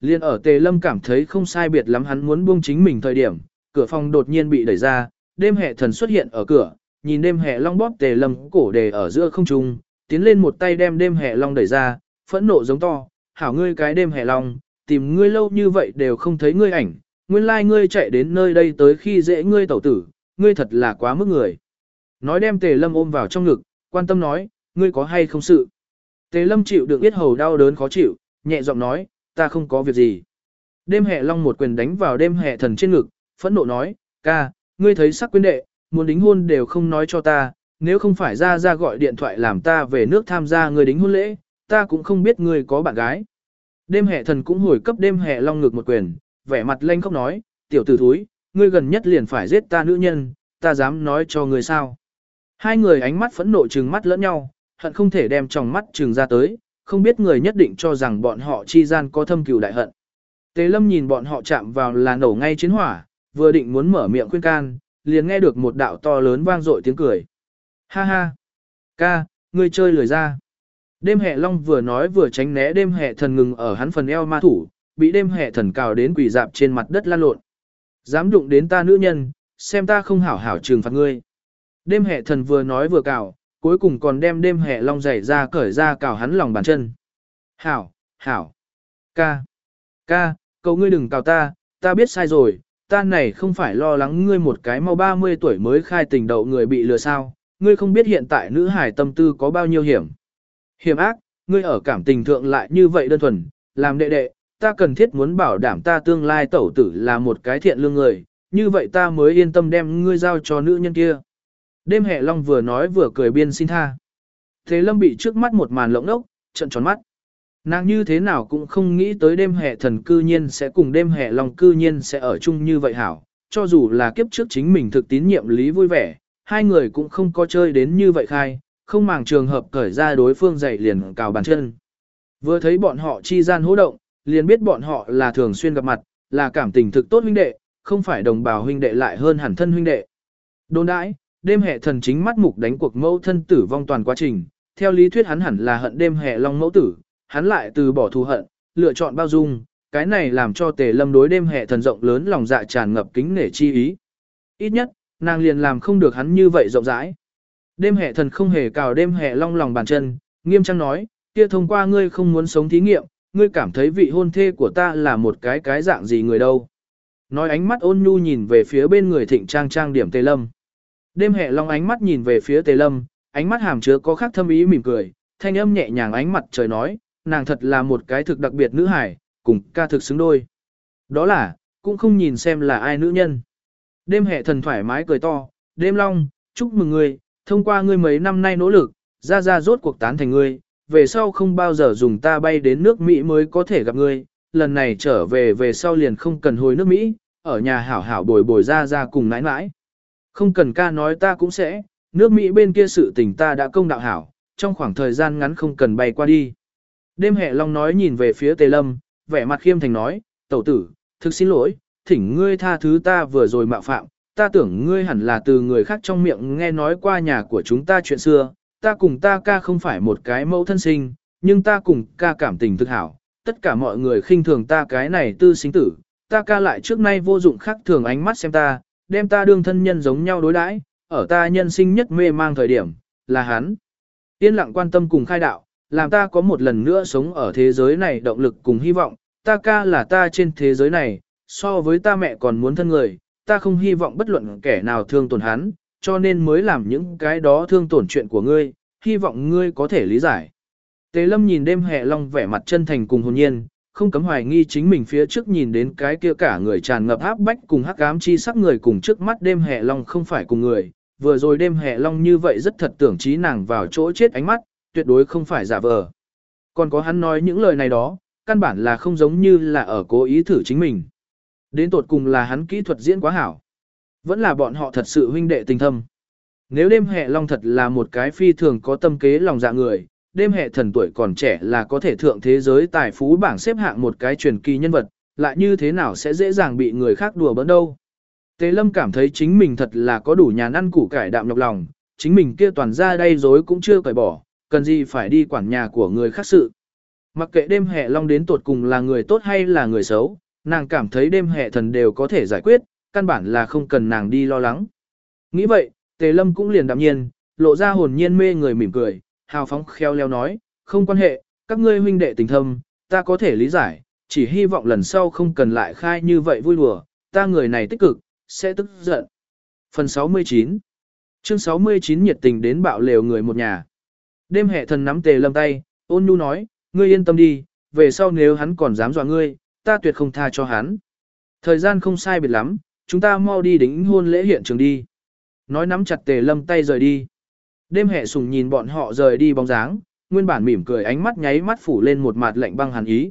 Liên ở Tề Lâm cảm thấy không sai biệt lắm hắn muốn buông chính mình thời điểm, cửa phòng đột nhiên bị đẩy ra, đêm hệ thần xuất hiện ở cửa, nhìn đêm hệ long bóp Tề Lâm cổ đề ở giữa không trung, tiến lên một tay đem đêm hệ long đẩy ra, phẫn nộ giống to, hảo ngươi cái đêm hệ long, tìm ngươi lâu như vậy đều không thấy ngươi ảnh, nguyên lai like ngươi chạy đến nơi đây tới khi dễ ngươi tẩu tử, ngươi thật là quá mức người. Nói đem Tề Lâm ôm vào trong ngực, quan tâm nói, ngươi có hay không sự. Tề Lâm chịu được biết hầu đau đớn khó chịu, nhẹ giọng nói, ta không có việc gì. Đêm hệ long một quyền đánh vào đêm hệ thần trên ngực, phẫn nộ nói, ca, ngươi thấy sắc quyến đệ, muốn đính hôn đều không nói cho ta, nếu không phải ra ra gọi điện thoại làm ta về nước tham gia người đính hôn lễ, ta cũng không biết ngươi có bạn gái. Đêm hệ thần cũng hồi cấp đêm hệ long ngực một quyền, vẻ mặt lanh khóc nói, tiểu tử thúi, ngươi gần nhất liền phải giết ta nữ nhân, ta dám nói cho ngươi sao. Hai người ánh mắt phẫn nộ trừng mắt lẫn nhau, hận không thể đem tròng mắt trừng ra tới, không biết người nhất định cho rằng bọn họ chi gian có thâm cừu đại hận. Tế lâm nhìn bọn họ chạm vào là nổ ngay chiến hỏa, vừa định muốn mở miệng khuyên can, liền nghe được một đạo to lớn vang dội tiếng cười. Ha ha! Ca, ngươi chơi lười ra. Đêm hệ long vừa nói vừa tránh né đêm hệ thần ngừng ở hắn phần eo ma thủ, bị đêm hệ thần cào đến quỷ dạp trên mặt đất lan lộn. Dám đụng đến ta nữ nhân, xem ta không hảo hảo trừng phạt ngươi. Đêm hệ thần vừa nói vừa cào, cuối cùng còn đem đêm hệ long giày ra cởi ra cào hắn lòng bàn chân. Hảo, hảo, ca, ca, cậu ngươi đừng cào ta, ta biết sai rồi, ta này không phải lo lắng ngươi một cái mau 30 tuổi mới khai tình đậu người bị lừa sao, ngươi không biết hiện tại nữ hải tâm tư có bao nhiêu hiểm. Hiểm ác, ngươi ở cảm tình thượng lại như vậy đơn thuần, làm đệ đệ, ta cần thiết muốn bảo đảm ta tương lai tẩu tử là một cái thiện lương người, như vậy ta mới yên tâm đem ngươi giao cho nữ nhân kia. Đêm hệ long vừa nói vừa cười biên xin tha. Thế lâm bị trước mắt một màn lộng ốc, trận tròn mắt. Nàng như thế nào cũng không nghĩ tới đêm hệ thần cư nhiên sẽ cùng đêm hệ long cư nhiên sẽ ở chung như vậy hảo, cho dù là kiếp trước chính mình thực tín nhiệm lý vui vẻ, hai người cũng không có chơi đến như vậy khai, không màng trường hợp cởi ra đối phương dậy liền cào bàn chân. Vừa thấy bọn họ chi gian hỗ động, liền biết bọn họ là thường xuyên gặp mặt, là cảm tình thực tốt huynh đệ, không phải đồng bào huynh đệ lại hơn hẳn thân huynh đệ. Đồn đãi, đêm hệ thần chính mắt mục đánh cuộc mẫu thân tử vong toàn quá trình, theo lý thuyết hắn hẳn là hận đêm hệ long mẫu tử, hắn lại từ bỏ thù hận, lựa chọn bao dung, cái này làm cho tề lâm đối đêm hệ thần rộng lớn lòng dạ tràn ngập kính nể chi ý. Ít nhất, nàng liền làm không được hắn như vậy rộng rãi. Đêm hệ thần không hề cào đêm hệ long lòng bàn chân, nghiêm trang nói, kia thông qua ngươi không muốn sống thí nghiệm, ngươi cảm thấy vị hôn thê của ta là một cái cái dạng gì người đâu. Nói ánh mắt ôn nhu nhìn về phía bên người thịnh trang trang điểm tề lâm. Đêm hệ long ánh mắt nhìn về phía tề lâm, ánh mắt hàm chứa có khác thâm ý mỉm cười, thanh âm nhẹ nhàng ánh mặt trời nói, nàng thật là một cái thực đặc biệt nữ hải, cùng ca thực xứng đôi. Đó là, cũng không nhìn xem là ai nữ nhân. Đêm hệ thần thoải mái cười to, đêm long, chúc mừng ngươi, thông qua ngươi mấy năm nay nỗ lực, ra ra rốt cuộc tán thành ngươi, về sau không bao giờ dùng ta bay đến nước Mỹ mới có thể gặp ngươi, lần này trở về về sau liền không cần hồi nước Mỹ, ở nhà hảo hảo bồi bồi ra ra cùng nãi nãi. Không cần ca nói ta cũng sẽ, nước Mỹ bên kia sự tình ta đã công đạo hảo, trong khoảng thời gian ngắn không cần bay qua đi. Đêm hệ long nói nhìn về phía tề lâm, vẻ mặt khiêm thành nói, tẩu tử, thực xin lỗi, thỉnh ngươi tha thứ ta vừa rồi mạo phạm, ta tưởng ngươi hẳn là từ người khác trong miệng nghe nói qua nhà của chúng ta chuyện xưa, ta cùng ta ca không phải một cái mẫu thân sinh, nhưng ta cùng ca cảm tình thực hảo, tất cả mọi người khinh thường ta cái này tư sinh tử, ta ca lại trước nay vô dụng khác thường ánh mắt xem ta, đem ta đương thân nhân giống nhau đối đãi, ở ta nhân sinh nhất mê mang thời điểm, là hắn. Yên lặng quan tâm cùng khai đạo, làm ta có một lần nữa sống ở thế giới này động lực cùng hy vọng, ta ca là ta trên thế giới này, so với ta mẹ còn muốn thân người, ta không hy vọng bất luận kẻ nào thương tổn hắn, cho nên mới làm những cái đó thương tổn chuyện của ngươi, hy vọng ngươi có thể lý giải. Tế lâm nhìn đêm hè long vẻ mặt chân thành cùng hồn nhiên, không cấm hoài nghi chính mình phía trước nhìn đến cái kia cả người tràn ngập áp bách cùng hắc ám chi sắc người cùng trước mắt đêm hè long không phải cùng người, vừa rồi đêm hè long như vậy rất thật tưởng trí nàng vào chỗ chết ánh mắt, tuyệt đối không phải giả vờ. Còn có hắn nói những lời này đó, căn bản là không giống như là ở cố ý thử chính mình. Đến tột cùng là hắn kỹ thuật diễn quá hảo. Vẫn là bọn họ thật sự huynh đệ tình thâm. Nếu đêm hệ long thật là một cái phi thường có tâm kế lòng dạ người, đêm hệ thần tuổi còn trẻ là có thể thượng thế giới tài phú bảng xếp hạng một cái truyền kỳ nhân vật, lại như thế nào sẽ dễ dàng bị người khác đùa bỡn đâu. Tề lâm cảm thấy chính mình thật là có đủ nhà ăn củ cải đạm nhọc lòng, chính mình kia toàn ra đây dối cũng chưa cởi bỏ, cần gì phải đi quản nhà của người khác sự. Mặc kệ đêm hệ long đến tuột cùng là người tốt hay là người xấu, nàng cảm thấy đêm hệ thần đều có thể giải quyết, căn bản là không cần nàng đi lo lắng. Nghĩ vậy, Tề Lâm cũng liền đạm nhiên, lộ ra hồn nhiên mê người mỉm cười, hào phóng khéo léo nói, không quan hệ, các ngươi huynh đệ tình thâm, ta có thể lý giải, chỉ hy vọng lần sau không cần lại khai như vậy vui đùa, ta người này tích cực, sẽ tức giận. Phần 69 Chương 69 nhiệt tình đến bạo lều người một nhà. Đêm hệ thần nắm tề lâm tay, ôn nhu nói, ngươi yên tâm đi, về sau nếu hắn còn dám dọa ngươi, ta tuyệt không tha cho hắn. Thời gian không sai biệt lắm, chúng ta mau đi đính hôn lễ hiện trường đi. Nói nắm chặt tề lâm tay rời đi. Đêm hệ sùng nhìn bọn họ rời đi bóng dáng, nguyên bản mỉm cười ánh mắt nháy mắt phủ lên một mặt lạnh băng hàn ý.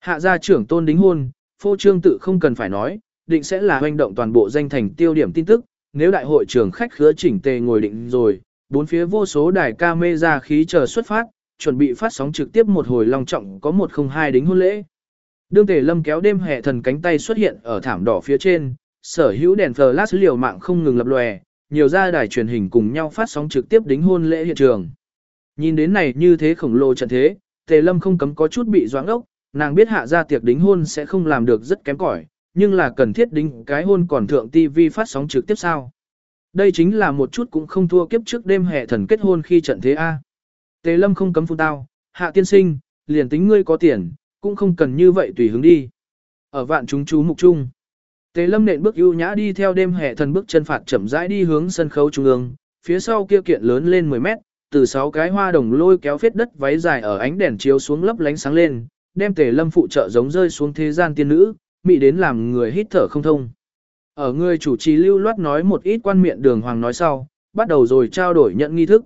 Hạ gia trưởng tôn đính hôn, phô trương tự không cần phải nói, định sẽ là hoành động toàn bộ danh thành tiêu điểm tin tức, nếu đại hội trưởng khách khứa chỉnh tề ngồi định rồi, bốn phía vô số đài ca mê ra khí chờ xuất phát, chuẩn bị phát sóng trực tiếp một hồi long trọng có một không hai đính hôn lễ. Đương tề lâm kéo đêm hệ thần cánh tay xuất hiện ở thảm đỏ phía trên, sở hữu đèn flash liều mạng không ngừng lập lòe, nhiều gia đài truyền hình cùng nhau phát sóng trực tiếp đính hôn lễ hiện trường. Nhìn đến này như thế khổng lồ trận thế, tề lâm không cấm có chút bị doãn ốc, nàng biết hạ gia tiệc đính hôn sẽ không làm được rất kém cỏi, nhưng là cần thiết đính cái hôn còn thượng TV phát sóng trực tiếp sao. Đây chính là một chút cũng không thua kiếp trước đêm hệ thần kết hôn khi trận thế A. Tề lâm không cấm phun tao, hạ tiên sinh, liền tính ngươi có tiền, cũng không cần như vậy tùy hứng đi. Ở vạn chúng chú mục chung. Tề lâm nện bước ưu nhã đi theo đêm hệ thần bước chân phạt chậm rãi đi hướng sân khấu trung ương, phía sau kia kiện lớn lên 10 mét, từ sáu cái hoa đồng lôi kéo phết đất váy dài ở ánh đèn chiếu xuống lấp lánh sáng lên, đem tề lâm phụ trợ giống rơi xuống thế gian tiên nữ, mị đến làm người hít thở không thông. Ở người chủ trì lưu loát nói một ít quan miệng đường hoàng nói sau, bắt đầu rồi trao đổi nhận nghi thức.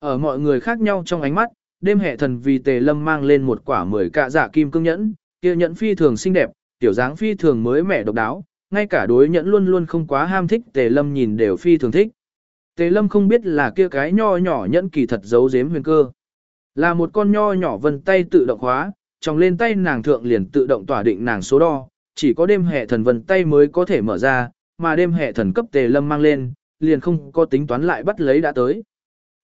Ở mọi người khác nhau trong ánh mắt, đêm hệ thần vì tề lâm mang lên một quả mười cạ giả dạ kim cương nhẫn, kia nhẫn phi thường xinh đẹp, tiểu dáng phi thường mới mẻ độc đáo, ngay cả đối nhẫn luôn luôn không quá ham thích tề lâm nhìn đều phi thường thích. Tề lâm không biết là kia cái nho nhỏ nhẫn kỳ thật giấu giếm huyền cơ. Là một con nho nhỏ vân tay tự động hóa, trong lên tay nàng thượng liền tự động tỏa định nàng số đo, chỉ có đêm hệ thần vân tay mới có thể mở ra, mà đêm hệ thần cấp tề lâm mang lên, liền không có tính toán lại bắt lấy đã tới.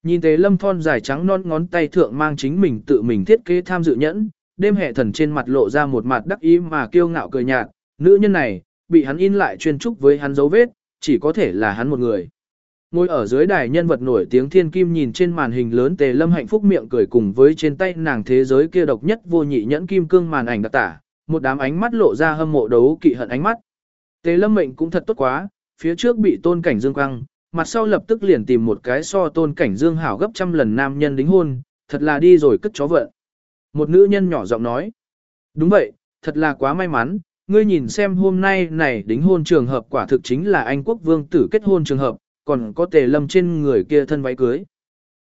Nhìn tề lâm thon dài trắng non ngón tay thượng mang chính mình tự mình thiết kế tham dự nhẫn, đêm hệ thần trên mặt lộ ra một mặt đắc ý mà kiêu ngạo cười nhạt, nữ nhân này, bị hắn in lại chuyên trúc với hắn dấu vết, chỉ có thể là hắn một người. Ngồi ở dưới đài nhân vật nổi tiếng thiên kim nhìn trên màn hình lớn tề lâm hạnh phúc miệng cười cùng với trên tay nàng thế giới kia độc nhất vô nhị nhẫn kim cương màn ảnh đặc tả, một đám ánh mắt lộ ra hâm mộ đấu kỵ hận ánh mắt. Tề lâm mệnh cũng thật tốt quá, phía trước bị tôn cảnh dương quăng, mặt sau lập tức liền tìm một cái so tôn cảnh dương hảo gấp trăm lần nam nhân đính hôn, thật là đi rồi cất chó vợ. Một nữ nhân nhỏ giọng nói, đúng vậy, thật là quá may mắn, ngươi nhìn xem hôm nay này đính hôn trường hợp quả thực chính là anh quốc vương tử kết hôn trường hợp, còn có tề lâm trên người kia thân váy cưới.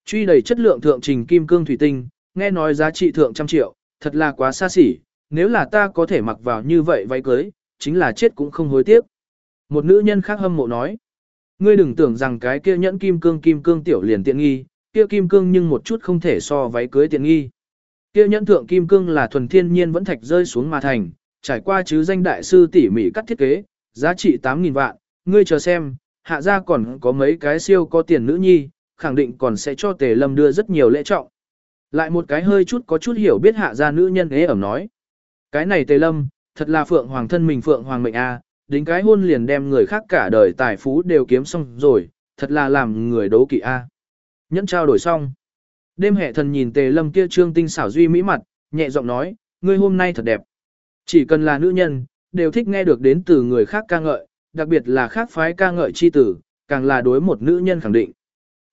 Truy đầy chất lượng thượng trình kim cương thủy tinh, nghe nói giá trị thượng trăm triệu, thật là quá xa xỉ, nếu là ta có thể mặc vào như vậy váy cưới, chính là chết cũng không hối tiếc. Một nữ nhân khác hâm mộ nói, ngươi đừng tưởng rằng cái kia nhẫn kim cương kim cương tiểu liền tiện nghi, kia kim cương nhưng một chút không thể so váy cưới tiện nghi. Kia nhẫn thượng kim cương là thuần thiên nhiên vẫn thạch rơi xuống mà thành, trải qua chứ danh đại sư tỉ mỉ cắt thiết kế, giá trị 8.000 vạn, ngươi chờ xem, hạ gia còn có mấy cái siêu có tiền nữ nhi, khẳng định còn sẽ cho tề lâm đưa rất nhiều lễ trọng. Lại một cái hơi chút có chút hiểu biết hạ gia nữ nhân ế ẩm nói. Cái này tề lâm, thật là phượng hoàng thân mình phượng hoàng mệnh a, à, cái hôn liền đem người khác cả đời tài phú đều kiếm xong rồi, thật là làm người đấu kỵ a. À. Nhẫn trao đổi xong. Đêm hệ thần nhìn tề lâm kia trương tinh xảo duy mỹ mặt, nhẹ giọng nói, ngươi hôm nay thật đẹp. Chỉ cần là nữ nhân, đều thích nghe được đến từ người khác ca ngợi, đặc biệt là khác phái ca ngợi chi tử, càng là đối một nữ nhân khẳng định.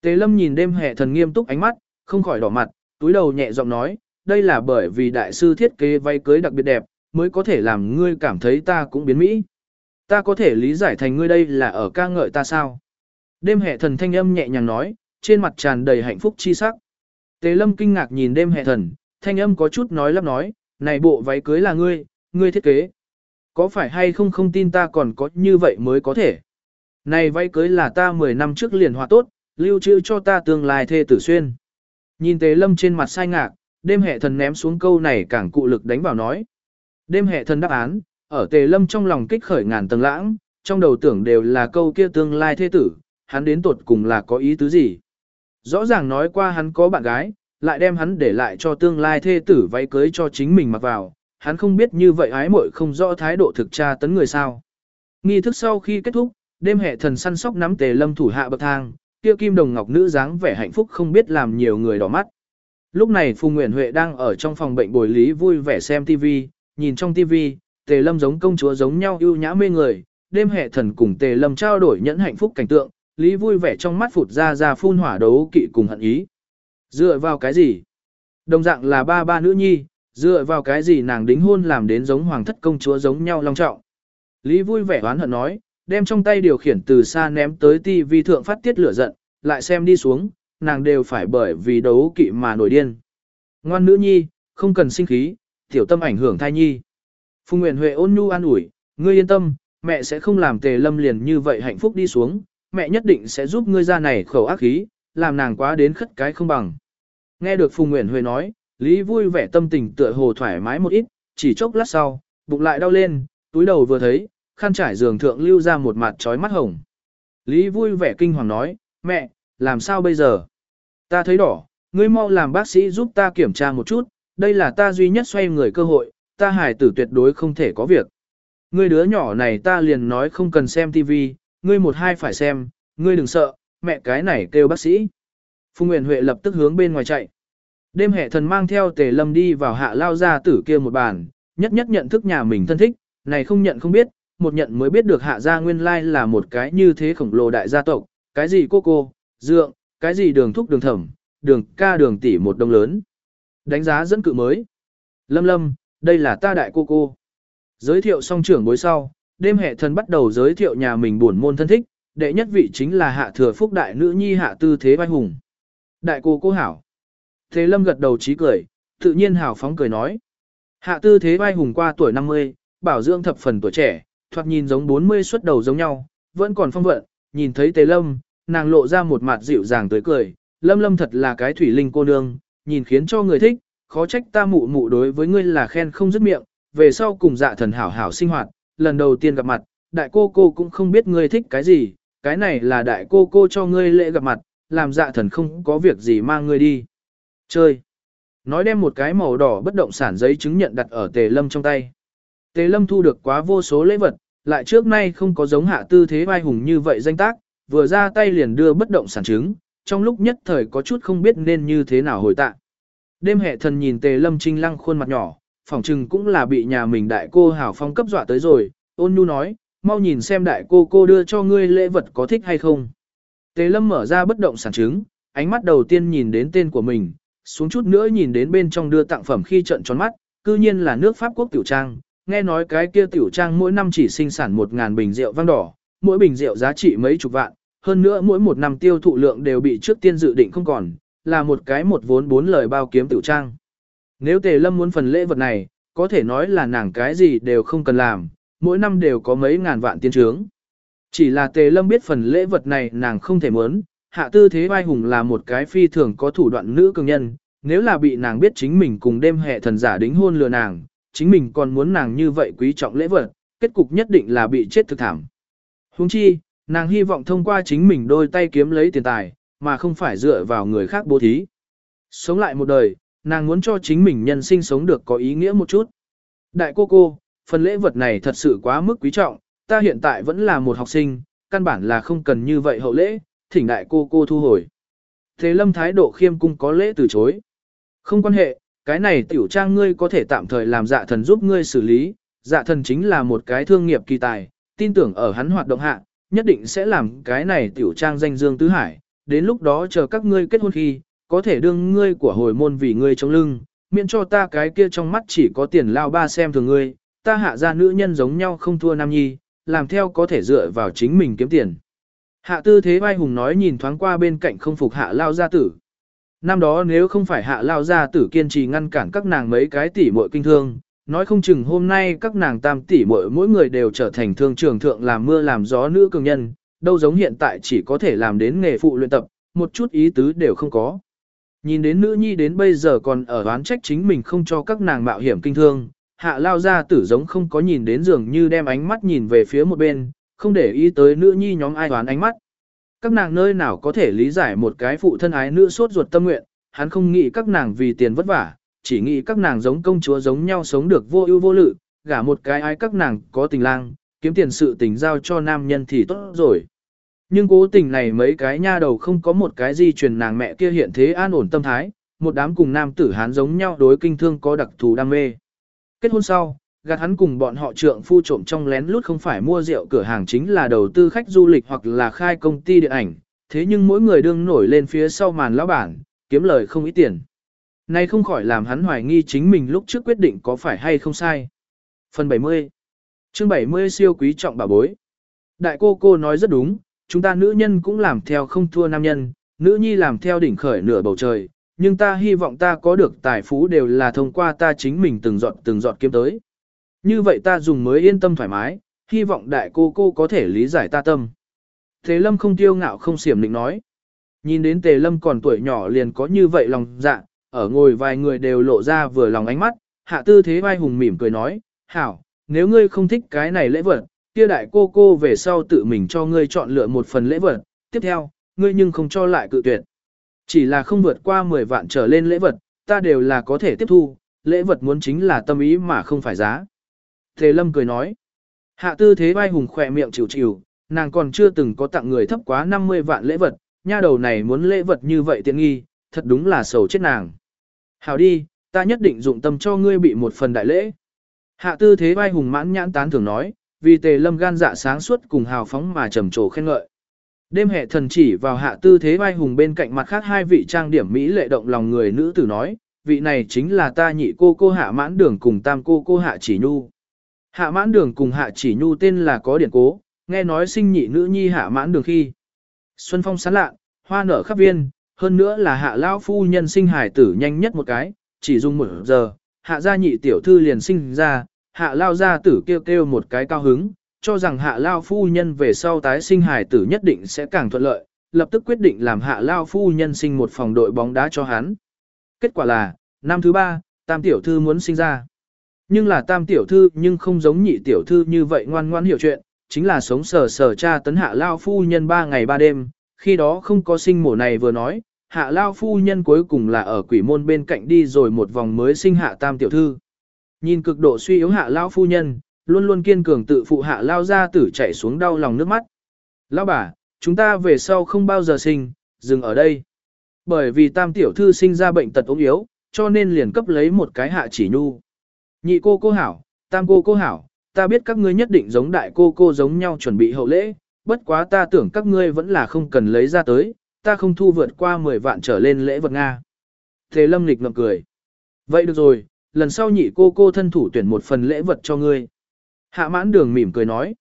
Tế lâm nhìn đêm hệ thần nghiêm túc ánh mắt, không khỏi đỏ mặt, túi đầu nhẹ giọng nói, đây là bởi vì đại sư thiết kế váy cưới đặc biệt đẹp, mới có thể làm ngươi cảm thấy ta cũng biến mỹ. Ta có thể lý giải thành ngươi đây là ở ca ngợi ta sao? Đêm hệ thần thanh âm nhẹ nhàng nói, trên mặt tràn đầy hạnh phúc chi sắc. Tế lâm kinh ngạc nhìn đêm hệ thần, thanh âm có chút nói lắp nói, này bộ váy cưới là ngươi, ngươi thiết kế. Có phải hay không không tin ta còn có như vậy mới có thể. Này váy cưới là ta 10 năm trước liền hòa tốt, lưu trữ cho ta tương lai thê tử xuyên. Nhìn tế lâm trên mặt sai ngạc, đêm hệ thần ném xuống câu này càng cụ lực đánh vào nói. Đêm hệ thần đáp án, ở tề lâm trong lòng kích khởi ngàn tầng lãng, trong đầu tưởng đều là câu kia tương lai thê tử, hắn đến tột cùng là có ý tứ gì. Rõ ràng nói qua hắn có bạn gái, lại đem hắn để lại cho tương lai thê tử váy cưới cho chính mình mặc vào, hắn không biết như vậy ái muội không rõ thái độ thực tra tấn người sao. Nghi thức sau khi kết thúc, đêm hệ thần săn sóc nắm tề lâm thủ hạ bậc thang, kia kim đồng ngọc nữ dáng vẻ hạnh phúc không biết làm nhiều người đỏ mắt. Lúc này Phùng Nguyễn Huệ đang ở trong phòng bệnh bồi lý vui vẻ xem TV, nhìn trong TV, tề lâm giống công chúa giống nhau ưu nhã mê người, đêm hệ thần cùng tề lâm trao đổi nhẫn hạnh phúc cảnh tượng, lý vui vẻ trong mắt phụt ra ra phun hỏa đấu kỵ cùng hận ý. Dựa vào cái gì? Đồng dạng là ba ba nữ nhi, dựa vào cái gì nàng đính hôn làm đến giống hoàng thất công chúa giống nhau long trọng. Lý vui vẻ oán hận nói, đem trong tay điều khiển từ xa ném tới ti vi thượng phát tiết lửa giận, lại xem đi xuống, nàng đều phải bởi vì đấu kỵ mà nổi điên. Ngoan nữ nhi, không cần sinh khí, tiểu tâm ảnh hưởng thai nhi. Phùng Nguyễn Huệ ôn nhu an ủi, ngươi yên tâm, mẹ sẽ không làm tề lâm liền như vậy hạnh phúc đi xuống, mẹ nhất định sẽ giúp ngươi ra này khẩu ác khí, làm nàng quá đến khất cái không bằng. Nghe được Phùng Nguyễn Huệ nói, Lý vui vẻ tâm tình tựa hồ thoải mái một ít, chỉ chốc lát sau, bụng lại đau lên, túi đầu vừa thấy, khăn trải giường thượng lưu ra một mặt trói mắt hồng. Lý vui vẻ kinh hoàng nói, mẹ, làm sao bây giờ? Ta thấy đỏ, ngươi mau làm bác sĩ giúp ta kiểm tra một chút, đây là ta duy nhất xoay người cơ hội, ta hài tử tuyệt đối không thể có việc. Ngươi đứa nhỏ này ta liền nói không cần xem TV, ngươi một hai phải xem, ngươi đừng sợ, mẹ cái này kêu bác sĩ. Phùng Nguyễn Huệ lập tức hướng bên ngoài chạy. Đêm hệ thần mang theo tề lâm đi vào hạ lao ra tử kia một bàn, nhất nhất nhận thức nhà mình thân thích, này không nhận không biết, một nhận mới biết được hạ gia nguyên lai là một cái như thế khổng lồ đại gia tộc, cái gì cô cô, dượng, cái gì đường thúc đường thẩm, đường ca đường tỷ một đông lớn. Đánh giá dẫn cự mới. Lâm lâm, đây là ta đại cô cô. Giới thiệu xong trưởng bối sau, đêm hệ thần bắt đầu giới thiệu nhà mình buồn môn thân thích, đệ nhất vị chính là hạ thừa phúc đại nữ nhi hạ tư thế vai hùng. Đại cô cô hảo. Thế lâm gật đầu trí cười, tự nhiên hảo phóng cười nói. Hạ tư thế vai hùng qua tuổi 50, bảo dưỡng thập phần tuổi trẻ, thoạt nhìn giống 40 xuất đầu giống nhau, vẫn còn phong vận, nhìn thấy tề lâm, nàng lộ ra một mặt dịu dàng tới cười, lâm lâm thật là cái thủy linh cô nương, nhìn khiến cho người thích, khó trách ta mụ mụ đối với ngươi là khen không dứt miệng, về sau cùng dạ thần hảo hảo sinh hoạt, lần đầu tiên gặp mặt, đại cô cô cũng không biết ngươi thích cái gì, cái này là đại cô cô cho ngươi lễ gặp mặt, làm dạ thần không có việc gì mang ngươi đi. Chơi. Nói đem một cái màu đỏ bất động sản giấy chứng nhận đặt ở tề lâm trong tay. Tề lâm thu được quá vô số lễ vật, lại trước nay không có giống hạ tư thế vai hùng như vậy danh tác, vừa ra tay liền đưa bất động sản chứng, trong lúc nhất thời có chút không biết nên như thế nào hồi tạ. Đêm hệ thần nhìn tề lâm trinh lăng khuôn mặt nhỏ, phỏng chừng cũng là bị nhà mình đại cô hảo phong cấp dọa tới rồi, ôn nhu nói, mau nhìn xem đại cô cô đưa cho ngươi lễ vật có thích hay không. Tề lâm mở ra bất động sản chứng, ánh mắt đầu tiên nhìn đến tên của mình, xuống chút nữa nhìn đến bên trong đưa tặng phẩm khi trận tròn mắt, cư nhiên là nước Pháp quốc tiểu trang, nghe nói cái kia tiểu trang mỗi năm chỉ sinh sản 1.000 bình rượu vang đỏ, mỗi bình rượu giá trị mấy chục vạn, hơn nữa mỗi một năm tiêu thụ lượng đều bị trước tiên dự định không còn, là một cái một vốn bốn lời bao kiếm tiểu trang. Nếu Tề Lâm muốn phần lễ vật này, có thể nói là nàng cái gì đều không cần làm, mỗi năm đều có mấy ngàn vạn tiên trướng. Chỉ là Tề Lâm biết phần lễ vật này nàng không thể muốn, hạ tư thế vai hùng là một cái phi thường có thủ đoạn nữ cường nhân, nếu là bị nàng biết chính mình cùng đêm hệ thần giả đính hôn lừa nàng, chính mình còn muốn nàng như vậy quý trọng lễ vật, kết cục nhất định là bị chết thực thảm. Huống chi, nàng hy vọng thông qua chính mình đôi tay kiếm lấy tiền tài, mà không phải dựa vào người khác bố thí. Sống lại một đời, nàng muốn cho chính mình nhân sinh sống được có ý nghĩa một chút. Đại cô cô, phần lễ vật này thật sự quá mức quý trọng, ta hiện tại vẫn là một học sinh, căn bản là không cần như vậy hậu lễ, thỉnh đại cô cô thu hồi. Thế lâm thái độ khiêm cung có lễ từ chối. Không quan hệ, cái này tiểu trang ngươi có thể tạm thời làm dạ thần giúp ngươi xử lý, dạ thần chính là một cái thương nghiệp kỳ tài, tin tưởng ở hắn hoạt động hạ, nhất định sẽ làm cái này tiểu trang danh dương tứ hải, đến lúc đó chờ các ngươi kết hôn khi, có thể đương ngươi của hồi môn vì ngươi trong lưng, miễn cho ta cái kia trong mắt chỉ có tiền lao ba xem thường ngươi, ta hạ ra nữ nhân giống nhau không thua nam nhi, làm theo có thể dựa vào chính mình kiếm tiền. Hạ tư thế vai hùng nói nhìn thoáng qua bên cạnh không phục hạ lao gia tử. Năm đó nếu không phải hạ lao gia tử kiên trì ngăn cản các nàng mấy cái tỷ muội kinh thương, nói không chừng hôm nay các nàng tam tỷ muội mỗi người đều trở thành thương trường thượng làm mưa làm gió nữ cường nhân, đâu giống hiện tại chỉ có thể làm đến nghề phụ luyện tập, một chút ý tứ đều không có. Nhìn đến nữ nhi đến bây giờ còn ở đoán trách chính mình không cho các nàng mạo hiểm kinh thương, hạ lao gia tử giống không có nhìn đến dường như đem ánh mắt nhìn về phía một bên, không để ý tới nữ nhi nhóm ai đoán ánh mắt. Các nàng nơi nào có thể lý giải một cái phụ thân ái nữ sốt ruột tâm nguyện, hắn không nghĩ các nàng vì tiền vất vả, chỉ nghĩ các nàng giống công chúa giống nhau sống được vô ưu vô lự, gả một cái ai các nàng có tình lang, kiếm tiền sự tình giao cho nam nhân thì tốt rồi. Nhưng cố tình này mấy cái nha đầu không có một cái gì truyền nàng mẹ kia hiện thế an ổn tâm thái, một đám cùng nam tử hán giống nhau đối kinh thương có đặc thù đam mê. Kết hôn sau, gạt hắn cùng bọn họ trượng phu trộm trong lén lút không phải mua rượu cửa hàng chính là đầu tư khách du lịch hoặc là khai công ty điện ảnh, thế nhưng mỗi người đương nổi lên phía sau màn lão bản, kiếm lời không ít tiền. Này không khỏi làm hắn hoài nghi chính mình lúc trước quyết định có phải hay không sai. Phần 70 chương 70 siêu quý trọng bà bối. Đại cô cô nói rất đúng, chúng ta nữ nhân cũng làm theo không thua nam nhân, nữ nhi làm theo đỉnh khởi nửa bầu trời, nhưng ta hy vọng ta có được tài phú đều là thông qua ta chính mình từng giọt từng giọt kiếm tới. Như vậy ta dùng mới yên tâm thoải mái, hy vọng đại cô cô có thể lý giải ta tâm. Tề lâm không tiêu ngạo không xiểm định nói. Nhìn đến tề lâm còn tuổi nhỏ liền có như vậy lòng dạ, ở ngồi vài người đều lộ ra vừa lòng ánh mắt, hạ tư thế vai hùng mỉm cười nói, hảo, nếu ngươi không thích cái này lễ vật, kia đại cô cô về sau tự mình cho ngươi chọn lựa một phần lễ vật, tiếp theo, ngươi nhưng không cho lại cự tuyệt. Chỉ là không vượt qua 10 vạn trở lên lễ vật, ta đều là có thể tiếp thu, lễ vật muốn chính là tâm ý mà không phải giá. Thế Lâm cười nói, hạ tư thế vai hùng khỏe miệng chịu chịu, nàng còn chưa từng có tặng người thấp quá 50 vạn lễ vật, nha đầu này muốn lễ vật như vậy tiện nghi, thật đúng là sầu chết nàng. Hảo đi, ta nhất định dụng tâm cho ngươi bị một phần đại lễ. Hạ tư thế vai hùng mãn nhãn tán thường nói, vì tề lâm gan dạ sáng suốt cùng hào phóng mà trầm trồ khen ngợi. Đêm hệ thần chỉ vào hạ tư thế vai hùng bên cạnh mặt khác hai vị trang điểm mỹ lệ động lòng người nữ tử nói, vị này chính là ta nhị cô cô hạ mãn đường cùng tam cô cô hạ chỉ nhu. Hạ mãn đường cùng hạ chỉ nhu tên là có điển cố, nghe nói sinh nhị nữ nhi hạ mãn đường khi. Xuân phong sán lạ, hoa nở khắp viên, hơn nữa là hạ lão phu nhân sinh hải tử nhanh nhất một cái, chỉ dùng một giờ, hạ gia nhị tiểu thư liền sinh ra, hạ lao gia tử kêu kêu một cái cao hứng, cho rằng hạ lao phu nhân về sau tái sinh hải tử nhất định sẽ càng thuận lợi, lập tức quyết định làm hạ lao phu nhân sinh một phòng đội bóng đá cho hắn. Kết quả là, năm thứ ba, tam tiểu thư muốn sinh ra. Nhưng là tam tiểu thư nhưng không giống nhị tiểu thư như vậy ngoan ngoan hiểu chuyện, chính là sống sờ sờ cha tấn hạ lao phu nhân ba ngày ba đêm, khi đó không có sinh mổ này vừa nói, hạ lao phu nhân cuối cùng là ở quỷ môn bên cạnh đi rồi một vòng mới sinh hạ tam tiểu thư. Nhìn cực độ suy yếu hạ lao phu nhân, luôn luôn kiên cường tự phụ hạ lao ra tử chạy xuống đau lòng nước mắt. Lão bà, chúng ta về sau không bao giờ sinh, dừng ở đây. Bởi vì tam tiểu thư sinh ra bệnh tật ốm yếu, cho nên liền cấp lấy một cái hạ chỉ nhu. Nhị cô cô hảo, tam cô cô hảo, ta biết các ngươi nhất định giống đại cô cô giống nhau chuẩn bị hậu lễ, bất quá ta tưởng các ngươi vẫn là không cần lấy ra tới, ta không thu vượt qua 10 vạn trở lên lễ vật Nga. Thế lâm lịch ngậm cười. Vậy được rồi, lần sau nhị cô cô thân thủ tuyển một phần lễ vật cho ngươi. Hạ mãn đường mỉm cười nói.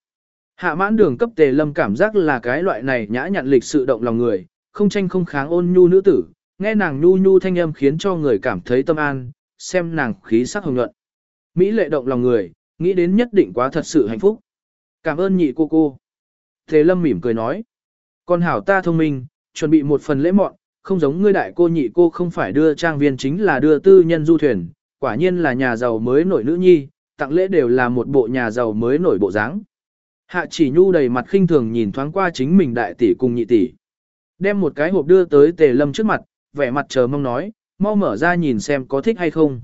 Hạ mãn đường cấp tề lâm cảm giác là cái loại này nhã nhặn lịch sự động lòng người, không tranh không kháng ôn nhu nữ tử, nghe nàng nhu nhu thanh âm khiến cho người cảm thấy tâm an, xem nàng khí sắc hồng nhuận. Mỹ lệ động lòng người, nghĩ đến nhất định quá thật sự hạnh phúc. Cảm ơn nhị cô cô. Thế lâm mỉm cười nói. Con hảo ta thông minh, chuẩn bị một phần lễ mọn, không giống ngươi đại cô nhị cô không phải đưa trang viên chính là đưa tư nhân du thuyền, quả nhiên là nhà giàu mới nổi nữ nhi, tặng lễ đều là một bộ nhà giàu mới nổi bộ dáng. Hạ chỉ nhu đầy mặt khinh thường nhìn thoáng qua chính mình đại tỷ cùng nhị tỷ. Đem một cái hộp đưa tới tề lâm trước mặt, vẻ mặt chờ mong nói, mau mở ra nhìn xem có thích hay không.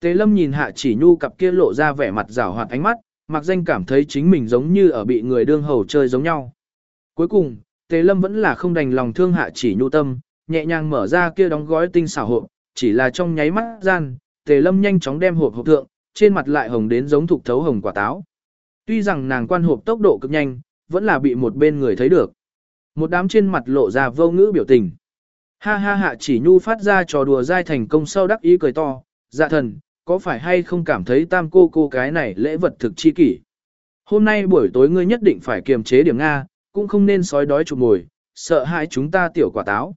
Tề lâm nhìn hạ chỉ nhu cặp kia lộ ra vẻ mặt rảo hoạt ánh mắt, mặc danh cảm thấy chính mình giống như ở bị người đương hầu chơi giống nhau. Cuối cùng, tề lâm vẫn là không đành lòng thương hạ chỉ nhu tâm, nhẹ nhàng mở ra kia đóng gói tinh xảo hộp, chỉ là trong nháy mắt gian, tề lâm nhanh chóng đem hộp hộp thượng, trên mặt lại hồng đến giống thục thấu hồng quả táo. Tuy rằng nàng quan hộp tốc độ cực nhanh, vẫn là bị một bên người thấy được. Một đám trên mặt lộ ra vô ngữ biểu tình. Ha ha hạ chỉ nhu phát ra trò đùa dai thành công sau đắc ý cười to, dạ thần, có phải hay không cảm thấy tam cô cô cái này lễ vật thực chi kỷ. Hôm nay buổi tối ngươi nhất định phải kiềm chế điểm Nga, cũng không nên sói đói chụp mồi, sợ hãi chúng ta tiểu quả táo.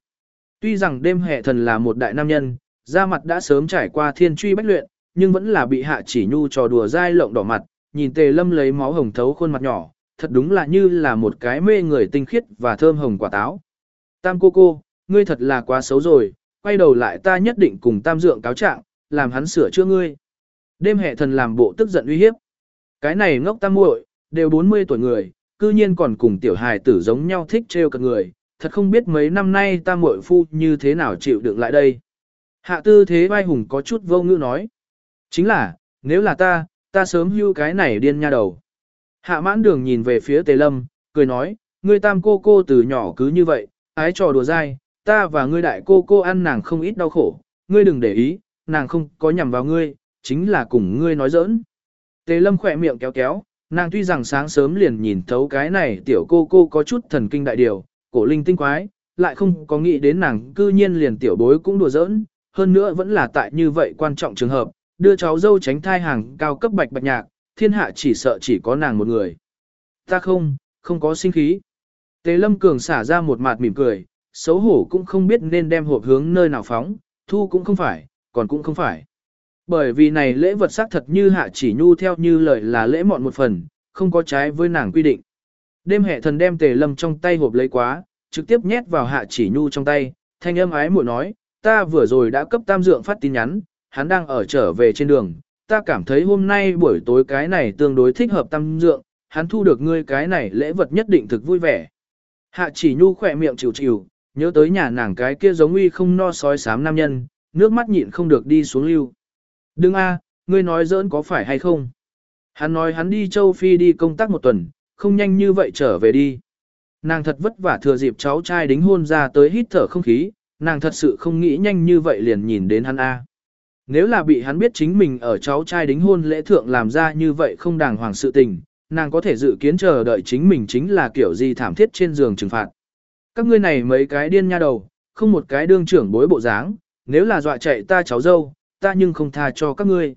Tuy rằng đêm hệ thần là một đại nam nhân, da mặt đã sớm trải qua thiên truy bách luyện, nhưng vẫn là bị hạ chỉ nhu trò đùa dai lộng đỏ mặt, nhìn tề lâm lấy máu hồng thấu khuôn mặt nhỏ, thật đúng là như là một cái mê người tinh khiết và thơm hồng quả táo. Tam cô cô, ngươi thật là quá xấu rồi, quay đầu lại ta nhất định cùng tam dượng cáo trạng, làm hắn sửa chữa ngươi. Đêm hệ thần làm bộ tức giận uy hiếp. Cái này ngốc tam muội, đều 40 tuổi người, cư nhiên còn cùng tiểu hài tử giống nhau thích trêu cả người, thật không biết mấy năm nay tam muội phu như thế nào chịu đựng lại đây. Hạ tư thế vai hùng có chút vô ngữ nói. Chính là, nếu là ta, ta sớm hưu cái này điên nha đầu. Hạ mãn đường nhìn về phía tề lâm, cười nói, ngươi tam cô cô từ nhỏ cứ như vậy, ái trò đùa dai, ta và ngươi đại cô cô ăn nàng không ít đau khổ, ngươi đừng để ý, nàng không có nhằm vào ngươi, chính là cùng ngươi nói giỡn. Tề lâm khỏe miệng kéo kéo, nàng tuy rằng sáng sớm liền nhìn thấu cái này tiểu cô cô có chút thần kinh đại điều, cổ linh tinh quái, lại không có nghĩ đến nàng cư nhiên liền tiểu bối cũng đùa giỡn, hơn nữa vẫn là tại như vậy quan trọng trường hợp, đưa cháu dâu tránh thai hàng cao cấp bạch bạch nhạc, thiên hạ chỉ sợ chỉ có nàng một người. Ta không, không có sinh khí. Tề lâm cường xả ra một mặt mỉm cười, xấu hổ cũng không biết nên đem hộp hướng nơi nào phóng, thu cũng không phải, còn cũng không phải. Bởi vì này lễ vật xác thật như hạ chỉ nhu theo như lời là lễ mọn một phần, không có trái với nàng quy định. Đêm hệ thần đem tề lâm trong tay hộp lấy quá, trực tiếp nhét vào hạ chỉ nhu trong tay, thanh âm ái muội nói, ta vừa rồi đã cấp tam dượng phát tin nhắn, hắn đang ở trở về trên đường, ta cảm thấy hôm nay buổi tối cái này tương đối thích hợp tam dượng, hắn thu được ngươi cái này lễ vật nhất định thực vui vẻ. Hạ chỉ nhu khỏe miệng chịu chịu, nhớ tới nhà nàng cái kia giống uy không no sói sám nam nhân, nước mắt nhịn không được đi xuống lưu. Đừng a, ngươi nói giỡn có phải hay không? Hắn nói hắn đi châu Phi đi công tác một tuần, không nhanh như vậy trở về đi. Nàng thật vất vả thừa dịp cháu trai đính hôn ra tới hít thở không khí, nàng thật sự không nghĩ nhanh như vậy liền nhìn đến hắn A. Nếu là bị hắn biết chính mình ở cháu trai đính hôn lễ thượng làm ra như vậy không đàng hoàng sự tình, nàng có thể dự kiến chờ đợi chính mình chính là kiểu gì thảm thiết trên giường trừng phạt. Các ngươi này mấy cái điên nha đầu, không một cái đương trưởng bối bộ dáng, nếu là dọa chạy ta cháu dâu, ta nhưng không tha cho các ngươi.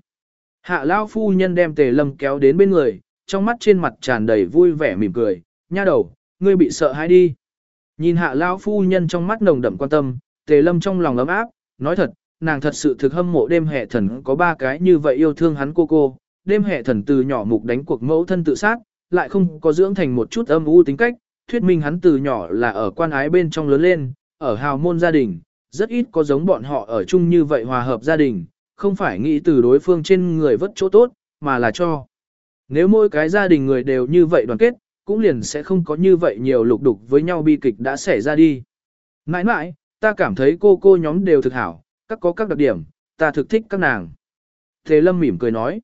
Hạ Lao phu nhân đem tề lâm kéo đến bên người, trong mắt trên mặt tràn đầy vui vẻ mỉm cười, nha đầu, ngươi bị sợ hãi đi. Nhìn hạ Lao phu nhân trong mắt nồng đậm quan tâm, tề lâm trong lòng ấm áp, nói thật, nàng thật sự thực hâm mộ đêm hệ thần có ba cái như vậy yêu thương hắn cô cô, đêm hệ thần từ nhỏ mục đánh cuộc mẫu thân tự sát, lại không có dưỡng thành một chút âm u tính cách, thuyết minh hắn từ nhỏ là ở quan ái bên trong lớn lên, ở hào môn gia đình, rất ít có giống bọn họ ở chung như vậy hòa hợp gia đình, không phải nghĩ từ đối phương trên người vất chỗ tốt, mà là cho. Nếu mỗi cái gia đình người đều như vậy đoàn kết, cũng liền sẽ không có như vậy nhiều lục đục với nhau bi kịch đã xảy ra đi. Nãi nãi, ta cảm thấy cô cô nhóm đều thực hảo, các có các đặc điểm, ta thực thích các nàng. Thế Lâm mỉm cười nói,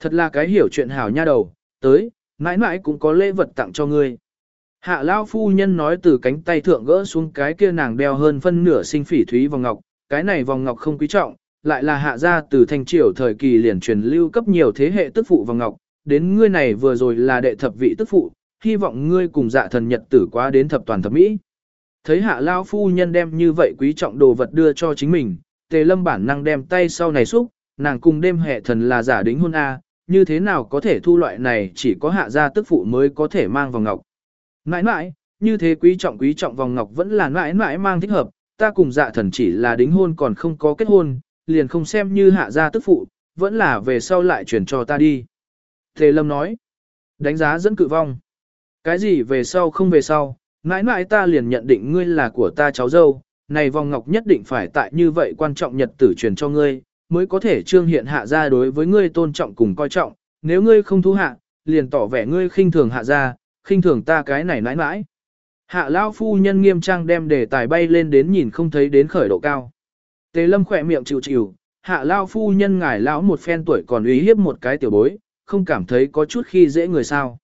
thật là cái hiểu chuyện hảo nha đầu, tới, nãi nãi cũng có lễ vật tặng cho ngươi. Hạ Lao phu nhân nói từ cánh tay thượng gỡ xuống cái kia nàng đeo hơn phân nửa sinh phỉ thúy vòng ngọc, cái này vòng ngọc không quý trọng, lại là hạ gia từ thanh triều thời kỳ liền truyền lưu cấp nhiều thế hệ tức phụ vòng ngọc, đến ngươi này vừa rồi là đệ thập vị tức phụ, hy vọng ngươi cùng dạ thần nhật tử quá đến thập toàn thập mỹ. Thấy hạ Lao phu nhân đem như vậy quý trọng đồ vật đưa cho chính mình, tề lâm bản năng đem tay sau này xúc, nàng cùng đêm hệ thần là giả đính hôn A, như thế nào có thể thu loại này chỉ có hạ gia tức phụ mới có thể mang vòng ngọc. Nãi nãi, như thế quý trọng quý trọng vòng ngọc vẫn là nãi nãi mang thích hợp, ta cùng dạ thần chỉ là đính hôn còn không có kết hôn, liền không xem như hạ gia tức phụ, vẫn là về sau lại chuyển cho ta đi. thế lâm nói, đánh giá dẫn cự vong. Cái gì về sau không về sau, nãi nãi ta liền nhận định ngươi là của ta cháu dâu, này vòng ngọc nhất định phải tại như vậy quan trọng nhật tử truyền cho ngươi, mới có thể trương hiện hạ gia đối với ngươi tôn trọng cùng coi trọng, nếu ngươi không thu hạ, liền tỏ vẻ ngươi khinh thường hạ gia, khinh thường ta cái này nãi nãi. Hạ Lao phu nhân nghiêm trang đem đề tài bay lên đến nhìn không thấy đến khởi độ cao. Tề lâm khỏe miệng chịu chịu, hạ Lao phu nhân ngài lão một phen tuổi còn uy hiếp một cái tiểu bối, không cảm thấy có chút khi dễ người sao.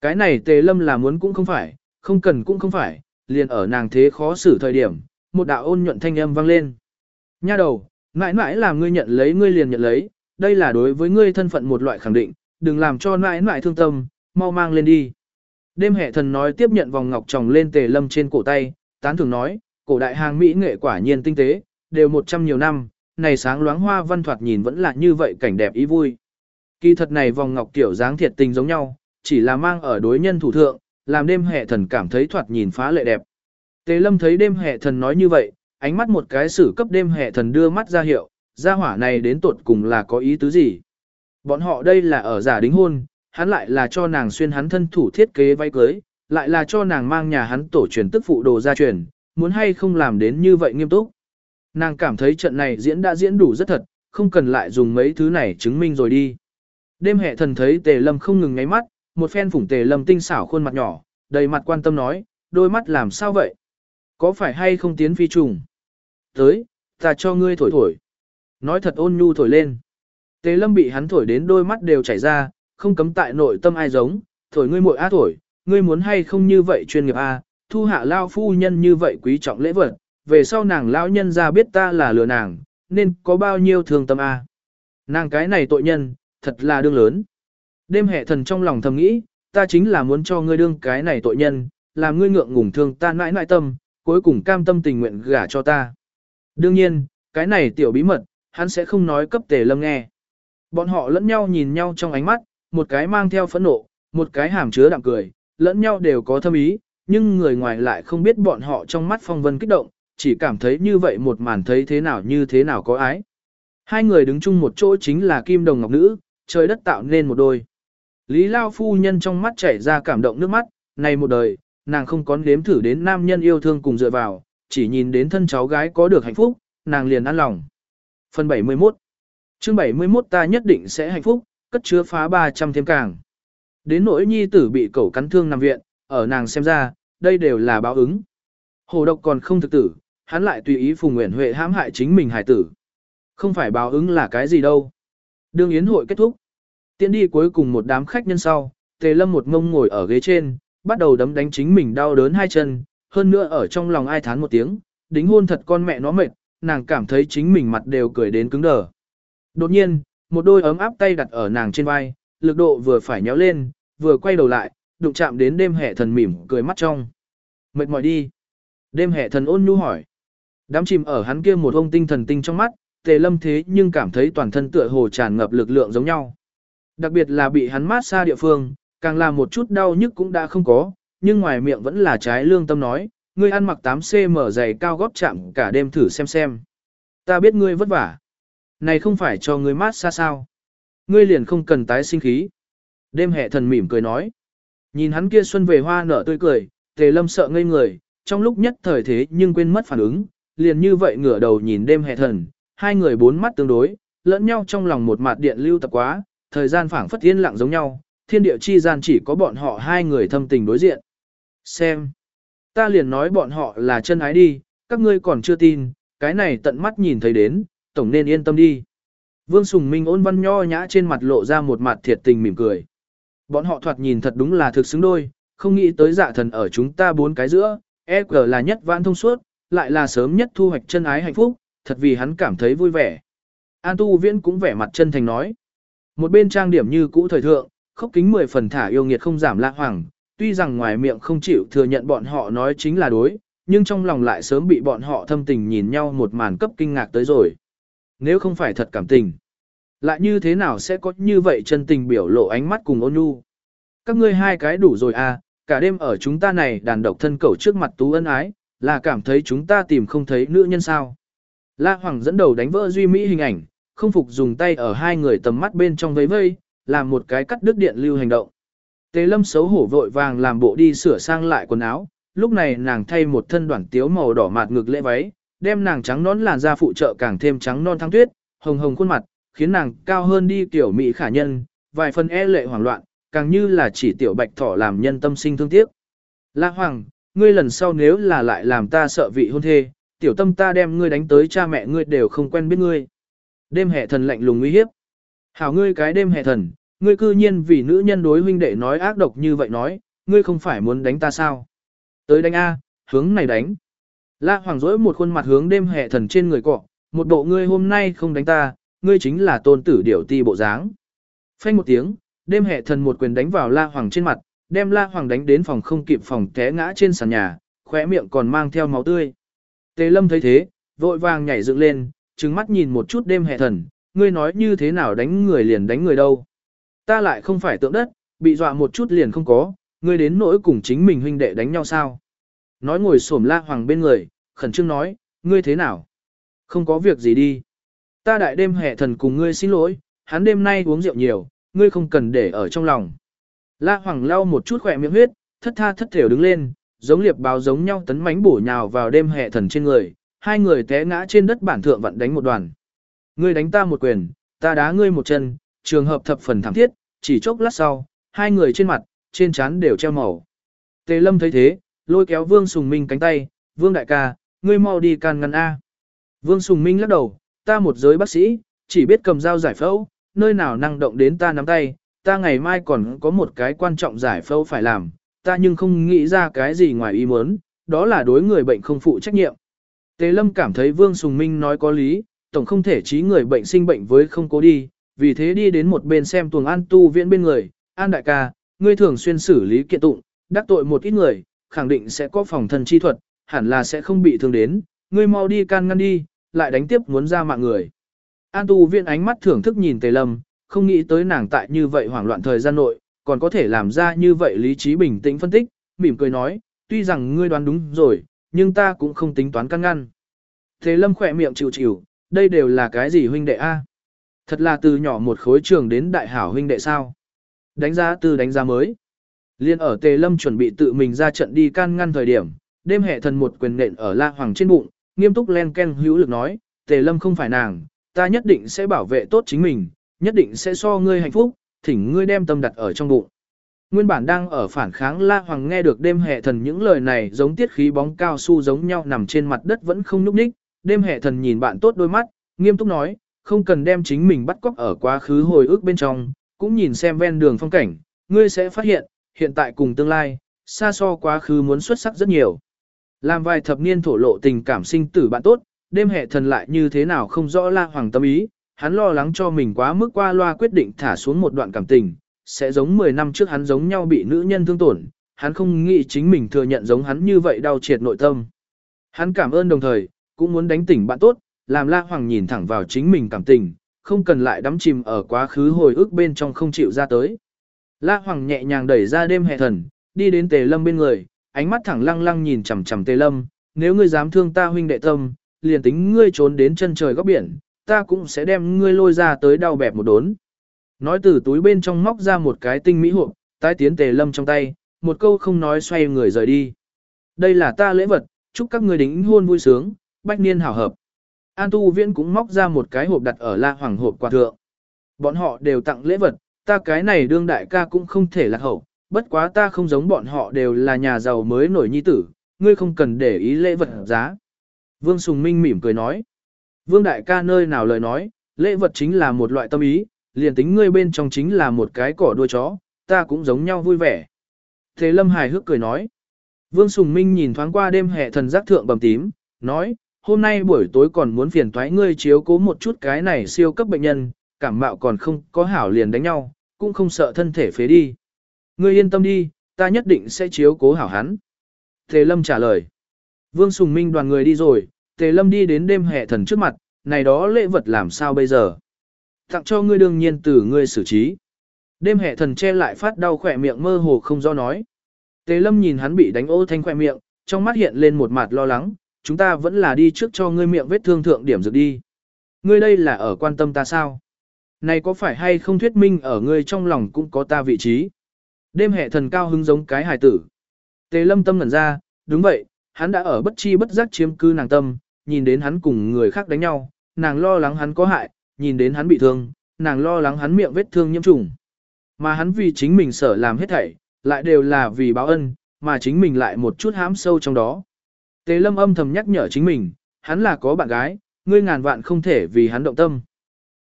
Cái này tề lâm là muốn cũng không phải, không cần cũng không phải, liền ở nàng thế khó xử thời điểm, một đạo ôn nhuận thanh âm vang lên. Nha đầu, mãi mãi làm ngươi nhận lấy ngươi liền nhận lấy, đây là đối với ngươi thân phận một loại khẳng định, đừng làm cho mãi mãi thương tâm, mau mang lên đi. Đêm hệ thần nói tiếp nhận vòng ngọc tròng lên tề lâm trên cổ tay, tán thường nói, cổ đại hàng Mỹ nghệ quả nhiên tinh tế, đều một trăm nhiều năm, này sáng loáng hoa văn thoạt nhìn vẫn là như vậy cảnh đẹp ý vui. Kỳ thật này vòng ngọc kiểu dáng thiệt tình giống nhau, chỉ là mang ở đối nhân thủ thượng, làm đêm hệ thần cảm thấy thoạt nhìn phá lệ đẹp. Tề lâm thấy đêm hệ thần nói như vậy, ánh mắt một cái xử cấp đêm hệ thần đưa mắt ra hiệu, gia hỏa này đến tuột cùng là có ý tứ gì. Bọn họ đây là ở giả đính hôn, hắn lại là cho nàng xuyên hắn thân thủ thiết kế váy cưới, lại là cho nàng mang nhà hắn tổ truyền tức phụ đồ gia truyền, muốn hay không làm đến như vậy nghiêm túc. Nàng cảm thấy trận này diễn đã diễn đủ rất thật, không cần lại dùng mấy thứ này chứng minh rồi đi. Đêm hệ thần thấy tề lâm không ngừng ngáy mắt, một phen phủng tề lâm tinh xảo khuôn mặt nhỏ, đầy mặt quan tâm nói, đôi mắt làm sao vậy? Có phải hay không tiến phi trùng? Tới, ta cho ngươi thổi thổi. Nói thật ôn nhu thổi lên. Tề lâm bị hắn thổi đến đôi mắt đều chảy ra, không cấm tại nội tâm ai giống, thổi ngươi muội a thổi, ngươi muốn hay không như vậy chuyên nghiệp a, thu hạ lao phu nhân như vậy quý trọng lễ vật, về sau nàng lão nhân ra biết ta là lừa nàng, nên có bao nhiêu thương tâm a. Nàng cái này tội nhân, thật là đương lớn. Đêm hệ thần trong lòng thầm nghĩ, ta chính là muốn cho ngươi đương cái này tội nhân, làm ngươi ngượng ngùng thương ta nãi nãi tâm, cuối cùng cam tâm tình nguyện gả cho ta. Đương nhiên, cái này tiểu bí mật, hắn sẽ không nói cấp tề lâm nghe. Bọn họ lẫn nhau nhìn nhau trong ánh mắt, một cái mang theo phẫn nộ, một cái hàm chứa đạm cười, lẫn nhau đều có thâm ý, nhưng người ngoài lại không biết bọn họ trong mắt phong vân kích động, chỉ cảm thấy như vậy một màn thấy thế nào như thế nào có ái. Hai người đứng chung một chỗ chính là kim đồng ngọc nữ, trời đất tạo nên một đôi. Lý Lao phu nhân trong mắt chảy ra cảm động nước mắt, này một đời, nàng không có nếm thử đến nam nhân yêu thương cùng dựa vào, chỉ nhìn đến thân cháu gái có được hạnh phúc, nàng liền an lòng. Phần 71 chương 71 ta nhất định sẽ hạnh phúc, cất chứa phá 300 thêm càng. Đến nỗi nhi tử bị cẩu cắn thương nằm viện, ở nàng xem ra, đây đều là báo ứng. Hồ độc còn không thực tử, hắn lại tùy ý Phùng Nguyễn Huệ hãm hại chính mình hải tử. Không phải báo ứng là cái gì đâu. Đương yến hội kết thúc. Tiến đi cuối cùng một đám khách nhân sau, Tề Lâm một ngông ngồi ở ghế trên, bắt đầu đấm đánh chính mình đau đớn hai chân, hơn nữa ở trong lòng ai thán một tiếng, đính hôn thật con mẹ nó mệt, nàng cảm thấy chính mình mặt đều cười đến cứng đờ. Đột nhiên, một đôi ấm áp tay đặt ở nàng trên vai, lực độ vừa phải nhéo lên, vừa quay đầu lại, đụng chạm đến đêm hệ thần mỉm cười mắt trong. Mệt mỏi đi. Đêm hệ thần ôn nhu hỏi. Đám chìm ở hắn kia một ông tinh thần tinh trong mắt, tề lâm thế nhưng cảm thấy toàn thân tựa hồ tràn ngập lực lượng giống nhau. Đặc biệt là bị hắn mát xa địa phương, càng là một chút đau nhức cũng đã không có, nhưng ngoài miệng vẫn là trái lương tâm nói, ngươi ăn mặc 8cm giày cao góp chạm cả đêm thử xem xem. Ta biết ngươi vất vả. Này không phải cho ngươi mát xa sao. Ngươi liền không cần tái sinh khí. Đêm hệ thần mỉm cười nói. Nhìn hắn kia xuân về hoa nở tươi cười, tề lâm sợ ngây người, trong lúc nhất thời thế nhưng quên mất phản ứng, liền như vậy ngửa đầu nhìn đêm hệ thần, hai người bốn mắt tương đối, lẫn nhau trong lòng một mặt điện lưu tập quá, thời gian phảng phất yên lặng giống nhau, thiên địa chi gian chỉ có bọn họ hai người thâm tình đối diện. Xem, ta liền nói bọn họ là chân ái đi, các ngươi còn chưa tin, cái này tận mắt nhìn thấy đến, tổng nên yên tâm đi. Vương Sùng Minh ôn văn nho nhã trên mặt lộ ra một mặt thiệt tình mỉm cười. Bọn họ thoạt nhìn thật đúng là thực xứng đôi, không nghĩ tới dạ thần ở chúng ta bốn cái giữa, EQ là nhất vãn thông suốt, lại là sớm nhất thu hoạch chân ái hạnh phúc, thật vì hắn cảm thấy vui vẻ. An Tu Viễn cũng vẻ mặt chân thành nói. Một bên trang điểm như cũ thời thượng, khóc kính mười phần thả yêu nghiệt không giảm lạ hoàng, tuy rằng ngoài miệng không chịu thừa nhận bọn họ nói chính là đối, nhưng trong lòng lại sớm bị bọn họ thâm tình nhìn nhau một màn cấp kinh ngạc tới rồi. Nếu không phải thật cảm tình, lại như thế nào sẽ có như vậy chân tình biểu lộ ánh mắt cùng ôn nhu. Các ngươi hai cái đủ rồi à, cả đêm ở chúng ta này đàn độc thân cầu trước mặt tú ân ái, là cảm thấy chúng ta tìm không thấy nữ nhân sao. La Hoàng dẫn đầu đánh vỡ Duy Mỹ hình ảnh, không phục dùng tay ở hai người tầm mắt bên trong vây vây, làm một cái cắt đứt điện lưu hành động. Tề lâm xấu hổ vội vàng làm bộ đi sửa sang lại quần áo, lúc này nàng thay một thân đoạn tiếu màu đỏ mạt ngực lễ váy, đem nàng trắng nón làn da phụ trợ càng thêm trắng non thăng tuyết, hồng hồng khuôn mặt, khiến nàng cao hơn đi tiểu mỹ khả nhân, vài phần e lệ hoảng loạn, càng như là chỉ tiểu bạch thỏ làm nhân tâm sinh thương tiếc. La Hoàng, ngươi lần sau nếu là lại làm ta sợ vị hôn thê, tiểu tâm ta đem ngươi đánh tới cha mẹ ngươi đều không quen biết ngươi. Đêm hệ thần lạnh lùng uy hiếp. Hảo ngươi cái đêm hệ thần, ngươi cư nhiên vì nữ nhân đối huynh đệ nói ác độc như vậy nói, ngươi không phải muốn đánh ta sao? Tới đánh A, hướng này đánh. La Hoàng dỗi một khuôn mặt hướng đêm hệ thần trên người cọ, một bộ ngươi hôm nay không đánh ta, ngươi chính là tôn tử điểu ti bộ dáng. Phanh một tiếng, đêm hệ thần một quyền đánh vào La Hoàng trên mặt, đem La Hoàng đánh đến phòng không kịp phòng té ngã trên sàn nhà, khóe miệng còn mang theo máu tươi. Tề Lâm thấy thế, vội vàng nhảy dựng lên, trừng mắt nhìn một chút đêm hệ thần, ngươi nói như thế nào đánh người liền đánh người đâu. Ta lại không phải tượng đất, bị dọa một chút liền không có, ngươi đến nỗi cùng chính mình huynh đệ đánh nhau sao. Nói ngồi xổm la hoàng bên người, khẩn trương nói, ngươi thế nào? Không có việc gì đi. Ta đại đêm hệ thần cùng ngươi xin lỗi, hắn đêm nay uống rượu nhiều, ngươi không cần để ở trong lòng. La hoàng lau một chút khỏe miệng huyết, thất tha thất thểu đứng lên, giống liệp báo giống nhau tấn mánh bổ nhào vào đêm hệ thần trên người, hai người té ngã trên đất bản thượng vận đánh một đoàn. Ngươi đánh ta một quyền, ta đá ngươi một chân, trường hợp thập phần thảm thiết, chỉ chốc lát sau, hai người trên mặt, trên trán đều treo màu. Tề lâm thấy thế, lôi kéo vương sùng minh cánh tay, vương đại ca, ngươi mau đi can ngăn A. Vương Sùng Minh lắc đầu, ta một giới bác sĩ, chỉ biết cầm dao giải phẫu, nơi nào năng động đến ta nắm tay, ta ngày mai còn có một cái quan trọng giải phẫu phải làm, ta nhưng không nghĩ ra cái gì ngoài ý muốn, đó là đối người bệnh không phụ trách nhiệm. Tề Lâm cảm thấy Vương Sùng Minh nói có lý, tổng không thể trí người bệnh sinh bệnh với không cố đi, vì thế đi đến một bên xem tuồng an tu viện bên người, an đại ca, ngươi thường xuyên xử lý kiện tụng, đắc tội một ít người, khẳng định sẽ có phòng thân chi thuật, hẳn là sẽ không bị thương đến, ngươi mau đi can ngăn đi, lại đánh tiếp muốn ra mạng người. An tu viện ánh mắt thưởng thức nhìn Tề Lâm, không nghĩ tới nàng tại như vậy hoảng loạn thời gian nội, còn có thể làm ra như vậy lý trí bình tĩnh phân tích, mỉm cười nói, tuy rằng ngươi đoán đúng rồi, nhưng ta cũng không tính toán can ngăn. Tề Lâm khỏe miệng chịu chịu, đây đều là cái gì huynh đệ a? Thật là từ nhỏ một khối trường đến đại hảo huynh đệ sao? Đánh giá từ đánh giá mới. Liên ở Tề Lâm chuẩn bị tự mình ra trận đi can ngăn thời điểm, đêm hệ thần một quyền nện ở La Hoàng trên bụng, nghiêm túc len ken hữu lực nói, Tề Lâm không phải nàng, ta nhất định sẽ bảo vệ tốt chính mình, nhất định sẽ so ngươi hạnh phúc, thỉnh ngươi đem tâm đặt ở trong bụng. Nguyên bản đang ở phản kháng La Hoàng nghe được đêm hệ thần những lời này giống tiết khí bóng cao su giống nhau nằm trên mặt đất vẫn không nhúc nhích, đêm hệ thần nhìn bạn tốt đôi mắt, nghiêm túc nói, không cần đem chính mình bắt cóc ở quá khứ hồi ức bên trong, cũng nhìn xem ven đường phong cảnh, ngươi sẽ phát hiện, hiện tại cùng tương lai, xa so quá khứ muốn xuất sắc rất nhiều. Làm vài thập niên thổ lộ tình cảm sinh tử bạn tốt, đêm hệ thần lại như thế nào không rõ la hoàng tâm ý, hắn lo lắng cho mình quá mức qua loa quyết định thả xuống một đoạn cảm tình, sẽ giống 10 năm trước hắn giống nhau bị nữ nhân thương tổn, hắn không nghĩ chính mình thừa nhận giống hắn như vậy đau triệt nội tâm. Hắn cảm ơn đồng thời, cũng muốn đánh tỉnh bạn tốt, làm La Hoàng nhìn thẳng vào chính mình cảm tình, không cần lại đắm chìm ở quá khứ hồi ức bên trong không chịu ra tới. La Hoàng nhẹ nhàng đẩy ra đêm hệ thần, đi đến Tề Lâm bên người, ánh mắt thẳng lăng lăng nhìn chằm chằm Tề Lâm, nếu ngươi dám thương ta huynh đệ tâm, liền tính ngươi trốn đến chân trời góc biển, ta cũng sẽ đem ngươi lôi ra tới đau bẹp một đốn. Nói từ túi bên trong móc ra một cái tinh mỹ hộp, tái tiến Tề Lâm trong tay, một câu không nói xoay người rời đi. Đây là ta lễ vật, chúc các ngươi đính hôn vui sướng, bách niên hảo hợp. An Tu Viễn cũng móc ra một cái hộp đặt ở La Hoàng hộp quà thượng. Bọn họ đều tặng lễ vật, ta cái này đương đại ca cũng không thể lạc hậu, bất quá ta không giống bọn họ đều là nhà giàu mới nổi nhi tử, ngươi không cần để ý lễ vật giá. Vương Sùng Minh mỉm cười nói. Vương đại ca nơi nào lời nói, lễ vật chính là một loại tâm ý, liền tính ngươi bên trong chính là một cái cỏ đuôi chó, ta cũng giống nhau vui vẻ. Thế Lâm hài hước cười nói. Vương Sùng Minh nhìn thoáng qua đêm hệ thần giác thượng bầm tím, nói, hôm nay buổi tối còn muốn phiền thoái ngươi chiếu cố một chút cái này siêu cấp bệnh nhân, cảm mạo còn không có hảo liền đánh nhau, cũng không sợ thân thể phế đi. Ngươi yên tâm đi, ta nhất định sẽ chiếu cố hảo hắn. Tề Lâm trả lời. Vương Sùng Minh đoàn người đi rồi, Tề Lâm đi đến đêm hệ thần trước mặt, này đó lễ vật làm sao bây giờ? Tặng cho ngươi đương nhiên từ ngươi xử trí. Đêm hệ thần che lại phát đau khỏe miệng mơ hồ không do nói. Tề Lâm nhìn hắn bị đánh ô thanh khỏe miệng, trong mắt hiện lên một mặt lo lắng, chúng ta vẫn là đi trước cho ngươi miệng vết thương thượng điểm dược đi. Ngươi đây là ở quan tâm ta sao? Này có phải hay không thuyết minh ở ngươi trong lòng cũng có ta vị trí? Đêm hệ thần cao hứng giống cái hài tử. Tề lâm tâm ngẩn ra, đúng vậy, hắn đã ở bất chi bất giác chiếm cư nàng tâm, nhìn đến hắn cùng người khác đánh nhau, nàng lo lắng hắn có hại, nhìn đến hắn bị thương, nàng lo lắng hắn miệng vết thương nhiễm trùng. Mà hắn vì chính mình sở làm hết thảy, lại đều là vì báo ân, mà chính mình lại một chút hám sâu trong đó. Tề lâm âm thầm nhắc nhở chính mình, hắn là có bạn gái, ngươi ngàn vạn không thể vì hắn động tâm.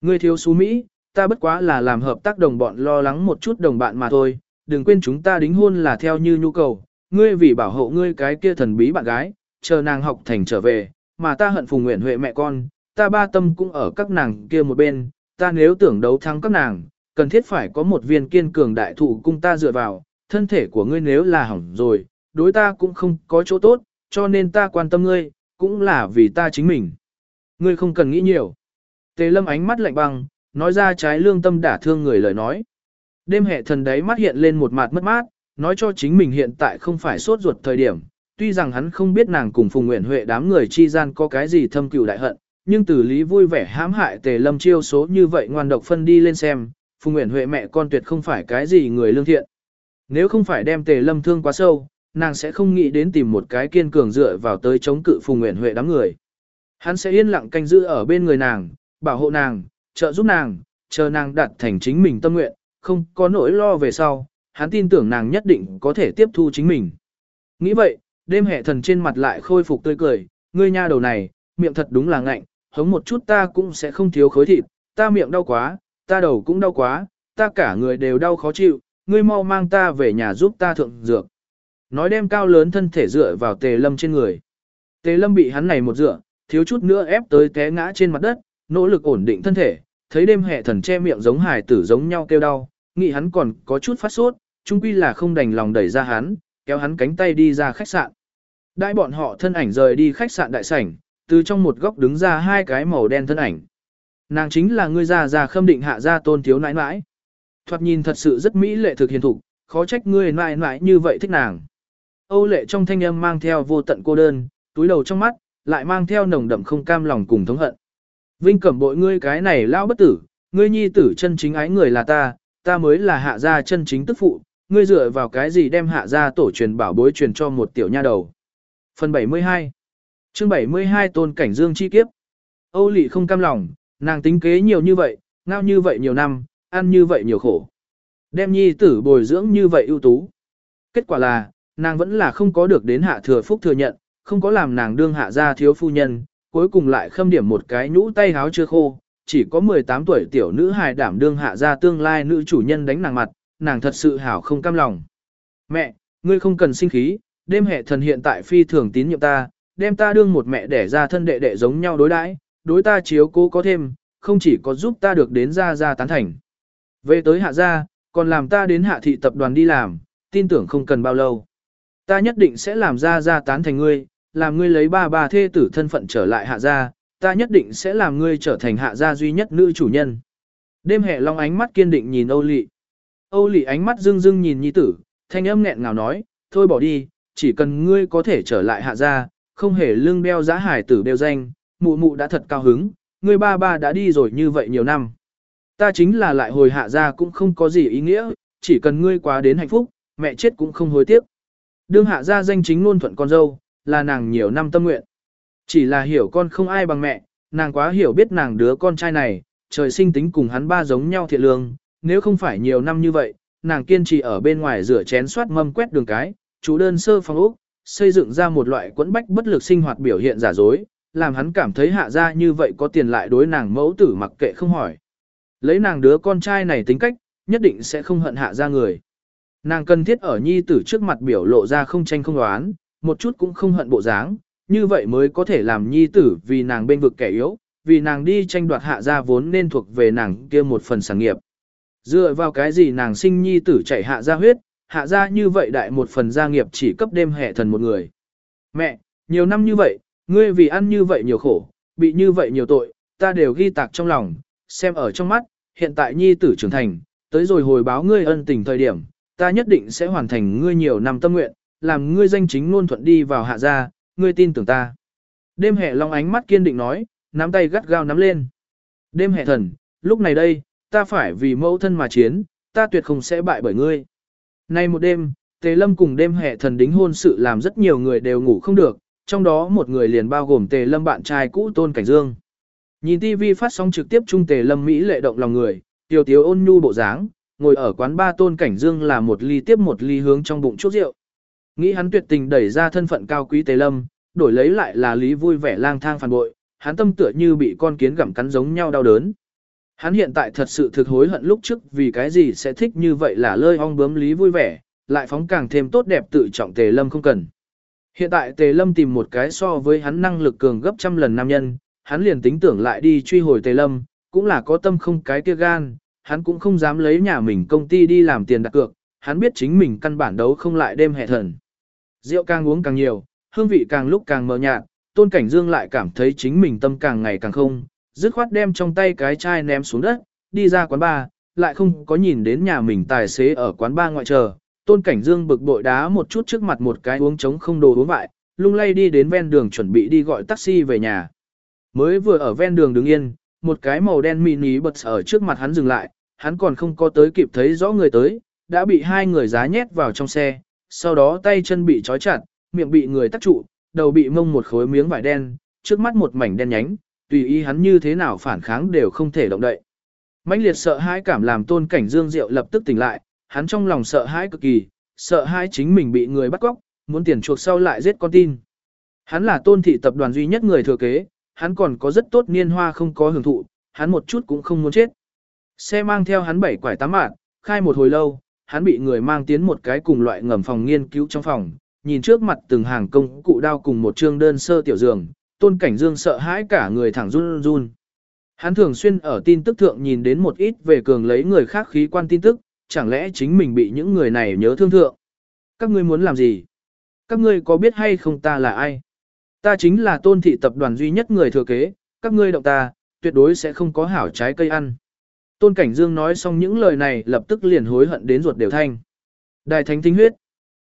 Ngươi thiếu xú Mỹ, ta bất quá là làm hợp tác đồng bọn lo lắng một chút đồng bạn mà thôi, đừng quên chúng ta đính hôn là theo như nhu cầu, ngươi vì bảo hộ ngươi cái kia thần bí bạn gái, chờ nàng học thành trở về, mà ta hận phùng nguyện huệ mẹ con, ta ba tâm cũng ở các nàng kia một bên, ta nếu tưởng đấu thắng các nàng, cần thiết phải có một viên kiên cường đại thụ cung ta dựa vào, thân thể của ngươi nếu là hỏng rồi, đối ta cũng không có chỗ tốt, cho nên ta quan tâm ngươi, cũng là vì ta chính mình. Ngươi không cần nghĩ nhiều. Tề lâm ánh mắt lạnh băng, nói ra trái lương tâm đả thương người lời nói. Đêm hệ thần đấy mắt hiện lên một mặt mất mát, nói cho chính mình hiện tại không phải sốt ruột thời điểm. Tuy rằng hắn không biết nàng cùng Phùng Nguyễn Huệ đám người chi gian có cái gì thâm cừu đại hận, nhưng từ lý vui vẻ hãm hại tề lâm chiêu số như vậy ngoan độc phân đi lên xem, Phùng Nguyễn Huệ mẹ con tuyệt không phải cái gì người lương thiện. Nếu không phải đem tề lâm thương quá sâu, nàng sẽ không nghĩ đến tìm một cái kiên cường dựa vào tới chống cự Phùng Nguyễn Huệ đám người. Hắn sẽ yên lặng canh giữ ở bên người nàng, bảo hộ nàng, trợ giúp nàng, chờ nàng đạt thành chính mình tâm nguyện, không có nỗi lo về sau, hắn tin tưởng nàng nhất định có thể tiếp thu chính mình. Nghĩ vậy, đêm hệ thần trên mặt lại khôi phục tươi cười, ngươi nha đầu này, miệng thật đúng là ngạnh, hống một chút ta cũng sẽ không thiếu khối thịt, ta miệng đau quá, ta đầu cũng đau quá, ta cả người đều đau khó chịu, ngươi mau mang ta về nhà giúp ta thượng dược. Nói đem cao lớn thân thể dựa vào tề lâm trên người. Tề lâm bị hắn này một dựa, thiếu chút nữa ép tới té ngã trên mặt đất, nỗ lực ổn định thân thể, thấy đêm hệ thần che miệng giống hài tử giống nhau kêu đau, nghĩ hắn còn có chút phát sốt, chung quy là không đành lòng đẩy ra hắn, kéo hắn cánh tay đi ra khách sạn. Đại bọn họ thân ảnh rời đi khách sạn đại sảnh, từ trong một góc đứng ra hai cái màu đen thân ảnh. Nàng chính là người già già khâm định hạ gia tôn thiếu nãi nãi. Thoạt nhìn thật sự rất mỹ lệ thực hiền thục, khó trách ngươi nãi nãi như vậy thích nàng. Âu lệ trong thanh âm mang theo vô tận cô đơn, túi đầu trong mắt, lại mang theo nồng đậm không cam lòng cùng thống hận. Vinh cẩm bội ngươi cái này lao bất tử, ngươi nhi tử chân chính ái người là ta, ta mới là hạ gia chân chính tức phụ, ngươi dựa vào cái gì đem hạ gia tổ truyền bảo bối truyền cho một tiểu nha đầu. Phần 72 chương 72 Tôn Cảnh Dương chi kiếp Âu lị không cam lòng, nàng tính kế nhiều như vậy, ngao như vậy nhiều năm, ăn như vậy nhiều khổ. Đem nhi tử bồi dưỡng như vậy ưu tú. Kết quả là, nàng vẫn là không có được đến hạ thừa phúc thừa nhận, không có làm nàng đương hạ gia thiếu phu nhân, cuối cùng lại khâm điểm một cái nhũ tay háo chưa khô, chỉ có 18 tuổi tiểu nữ hài đảm đương hạ gia tương lai nữ chủ nhân đánh nàng mặt, nàng thật sự hảo không cam lòng. Mẹ, ngươi không cần sinh khí, đêm hệ thần hiện tại phi thường tín nhiệm ta, đem ta đương một mẹ đẻ ra thân đệ đệ giống nhau đối đãi, đối ta chiếu cố có thêm, không chỉ có giúp ta được đến ra ra tán thành. Về tới hạ gia, còn làm ta đến hạ thị tập đoàn đi làm, tin tưởng không cần bao lâu. Ta nhất định sẽ làm ra ra tán thành ngươi, làm ngươi lấy ba bà thê tử thân phận trở lại hạ gia, ta nhất định sẽ làm ngươi trở thành hạ gia duy nhất nữ chủ nhân. Đêm hệ long ánh mắt kiên định nhìn Âu Lị. Âu Lị ánh mắt dưng dưng nhìn nhi tử, thanh âm nghẹn ngào nói, thôi bỏ đi, chỉ cần ngươi có thể trở lại hạ gia, không hề lương đeo giá hải tử đeo danh, mụ mụ đã thật cao hứng, ngươi ba ba đã đi rồi như vậy nhiều năm. Ta chính là lại hồi hạ gia cũng không có gì ý nghĩa, chỉ cần ngươi quá đến hạnh phúc, mẹ chết cũng không hối tiếc. Đương hạ gia danh chính luôn thuận con dâu, là nàng nhiều năm tâm nguyện. Chỉ là hiểu con không ai bằng mẹ, nàng quá hiểu biết nàng đứa con trai này, trời sinh tính cùng hắn ba giống nhau thiện lương, nếu không phải nhiều năm như vậy, nàng kiên trì ở bên ngoài rửa chén soát mâm quét đường cái, chủ đơn sơ phòng ốc, xây dựng ra một loại quẫn bách bất lực sinh hoạt biểu hiện giả dối, làm hắn cảm thấy hạ ra như vậy có tiền lại đối nàng mẫu tử mặc kệ không hỏi. Lấy nàng đứa con trai này tính cách, nhất định sẽ không hận hạ ra người. Nàng cần thiết ở nhi tử trước mặt biểu lộ ra không tranh không đoán, một chút cũng không hận bộ dáng, như vậy mới có thể làm nhi tử vì nàng bên vực kẻ yếu, vì nàng đi tranh đoạt hạ gia vốn nên thuộc về nàng kia một phần sản nghiệp. Dựa vào cái gì nàng sinh nhi tử chạy hạ gia huyết, hạ gia như vậy đại một phần gia nghiệp chỉ cấp đêm hệ thần một người. Mẹ, nhiều năm như vậy, ngươi vì ăn như vậy nhiều khổ, bị như vậy nhiều tội, ta đều ghi tạc trong lòng, xem ở trong mắt, hiện tại nhi tử trưởng thành, tới rồi hồi báo ngươi ân tình thời điểm, ta nhất định sẽ hoàn thành ngươi nhiều năm tâm nguyện, làm ngươi danh chính luôn thuận đi vào hạ gia, ngươi tin tưởng ta. Đêm hệ long ánh mắt kiên định nói, nắm tay gắt gao nắm lên. Đêm hệ thần, lúc này đây, ta phải vì mẫu thân mà chiến, ta tuyệt không sẽ bại bởi ngươi. Nay một đêm, Tề Lâm cùng đêm hệ thần đính hôn sự làm rất nhiều người đều ngủ không được, trong đó một người liền bao gồm Tề Lâm bạn trai cũ Tôn Cảnh Dương. Nhìn TV phát sóng trực tiếp trung Tề Lâm Mỹ lệ động lòng người, tiểu tiếu ôn nhu bộ dáng, ngồi ở quán ba Tôn Cảnh Dương là một ly tiếp một ly hướng trong bụng chút rượu. Nghĩ hắn tuyệt tình đẩy ra thân phận cao quý Tề Lâm, đổi lấy lại là lý vui vẻ lang thang phản bội, hắn tâm tựa như bị con kiến gặm cắn giống nhau đau đớn. Hắn hiện tại thật sự thực hối hận lúc trước vì cái gì sẽ thích như vậy là lơi ong bướm lý vui vẻ, lại phóng càng thêm tốt đẹp tự trọng Tề Lâm không cần. Hiện tại Tề Lâm tìm một cái so với hắn năng lực cường gấp trăm lần nam nhân, hắn liền tính tưởng lại đi truy hồi Tề Lâm, cũng là có tâm không cái kia gan, hắn cũng không dám lấy nhà mình công ty đi làm tiền đặt cược, hắn biết chính mình căn bản đấu không lại đêm hệ thần. Rượu càng uống càng nhiều, hương vị càng lúc càng mờ nhạt, Tôn Cảnh Dương lại cảm thấy chính mình tâm càng ngày càng không, dứt khoát đem trong tay cái chai ném xuống đất, đi ra quán bar, lại không có nhìn đến nhà mình tài xế ở quán bar ngoại chờ. Tôn Cảnh Dương bực bội đá một chút trước mặt một cái uống trống không đồ uống vại, lung lay đi đến ven đường chuẩn bị đi gọi taxi về nhà. Mới vừa ở ven đường đứng yên, một cái màu đen mini bật ở trước mặt hắn dừng lại, hắn còn không có tới kịp thấy rõ người tới, đã bị hai người giá nhét vào trong xe, sau đó tay chân bị trói chặt, miệng bị người tắc trụ, đầu bị mông một khối miếng vải đen, trước mắt một mảnh đen nhánh, tùy ý hắn như thế nào phản kháng đều không thể động đậy. mãnh liệt sợ hãi cảm làm tôn cảnh dương diệu lập tức tỉnh lại, hắn trong lòng sợ hãi cực kỳ, sợ hãi chính mình bị người bắt cóc, muốn tiền chuộc sau lại giết con tin. Hắn là tôn thị tập đoàn duy nhất người thừa kế, hắn còn có rất tốt niên hoa không có hưởng thụ, hắn một chút cũng không muốn chết. Xe mang theo hắn bảy quải tám mạn, khai một hồi lâu, hắn bị người mang tiến một cái cùng loại ngầm phòng nghiên cứu trong phòng, nhìn trước mặt từng hàng công cụ đao cùng một trương đơn sơ tiểu giường, tôn cảnh dương sợ hãi cả người thẳng run run. Hắn thường xuyên ở tin tức thượng nhìn đến một ít về cường lấy người khác khí quan tin tức, chẳng lẽ chính mình bị những người này nhớ thương thượng. Các ngươi muốn làm gì? Các ngươi có biết hay không ta là ai? Ta chính là tôn thị tập đoàn duy nhất người thừa kế, các ngươi động ta, tuyệt đối sẽ không có hảo trái cây ăn. Tôn Cảnh Dương nói xong những lời này lập tức liền hối hận đến ruột đều thanh. Đại thánh tinh huyết.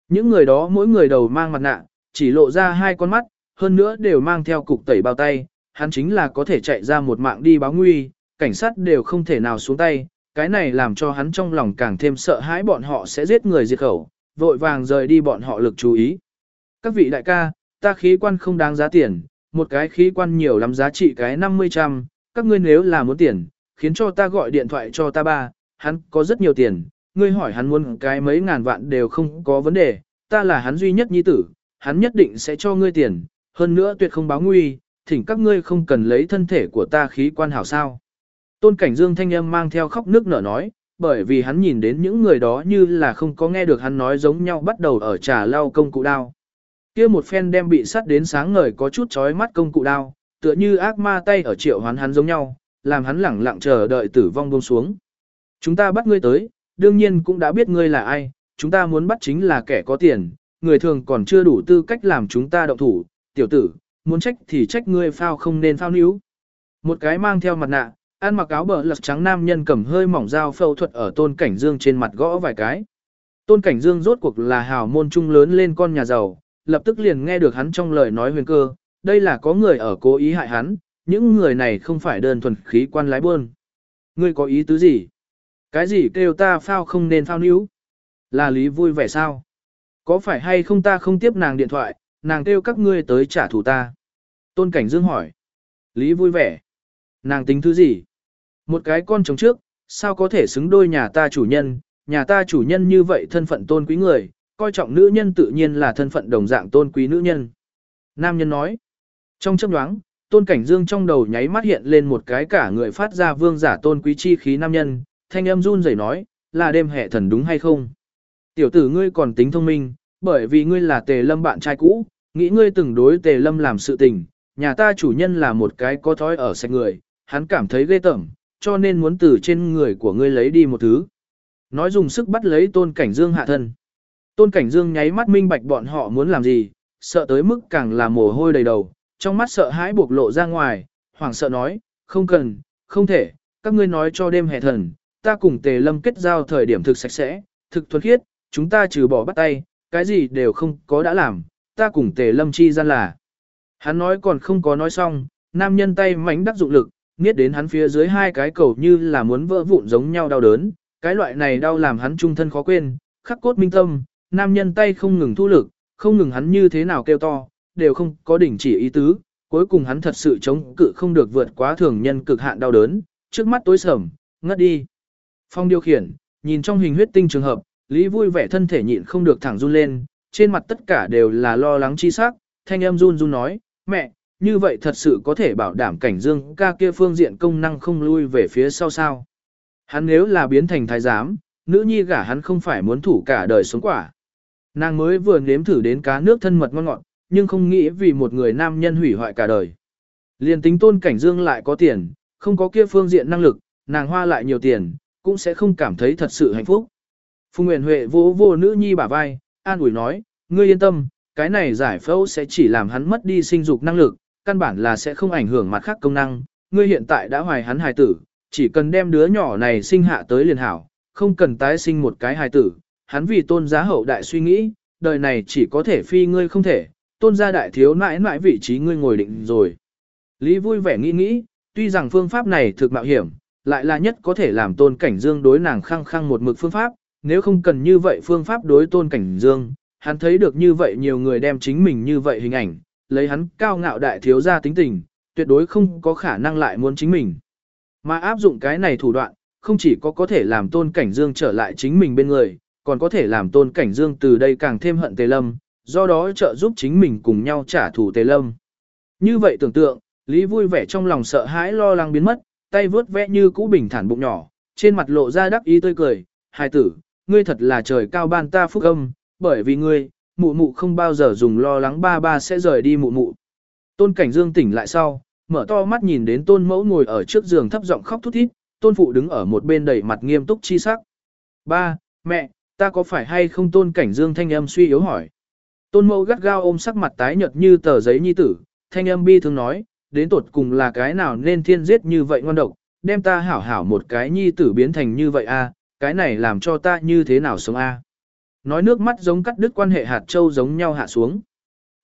Những người đó mỗi người đầu mang mặt nạ, chỉ lộ ra hai con mắt, hơn nữa đều mang theo cục tẩy bao tay, hắn chính là có thể chạy ra một mạng đi báo nguy, cảnh sát đều không thể nào xuống tay, cái này làm cho hắn trong lòng càng thêm sợ hãi bọn họ sẽ giết người diệt khẩu, vội vàng rời đi bọn họ lực chú ý. Các vị đại ca, ta khí quan không đáng giá tiền, một cái khí quan nhiều lắm giá trị cái 50 trăm, các ngươi nếu là muốn tiền, khiến cho ta gọi điện thoại cho ta ba, hắn có rất nhiều tiền, ngươi hỏi hắn muốn cái mấy ngàn vạn đều không có vấn đề, ta là hắn duy nhất nhi tử, hắn nhất định sẽ cho ngươi tiền, hơn nữa tuyệt không báo nguy, thỉnh các ngươi không cần lấy thân thể của ta khí quan hảo sao. Tôn Cảnh Dương thanh âm mang theo khóc nước nở nói, bởi vì hắn nhìn đến những người đó như là không có nghe được hắn nói giống nhau bắt đầu ở trà lau công cụ đao. kia một phen đem bị sắt đến sáng ngời có chút chói mắt công cụ đao, tựa như ác ma tay ở triệu hoán hắn giống nhau, làm hắn lẳng lặng chờ đợi tử vong buông xuống. Chúng ta bắt ngươi tới, đương nhiên cũng đã biết ngươi là ai, chúng ta muốn bắt chính là kẻ có tiền, người thường còn chưa đủ tư cách làm chúng ta động thủ, tiểu tử, muốn trách thì trách ngươi phao không nên phao níu. Một cái mang theo mặt nạ, ăn mặc áo bờ lật trắng nam nhân cầm hơi mỏng dao phẫu thuật ở tôn cảnh dương trên mặt gõ vài cái. Tôn cảnh dương rốt cuộc là hào môn trung lớn lên con nhà giàu, lập tức liền nghe được hắn trong lời nói huyền cơ, đây là có người ở cố ý hại hắn, những người này không phải đơn thuần khí quan lái buôn. Ngươi có ý tứ gì? Cái gì kêu ta phao không nên phao níu? Là lý vui vẻ sao? Có phải hay không ta không tiếp nàng điện thoại, nàng kêu các ngươi tới trả thù ta? Tôn Cảnh Dương hỏi. Lý vui vẻ. Nàng tính thứ gì? Một cái con trống trước, sao có thể xứng đôi nhà ta chủ nhân, nhà ta chủ nhân như vậy thân phận tôn quý người, coi trọng nữ nhân tự nhiên là thân phận đồng dạng tôn quý nữ nhân. Nam nhân nói. Trong chấp đoáng, tôn cảnh dương trong đầu nháy mắt hiện lên một cái cả người phát ra vương giả tôn quý chi khí nam nhân, thanh âm run rẩy nói, là đêm hệ thần đúng hay không? Tiểu tử ngươi còn tính thông minh, bởi vì ngươi là tề lâm bạn trai cũ, nghĩ ngươi từng đối tề lâm làm sự tình, nhà ta chủ nhân là một cái có thói ở sạch người, hắn cảm thấy ghê tởm, cho nên muốn từ trên người của ngươi lấy đi một thứ. Nói dùng sức bắt lấy tôn cảnh dương hạ thân. Tôn cảnh dương nháy mắt minh bạch bọn họ muốn làm gì, sợ tới mức càng là mồ hôi đầy đầu, trong mắt sợ hãi buộc lộ ra ngoài, hoảng sợ nói, không cần, không thể, các ngươi nói cho đêm hè thần, ta cùng tề lâm kết giao thời điểm thực sạch sẽ, thực thuần khiết, chúng ta trừ bỏ bắt tay, cái gì đều không có đã làm, ta cùng tề lâm chi gian là. Hắn nói còn không có nói xong, nam nhân tay mảnh đắc dụng lực, nghiết đến hắn phía dưới hai cái cầu như là muốn vỡ vụn giống nhau đau đớn, cái loại này đau làm hắn trung thân khó quên, khắc cốt minh tâm, nam nhân tay không ngừng thu lực, không ngừng hắn như thế nào kêu to, đều không có đỉnh chỉ ý tứ, cuối cùng hắn thật sự chống cự không được vượt quá thường nhân cực hạn đau đớn, trước mắt tối sầm, ngất đi. Phong điều khiển, nhìn trong hình huyết tinh trường hợp, Lý vui vẻ thân thể nhịn không được thẳng run lên, trên mặt tất cả đều là lo lắng chi sắc, thanh âm run run nói, mẹ, như vậy thật sự có thể bảo đảm cảnh dương ca kia phương diện công năng không lui về phía sau sao. Hắn nếu là biến thành thái giám, nữ nhi gả hắn không phải muốn thủ cả đời sống quả. Nàng mới vừa nếm thử đến cá nước thân mật ngon ngọt, nhưng không nghĩ vì một người nam nhân hủy hoại cả đời. Liên tính tôn cảnh dương lại có tiền, không có kia phương diện năng lực, nàng hoa lại nhiều tiền, cũng sẽ không cảm thấy thật sự hạnh phúc. Phùng Nguyễn Huệ vô vô nữ nhi bả vai, an ủi nói, ngươi yên tâm, cái này giải phẫu sẽ chỉ làm hắn mất đi sinh dục năng lực, căn bản là sẽ không ảnh hưởng mặt khác công năng. Ngươi hiện tại đã hoài hắn hài tử, chỉ cần đem đứa nhỏ này sinh hạ tới liền hảo, không cần tái sinh một cái hài tử. Hắn vì tôn giá hậu đại suy nghĩ, đời này chỉ có thể phi ngươi không thể, tôn gia đại thiếu nãi nãi vị trí ngươi ngồi định rồi. Lý vui vẻ nghĩ nghĩ, tuy rằng phương pháp này thực mạo hiểm, lại là nhất có thể làm tôn cảnh dương đối nàng khăng khăng một mực phương pháp, nếu không cần như vậy phương pháp đối tôn cảnh dương, hắn thấy được như vậy nhiều người đem chính mình như vậy hình ảnh, lấy hắn cao ngạo đại thiếu gia tính tình, tuyệt đối không có khả năng lại muốn chính mình. Mà áp dụng cái này thủ đoạn, không chỉ có có thể làm tôn cảnh dương trở lại chính mình bên người, còn có thể làm tôn cảnh dương từ đây càng thêm hận tề lâm, do đó trợ giúp chính mình cùng nhau trả thù tề lâm. Như vậy tưởng tượng, Lý vui vẻ trong lòng sợ hãi lo lắng biến mất, tay vướt vẽ như cũ bình thản bụng nhỏ, trên mặt lộ ra đắc ý tươi cười, hài tử, ngươi thật là trời cao ban ta phúc âm, bởi vì ngươi, mụ mụ không bao giờ dùng lo lắng ba ba sẽ rời đi mụ mụ. Tôn Cảnh Dương tỉnh lại sau, mở to mắt nhìn đến tôn mẫu ngồi ở trước giường thấp giọng khóc thút thít, tôn phụ đứng ở một bên đầy mặt nghiêm túc chi sắc. Ba, mẹ, ta có phải hay không tôn cảnh dương thanh âm suy yếu hỏi. Tôn mẫu gắt gao ôm sắc mặt tái nhợt như tờ giấy nhi tử, thanh âm bi thương nói, đến tột cùng là cái nào nên thiên giết như vậy ngon độc, đem ta hảo hảo một cái nhi tử biến thành như vậy a, cái này làm cho ta như thế nào sống a. Nói nước mắt giống cắt đứt quan hệ hạt châu giống nhau hạ xuống.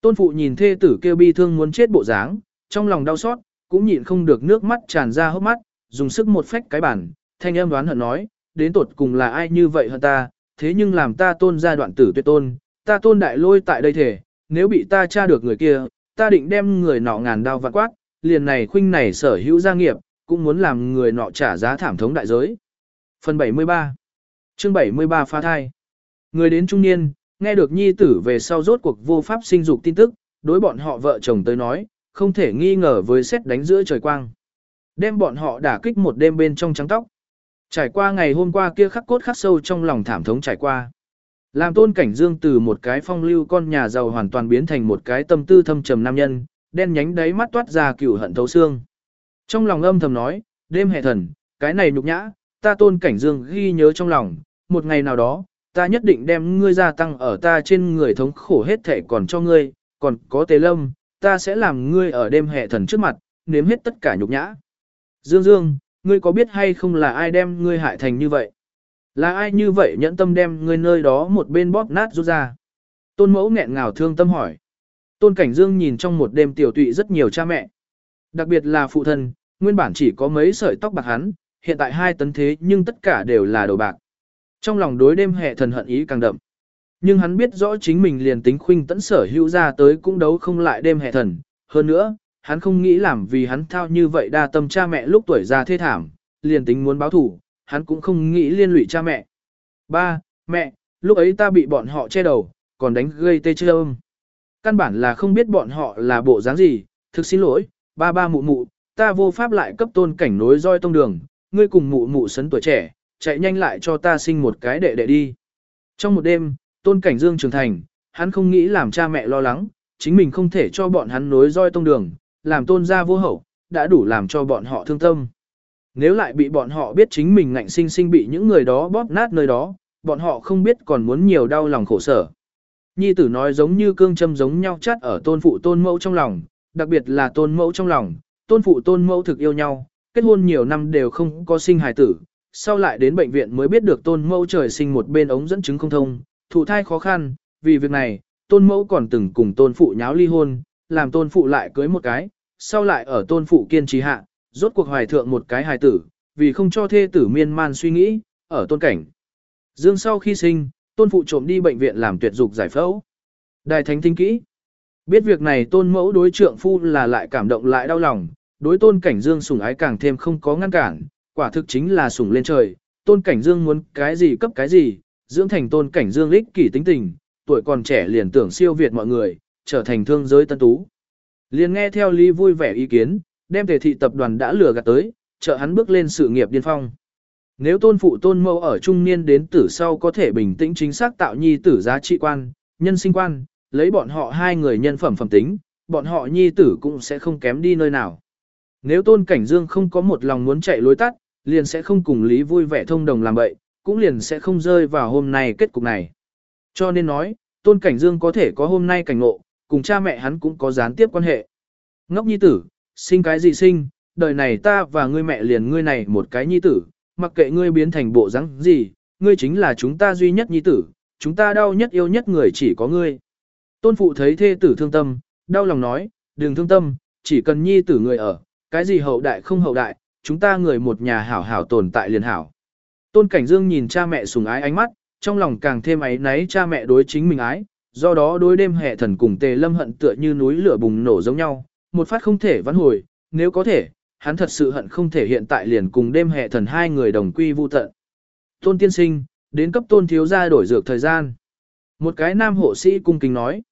Tôn phụ nhìn thê tử kêu bi thương muốn chết bộ dáng, trong lòng đau xót, cũng nhịn không được nước mắt tràn ra hốc mắt, dùng sức một phách cái bản, thanh âm đoán hận nói, đến tột cùng là ai như vậy hơn ta, thế nhưng làm ta tôn ra đoạn tử tuyệt tôn, ta tôn đại lôi tại đây thể, nếu bị ta tra được người kia, ta định đem người nọ ngàn đao vạn quát, liền này khuynh này sở hữu gia nghiệp, cũng muốn làm người nọ trả giá thảm thống đại giới. Phần 73 Chương 73 phá thai Người đến trung niên, nghe được nhi tử về sau rốt cuộc vô pháp sinh dục tin tức, đối bọn họ vợ chồng tới nói, không thể nghi ngờ với xét đánh giữa trời quang. Đem bọn họ đả kích một đêm bên trong trắng tóc. Trải qua ngày hôm qua kia khắc cốt khắc sâu trong lòng thảm thống trải qua. Làm tôn cảnh dương từ một cái phong lưu con nhà giàu hoàn toàn biến thành một cái tâm tư thâm trầm nam nhân, đen nhánh đáy mắt toát ra cửu hận thấu xương. Trong lòng âm thầm nói, đêm hệ thần, cái này nhục nhã, ta tôn cảnh dương ghi nhớ trong lòng, một ngày nào đó, ta nhất định đem ngươi gia tăng ở ta trên người thống khổ hết thể còn cho ngươi, còn có tế lâm, ta sẽ làm ngươi ở đêm hệ thần trước mặt, nếm hết tất cả nhục nhã. Dương Dương, ngươi có biết hay không là ai đem ngươi hại thành như vậy? Là ai như vậy nhẫn tâm đem ngươi nơi đó một bên bóp nát rút ra? Tôn mẫu nghẹn ngào thương tâm hỏi. Tôn Cảnh Dương nhìn trong một đêm tiểu tụy rất nhiều cha mẹ. Đặc biệt là phụ thân, nguyên bản chỉ có mấy sợi tóc bạc hắn, hiện tại hai tấn thế nhưng tất cả đều là đồ bạc. Trong lòng đối đêm hệ thần hận ý càng đậm. Nhưng hắn biết rõ chính mình liền tính khuynh tẫn sở hữu ra tới cũng đấu không lại đêm hệ thần. Hơn nữa, hắn không nghĩ làm vì hắn thao như vậy đa tâm cha mẹ lúc tuổi già thê thảm, liền tính muốn báo thủ, hắn cũng không nghĩ liên lụy cha mẹ. Ba, mẹ, lúc ấy ta bị bọn họ che đầu, còn đánh gây tê chơ âm. Căn bản là không biết bọn họ là bộ dáng gì, thực xin lỗi, ba ba mụ mụ, ta vô pháp lại cấp tôn cảnh nối roi tông đường, ngươi cùng mụ mụ sấn tuổi trẻ, chạy nhanh lại cho ta sinh một cái đệ đệ đi. Trong một đêm, tôn cảnh dương trưởng thành, hắn không nghĩ làm cha mẹ lo lắng, chính mình không thể cho bọn hắn nối roi tông đường, làm tôn gia vô hậu, đã đủ làm cho bọn họ thương tâm. Nếu lại bị bọn họ biết chính mình ngạnh sinh sinh bị những người đó bóp nát nơi đó, bọn họ không biết còn muốn nhiều đau lòng khổ sở. Nhi tử nói giống như cương châm giống nhau chắt ở tôn phụ tôn mẫu trong lòng, đặc biệt là tôn mẫu trong lòng, tôn phụ tôn mẫu thực yêu nhau, kết hôn nhiều năm đều không có sinh hài tử, sau lại đến bệnh viện mới biết được tôn mẫu trời sinh một bên ống dẫn chứng không thông, thụ thai khó khăn, vì việc này, tôn mẫu còn từng cùng tôn phụ nháo ly hôn, làm tôn phụ lại cưới một cái, sau lại ở tôn phụ kiên trì hạ, rốt cuộc hoài thượng một cái hài tử, vì không cho thê tử miên man suy nghĩ, ở tôn cảnh. Dương sau khi sinh, tôn phụ trộm đi bệnh viện làm tuyệt dục giải phẫu. Đài thánh tinh kỹ. Biết việc này tôn mẫu đối trượng phu là lại cảm động lại đau lòng, đối tôn cảnh dương sủng ái càng thêm không có ngăn cản, quả thực chính là sủng lên trời, tôn cảnh dương muốn cái gì cấp cái gì, dưỡng thành tôn cảnh dương lích kỷ tính tình, tuổi còn trẻ liền tưởng siêu việt mọi người, trở thành thương giới tân tú. Liền nghe theo Lý vui vẻ ý kiến, đem thể thị tập đoàn đã lừa gạt tới, trợ hắn bước lên sự nghiệp điên phong. Nếu tôn phụ tôn mẫu ở trung niên đến tử sau có thể bình tĩnh chính xác tạo nhi tử giá trị quan, nhân sinh quan, lấy bọn họ hai người nhân phẩm phẩm tính, bọn họ nhi tử cũng sẽ không kém đi nơi nào. Nếu tôn cảnh dương không có một lòng muốn chạy lối tắt, liền sẽ không cùng Lý vui vẻ thông đồng làm bậy, cũng liền sẽ không rơi vào hôm nay kết cục này. Cho nên nói, tôn cảnh dương có thể có hôm nay cảnh ngộ, cùng cha mẹ hắn cũng có gián tiếp quan hệ. Ngốc nhi tử, sinh cái gì sinh, đời này ta và ngươi mẹ liền ngươi này một cái nhi tử, mặc kệ ngươi biến thành bộ rắn gì, ngươi chính là chúng ta duy nhất nhi tử, chúng ta đau nhất yêu nhất người chỉ có ngươi. Tôn phụ thấy thê tử thương tâm, đau lòng nói, đừng thương tâm, chỉ cần nhi tử người ở, cái gì hậu đại không hậu đại, chúng ta người một nhà hảo hảo tồn tại liền hảo. Tôn Cảnh Dương nhìn cha mẹ sùng ái ánh mắt, trong lòng càng thêm ấy náy cha mẹ đối chính mình ái, do đó đối đêm hệ thần cùng tề lâm hận tựa như núi lửa bùng nổ giống nhau, một phát không thể vãn hồi, nếu có thể, hắn thật sự hận không thể hiện tại liền cùng đêm hệ thần hai người đồng quy vu tận. Tôn tiên sinh, đến cấp tôn thiếu gia đổi dược thời gian. Một cái nam hộ sĩ cung kính nói.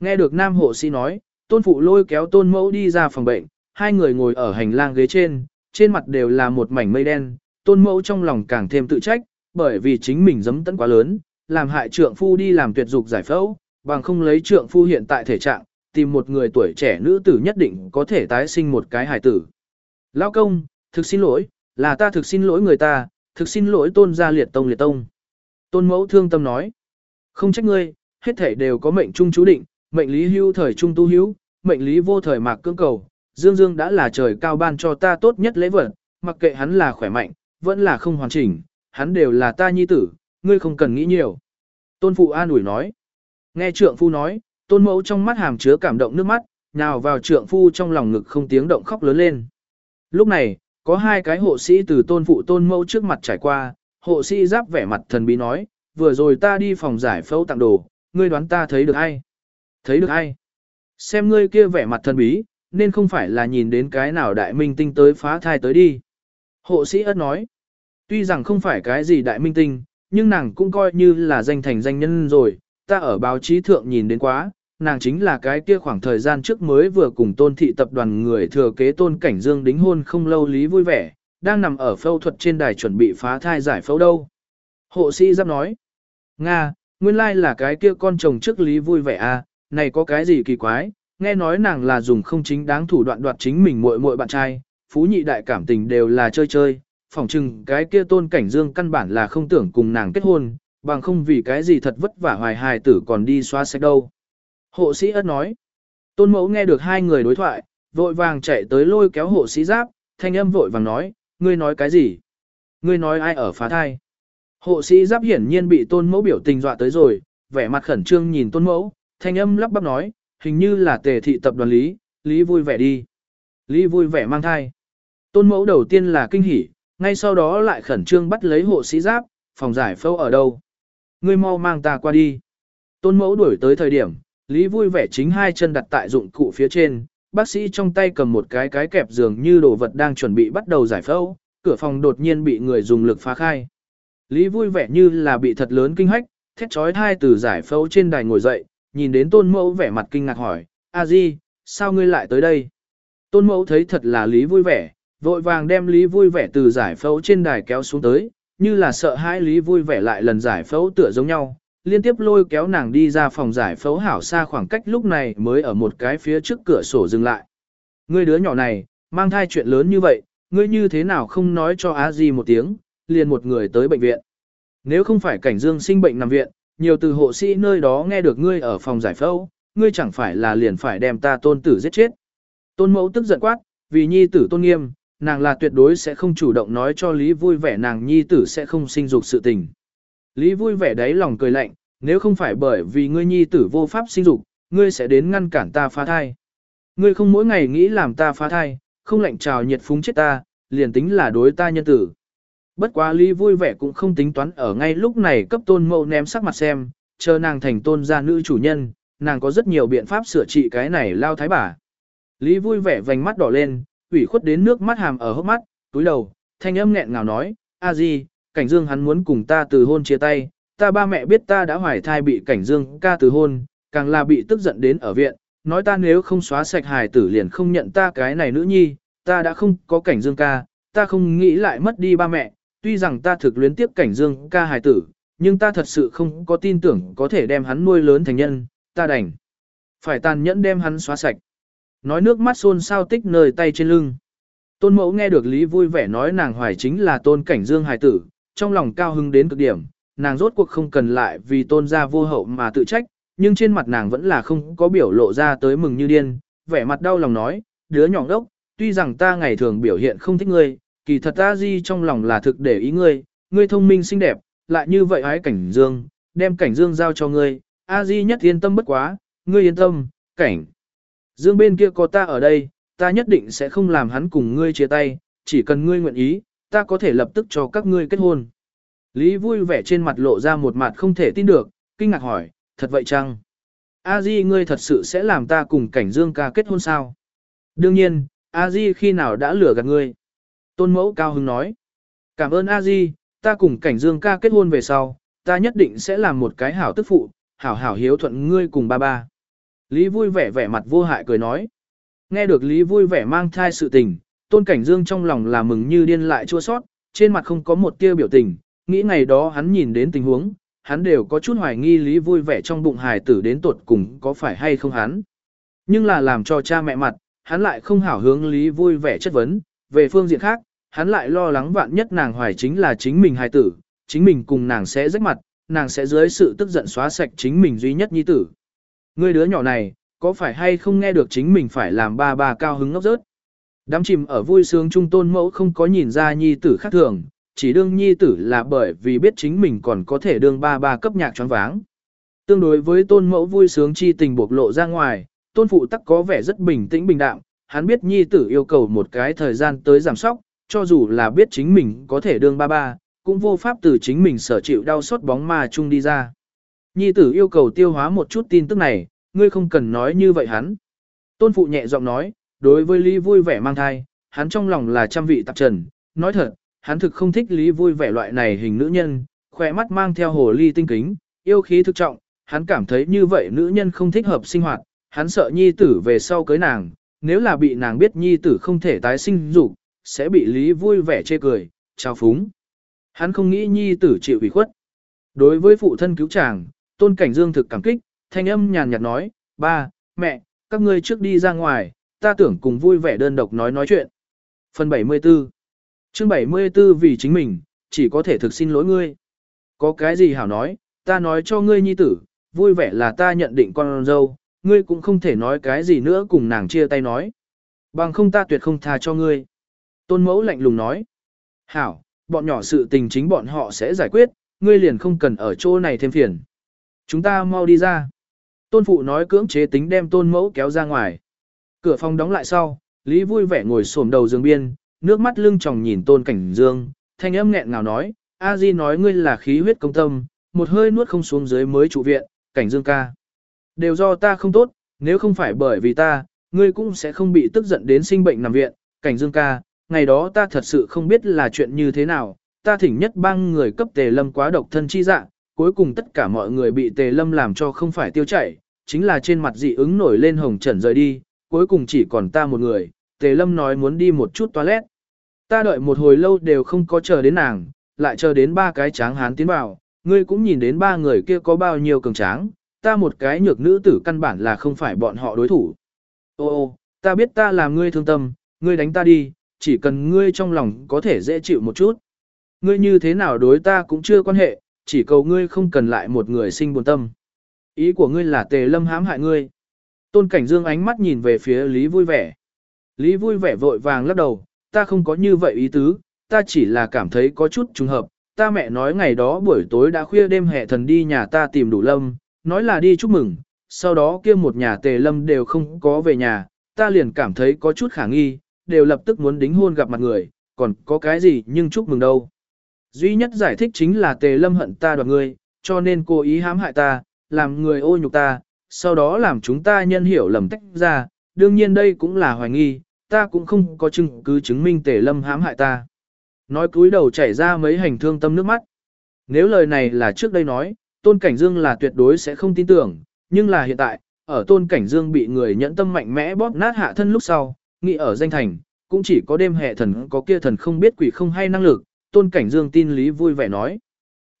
Nghe được nam hộ sĩ nói, tôn phụ lôi kéo tôn mẫu đi ra phòng bệnh, hai người ngồi ở hành lang ghế trên, trên mặt đều là một mảnh mây đen, tôn mẫu trong lòng càng thêm tự trách, bởi vì chính mình dấm tấn quá lớn, làm hại trượng phu đi làm tuyệt dục giải phẫu, bằng không lấy trượng phu hiện tại thể trạng, tìm một người tuổi trẻ nữ tử nhất định có thể tái sinh một cái hài tử. lão công, thực xin lỗi, là ta thực xin lỗi người ta, thực xin lỗi tôn gia liệt tông liệt tông. Tôn mẫu thương tâm nói, không trách ngươi, hết thể đều có mệnh trung chú định, mệnh lý hưu thời trung tu hữu, mệnh lý vô thời mạc cương cầu, Dương Dương đã là trời cao ban cho ta tốt nhất lễ vật, mặc kệ hắn là khỏe mạnh, vẫn là không hoàn chỉnh, hắn đều là ta nhi tử, ngươi không cần nghĩ nhiều. Tôn phụ an ủi nói. Nghe trượng phu nói, tôn mẫu trong mắt hàm chứa cảm động nước mắt, nào vào trượng phu trong lòng ngực không tiếng động khóc lớn lên. Lúc này, có hai cái hộ sĩ từ tôn phụ tôn mẫu trước mặt trải qua, hộ sĩ giáp vẻ mặt thần bí nói, vừa rồi ta đi phòng giải phẫu tặng đồ, ngươi đoán ta thấy được ai? Thấy được ai? Xem ngươi kia vẻ mặt thần bí, nên không phải là nhìn đến cái nào đại minh tinh tới phá thai tới đi. Hộ sĩ ất nói, tuy rằng không phải cái gì đại minh tinh, nhưng nàng cũng coi như là danh thành danh nhân rồi, ta ở báo chí thượng nhìn đến quá, nàng chính là cái kia khoảng thời gian trước mới vừa cùng tôn thị tập đoàn người thừa kế tôn cảnh dương đính hôn không lâu lý vui vẻ, đang nằm ở phẫu thuật trên đài chuẩn bị phá thai giải phẫu đâu. Hộ sĩ giáp nói, Nga, nguyên lai là cái kia con chồng trước lý vui vẻ à, này có cái gì kỳ quái, nghe nói nàng là dùng không chính đáng thủ đoạn đoạt chính mình muội muội bạn trai, phú nhị đại cảm tình đều là chơi chơi, phỏng chừng cái kia tôn cảnh dương căn bản là không tưởng cùng nàng kết hôn, bằng không vì cái gì thật vất vả hoài hài tử còn đi xóa sạch đâu. Hộ sĩ ất nói, tôn mẫu nghe được hai người đối thoại, vội vàng chạy tới lôi kéo hộ sĩ giáp, thanh âm vội vàng nói, ngươi nói cái gì? Ngươi nói ai ở phá thai? Hộ sĩ giáp hiển nhiên bị tôn mẫu biểu tình dọa tới rồi, vẻ mặt khẩn trương nhìn tôn mẫu, thanh âm lắp bắp nói, hình như là tề thị tập đoàn lý, lý vui vẻ đi. Lý vui vẻ mang thai. Tôn mẫu đầu tiên là kinh hỉ, ngay sau đó lại khẩn trương bắt lấy hộ sĩ giáp, phòng giải phẫu ở đâu. Ngươi mau mang ta qua đi. Tôn mẫu đuổi tới thời điểm, Lý vui vẻ chính hai chân đặt tại dụng cụ phía trên, bác sĩ trong tay cầm một cái cái kẹp giường như đồ vật đang chuẩn bị bắt đầu giải phẫu, cửa phòng đột nhiên bị người dùng lực phá khai. Lý vui vẻ như là bị thật lớn kinh hách, thét trói thai từ giải phẫu trên đài ngồi dậy, nhìn đến tôn mẫu vẻ mặt kinh ngạc hỏi, a di, sao ngươi lại tới đây? Tôn mẫu thấy thật là Lý vui vẻ, vội vàng đem Lý vui vẻ từ giải phẫu trên đài kéo xuống tới, như là sợ hãi Lý vui vẻ lại lần giải phẫu tựa giống nhau, liên tiếp lôi kéo nàng đi ra phòng giải phẫu hảo xa khoảng cách lúc này mới ở một cái phía trước cửa sổ dừng lại. Ngươi đứa nhỏ này, mang thai chuyện lớn như vậy, ngươi như thế nào không nói cho a di một tiếng, liền một người tới bệnh viện. Nếu không phải cảnh dương sinh bệnh nằm viện, nhiều từ hộ sĩ nơi đó nghe được ngươi ở phòng giải phẫu, ngươi chẳng phải là liền phải đem ta tôn tử giết chết. Tôn mẫu tức giận quát, vì nhi tử tôn nghiêm, nàng là tuyệt đối sẽ không chủ động nói cho Lý vui vẻ nàng nhi tử sẽ không sinh dục sự tình. Lý vui vẻ đấy lòng cười lạnh, nếu không phải bởi vì ngươi nhi tử vô pháp sinh dục, ngươi sẽ đến ngăn cản ta phá thai. Ngươi không mỗi ngày nghĩ làm ta phá thai, không lạnh trào nhiệt phúng chết ta, liền tính là đối ta nhân tử. Bất quá Lý vui vẻ cũng không tính toán ở ngay lúc này cấp tôn mẫu ném sắc mặt xem, chờ nàng thành tôn gia nữ chủ nhân, nàng có rất nhiều biện pháp sửa trị cái này lao thái bà. Lý vui vẻ vành mắt đỏ lên, ủy khuất đến nước mắt hàm ở hốc mắt, túi đầu, thanh âm nghẹn ngào nói, a di, cảnh dương hắn muốn cùng ta từ hôn chia tay, ta ba mẹ biết ta đã hoài thai bị cảnh dương ca từ hôn, càng là bị tức giận đến ở viện, nói ta nếu không xóa sạch hài tử liền không nhận ta cái này nữ nhi, ta đã không có cảnh dương ca, ta không nghĩ lại mất đi ba mẹ, tuy rằng ta thực luyến tiếp cảnh dương ca hài tử, nhưng ta thật sự không có tin tưởng có thể đem hắn nuôi lớn thành nhân, ta đành. Phải tàn nhẫn đem hắn xóa sạch. Nói nước mắt xôn sao tích nơi tay trên lưng. Tôn mẫu nghe được Lý vui vẻ nói nàng hoài chính là tôn cảnh dương hài tử, trong lòng cao hứng đến cực điểm, nàng rốt cuộc không cần lại vì tôn gia vô hậu mà tự trách, nhưng trên mặt nàng vẫn là không có biểu lộ ra tới mừng như điên, vẻ mặt đau lòng nói, đứa nhỏ đốc, tuy rằng ta ngày thường biểu hiện không thích ngươi, kỳ thật ta di trong lòng là thực để ý ngươi, ngươi thông minh xinh đẹp, lại như vậy ái cảnh dương, đem cảnh dương giao cho ngươi, a di nhất yên tâm bất quá, ngươi yên tâm, cảnh. Dương bên kia có ta ở đây, ta nhất định sẽ không làm hắn cùng ngươi chia tay, chỉ cần ngươi nguyện ý, ta có thể lập tức cho các ngươi kết hôn. Lý vui vẻ trên mặt lộ ra một mặt không thể tin được, kinh ngạc hỏi, thật vậy chăng? A Di ngươi thật sự sẽ làm ta cùng cảnh dương ca kết hôn sao? Đương nhiên, A Di khi nào đã lừa gạt ngươi? Tôn mẫu cao hứng nói. Cảm ơn A Di, ta cùng cảnh dương ca kết hôn về sau, ta nhất định sẽ làm một cái hảo tức phụ, hảo hảo hiếu thuận ngươi cùng ba ba. Lý vui vẻ vẻ mặt vô hại cười nói. Nghe được Lý vui vẻ mang thai sự tình, Tôn Cảnh Dương trong lòng là mừng như điên lại chua sót, trên mặt không có một tia biểu tình, nghĩ ngày đó hắn nhìn đến tình huống, hắn đều có chút hoài nghi Lý vui vẻ trong bụng hài tử đến tuột cùng có phải hay không hắn. Nhưng là làm cho cha mẹ mặt, hắn lại không hảo hướng Lý vui vẻ chất vấn, về phương diện khác, hắn lại lo lắng vạn nhất nàng hoài chính là chính mình hài tử, chính mình cùng nàng sẽ rách mặt, nàng sẽ dưới sự tức giận xóa sạch chính mình duy nhất nhi tử. Người đứa nhỏ này, có phải hay không nghe được chính mình phải làm ba ba cao hứng ngốc rớt? Đám chìm ở vui sướng trung tôn mẫu không có nhìn ra nhi tử khác thường, chỉ đương nhi tử là bởi vì biết chính mình còn có thể đương ba ba cấp nhạc choáng váng. Tương đối với tôn mẫu vui sướng chi tình bộc lộ ra ngoài, tôn phụ tắc có vẻ rất bình tĩnh bình đạm, hắn biết nhi tử yêu cầu một cái thời gian tới giảm sóc, cho dù là biết chính mình có thể đương ba ba, cũng vô pháp từ chính mình sở chịu đau xót bóng ma chung đi ra. Nhi tử yêu cầu tiêu hóa một chút tin tức này, ngươi không cần nói như vậy hắn. Tôn phụ nhẹ giọng nói, đối với Lý vui vẻ mang thai, hắn trong lòng là trăm vị tạp trần, nói thật, hắn thực không thích Lý vui vẻ loại này hình nữ nhân, khỏe mắt mang theo hồ ly tinh kính, yêu khí thực trọng, hắn cảm thấy như vậy nữ nhân không thích hợp sinh hoạt, hắn sợ nhi tử về sau cưới nàng, nếu là bị nàng biết nhi tử không thể tái sinh dục, sẽ bị Lý vui vẻ chê cười, trao phúng. Hắn không nghĩ nhi tử chịu ủy khuất. Đối với phụ thân cứu chàng, tôn cảnh dương thực cảm kích, thanh âm nhàn nhạt nói, ba, mẹ, các ngươi trước đi ra ngoài, ta tưởng cùng vui vẻ đơn độc nói nói chuyện. Phần 74 chương 74 vì chính mình, chỉ có thể thực xin lỗi ngươi. Có cái gì hảo nói, ta nói cho ngươi nhi tử, vui vẻ là ta nhận định con dâu, ngươi cũng không thể nói cái gì nữa cùng nàng chia tay nói. Bằng không ta tuyệt không tha cho ngươi. Tôn mẫu lạnh lùng nói. Hảo, bọn nhỏ sự tình chính bọn họ sẽ giải quyết, ngươi liền không cần ở chỗ này thêm phiền. Chúng ta mau đi ra. Tôn phụ nói cưỡng chế tính đem tôn mẫu kéo ra ngoài. Cửa phòng đóng lại sau, Lý vui vẻ ngồi xổm đầu giường biên, nước mắt lưng tròng nhìn tôn cảnh dương, thanh âm nghẹn ngào nói, A Di nói ngươi là khí huyết công tâm, một hơi nuốt không xuống dưới mới trụ viện, cảnh dương ca. Đều do ta không tốt, nếu không phải bởi vì ta, ngươi cũng sẽ không bị tức giận đến sinh bệnh nằm viện, cảnh dương ca, ngày đó ta thật sự không biết là chuyện như thế nào, ta thỉnh nhất bang người cấp tề lâm quá độc thân chi dạng, cuối cùng tất cả mọi người bị tề lâm làm cho không phải tiêu chảy, chính là trên mặt dị ứng nổi lên hồng trần rời đi, cuối cùng chỉ còn ta một người, tề lâm nói muốn đi một chút toilet. Ta đợi một hồi lâu đều không có chờ đến nàng, lại chờ đến ba cái tráng hán tiến vào, ngươi cũng nhìn đến ba người kia có bao nhiêu cường tráng, ta một cái nhược nữ tử căn bản là không phải bọn họ đối thủ. Ô ô, ta biết ta làm ngươi thương tâm, ngươi đánh ta đi, chỉ cần ngươi trong lòng có thể dễ chịu một chút. Ngươi như thế nào đối ta cũng chưa quan hệ, chỉ cầu ngươi không cần lại một người sinh buồn tâm. Ý của ngươi là tề lâm hãm hại ngươi. Tôn Cảnh Dương ánh mắt nhìn về phía Lý vui vẻ. Lý vui vẻ vội vàng lắc đầu, ta không có như vậy ý tứ, ta chỉ là cảm thấy có chút trùng hợp. Ta mẹ nói ngày đó buổi tối đã khuya đêm hệ thần đi nhà ta tìm đủ lâm, nói là đi chúc mừng, sau đó kia một nhà tề lâm đều không có về nhà, ta liền cảm thấy có chút khả nghi, đều lập tức muốn đính hôn gặp mặt người, còn có cái gì nhưng chúc mừng đâu. Duy nhất giải thích chính là tề lâm hận ta đoạt ngươi, cho nên cố ý hãm hại ta, làm người ô nhục ta, sau đó làm chúng ta nhân hiểu lầm tách ra, đương nhiên đây cũng là hoài nghi, ta cũng không có chứng cứ chứng minh tề lâm hãm hại ta. Nói cúi đầu chảy ra mấy hành thương tâm nước mắt. Nếu lời này là trước đây nói, Tôn Cảnh Dương là tuyệt đối sẽ không tin tưởng, nhưng là hiện tại, ở Tôn Cảnh Dương bị người nhẫn tâm mạnh mẽ bóp nát hạ thân lúc sau, nghĩ ở danh thành, cũng chỉ có đêm hệ thần có kia thần không biết quỷ không hay năng lực, Tôn Cảnh Dương tin Lý vui vẻ nói.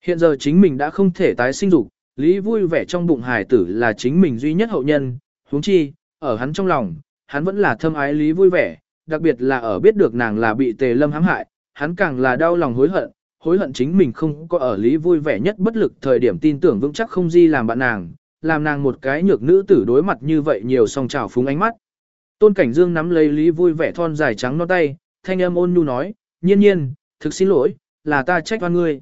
Hiện giờ chính mình đã không thể tái sinh dục, Lý vui vẻ trong bụng hài tử là chính mình duy nhất hậu nhân, huống chi, ở hắn trong lòng, hắn vẫn là thâm ái Lý vui vẻ, đặc biệt là ở biết được nàng là bị tề lâm hãm hại, hắn càng là đau lòng hối hận, hối hận chính mình không có ở Lý vui vẻ nhất bất lực thời điểm tin tưởng vững chắc không di làm bạn nàng, làm nàng một cái nhược nữ tử đối mặt như vậy nhiều song trào phúng ánh mắt. Tôn Cảnh Dương nắm lấy Lý vui vẻ thon dài trắng non tay, thanh âm ôn nhu nói, nhiên nhiên, thực xin lỗi, là ta trách oan ngươi.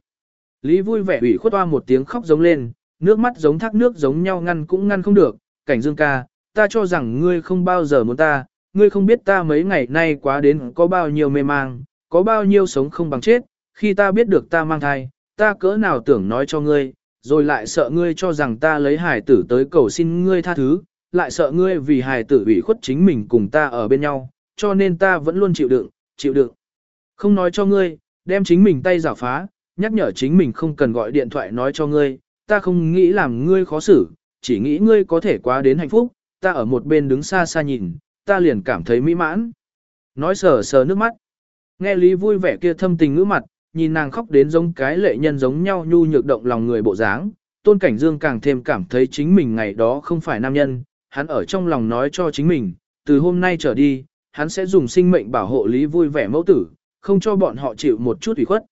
Lý vui vẻ ủy khuất toa một tiếng khóc giống lên, nước mắt giống thác nước giống nhau ngăn cũng ngăn không được, cảnh dương ca, ta cho rằng ngươi không bao giờ muốn ta, ngươi không biết ta mấy ngày nay quá đến có bao nhiêu mê mang, có bao nhiêu sống không bằng chết, khi ta biết được ta mang thai, ta cỡ nào tưởng nói cho ngươi, rồi lại sợ ngươi cho rằng ta lấy hải tử tới cầu xin ngươi tha thứ, lại sợ ngươi vì hải tử ủy khuất chính mình cùng ta ở bên nhau, cho nên ta vẫn luôn chịu đựng, chịu đựng. Không nói cho ngươi, đem chính mình tay giả phá, nhắc nhở chính mình không cần gọi điện thoại nói cho ngươi, ta không nghĩ làm ngươi khó xử, chỉ nghĩ ngươi có thể quá đến hạnh phúc, ta ở một bên đứng xa xa nhìn, ta liền cảm thấy mỹ mãn. Nói sờ sờ nước mắt. Nghe Lý vui vẻ kia thâm tình ngữ mặt, nhìn nàng khóc đến giống cái lệ nhân giống nhau nhu nhược động lòng người bộ dáng, Tôn Cảnh Dương càng thêm cảm thấy chính mình ngày đó không phải nam nhân, hắn ở trong lòng nói cho chính mình, từ hôm nay trở đi, hắn sẽ dùng sinh mệnh bảo hộ Lý vui vẻ mẫu tử, không cho bọn họ chịu một chút ủy khuất.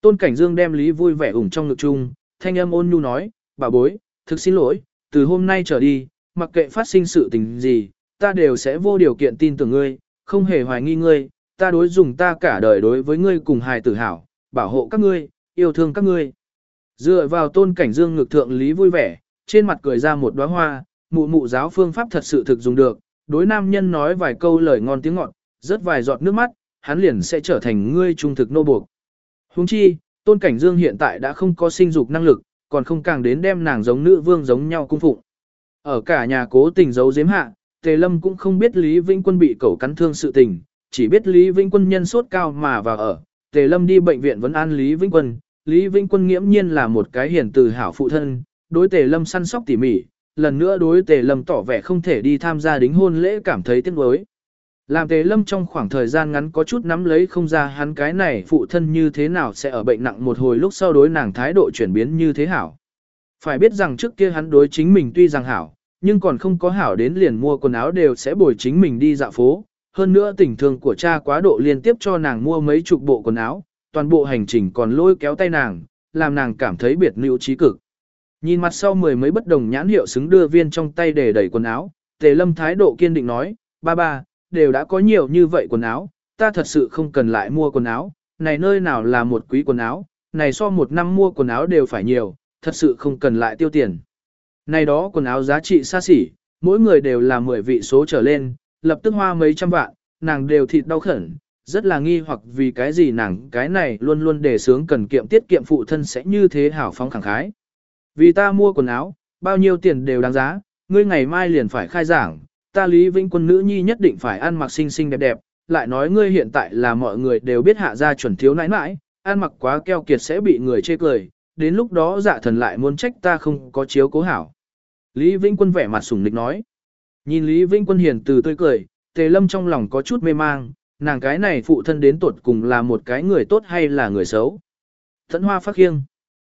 Tôn Cảnh Dương đem Lý vui vẻ ủng trong ngực chung, thanh âm ôn nhu nói, bà bối, thực xin lỗi, từ hôm nay trở đi, mặc kệ phát sinh sự tình gì, ta đều sẽ vô điều kiện tin tưởng ngươi, không hề hoài nghi ngươi, ta đối dùng ta cả đời đối với ngươi cùng hài tử hảo, bảo hộ các ngươi, yêu thương các ngươi. Dựa vào tôn cảnh dương ngực thượng lý vui vẻ, trên mặt cười ra một đóa hoa, mụ mụ giáo phương pháp thật sự thực dùng được, đối nam nhân nói vài câu lời ngon tiếng ngọt, rớt vài giọt nước mắt, hắn liền sẽ trở thành ngươi trung thực nô buộc. Huống chi, tôn cảnh dương hiện tại đã không có sinh dục năng lực, còn không càng đến đem nàng giống nữ vương giống nhau cung phụng. Ở cả nhà cố tình giấu giếm hạ, Tề Lâm cũng không biết Lý Vĩnh Quân bị cẩu cắn thương sự tình, chỉ biết Lý Vĩnh Quân nhân sốt cao mà vào ở. Tề Lâm đi bệnh viện vẫn an Lý Vĩnh Quân, Lý Vĩnh Quân nghiễm nhiên là một cái hiền từ hảo phụ thân, đối Tề Lâm săn sóc tỉ mỉ, lần nữa đối Tề Lâm tỏ vẻ không thể đi tham gia đính hôn lễ cảm thấy tiếc nuối. Làm Tề Lâm trong khoảng thời gian ngắn có chút nắm lấy không ra hắn cái này phụ thân như thế nào sẽ ở bệnh nặng một hồi lúc sau đối nàng thái độ chuyển biến như thế hảo. Phải biết rằng trước kia hắn đối chính mình tuy rằng hảo, nhưng còn không có hảo đến liền mua quần áo đều sẽ bồi chính mình đi dạo phố. Hơn nữa tình thương của cha quá độ liên tiếp cho nàng mua mấy chục bộ quần áo, toàn bộ hành trình còn lôi kéo tay nàng, làm nàng cảm thấy biệt nữ trí cực. Nhìn mặt sau mười mấy bất đồng nhãn hiệu xứng đưa viên trong tay để đẩy quần áo, tề lâm thái độ kiên định nói, ba ba, đều đã có nhiều như vậy quần áo, ta thật sự không cần lại mua quần áo, này nơi nào là một quý quần áo, này so một năm mua quần áo đều phải nhiều, thật sự không cần lại tiêu tiền. Này đó quần áo giá trị xa xỉ, mỗi người đều là 10 vị số trở lên, lập tức hoa mấy trăm vạn, nàng đều thịt đau khẩn, rất là nghi hoặc vì cái gì nàng cái này luôn luôn đề sướng cần kiệm tiết kiệm phụ thân sẽ như thế hảo phóng khẳng khái. Vì ta mua quần áo, bao nhiêu tiền đều đáng giá, ngươi ngày mai liền phải khai giảng, ta Lý Vĩnh quân nữ nhi nhất định phải ăn mặc xinh xinh đẹp đẹp, lại nói ngươi hiện tại là mọi người đều biết hạ gia chuẩn thiếu nãi nãi, ăn mặc quá keo kiệt sẽ bị người chê cười, đến lúc đó dạ thần lại muốn trách ta không có chiếu cố hảo. Lý Vĩnh Quân vẻ mặt sủng nịch nói. Nhìn Lý Vĩnh Quân hiền từ tươi cười, Tề Lâm trong lòng có chút mê mang, nàng cái này phụ thân đến tuột cùng là một cái người tốt hay là người xấu. Thẫn hoa phát khiêng.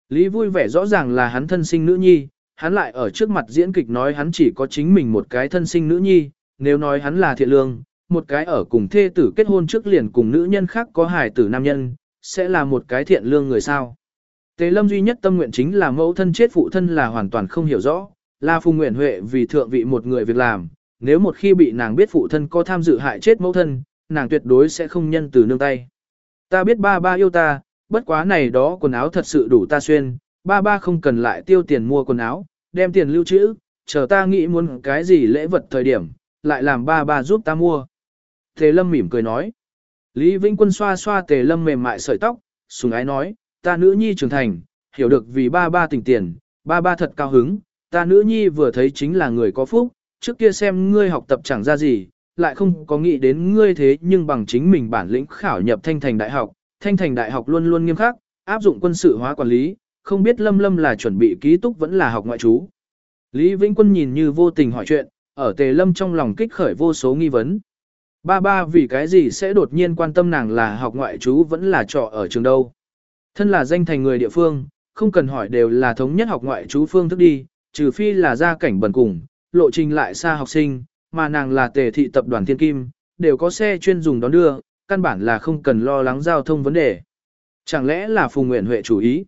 Lý vui vẻ rõ ràng là hắn thân sinh nữ nhi, hắn lại ở trước mặt diễn kịch nói hắn chỉ có chính mình một cái thân sinh nữ nhi, nếu nói hắn là thiện lương, một cái ở cùng thê tử kết hôn trước liền cùng nữ nhân khác có hài tử nam nhân, sẽ là một cái thiện lương người sao. Tề lâm duy nhất tâm nguyện chính là mẫu thân chết phụ thân là hoàn toàn không hiểu rõ, là Phùng Nguyễn Huệ vì thượng vị một người việc làm, nếu một khi bị nàng biết phụ thân có tham dự hại chết mẫu thân, nàng tuyệt đối sẽ không nhân từ nương tay. Ta biết ba ba yêu ta, bất quá này đó quần áo thật sự đủ ta xuyên, ba ba không cần lại tiêu tiền mua quần áo, đem tiền lưu trữ, chờ ta nghĩ muốn cái gì lễ vật thời điểm, lại làm ba ba giúp ta mua. Tề Lâm mỉm cười nói. Lý Vĩnh Quân xoa xoa Tề Lâm mềm mại sợi tóc, sùng ái nói, ta nữ nhi trưởng thành, hiểu được vì ba ba tình tiền, ba ba thật cao hứng, ta nữ nhi vừa thấy chính là người có phúc, trước kia xem ngươi học tập chẳng ra gì, lại không có nghĩ đến ngươi thế nhưng bằng chính mình bản lĩnh khảo nhập thanh thành đại học, thanh thành đại học luôn luôn nghiêm khắc, áp dụng quân sự hóa quản lý, không biết lâm lâm là chuẩn bị ký túc vẫn là học ngoại trú. Lý Vĩnh Quân nhìn như vô tình hỏi chuyện, ở tề lâm trong lòng kích khởi vô số nghi vấn. Ba ba vì cái gì sẽ đột nhiên quan tâm nàng là học ngoại trú vẫn là trọ ở trường đâu. Thân là danh thành người địa phương, không cần hỏi đều là thống nhất học ngoại chú phương thức đi, trừ phi là gia cảnh bần cùng, lộ trình lại xa học sinh, mà nàng là tề thị tập đoàn thiên kim, đều có xe chuyên dùng đón đưa, căn bản là không cần lo lắng giao thông vấn đề. Chẳng lẽ là Phùng Nguyễn Huệ chủ ý?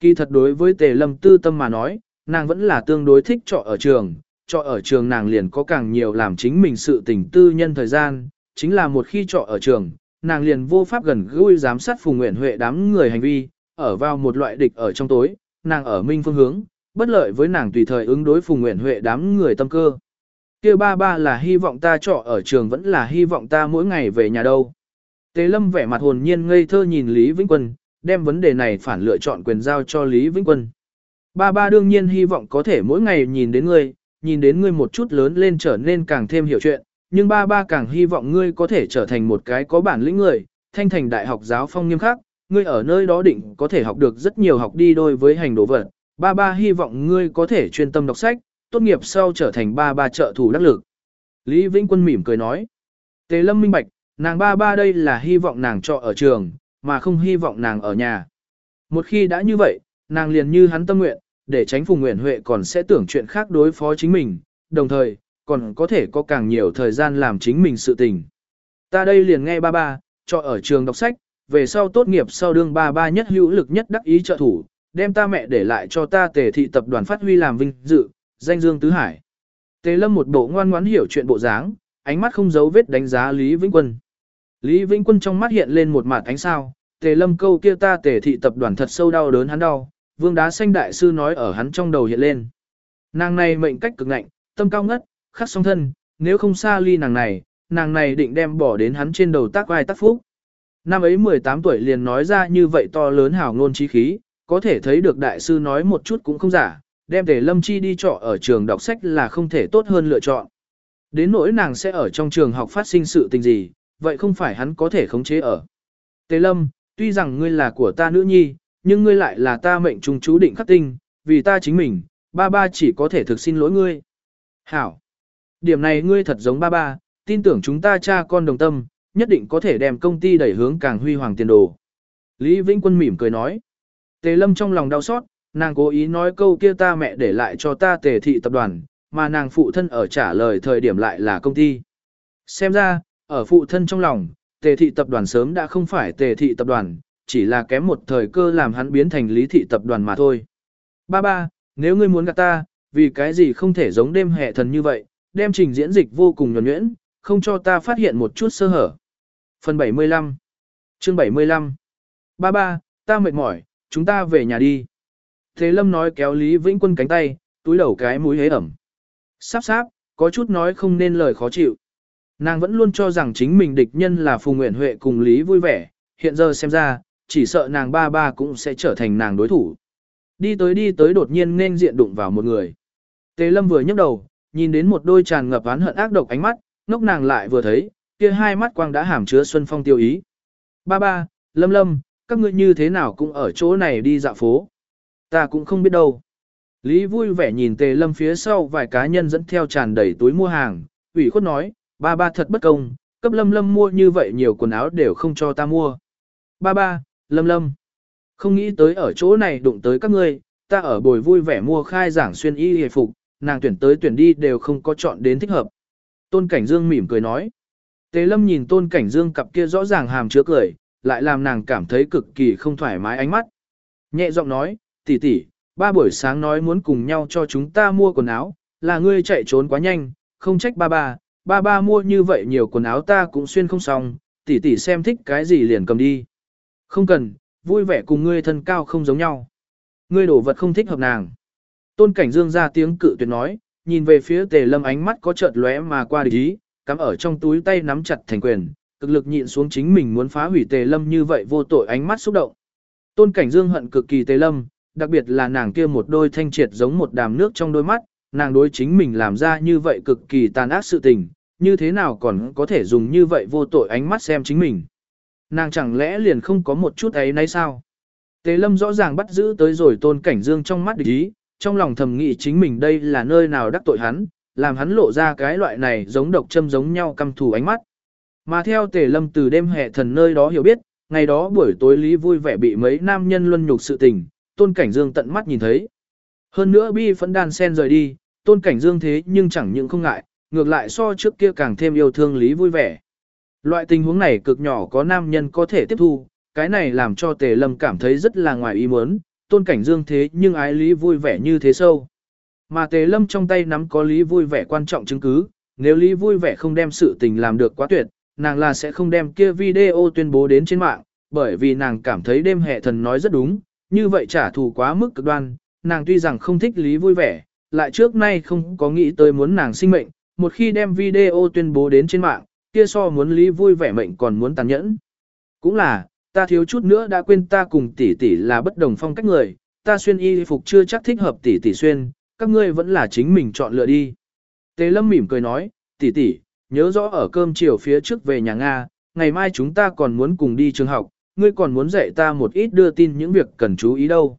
Kỳ thật đối với tề lâm tư tâm mà nói, nàng vẫn là tương đối thích trọ ở trường, trọ ở trường nàng liền có càng nhiều làm chính mình sự tình tư nhân thời gian, chính là một khi trọ ở trường, nàng liền vô pháp gần gũi giám sát Phùng Nguyễn Huệ đám người hành vi, ở vào một loại địch ở trong tối, nàng ở minh phương hướng, bất lợi với nàng tùy thời ứng đối Phùng Nguyễn Huệ đám người tâm cơ. Kia ba ba là hy vọng ta trọ ở trường vẫn là hy vọng ta mỗi ngày về nhà đâu. Tế Lâm vẻ mặt hồn nhiên ngây thơ nhìn Lý Vĩnh Quân, đem vấn đề này phản lựa chọn quyền giao cho Lý Vĩnh Quân. Ba ba đương nhiên hy vọng có thể mỗi ngày nhìn đến ngươi, nhìn đến ngươi một chút lớn lên trở nên càng thêm hiểu chuyện, nhưng ba ba càng hy vọng ngươi có thể trở thành một cái có bản lĩnh người, thanh thành đại học giáo phong nghiêm khắc, ngươi ở nơi đó định có thể học được rất nhiều học đi đôi với hành đồ vật, ba ba hy vọng ngươi có thể chuyên tâm đọc sách, tốt nghiệp sau trở thành ba ba trợ thủ đắc lực. Lý Vĩnh Quân mỉm cười nói. Tề Lâm minh bạch, nàng ba ba đây là hy vọng nàng trọ ở trường, mà không hy vọng nàng ở nhà. Một khi đã như vậy, nàng liền như hắn tâm nguyện, để tránh Phùng Nguyễn Huệ còn sẽ tưởng chuyện khác đối phó chính mình, đồng thời, còn có thể có càng nhiều thời gian làm chính mình sự tình. Ta đây liền nghe ba ba, cho ở trường đọc sách, về sau tốt nghiệp sau đương ba ba nhất hữu lực nhất đắc ý trợ thủ, đem ta mẹ để lại cho ta tề thị tập đoàn phát huy làm vinh dự, danh dương tứ hải. Tề lâm một bộ ngoan ngoãn hiểu chuyện bộ dáng, ánh mắt không giấu vết đánh giá Lý Vĩnh Quân. Lý Vĩnh Quân trong mắt hiện lên một mặt ánh sao, tề lâm câu kia ta tề thị tập đoàn thật sâu đau đớn hắn đau, vương đá xanh đại sư nói ở hắn trong đầu hiện lên. Nàng này mệnh cách cực ngạnh, tâm cao ngất, khắc song thân, nếu không xa ly nàng này, nàng này định đem bỏ đến hắn trên đầu tác vai tác phúc. Năm ấy 18 tuổi liền nói ra như vậy to lớn hào ngôn trí khí, có thể thấy được đại sư nói một chút cũng không giả, đem để lâm chi đi trọ ở trường đọc sách là không thể tốt hơn lựa chọn. Đến nỗi nàng sẽ ở trong trường học phát sinh sự tình gì, vậy không phải hắn có thể khống chế ở. Tề lâm, tuy rằng ngươi là của ta nữ nhi, nhưng ngươi lại là ta mệnh trùng chú định khắc tinh, vì ta chính mình, ba ba chỉ có thể thực xin lỗi ngươi. Hảo! Điểm này ngươi thật giống ba ba, tin tưởng chúng ta cha con đồng tâm, nhất định có thể đem công ty đẩy hướng càng huy hoàng tiền đồ. Lý Vĩnh Quân mỉm cười nói. Tề Lâm trong lòng đau xót, nàng cố ý nói câu kia ta mẹ để lại cho ta tề thị tập đoàn, mà nàng phụ thân ở trả lời thời điểm lại là công ty. Xem ra, ở phụ thân trong lòng, tề thị tập đoàn sớm đã không phải tề thị tập đoàn, chỉ là kém một thời cơ làm hắn biến thành lý thị tập đoàn mà thôi. Ba ba, nếu ngươi muốn gặp ta, vì cái gì không thể giống đêm hệ thần như vậy, đem trình diễn dịch vô cùng nhuẩn nhuyễn, không cho ta phát hiện một chút sơ hở. Phần 75 Chương 75 Ba ba, ta mệt mỏi, chúng ta về nhà đi. Thế Lâm nói kéo Lý Vĩnh Quân cánh tay, túi đầu cái mũi hế ẩm. sáp sáp, có chút nói không nên lời khó chịu. Nàng vẫn luôn cho rằng chính mình địch nhân là Phùng Nguyễn Huệ cùng Lý vui vẻ, hiện giờ xem ra, chỉ sợ nàng ba ba cũng sẽ trở thành nàng đối thủ. Đi tới đi tới đột nhiên nên diện đụng vào một người. Tế Lâm vừa nhấc đầu, nhìn đến một đôi tràn ngập oán hận ác độc ánh mắt, ngốc nàng lại vừa thấy, kia hai mắt quang đã hàm chứa xuân phong tiêu ý. Ba ba, Lâm Lâm, các ngươi như thế nào cũng ở chỗ này đi dạo phố. Ta cũng không biết đâu. Lý vui vẻ nhìn Tề Lâm phía sau vài cá nhân dẫn theo tràn đầy túi mua hàng, ủy khuất nói, ba ba thật bất công, cấp Lâm Lâm mua như vậy nhiều quần áo đều không cho ta mua. Ba ba, Lâm Lâm, không nghĩ tới ở chỗ này đụng tới các ngươi, ta ở bồi vui vẻ mua khai giảng xuyên y hề phục, nàng tuyển tới tuyển đi đều không có chọn đến thích hợp. Tôn Cảnh Dương mỉm cười nói. Tề Lâm nhìn Tôn Cảnh Dương cặp kia rõ ràng hàm chứa cười, lại làm nàng cảm thấy cực kỳ không thoải mái ánh mắt. Nhẹ giọng nói, tỷ tỷ, ba buổi sáng nói muốn cùng nhau cho chúng ta mua quần áo, là ngươi chạy trốn quá nhanh, không trách ba ba, ba ba mua như vậy nhiều quần áo ta cũng xuyên không xong, tỷ tỷ xem thích cái gì liền cầm đi. Không cần, vui vẻ cùng ngươi thân cao không giống nhau. Ngươi đổ vật không thích hợp nàng. Tôn Cảnh Dương ra tiếng cự tuyệt nói, nhìn về phía Tề Lâm ánh mắt có chợt lóe mà qua địch ý, cắm ở trong túi tay nắm chặt thành quyền, cực lực nhịn xuống chính mình muốn phá hủy Tề Lâm như vậy vô tội ánh mắt xúc động. Tôn Cảnh Dương hận cực kỳ Tề Lâm, đặc biệt là nàng kia một đôi thanh triệt giống một đàm nước trong đôi mắt, nàng đối chính mình làm ra như vậy cực kỳ tàn ác sự tình, như thế nào còn có thể dùng như vậy vô tội ánh mắt xem chính mình. Nàng chẳng lẽ liền không có một chút ấy nay sao? Tề Lâm rõ ràng bắt giữ tới rồi Tôn Cảnh Dương trong mắt địch ý, trong lòng thầm nghĩ chính mình đây là nơi nào đắc tội hắn, làm hắn lộ ra cái loại này giống độc châm giống nhau căm thù ánh mắt. Mà theo tề lâm từ đêm hệ thần nơi đó hiểu biết, ngày đó buổi tối lý vui vẻ bị mấy nam nhân luân nhục sự tình, tôn cảnh dương tận mắt nhìn thấy. Hơn nữa bi phẫn đàn sen rời đi, tôn cảnh dương thế nhưng chẳng những không ngại, ngược lại so trước kia càng thêm yêu thương lý vui vẻ. Loại tình huống này cực nhỏ có nam nhân có thể tiếp thu, cái này làm cho tề lâm cảm thấy rất là ngoài ý muốn, tôn cảnh dương thế nhưng ái lý vui vẻ như thế sâu. Mà tề lâm trong tay nắm có lý vui vẻ quan trọng chứng cứ, nếu lý vui vẻ không đem sự tình làm được quá tuyệt, nàng là sẽ không đem kia video tuyên bố đến trên mạng, bởi vì nàng cảm thấy đêm hệ thần nói rất đúng, như vậy trả thù quá mức cực đoan, nàng tuy rằng không thích lý vui vẻ, lại trước nay không có nghĩ tới muốn nàng sinh mệnh, một khi đem video tuyên bố đến trên mạng, kia so muốn lý vui vẻ mệnh còn muốn tàn nhẫn. Cũng là, ta thiếu chút nữa đã quên ta cùng tỷ tỷ là bất đồng phong cách người, ta xuyên y phục chưa chắc thích hợp tỷ tỷ xuyên, các ngươi vẫn là chính mình chọn lựa đi. Tế Lâm mỉm cười nói, tỷ tỷ, nhớ rõ ở cơm chiều phía trước về nhà Nga, ngày mai chúng ta còn muốn cùng đi trường học, ngươi còn muốn dạy ta một ít đưa tin những việc cần chú ý đâu.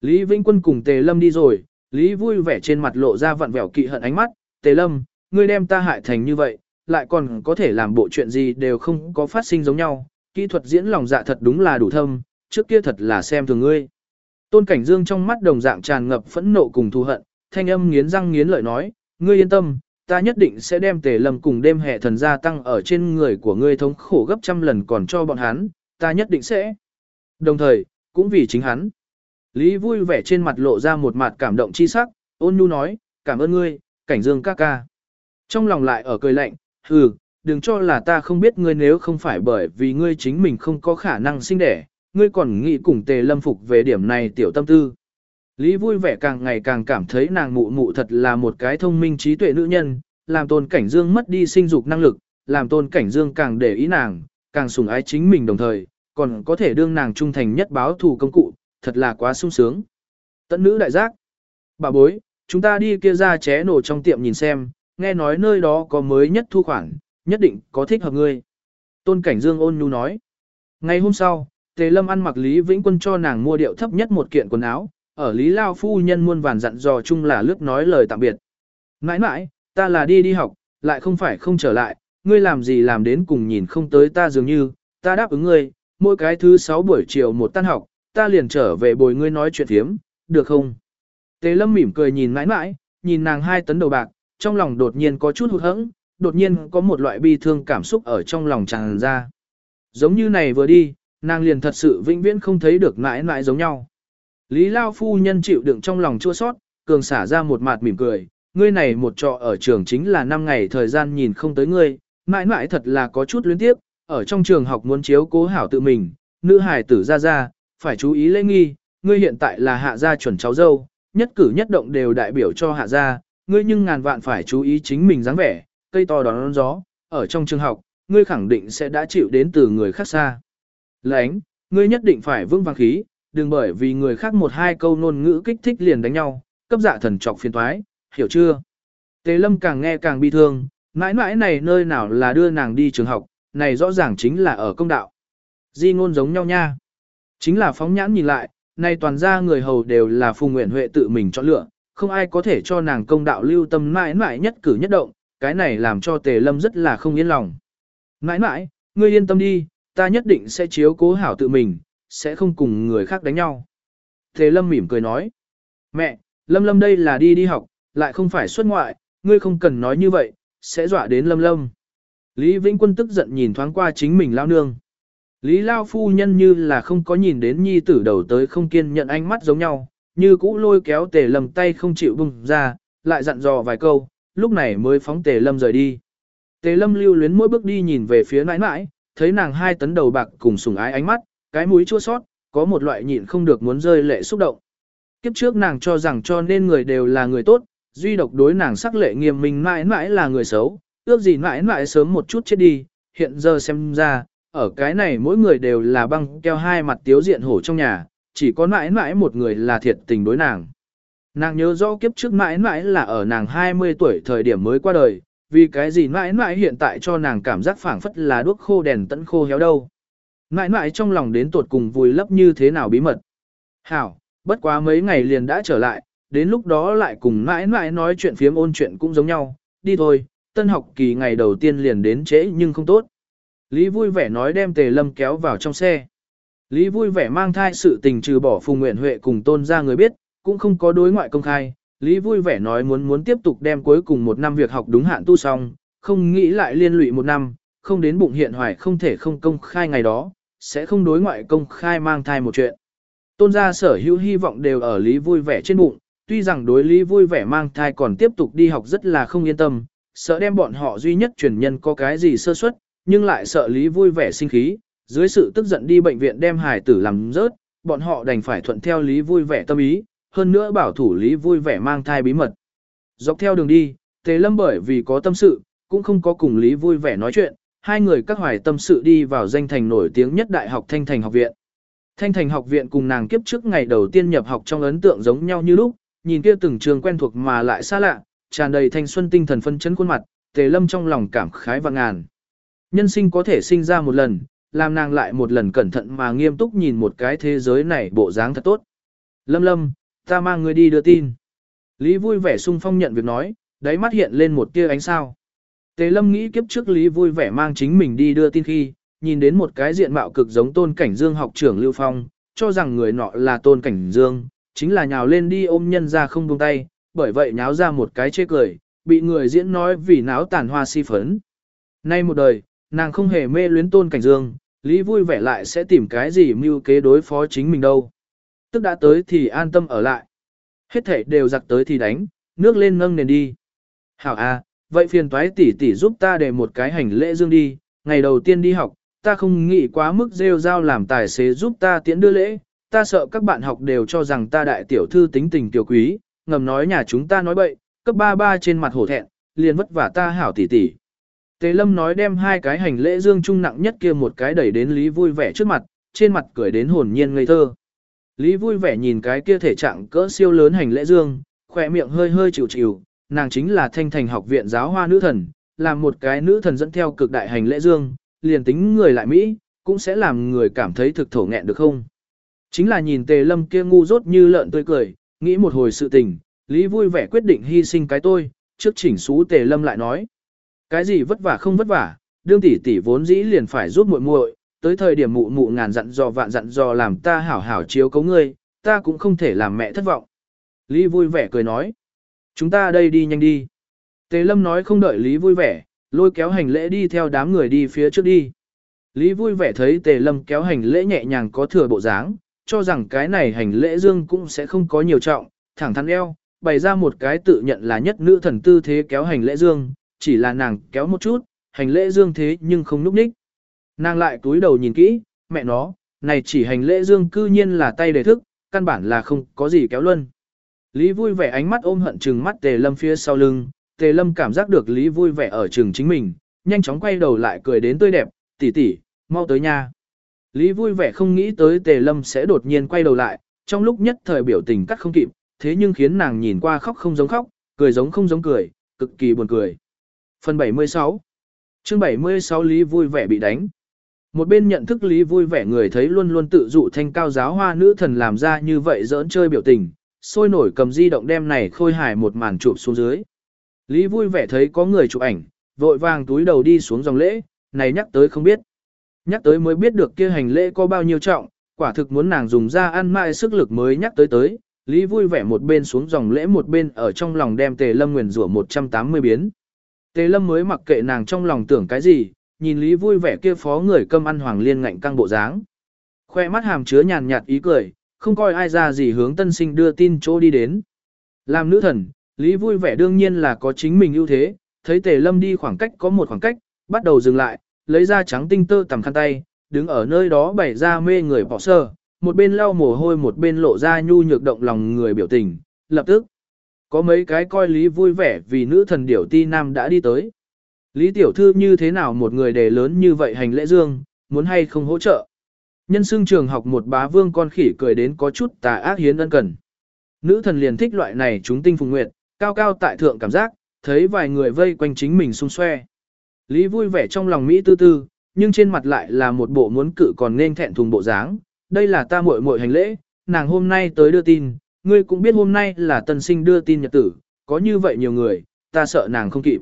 Lý Vĩnh Quân cùng Tề Lâm đi rồi, Lý vui vẻ trên mặt lộ ra vặn vẹo kỵ hận ánh mắt, Tề Lâm, ngươi đem ta hại thành như vậy, lại còn có thể làm bộ chuyện gì đều không có phát sinh giống nhau, kỹ thuật diễn lòng dạ thật đúng là đủ thâm, trước kia thật là xem thường ngươi. Tôn Cảnh Dương trong mắt đồng dạng tràn ngập phẫn nộ cùng thù hận, thanh âm nghiến răng nghiến lợi nói, ngươi yên tâm, ta nhất định sẽ đem tề lâm cùng đêm hệ thần gia tăng ở trên người của ngươi thống khổ gấp trăm lần còn cho bọn hắn, ta nhất định sẽ. Đồng thời, cũng vì chính hắn. Lý vui vẻ trên mặt lộ ra một mặt cảm động chi sắc, ôn nhu nói, cảm ơn ngươi, cảnh dương ca ca. Trong lòng lại ở cười lạnh, hừ, đừng cho là ta không biết ngươi nếu không phải bởi vì ngươi chính mình không có khả năng sinh đẻ, ngươi còn nghĩ cùng tề lâm phục về điểm này tiểu tâm tư. Lý vui vẻ càng ngày càng cảm thấy nàng mụ mụ thật là một cái thông minh trí tuệ nữ nhân, làm tôn cảnh dương mất đi sinh dục năng lực, làm tôn cảnh dương càng để ý nàng, càng sủng ái chính mình đồng thời, còn có thể đương nàng trung thành nhất báo thù công cụ, thật là quá sung sướng. Tận nữ đại giác. Bà bối, chúng ta đi kia ra ché nổ trong tiệm nhìn xem, nghe nói nơi đó có mới nhất thu khoản, nhất định có thích hợp ngươi. Tôn Cảnh Dương ôn nhu nói. Ngày hôm sau, Tề Lâm ăn mặc Lý Vĩnh Quân cho nàng mua điệu thấp nhất một kiện quần áo, ở Lý Lao Phu Nhân muôn vàn dặn dò chung là lướt nói lời tạm biệt. Mãi mãi, ta là đi đi học, lại không phải không trở lại, ngươi làm gì làm đến cùng nhìn không tới ta dường như, ta đáp ứng ngươi, mỗi cái thứ sáu buổi chiều một tan học, ta liền trở về bồi ngươi nói chuyện thiếm, được không? Tề Lâm mỉm cười nhìn mãi mãi, nhìn nàng hai tấn đầu bạc, trong lòng đột nhiên có chút hụt hẫng, đột nhiên có một loại bi thương cảm xúc ở trong lòng tràn ra. Giống như này vừa đi, nàng liền thật sự vĩnh viễn không thấy được mãi mãi giống nhau. Lý Lao phu nhân chịu đựng trong lòng chua sót, cường xả ra một mặt mỉm cười, ngươi này một trọ ở trường chính là 5 ngày thời gian nhìn không tới ngươi, mãi mãi thật là có chút luyến tiếp, ở trong trường học muốn chiếu cố hảo tự mình, nữ hài tử ra ra, phải chú ý lễ nghi, ngươi hiện tại là hạ gia chuẩn cháu dâu, nhất cử nhất động đều đại biểu cho hạ gia, ngươi nhưng ngàn vạn phải chú ý chính mình dáng vẻ, cây to đón gió, ở trong trường học, ngươi khẳng định sẽ đã chịu đến từ người khác xa. Lánh, ngươi nhất định phải vững vàng khí, đừng bởi vì người khác một hai câu ngôn ngữ kích thích liền đánh nhau, cấp dạ thần trọc phiền toái, hiểu chưa? Tề lâm càng nghe càng bi thương, mãi mãi này nơi nào là đưa nàng đi trường học, này rõ ràng chính là ở công đạo. Di ngôn giống nhau nha. Chính là phóng nhãn nhìn lại, này toàn ra người hầu đều là Phùng Nguyễn Huệ tự mình chọn lựa, không ai có thể cho nàng công đạo lưu tâm mãi mãi nhất cử nhất động, cái này làm cho Tề Lâm rất là không yên lòng. Mãi mãi, ngươi yên tâm đi, ta nhất định sẽ chiếu cố hảo tự mình, sẽ không cùng người khác đánh nhau. Tề Lâm mỉm cười nói, mẹ, Lâm Lâm đây là đi đi học, lại không phải xuất ngoại, ngươi không cần nói như vậy, sẽ dọa đến Lâm Lâm. Lý Vĩnh Quân tức giận nhìn thoáng qua chính mình lao nương. Lý Lao phu nhân như là không có nhìn đến nhi tử đầu tới không kiên nhận ánh mắt giống nhau, như cũ lôi kéo tề lâm tay không chịu bùng ra, lại dặn dò vài câu, lúc này mới phóng tề lâm rời đi. Tề lâm lưu luyến mỗi bước đi nhìn về phía nãi nãi, thấy nàng hai tấn đầu bạc cùng sùng ái ánh mắt, cái mũi chua sót, có một loại nhịn không được muốn rơi lệ xúc động. Kiếp trước nàng cho rằng cho nên người đều là người tốt, duy độc đối nàng sắc lệ nghiêm minh mãi mãi là người xấu, ước gì mãi mãi sớm một chút chết đi, hiện giờ xem ra, ở cái này mỗi người đều là băng keo hai mặt tiếu diện hổ trong nhà, chỉ có mãi mãi một người là thiệt tình đối nàng. Nàng nhớ rõ kiếp trước mãi mãi là ở nàng 20 tuổi thời điểm mới qua đời, vì cái gì mãi mãi hiện tại cho nàng cảm giác phảng phất là đuốc khô đèn tận khô héo đâu. Mãi mãi trong lòng đến tuột cùng vùi lấp như thế nào bí mật. Hảo, bất quá mấy ngày liền đã trở lại, đến lúc đó lại cùng mãi mãi nói chuyện phiếm ôn chuyện cũng giống nhau, đi thôi, tân học kỳ ngày đầu tiên liền đến trễ nhưng không tốt. Lý vui vẻ nói đem tề lâm kéo vào trong xe. Lý vui vẻ mang thai sự tình trừ bỏ Phùng Nguyện Huệ cùng tôn ra người biết, cũng không có đối ngoại công khai. Lý vui vẻ nói muốn muốn tiếp tục đem cuối cùng một năm việc học đúng hạn tu xong, không nghĩ lại liên lụy một năm, không đến bụng hiện hoài không thể không công khai ngày đó, sẽ không đối ngoại công khai mang thai một chuyện. Tôn gia sở hữu hy vọng đều ở Lý vui vẻ trên bụng, tuy rằng đối Lý vui vẻ mang thai còn tiếp tục đi học rất là không yên tâm, sợ đem bọn họ duy nhất truyền nhân có cái gì sơ suất, nhưng lại sợ Lý vui vẻ sinh khí, dưới sự tức giận đi bệnh viện đem hải tử làm rớt, bọn họ đành phải thuận theo Lý vui vẻ tâm ý, hơn nữa bảo thủ Lý vui vẻ mang thai bí mật. Dọc theo đường đi, Tề Lâm bởi vì có tâm sự, cũng không có cùng Lý vui vẻ nói chuyện, hai người các hoài tâm sự đi vào danh thành nổi tiếng nhất đại học Thanh Thành học viện. Thanh Thành học viện cùng nàng kiếp trước ngày đầu tiên nhập học trong ấn tượng giống nhau như lúc, nhìn kia từng trường quen thuộc mà lại xa lạ, tràn đầy thanh xuân tinh thần phân chấn khuôn mặt, Tề Lâm trong lòng cảm khái và ngàn. Nhân sinh có thể sinh ra một lần, làm nàng lại một lần cẩn thận mà nghiêm túc nhìn một cái thế giới này bộ dáng thật tốt. Lâm lâm, ta mang người đi đưa tin. Lý vui vẻ sung phong nhận việc nói, đáy mắt hiện lên một tia ánh sao. Tề Lâm nghĩ kiếp trước Lý vui vẻ mang chính mình đi đưa tin khi, nhìn đến một cái diện mạo cực giống Tôn Cảnh Dương học trưởng Lưu Phong, cho rằng người nọ là Tôn Cảnh Dương, chính là nhào lên đi ôm nhân ra không buông tay, bởi vậy nháo ra một cái chê cười, bị người diễn nói vì náo tàn hoa si phấn. Nay một đời, nàng không hề mê luyến Tôn Cảnh Dương, Lý vui vẻ lại sẽ tìm cái gì mưu kế đối phó chính mình đâu. Tức đã tới thì an tâm ở lại. Hết thể đều giặc tới thì đánh, nước lên nâng nền đi. Hảo a, vậy phiền toái tỷ tỷ giúp ta để một cái hành lễ dương đi, ngày đầu tiên đi học, ta không nghĩ quá mức rêu rao làm tài xế giúp ta tiễn đưa lễ, ta sợ các bạn học đều cho rằng ta đại tiểu thư tính tình tiểu quý, ngầm nói nhà chúng ta nói bậy, cấp ba ba trên mặt hổ thẹn, liền vất vả ta hảo tỷ tỷ. tế Lâm nói đem hai cái hành lễ dương trung nặng nhất kia một cái đẩy đến Lý vui vẻ trước mặt, trên mặt cười đến hồn nhiên ngây thơ. Lý vui vẻ nhìn cái kia thể trạng cỡ siêu lớn hành lễ dương, khỏe miệng hơi hơi chịu chịu, nàng chính là thanh thành học viện giáo hoa nữ thần, làm một cái nữ thần dẫn theo cực đại hành lễ dương, liền tính người lại Mỹ, cũng sẽ làm người cảm thấy thực thổ nghẹn được không. Chính là nhìn tề lâm kia ngu dốt như lợn tươi cười, nghĩ một hồi sự tình, Lý vui vẻ quyết định hy sinh cái tôi, trước chỉnh xú tề lâm lại nói. Cái gì vất vả không vất vả, đương tỷ tỷ vốn dĩ liền phải giúp muội muội, tới thời điểm mụ mụ ngàn dặn dò vạn dặn dò làm ta hảo hảo chiếu cấu ngươi, ta cũng không thể làm mẹ thất vọng. Lý vui vẻ cười nói. Chúng ta đây đi nhanh đi. Tề lâm nói không đợi Lý vui vẻ, lôi kéo hành lễ đi theo đám người đi phía trước đi. Lý vui vẻ thấy tề lâm kéo hành lễ nhẹ nhàng có thừa bộ dáng, cho rằng cái này hành lễ dương cũng sẽ không có nhiều trọng, thẳng thắn eo, bày ra một cái tự nhận là nhất nữ thần tư thế kéo hành lễ dương, chỉ là nàng kéo một chút, hành lễ dương thế nhưng không núp ních. Nàng lại túi đầu nhìn kỹ, mẹ nó, này chỉ hành lễ dương cư nhiên là tay đề thức, căn bản là không có gì kéo luân. Lý vui vẻ ánh mắt ôm hận trừng mắt tề lâm phía sau lưng, tề lâm cảm giác được Lý vui vẻ ở trường chính mình, nhanh chóng quay đầu lại cười đến tươi đẹp, tỷ tỷ, mau tới nha. Lý vui vẻ không nghĩ tới tề lâm sẽ đột nhiên quay đầu lại, trong lúc nhất thời biểu tình cắt không kịp, thế nhưng khiến nàng nhìn qua khóc không giống khóc, cười giống không giống cười, cực kỳ buồn cười. Phần 76 chương 76 Lý vui vẻ bị đánh. Một bên nhận thức Lý vui vẻ người thấy luôn luôn tự dụ thanh cao giáo hoa nữ thần làm ra như vậy giỡn chơi biểu tình, sôi nổi cầm di động đem này khôi hài một màn chụp xuống dưới. Lý vui vẻ thấy có người chụp ảnh, vội vàng túi đầu đi xuống dòng lễ, này nhắc tới không biết. Nhắc tới mới biết được kia hành lễ có bao nhiêu trọng, quả thực muốn nàng dùng ra ăn mãi sức lực mới nhắc tới tới. Lý vui vẻ một bên xuống dòng lễ một bên ở trong lòng đem tề lâm nguyền rủa 180 biến. Tề lâm mới mặc kệ nàng trong lòng tưởng cái gì, nhìn Lý vui vẻ kia phó người cơm ăn hoàng liên ngạnh căng bộ dáng. Khoe mắt hàm chứa nhàn nhạt ý cười, không coi ai ra gì hướng tân sinh đưa tin chỗ đi đến. Làm nữ thần, Lý vui vẻ đương nhiên là có chính mình ưu thế, thấy tề lâm đi khoảng cách có một khoảng cách, bắt đầu dừng lại, lấy ra trắng tinh tơ tầm khăn tay, đứng ở nơi đó bày ra mê người bỏ sơ, một bên lau mồ hôi một bên lộ ra nhu nhược động lòng người biểu tình, lập tức. Có mấy cái coi Lý vui vẻ vì nữ thần điểu ti nam đã đi tới. Lý tiểu thư như thế nào một người đề lớn như vậy hành lễ dương, muốn hay không hỗ trợ. Nhân xương trường học một bá vương con khỉ cười đến có chút tà ác hiến ân cần. Nữ thần liền thích loại này chúng tinh phùng nguyệt, cao cao tại thượng cảm giác, thấy vài người vây quanh chính mình xung xoe. Lý vui vẻ trong lòng Mỹ tư tư, nhưng trên mặt lại là một bộ muốn cự còn nên thẹn thùng bộ dáng. Đây là ta muội muội hành lễ, nàng hôm nay tới đưa tin, ngươi cũng biết hôm nay là tân sinh đưa tin nhật tử, có như vậy nhiều người, ta sợ nàng không kịp.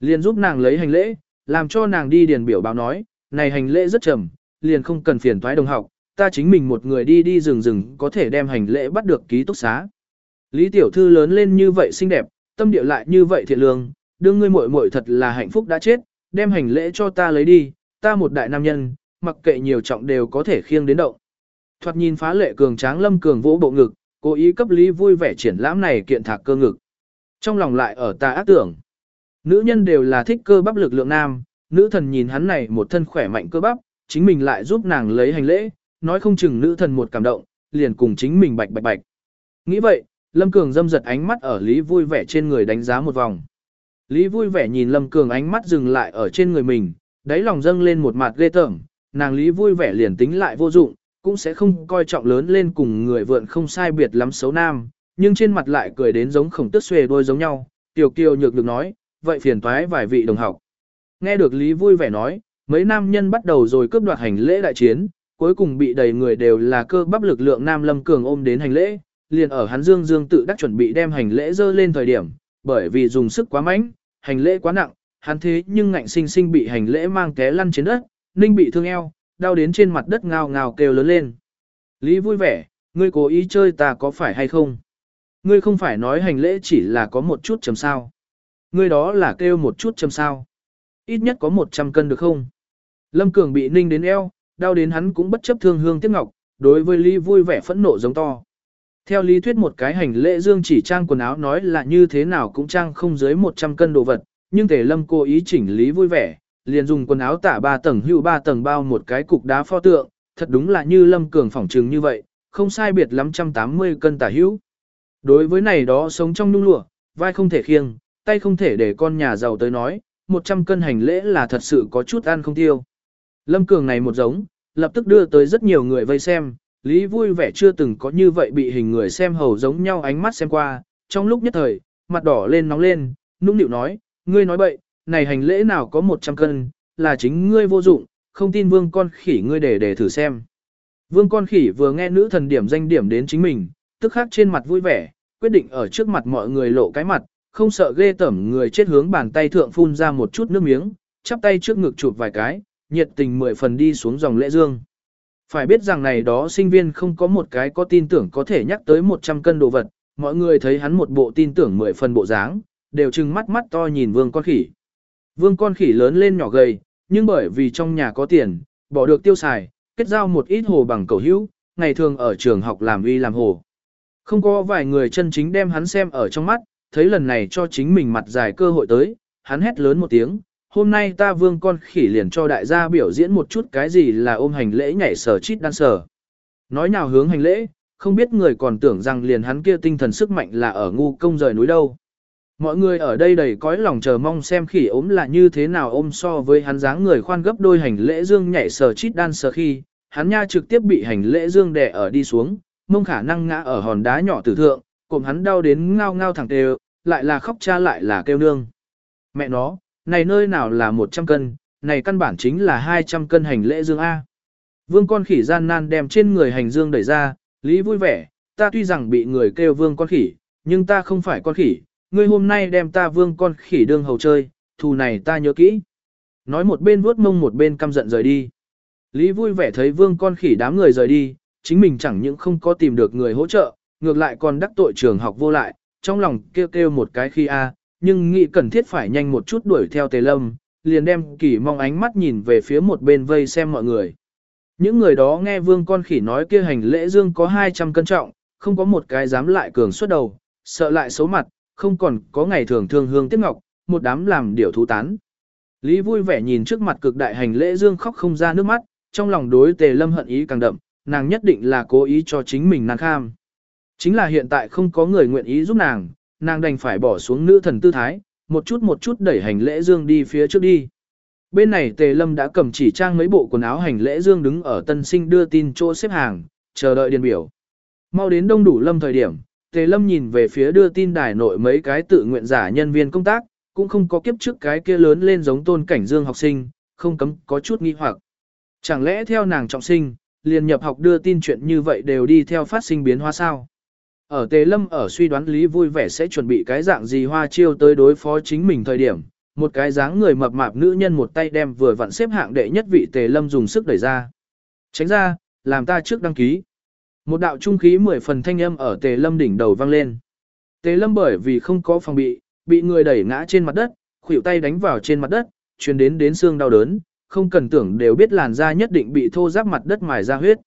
Liền giúp nàng lấy hành lễ, làm cho nàng đi điền biểu báo nói, này hành lễ rất trầm, liền không cần phiền toái đồng học, ta chính mình một người đi đi rừng rừng có thể đem hành lễ bắt được ký túc xá. Lý tiểu thư lớn lên như vậy xinh đẹp, tâm địa lại như vậy thiện lương, đương ngươi muội muội thật là hạnh phúc đã chết, đem hành lễ cho ta lấy đi, ta một đại nam nhân, mặc kệ nhiều trọng đều có thể khiêng đến động. Thoạt nhìn phá lệ cường tráng lâm cường vỗ bộ ngực, cố ý cấp lý vui vẻ triển lãm này kiện thạc cơ ngực. Trong lòng lại ở ta ác tưởng. Nữ nhân đều là thích cơ bắp lực lượng nam, nữ thần nhìn hắn này một thân khỏe mạnh cơ bắp, chính mình lại giúp nàng lấy hành lễ, nói không chừng nữ thần một cảm động, liền cùng chính mình bạch bạch bạch. Nghĩ vậy, Lâm Cường dâm giật ánh mắt ở Lý vui vẻ trên người đánh giá một vòng. Lý vui vẻ nhìn Lâm Cường ánh mắt dừng lại ở trên người mình, đáy lòng dâng lên một mặt ghê tởm, nàng Lý vui vẻ liền tính lại vô dụng, cũng sẽ không coi trọng lớn lên cùng người vượn không sai biệt lắm xấu nam, nhưng trên mặt lại cười đến giống khổng tức xuề đôi giống nhau, tiểu kiều nhược được nói, vậy phiền toái vài vị đồng học. Nghe được Lý vui vẻ nói, mấy nam nhân bắt đầu rồi cướp đoạt hành lễ đại chiến, cuối cùng bị đầy người đều là cơ bắp lực lượng nam lâm cường ôm đến hành lễ, liền ở hắn dương dương tự đắc chuẩn bị đem hành lễ dơ lên thời điểm, bởi vì dùng sức quá mạnh, hành lễ quá nặng, hắn thế nhưng ngạnh sinh sinh bị hành lễ mang té lăn trên đất, ninh bị thương eo, đau đến trên mặt đất ngao ngao kêu lớn lên. Lý vui vẻ, ngươi cố ý chơi ta có phải hay không? Ngươi không phải nói hành lễ chỉ là có một chút chấm sao. Ngươi đó là kêu một chút châm sao. Ít nhất có 100 cân được không? Lâm Cường bị ninh đến eo, đau đến hắn cũng bất chấp thương hương tiếc ngọc, đối với Lý vui vẻ phẫn nộ giống to. Theo lý thuyết một cái hành lễ dương chỉ trang quần áo nói là như thế nào cũng trang không dưới 100 cân đồ vật, nhưng Tề Lâm cố ý chỉnh lý vui vẻ, liền dùng quần áo tả ba tầng hữu ba tầng bao một cái cục đá pho tượng, thật đúng là như Lâm Cường phỏng trừng như vậy, không sai biệt lắm trăm tám mươi cân tả hữu. Đối với này đó sống trong nhung lụa, vai không thể khiêng, tay không thể để con nhà giàu tới nói, 100 cân hành lễ là thật sự có chút ăn không tiêu. Lâm Cường này một giống, lập tức đưa tới rất nhiều người vây xem, Lý vui vẻ chưa từng có như vậy bị hình người xem hầu giống nhau ánh mắt xem qua, trong lúc nhất thời, mặt đỏ lên nóng lên, nũng nịu nói, ngươi nói bậy, này hành lễ nào có 100 cân, là chính ngươi vô dụng, không tin vương con khỉ ngươi để để thử xem. Vương con khỉ vừa nghe nữ thần điểm danh điểm đến chính mình, tức khắc trên mặt vui vẻ, quyết định ở trước mặt mọi người lộ cái mặt, không sợ ghê tẩm người chết hướng bàn tay thượng phun ra một chút nước miếng, chắp tay trước ngực chụp vài cái, nhiệt tình mười phần đi xuống dòng lễ dương. Phải biết rằng này đó sinh viên không có một cái có tin tưởng có thể nhắc tới 100 cân đồ vật, mọi người thấy hắn một bộ tin tưởng mười phần bộ dáng, đều trừng mắt mắt to nhìn vương con khỉ. Vương con khỉ lớn lên nhỏ gầy, nhưng bởi vì trong nhà có tiền, bỏ được tiêu xài, kết giao một ít hồ bằng cầu hữu, ngày thường ở trường học làm uy làm hồ. Không có vài người chân chính đem hắn xem ở trong mắt, thấy lần này cho chính mình mặt dài cơ hội tới, hắn hét lớn một tiếng, hôm nay ta vương con khỉ liền cho đại gia biểu diễn một chút cái gì là ôm hành lễ nhảy sở chít đan sở. Nói nào hướng hành lễ, không biết người còn tưởng rằng liền hắn kia tinh thần sức mạnh là ở ngu công rời núi đâu. Mọi người ở đây đầy cõi lòng chờ mong xem khỉ ốm là như thế nào ôm so với hắn dáng người khoan gấp đôi hành lễ dương nhảy sờ chít đan sờ khi, hắn nha trực tiếp bị hành lễ dương đè ở đi xuống, mông khả năng ngã ở hòn đá nhỏ tử thượng, cùng hắn đau đến ngao ngao thẳng tề, lại là khóc cha lại là kêu nương. Mẹ nó, này nơi nào là 100 cân, này căn bản chính là 200 cân hành lễ dương A. Vương con khỉ gian nan đem trên người hành dương đẩy ra, lý vui vẻ, ta tuy rằng bị người kêu vương con khỉ, nhưng ta không phải con khỉ, ngươi hôm nay đem ta vương con khỉ đương hầu chơi, thù này ta nhớ kỹ. Nói một bên vuốt mông một bên căm giận rời đi. Lý vui vẻ thấy vương con khỉ đám người rời đi, chính mình chẳng những không có tìm được người hỗ trợ, ngược lại còn đắc tội trường học vô lại, trong lòng kêu kêu một cái khi a, nhưng nghĩ cần thiết phải nhanh một chút đuổi theo tề lâm, liền đem kỳ mong ánh mắt nhìn về phía một bên vây xem mọi người. Những người đó nghe vương con khỉ nói kia hành lễ dương có 200 cân trọng, không có một cái dám lại cường xuất đầu, sợ lại xấu mặt, không còn có ngày thường thương hương tiếc ngọc, một đám làm điều thú tán. Lý vui vẻ nhìn trước mặt cực đại hành lễ dương khóc không ra nước mắt, trong lòng đối tề lâm hận ý càng đậm, nàng nhất định là cố ý cho chính mình nàng kham. Chính là hiện tại không có người nguyện ý giúp nàng, nàng đành phải bỏ xuống nữ thần tư thái, một chút một chút đẩy hành lễ dương đi phía trước đi. Bên này tề lâm đã cầm chỉ trang mấy bộ quần áo hành lễ dương đứng ở tân sinh đưa tin chỗ xếp hàng, chờ đợi điền biểu. Mau đến đông đủ lâm thời điểm, Tề Lâm nhìn về phía đưa tin đài nội mấy cái tự nguyện giả nhân viên công tác, cũng không có kiếp trước cái kia lớn lên giống tôn cảnh dương học sinh, không cấm có chút nghi hoặc. Chẳng lẽ theo nàng trọng sinh, liền nhập học đưa tin chuyện như vậy đều đi theo phát sinh biến hóa sao? Ở Tề Lâm ở suy đoán Lý vui vẻ sẽ chuẩn bị cái dạng gì hoa chiêu tới đối phó chính mình thời điểm, một cái dáng người mập mạp nữ nhân một tay đem vừa vặn xếp hạng đệ nhất vị Tề Lâm dùng sức đẩy ra. Tránh ra, làm ta trước đăng ký. Một đạo trung khí mười phần thanh âm ở tề lâm đỉnh đầu vang lên. Tề lâm bởi vì không có phòng bị, bị người đẩy ngã trên mặt đất, khuỷu tay đánh vào trên mặt đất, truyền đến đến xương đau đớn, không cần tưởng đều biết làn da nhất định bị thô ráp mặt đất mài ra huyết.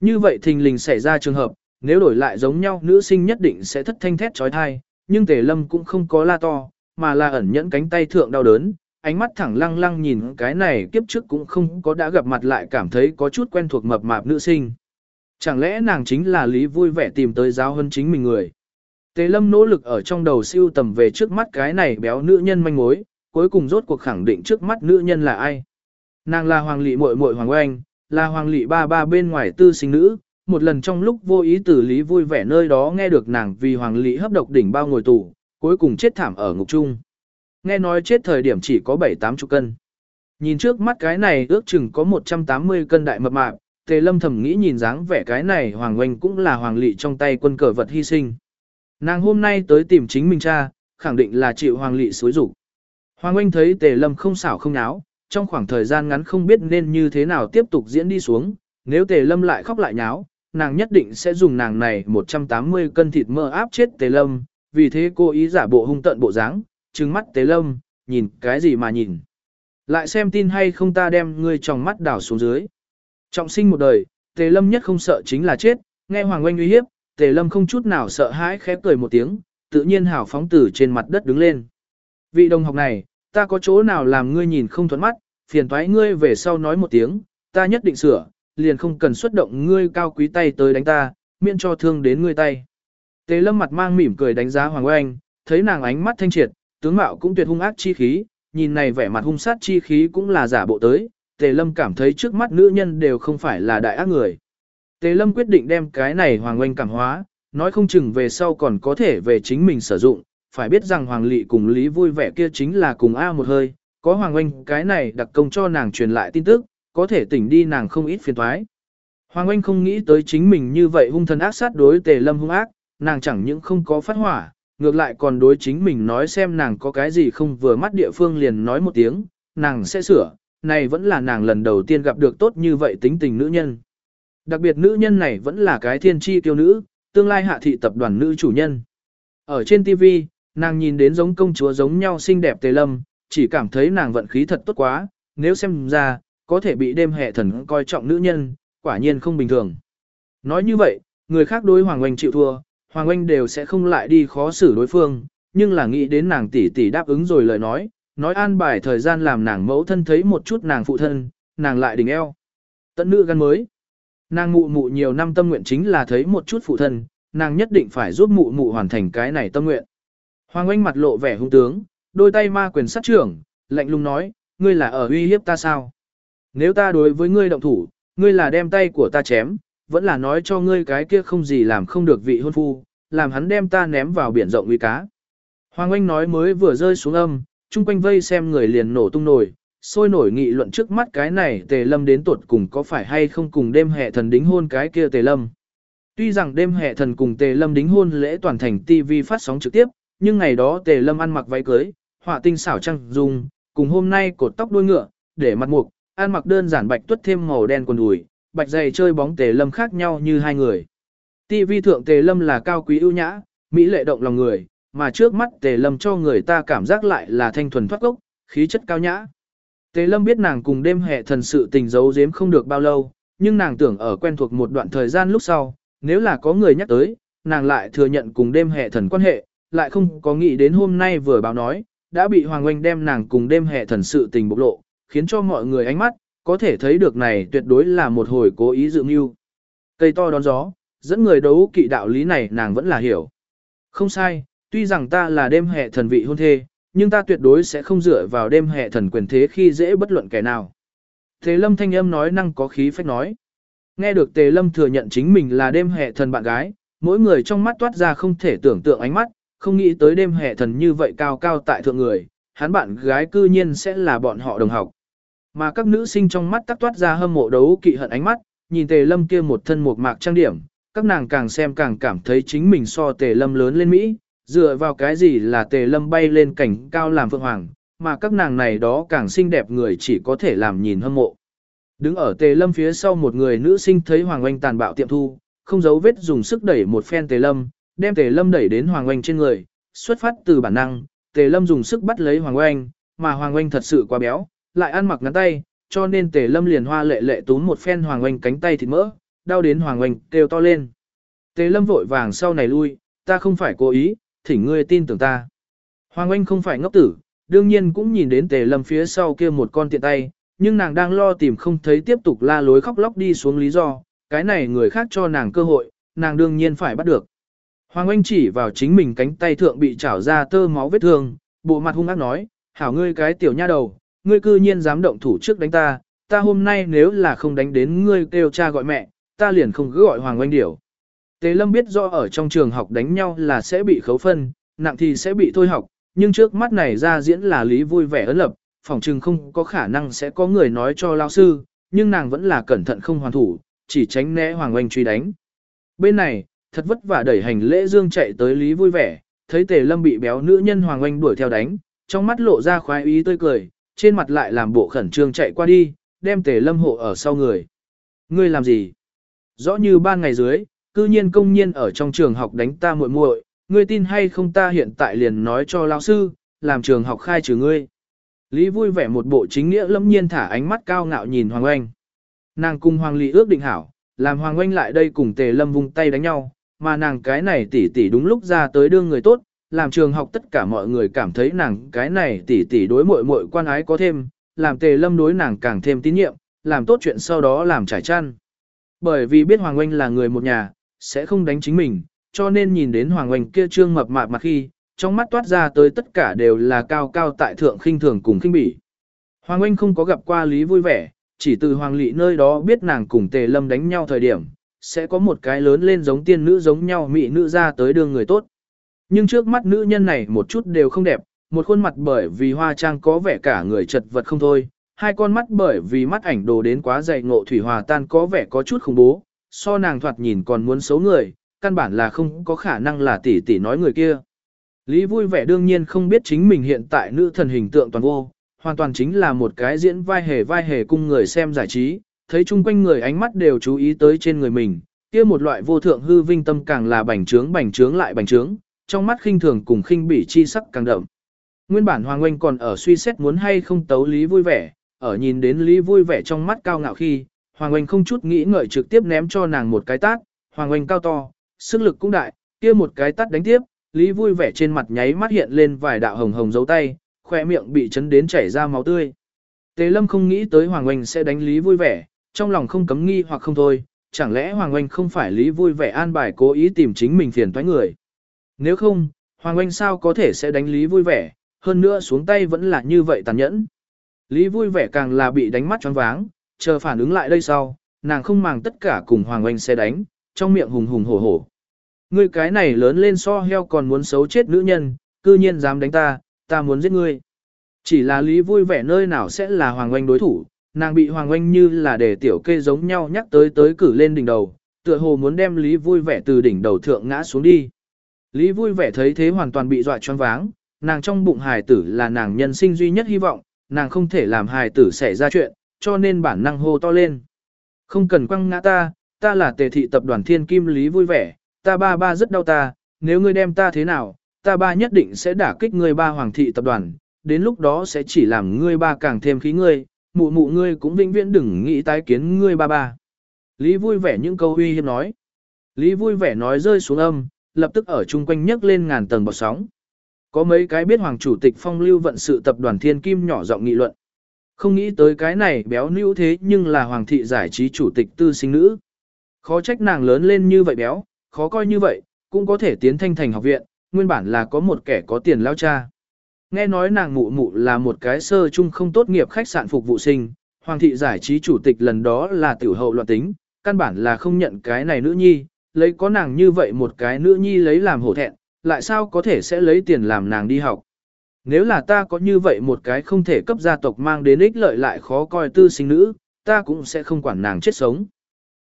Như vậy thình lình xảy ra trường hợp, nếu đổi lại giống nhau nữ sinh nhất định sẽ thất thanh thét trói thai, nhưng tề lâm cũng không có la to, mà là ẩn nhẫn cánh tay thượng đau đớn, ánh mắt thẳng lăng lăng nhìn cái này kiếp trước cũng không có đã gặp mặt lại cảm thấy có chút quen thuộc mập mạp nữ sinh. Chẳng lẽ nàng chính là lý vui vẻ tìm tới giáo hơn chính mình người. Tề lâm nỗ lực ở trong đầu siêu tầm về trước mắt cái này béo nữ nhân manh mối, cuối cùng rốt cuộc khẳng định trước mắt nữ nhân là ai. Nàng là hoàng lị muội muội hoàng oanh, là hoàng lị ba ba bên ngoài tư sinh nữ, một lần trong lúc vô ý tử lý vui vẻ nơi đó nghe được nàng vì hoàng lý hấp độc đỉnh bao ngồi tù, cuối cùng chết thảm ở ngục trung. Nghe nói chết thời điểm chỉ có 7-8 chục cân. Nhìn trước mắt cái này ước chừng có 180 cân đại mập mạp, Tề Lâm thầm nghĩ nhìn dáng vẻ cái này Hoàng Oanh cũng là Hoàng Lị trong tay quân cờ vật hy sinh. Nàng hôm nay tới tìm chính mình cha, khẳng định là chịu Hoàng Lị xối rủ. Hoàng Anh thấy Tề Lâm không xảo không náo, trong khoảng thời gian ngắn không biết nên như thế nào tiếp tục diễn đi xuống, nếu Tề Lâm lại khóc lại nháo, nàng nhất định sẽ dùng nàng này 180 cân thịt mỡ áp chết Tề Lâm, vì thế cô ý giả bộ hung tận bộ dáng, trừng mắt Tề Lâm, nhìn cái gì mà nhìn. Lại xem tin hay không ta đem ngươi trong mắt đảo xuống dưới. Trọng sinh một đời, Tề Lâm nhất không sợ chính là chết, nghe Hoàng Oanh uy hiếp, Tề Lâm không chút nào sợ hãi khép cười một tiếng, tự nhiên hảo phóng tử trên mặt đất đứng lên. Vị đồng học này, ta có chỗ nào làm ngươi nhìn không thuận mắt, phiền toái ngươi về sau nói một tiếng, ta nhất định sửa, liền không cần xuất động ngươi cao quý tay tới đánh ta, miễn cho thương đến ngươi tay. Tề Lâm mặt mang mỉm cười đánh giá Hoàng Oanh, thấy nàng ánh mắt thanh triệt, tướng mạo cũng tuyệt hung ác chi khí, nhìn này vẻ mặt hung sát chi khí cũng là giả bộ tới, Tề Lâm cảm thấy trước mắt nữ nhân đều không phải là đại ác người. Tề Lâm quyết định đem cái này Hoàng Oanh cảm hóa, nói không chừng về sau còn có thể về chính mình sử dụng, phải biết rằng Hoàng Lị cùng Lý vui vẻ kia chính là cùng A một hơi, có Hoàng Oanh cái này đặc công cho nàng truyền lại tin tức, có thể tỉnh đi nàng không ít phiền thoái. Hoàng anh không nghĩ tới chính mình như vậy hung thần ác sát đối Tề Lâm hung ác, nàng chẳng những không có phát hỏa, ngược lại còn đối chính mình nói xem nàng có cái gì không vừa mắt địa phương liền nói một tiếng, nàng sẽ sửa, này vẫn là nàng lần đầu tiên gặp được tốt như vậy tính tình nữ nhân. Đặc biệt nữ nhân này vẫn là cái thiên tri tiêu nữ, tương lai hạ thị tập đoàn nữ chủ nhân. Ở trên TV, nàng nhìn đến giống công chúa giống nhau xinh đẹp tề lâm, chỉ cảm thấy nàng vận khí thật tốt quá, nếu xem ra, có thể bị đêm hệ thần coi trọng nữ nhân, quả nhiên không bình thường. Nói như vậy, người khác đối Hoàng Oanh chịu thua, Hoàng Oanh đều sẽ không lại đi khó xử đối phương, nhưng là nghĩ đến nàng tỷ tỷ đáp ứng rồi lời nói, nói an bài thời gian làm nàng mẫu thân thấy một chút nàng phụ thân, nàng lại đỉnh eo. Tận nữ gan mới. Nàng mụ mụ nhiều năm tâm nguyện chính là thấy một chút phụ thân, nàng nhất định phải giúp mụ mụ hoàn thành cái này tâm nguyện. Hoàng Oanh mặt lộ vẻ hung tướng, đôi tay ma quyền sát trưởng, lạnh lùng nói, ngươi là ở uy hiếp ta sao? Nếu ta đối với ngươi động thủ, ngươi là đem tay của ta chém, vẫn là nói cho ngươi cái kia không gì làm không được vị hôn phu, làm hắn đem ta ném vào biển rộng uy cá. Hoàng anh nói mới vừa rơi xuống âm, chung quanh vây xem người liền nổ tung nổi, sôi nổi nghị luận trước mắt cái này tề lâm đến tuột cùng có phải hay không cùng đêm hệ thần đính hôn cái kia tề lâm. Tuy rằng đêm hệ thần cùng tề lâm đính hôn lễ toàn thành TV phát sóng trực tiếp, nhưng ngày đó tề lâm ăn mặc váy cưới, họa tinh xảo trăng dùng, cùng hôm nay cột tóc đuôi ngựa, để mặt mục, ăn mặc đơn giản bạch tuất thêm màu đen quần đùi, bạch giày chơi bóng tề lâm khác nhau như hai người. TV thượng tề lâm là cao quý ưu nhã, mỹ lệ động lòng người, mà trước mắt tề lâm cho người ta cảm giác lại là thanh thuần thoát gốc, khí chất cao nhã. Tề lâm biết nàng cùng đêm hệ thần sự tình giấu giếm không được bao lâu, nhưng nàng tưởng ở quen thuộc một đoạn thời gian lúc sau, nếu là có người nhắc tới, nàng lại thừa nhận cùng đêm hệ thần quan hệ, lại không có nghĩ đến hôm nay vừa báo nói, đã bị Hoàng Oanh đem nàng cùng đêm hệ thần sự tình bộc lộ, khiến cho mọi người ánh mắt, có thể thấy được này tuyệt đối là một hồi cố ý dự mưu. Cây to đón gió, dẫn người đấu kỵ đạo lý này nàng vẫn là hiểu. Không sai, tuy rằng ta là đêm hệ thần vị hôn thê, nhưng ta tuyệt đối sẽ không dựa vào đêm hệ thần quyền thế khi dễ bất luận kẻ nào. thế lâm thanh âm nói năng có khí phách nói. Nghe được tề lâm thừa nhận chính mình là đêm hệ thần bạn gái, mỗi người trong mắt toát ra không thể tưởng tượng ánh mắt, không nghĩ tới đêm hệ thần như vậy cao cao tại thượng người, hắn bạn gái cư nhiên sẽ là bọn họ đồng học. Mà các nữ sinh trong mắt tắc toát ra hâm mộ đấu kỵ hận ánh mắt, nhìn tề lâm kia một thân một mạc trang điểm, các nàng càng xem càng cảm thấy chính mình so tề lâm lớn lên Mỹ, dựa vào cái gì là tề lâm bay lên cảnh cao làm phượng hoàng, mà các nàng này đó càng xinh đẹp người chỉ có thể làm nhìn hâm mộ. Đứng ở tề lâm phía sau một người nữ sinh thấy Hoàng Oanh tàn bạo tiệm thu, không giấu vết dùng sức đẩy một phen tề lâm, đem tề lâm đẩy đến Hoàng Oanh trên người, xuất phát từ bản năng, tề lâm dùng sức bắt lấy Hoàng Oanh, mà Hoàng Oanh thật sự quá béo, lại ăn mặc ngắn tay, cho nên tề lâm liền hoa lệ lệ túm một phen Hoàng Oanh cánh tay thịt mỡ, đau đến Hoàng Oanh kêu to lên. Tề lâm vội vàng sau này lui, ta không phải cố ý, thỉnh ngươi tin tưởng ta. Hoàng Oanh không phải ngốc tử, đương nhiên cũng nhìn đến tề lâm phía sau kia một con tiện tay, nhưng nàng đang lo tìm không thấy tiếp tục la lối khóc lóc đi xuống lý do, cái này người khác cho nàng cơ hội, nàng đương nhiên phải bắt được. Hoàng Anh chỉ vào chính mình cánh tay thượng bị chảo ra tơ máu vết thương, bộ mặt hung ác nói, hảo ngươi cái tiểu nha đầu, ngươi cư nhiên dám động thủ trước đánh ta, ta hôm nay nếu là không đánh đến ngươi kêu cha gọi mẹ, ta liền không cứ gọi Hoàng Anh điểu. Tế Lâm biết do ở trong trường học đánh nhau là sẽ bị khấu phân, nặng thì sẽ bị thôi học, nhưng trước mắt này ra diễn là lý vui vẻ ấn lập, phòng trường không có khả năng sẽ có người nói cho lao sư, nhưng nàng vẫn là cẩn thận không hoàn thủ, chỉ tránh né Hoàng Oanh truy đánh. Bên này, thật vất vả đẩy hành lễ dương chạy tới lý vui vẻ, thấy Tề Lâm bị béo nữ nhân Hoàng Oanh đuổi theo đánh, trong mắt lộ ra khoái ý tươi cười, trên mặt lại làm bộ khẩn trương chạy qua đi, đem Tề Lâm hộ ở sau người. Ngươi làm gì? Rõ như ban ngày dưới, cư nhiên công nhiên ở trong trường học đánh ta muội muội, ngươi tin hay không ta hiện tại liền nói cho lão sư, làm trường học khai trừ ngươi. Lý vui vẻ một bộ chính nghĩa lâm nhiên thả ánh mắt cao ngạo nhìn Hoàng Oanh. Nàng cùng Hoàng Lý ước định hảo, làm Hoàng Oanh lại đây cùng Tề Lâm vung tay đánh nhau, mà nàng cái này tỷ tỷ đúng lúc ra tới đương người tốt, làm trường học tất cả mọi người cảm thấy nàng cái này tỷ tỷ đối muội muội quan ái có thêm, làm Tề Lâm đối nàng càng thêm tín nhiệm, làm tốt chuyện sau đó làm trải chăn. Bởi vì biết Hoàng Oanh là người một nhà, sẽ không đánh chính mình, cho nên nhìn đến Hoàng Oanh kia trương mập mạp mặt khi, trong mắt toát ra tới tất cả đều là cao cao tại thượng khinh thường cùng khinh bỉ. Hoàng Oanh không có gặp qua Lý vui vẻ, chỉ từ Hoàng Lị nơi đó biết nàng cùng Tề Lâm đánh nhau thời điểm, sẽ có một cái lớn lên giống tiên nữ giống nhau mị nữ ra tới đường người tốt. Nhưng trước mắt nữ nhân này một chút đều không đẹp, một khuôn mặt bởi vì hoa trang có vẻ cả người chật vật không thôi, hai con mắt bởi vì mắt ảnh đồ đến quá dày ngộ thủy hòa tan có vẻ có chút khủng bố, so nàng thoạt nhìn còn muốn xấu người, căn bản là không có khả năng là tỷ tỷ nói người kia. Lý vui vẻ đương nhiên không biết chính mình hiện tại nữ thần hình tượng toàn vô, hoàn toàn chính là một cái diễn vai hề vai hề cung người xem giải trí, thấy chung quanh người ánh mắt đều chú ý tới trên người mình, kia một loại vô thượng hư vinh tâm càng là bành trướng bành trướng lại bành trướng, trong mắt khinh thường cùng khinh bỉ chi sắc càng đậm. Nguyên bản Hoàng Oanh còn ở suy xét muốn hay không tấu Lý vui vẻ, ở nhìn đến Lý vui vẻ trong mắt cao ngạo khi, Hoàng Oanh không chút nghĩ ngợi trực tiếp ném cho nàng một cái tát, Hoàng Oanh cao to, sức lực cũng đại, kia một cái tát đánh tiếp, Lý vui vẻ trên mặt nháy mắt hiện lên vài đạo hồng hồng dấu tay, khoe miệng bị chấn đến chảy ra máu tươi. Tề Lâm không nghĩ tới Hoàng Oanh sẽ đánh Lý vui vẻ, trong lòng không cấm nghi hoặc không thôi, chẳng lẽ Hoàng Oanh không phải Lý vui vẻ an bài cố ý tìm chính mình phiền toái người. Nếu không, Hoàng Oanh sao có thể sẽ đánh Lý vui vẻ, hơn nữa xuống tay vẫn là như vậy tàn nhẫn. Lý vui vẻ càng là bị đánh mắt choáng váng, chờ phản ứng lại đây sau, nàng không màng tất cả cùng Hoàng Oanh sẽ đánh, trong miệng hùng hùng hổ hổ. Ngươi cái này lớn lên so heo còn muốn xấu chết nữ nhân, cư nhiên dám đánh ta, ta muốn giết ngươi. Chỉ là Lý vui vẻ nơi nào sẽ là Hoàng Oanh đối thủ, nàng bị Hoàng Oanh như là để tiểu kê giống nhau nhắc tới tới cử lên đỉnh đầu, tựa hồ muốn đem Lý vui vẻ từ đỉnh đầu thượng ngã xuống đi. Lý vui vẻ thấy thế hoàn toàn bị dọa choáng váng, nàng trong bụng hài tử là nàng nhân sinh duy nhất hy vọng, nàng không thể làm hài tử xảy ra chuyện, cho nên bản năng hô to lên. Không cần quăng ngã ta, ta là tề thị tập đoàn thiên kim Lý vui vẻ, ta ba ba rất đau ta, nếu ngươi đem ta thế nào, ta ba nhất định sẽ đả kích ngươi ba hoàng thị tập đoàn, đến lúc đó sẽ chỉ làm ngươi ba càng thêm khí ngươi, mụ mụ ngươi cũng vĩnh viễn đừng nghĩ tái kiến ngươi ba ba. Lý vui vẻ những câu uy hiếp nói. Lý vui vẻ nói rơi xuống âm, lập tức ở chung quanh nhấc lên ngàn tầng bọt sóng. Có mấy cái biết hoàng chủ tịch phong lưu vận sự tập đoàn thiên kim nhỏ giọng nghị luận. Không nghĩ tới cái này béo nữ thế nhưng là hoàng thị giải trí chủ tịch tư sinh nữ. Khó trách nàng lớn lên như vậy béo, khó coi như vậy, cũng có thể tiến thanh thành học viện, nguyên bản là có một kẻ có tiền lao cha. Nghe nói nàng mụ mụ là một cái sơ chung không tốt nghiệp khách sạn phục vụ sinh, hoàng thị giải trí chủ tịch lần đó là tiểu hậu loạn tính, căn bản là không nhận cái này nữ nhi, lấy có nàng như vậy một cái nữ nhi lấy làm hổ thẹn, lại sao có thể sẽ lấy tiền làm nàng đi học. Nếu là ta có như vậy một cái không thể cấp gia tộc mang đến ích lợi lại khó coi tư sinh nữ, ta cũng sẽ không quản nàng chết sống.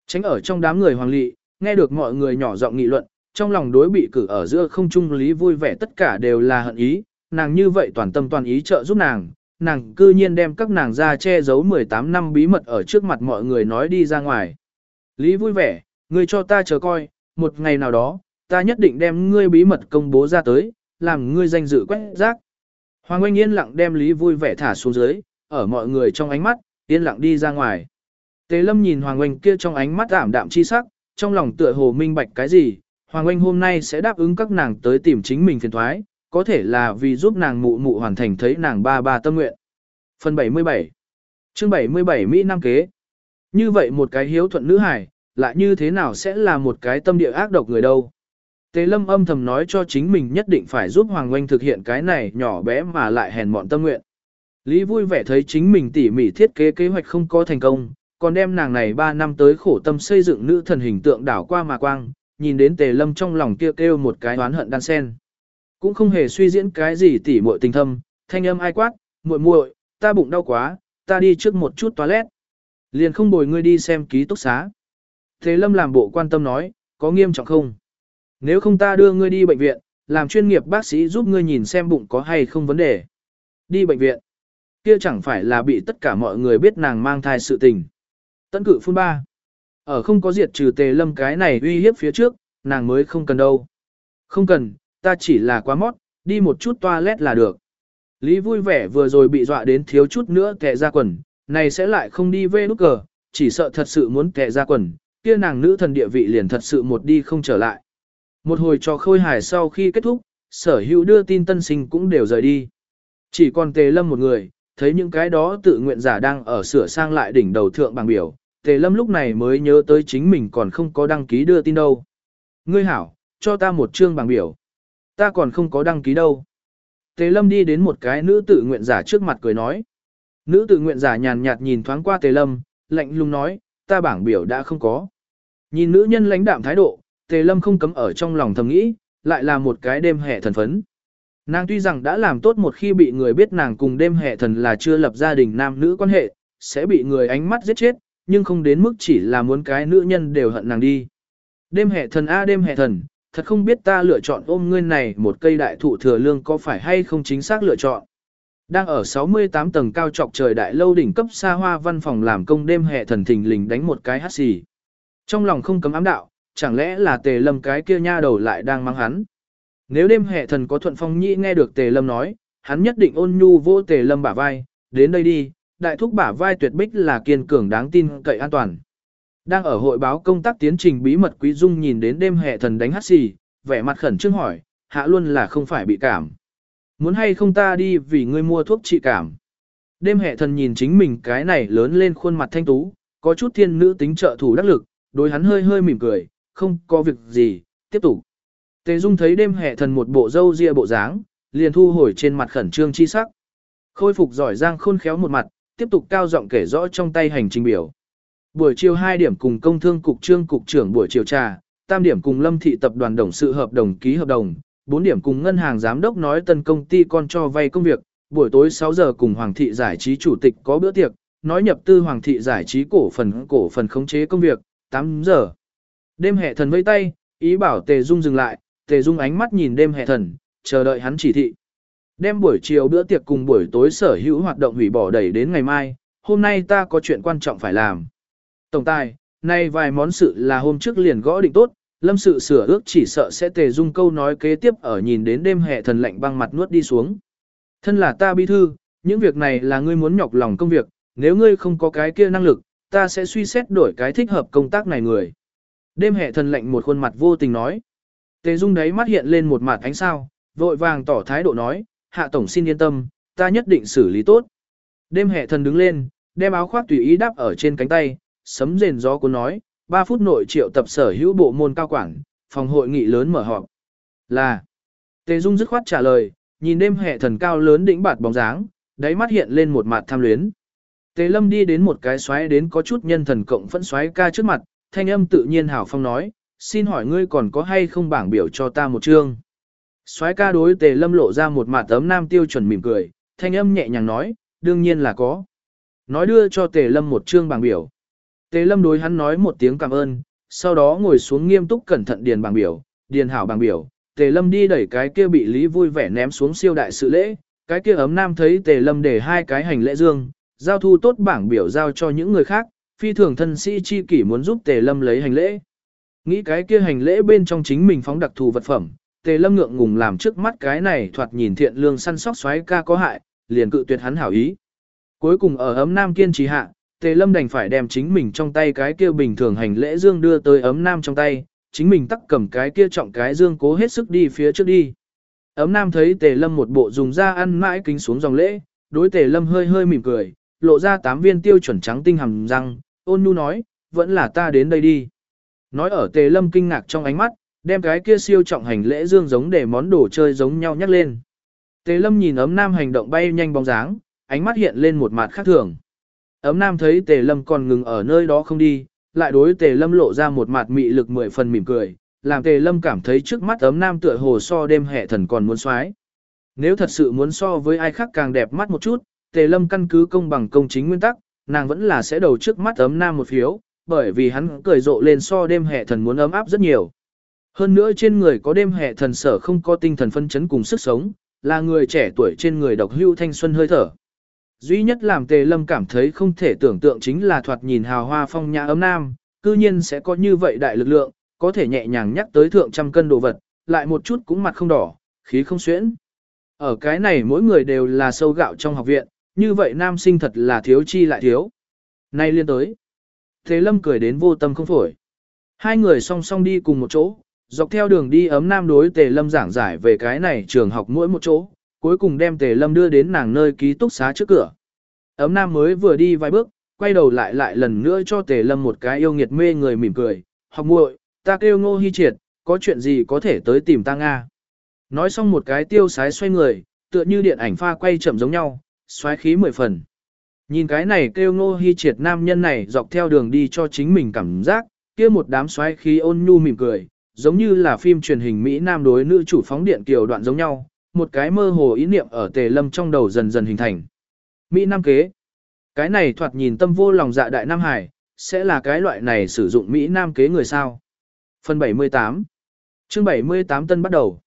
Tránh ở trong đám người hoàng lị, nghe được mọi người nhỏ giọng nghị luận, trong lòng đối bị cử ở giữa không trung lý vui vẻ tất cả đều là hận ý, nàng như vậy toàn tâm toàn ý trợ giúp nàng, nàng cư nhiên đem các nàng ra che giấu 18 năm bí mật ở trước mặt mọi người nói đi ra ngoài. Lý vui vẻ, ngươi cho ta chờ coi, một ngày nào đó, ta nhất định đem ngươi bí mật công bố ra tới, làm ngươi danh dự quét rác. Hoàng Oanh yên lặng đem Lý vui vẻ thả xuống dưới, ở mọi người trong ánh mắt, yên lặng đi ra ngoài. Tế Lâm nhìn Hoàng Oanh kia trong ánh mắt ảm đạm chi sắc, trong lòng tựa hồ minh bạch cái gì, Hoàng Oanh hôm nay sẽ đáp ứng các nàng tới tìm chính mình phiền thoái, có thể là vì giúp nàng mụ mụ hoàn thành thấy nàng ba ba tâm nguyện. Phần 77 chương 77 Mỹ Nam Kế Như vậy một cái hiếu thuận nữ hải, lại như thế nào sẽ là một cái tâm địa ác độc người đâu. Tề lâm âm thầm nói cho chính mình nhất định phải giúp Hoàng Oanh thực hiện cái này nhỏ bé mà lại hèn mọn tâm nguyện. Lý vui vẻ thấy chính mình tỉ mỉ thiết kế kế hoạch không có thành công, còn đem nàng này 3 năm tới khổ tâm xây dựng nữ thần hình tượng đảo qua mà quang, nhìn đến tề lâm trong lòng kêu kêu một cái oán hận đan sen. Cũng không hề suy diễn cái gì tỉ muội tình thâm, thanh âm ai quát, muội muội, ta bụng đau quá, ta đi trước một chút toilet. Liền không bồi ngươi đi xem ký túc xá. Thế lâm làm bộ quan tâm nói, có nghiêm trọng không? Nếu không ta đưa ngươi đi bệnh viện, làm chuyên nghiệp bác sĩ giúp ngươi nhìn xem bụng có hay không vấn đề. Đi bệnh viện. Kia chẳng phải là bị tất cả mọi người biết nàng mang thai sự tình. Tấn cử phun ba. Ở không có diệt trừ tề lâm cái này uy hiếp phía trước, nàng mới không cần đâu. Không cần, ta chỉ là quá mót, đi một chút toilet là được. Lý vui vẻ vừa rồi bị dọa đến thiếu chút nữa kẹ ra quần, này sẽ lại không đi về nút cờ, chỉ sợ thật sự muốn kẹ ra quần, kia nàng nữ thần địa vị liền thật sự một đi không trở lại. Một hồi trò khôi hài sau khi kết thúc, sở hữu đưa tin tân sinh cũng đều rời đi. Chỉ còn tề lâm một người, thấy những cái đó tự nguyện giả đang ở sửa sang lại đỉnh đầu thượng bằng biểu, tề lâm lúc này mới nhớ tới chính mình còn không có đăng ký đưa tin đâu. Ngươi hảo, cho ta một chương bằng biểu. Ta còn không có đăng ký đâu. Tề lâm đi đến một cái nữ tự nguyện giả trước mặt cười nói. Nữ tự nguyện giả nhàn nhạt nhìn thoáng qua tề lâm, lạnh lùng nói, ta bảng biểu đã không có. Nhìn nữ nhân lãnh đạm thái độ, tề lâm không cấm ở trong lòng thầm nghĩ, lại là một cái đêm hè thần phấn. Nàng tuy rằng đã làm tốt một khi bị người biết nàng cùng đêm hệ thần là chưa lập gia đình nam nữ quan hệ, sẽ bị người ánh mắt giết chết, nhưng không đến mức chỉ là muốn cái nữ nhân đều hận nàng đi. Đêm hệ thần a đêm hệ thần, thật không biết ta lựa chọn ôm ngươi này một cây đại thụ thừa lương có phải hay không chính xác lựa chọn. Đang ở 68 tầng cao trọc trời đại lâu đỉnh cấp xa hoa văn phòng làm công đêm hệ thần thình lình đánh một cái hát xì. Trong lòng không cấm ám đạo, chẳng lẽ là tề lâm cái kia nha đầu lại đang mang hắn. Nếu đêm hệ thần có thuận phong nhĩ nghe được tề lâm nói, hắn nhất định ôn nhu vô tề lâm bả vai, đến đây đi, đại thúc bả vai tuyệt bích là kiên cường đáng tin cậy an toàn. Đang ở hội báo công tác tiến trình bí mật quý dung nhìn đến đêm hệ thần đánh hát xì, vẻ mặt khẩn trương hỏi, hạ luôn là không phải bị cảm. Muốn hay không ta đi vì ngươi mua thuốc trị cảm. Đêm hệ thần nhìn chính mình cái này lớn lên khuôn mặt thanh tú, có chút thiên nữ tính trợ thủ đắc lực, đối hắn hơi hơi mỉm cười, không có việc gì, tiếp tục. Tề Dung thấy đêm hệ thần một bộ dâu ria bộ dáng, liền thu hồi trên mặt khẩn trương chi sắc. Khôi phục giỏi giang khôn khéo một mặt, tiếp tục cao giọng kể rõ trong tay hành trình biểu. Buổi chiều 2 điểm cùng công thương cục trương cục trưởng buổi chiều trà, tam điểm cùng lâm thị tập đoàn đồng sự hợp đồng ký hợp đồng, 4 điểm cùng ngân hàng giám đốc nói tân công ty con cho vay công việc, buổi tối 6 giờ cùng Hoàng thị giải trí chủ tịch có bữa tiệc, nói nhập tư Hoàng thị giải trí cổ phần cổ phần khống chế công việc, 8 giờ. Đêm hệ thần vây tay, ý bảo Tề Dung dừng lại, Tề Dung ánh mắt nhìn đêm hệ thần, chờ đợi hắn chỉ thị. Đem buổi chiều bữa tiệc cùng buổi tối sở hữu hoạt động hủy bỏ đẩy đến ngày mai, hôm nay ta có chuyện quan trọng phải làm. Tổng tài, nay vài món sự là hôm trước liền gõ định tốt, lâm sự sửa ước chỉ sợ sẽ Tề Dung câu nói kế tiếp ở nhìn đến đêm hệ thần lạnh băng mặt nuốt đi xuống. Thân là ta bi thư, những việc này là ngươi muốn nhọc lòng công việc, nếu ngươi không có cái kia năng lực, ta sẽ suy xét đổi cái thích hợp công tác này người. Đêm hệ thần lạnh một khuôn mặt vô tình nói. Tề Dung đấy mắt hiện lên một mặt ánh sao, vội vàng tỏ thái độ nói, hạ tổng xin yên tâm, ta nhất định xử lý tốt. Đêm hệ thần đứng lên, đem áo khoác tùy ý đắp ở trên cánh tay, sấm rền gió cuốn nói, 3 phút nội triệu tập sở hữu bộ môn cao quản, phòng hội nghị lớn mở họp. Là, Tề Dung dứt khoát trả lời, nhìn đêm hệ thần cao lớn đỉnh bạt bóng dáng, đáy mắt hiện lên một mặt tham luyến. Tề Lâm đi đến một cái xoáy đến có chút nhân thần cộng phẫn xoáy ca trước mặt, thanh âm tự nhiên hảo phong nói, xin hỏi ngươi còn có hay không bảng biểu cho ta một chương. xoáy ca đối tề lâm lộ ra một mặt tấm nam tiêu chuẩn mỉm cười, thanh âm nhẹ nhàng nói, đương nhiên là có. Nói đưa cho tề lâm một chương bảng biểu. Tề lâm đối hắn nói một tiếng cảm ơn, sau đó ngồi xuống nghiêm túc cẩn thận điền bảng biểu, điền hảo bảng biểu. Tề lâm đi đẩy cái kia bị lý vui vẻ ném xuống siêu đại sự lễ, cái kia ấm nam thấy tề lâm để hai cái hành lễ dương, giao thu tốt bảng biểu giao cho những người khác, phi thường thân sĩ chi kỷ muốn giúp tề lâm lấy hành lễ. Nghĩ cái kia hành lễ bên trong chính mình phóng đặc thù vật phẩm, tề lâm ngượng ngùng làm trước mắt cái này thoạt nhìn thiện lương săn sóc xoáy ca có hại, liền cự tuyệt hắn hảo ý. Cuối cùng ở ấm nam kiên trì hạ, tề lâm đành phải đem chính mình trong tay cái kia bình thường hành lễ dương đưa tới ấm nam trong tay, chính mình tắc cầm cái kia trọng cái dương cố hết sức đi phía trước đi. Ấm nam thấy tề lâm một bộ dùng da ăn mãi kính xuống dòng lễ, đối tề lâm hơi hơi mỉm cười, lộ ra tám viên tiêu chuẩn trắng tinh hầm răng, ôn nhu nói, vẫn là ta đến đây đi. Nói ở tề lâm kinh ngạc trong ánh mắt, đem cái kia siêu trọng hành lễ dương giống để món đồ chơi giống nhau nhắc lên. Tề lâm nhìn ấm nam hành động bay nhanh bóng dáng, ánh mắt hiện lên một mặt khác thường. Ấm nam thấy tề lâm còn ngừng ở nơi đó không đi, lại đối tề lâm lộ ra một mặt mị lực mười phần mỉm cười, làm tề lâm cảm thấy trước mắt ấm nam tựa hồ so đêm hệ thần còn muốn xoái. Nếu thật sự muốn so với ai khác càng đẹp mắt một chút, tề lâm căn cứ công bằng công chính nguyên tắc, nàng vẫn là sẽ đầu trước mắt ấm nam một phiếu, bởi vì hắn cười rộ lên so đêm hệ thần muốn ấm áp rất nhiều. Hơn nữa trên người có đêm hệ thần sở không có tinh thần phân chấn cùng sức sống, là người trẻ tuổi trên người độc hưu thanh xuân hơi thở. Duy nhất làm tề lâm cảm thấy không thể tưởng tượng chính là thoạt nhìn hào hoa phong nhã ấm nam, cư nhiên sẽ có như vậy đại lực lượng, có thể nhẹ nhàng nhắc tới thượng trăm cân đồ vật, lại một chút cũng mặt không đỏ, khí không xuyễn. Ở cái này mỗi người đều là sâu gạo trong học viện, như vậy nam sinh thật là thiếu chi lại thiếu. Nay liên tới. Thế lâm cười đến vô tâm không phổi. Hai người song song đi cùng một chỗ, dọc theo đường đi ấm nam đối tề lâm giảng giải về cái này trường học mỗi một chỗ, cuối cùng đem tề lâm đưa đến nàng nơi ký túc xá trước cửa. Ấm nam mới vừa đi vài bước, quay đầu lại lại lần nữa cho tề lâm một cái yêu nghiệt mê người mỉm cười, học muội, ta kêu ngô hy triệt, có chuyện gì có thể tới tìm ta Nga. Nói xong một cái tiêu sái xoay người, tựa như điện ảnh pha quay chậm giống nhau, xoáy khí mười phần. Nhìn cái này kêu ngô hy triệt nam nhân này dọc theo đường đi cho chính mình cảm giác, kia một đám xoáy khí ôn nhu mỉm cười, giống như là phim truyền hình Mỹ nam đối nữ chủ phóng điện kiều đoạn giống nhau, một cái mơ hồ ý niệm ở tề lâm trong đầu dần dần hình thành. Mỹ nam kế. Cái này thoạt nhìn tâm vô lòng dạ đại Nam Hải, sẽ là cái loại này sử dụng Mỹ nam kế người sao. Phần 78 chương 78 tân bắt đầu.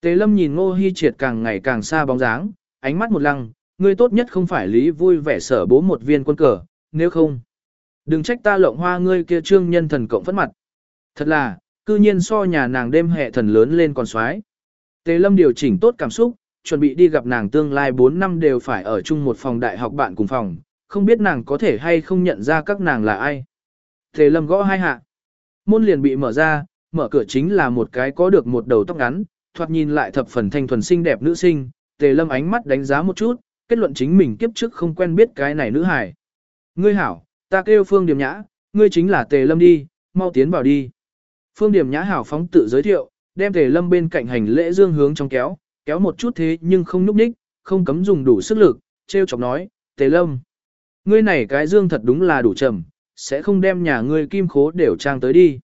Tề lâm nhìn ngô hy triệt càng ngày càng xa bóng dáng, ánh mắt một lăng, ngươi tốt nhất không phải lý vui vẻ sở bố một viên quân cờ, nếu không. Đừng trách ta lộng hoa ngươi kia trương nhân thần cộng phất mặt. Thật là, cư nhiên so nhà nàng đêm hệ thần lớn lên còn xoái. Tề lâm điều chỉnh tốt cảm xúc, chuẩn bị đi gặp nàng tương lai 4 năm đều phải ở chung một phòng đại học bạn cùng phòng, không biết nàng có thể hay không nhận ra các nàng là ai. Tề lâm gõ hai hạ. Môn liền bị mở ra, mở cửa chính là một cái có được một đầu tóc ngắn, thoạt nhìn lại thập phần thanh thuần xinh đẹp nữ sinh, tề lâm ánh mắt đánh giá một chút, kết luận chính mình kiếp trước không quen biết cái này nữ hài. Ngươi hảo, ta kêu Phương Điểm Nhã, ngươi chính là tề lâm đi, mau tiến vào đi. Phương Điểm Nhã hảo phóng tự giới thiệu, đem tề lâm bên cạnh hành lễ dương hướng trong kéo, kéo một chút thế nhưng không núp ních, không cấm dùng đủ sức lực, treo chọc nói, tề lâm. Ngươi này cái dương thật đúng là đủ trầm, sẽ không đem nhà ngươi kim khố đều trang tới đi.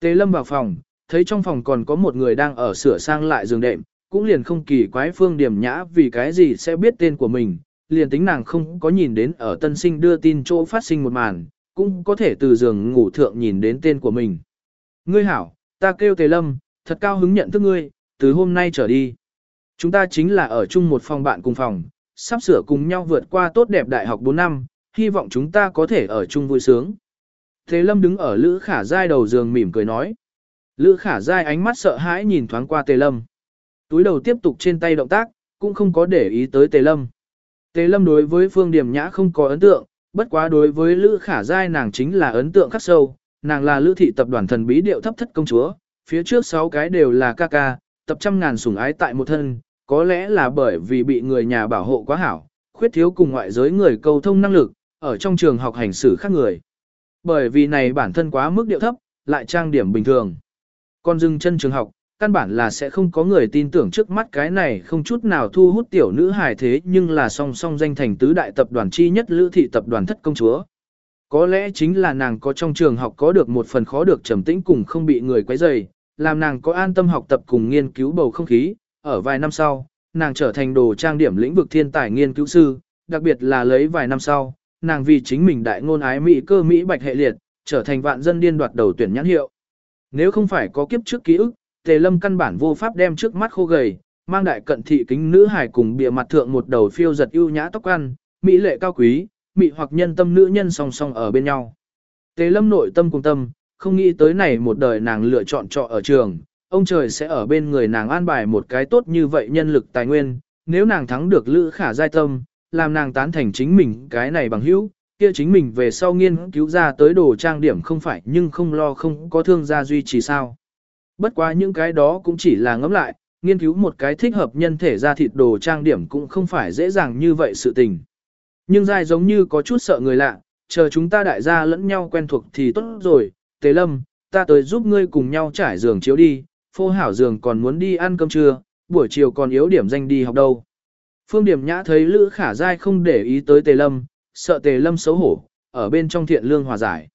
Tề lâm vào phòng, thấy trong phòng còn có một người đang ở sửa sang lại giường đệm, cũng liền không kỳ quái phương điểm nhã vì cái gì sẽ biết tên của mình, liền tính nàng không có nhìn đến ở tân sinh đưa tin chỗ phát sinh một màn, cũng có thể từ giường ngủ thượng nhìn đến tên của mình. Ngươi hảo, ta kêu Tề Lâm, thật cao hứng nhận thức ngươi, từ hôm nay trở đi. Chúng ta chính là ở chung một phòng bạn cùng phòng, sắp sửa cùng nhau vượt qua tốt đẹp đại học 4 năm, hy vọng chúng ta có thể ở chung vui sướng. Thế Lâm đứng ở Lữ Khả Giai đầu giường mỉm cười nói. Lữ Khả Giai ánh mắt sợ hãi nhìn thoáng qua Tề Lâm. Túi đầu tiếp tục trên tay động tác, cũng không có để ý tới Tề Lâm. Tề Lâm đối với Phương Điểm Nhã không có ấn tượng, bất quá đối với Lữ Khả Giai nàng chính là ấn tượng khắc sâu, nàng là Lữ thị tập đoàn thần bí điệu thấp thất công chúa, phía trước sáu cái đều là ca ca, tập trăm ngàn sủng ái tại một thân, có lẽ là bởi vì bị người nhà bảo hộ quá hảo, khuyết thiếu cùng ngoại giới người cầu thông năng lực, ở trong trường học hành xử khác người. Bởi vì này bản thân quá mức điệu thấp, lại trang điểm bình thường. Con dưng chân trường học, căn bản là sẽ không có người tin tưởng trước mắt cái này không chút nào thu hút tiểu nữ hài thế nhưng là song song danh thành tứ đại tập đoàn chi nhất lữ thị tập đoàn thất công chúa. Có lẽ chính là nàng có trong trường học có được một phần khó được trầm tĩnh cùng không bị người quấy rầy, làm nàng có an tâm học tập cùng nghiên cứu bầu không khí, ở vài năm sau, nàng trở thành đồ trang điểm lĩnh vực thiên tài nghiên cứu sư, đặc biệt là lấy vài năm sau, nàng vì chính mình đại ngôn ái Mỹ cơ Mỹ bạch hệ liệt, trở thành vạn dân điên đoạt đầu tuyển nhãn hiệu. Nếu không phải có kiếp trước ký ức, Tề Lâm căn bản vô pháp đem trước mắt khô gầy, mang đại cận thị kính nữ hài cùng bìa mặt thượng một đầu phiêu giật ưu nhã tóc ăn, mỹ lệ cao quý, mỹ hoặc nhân tâm nữ nhân song song ở bên nhau. Tề Lâm nội tâm cùng tâm, không nghĩ tới này một đời nàng lựa chọn trọ ở trường, ông trời sẽ ở bên người nàng an bài một cái tốt như vậy nhân lực tài nguyên, nếu nàng thắng được lữ khả giai tâm, làm nàng tán thành chính mình cái này bằng hữu, kia chính mình về sau nghiên cứu ra tới đồ trang điểm không phải nhưng không lo không có thương gia duy trì sao. Bất quá những cái đó cũng chỉ là ngẫm lại, nghiên cứu một cái thích hợp nhân thể ra thịt đồ trang điểm cũng không phải dễ dàng như vậy sự tình. Nhưng dai giống như có chút sợ người lạ, chờ chúng ta đại gia lẫn nhau quen thuộc thì tốt rồi, Tế Lâm, ta tới giúp ngươi cùng nhau trải giường chiếu đi, phô hảo giường còn muốn đi ăn cơm trưa, buổi chiều còn yếu điểm danh đi học đâu. Phương Điểm Nhã thấy Lữ Khả Giai không để ý tới Tề Lâm, sợ Tề Lâm xấu hổ, ở bên trong thiện lương hòa giải.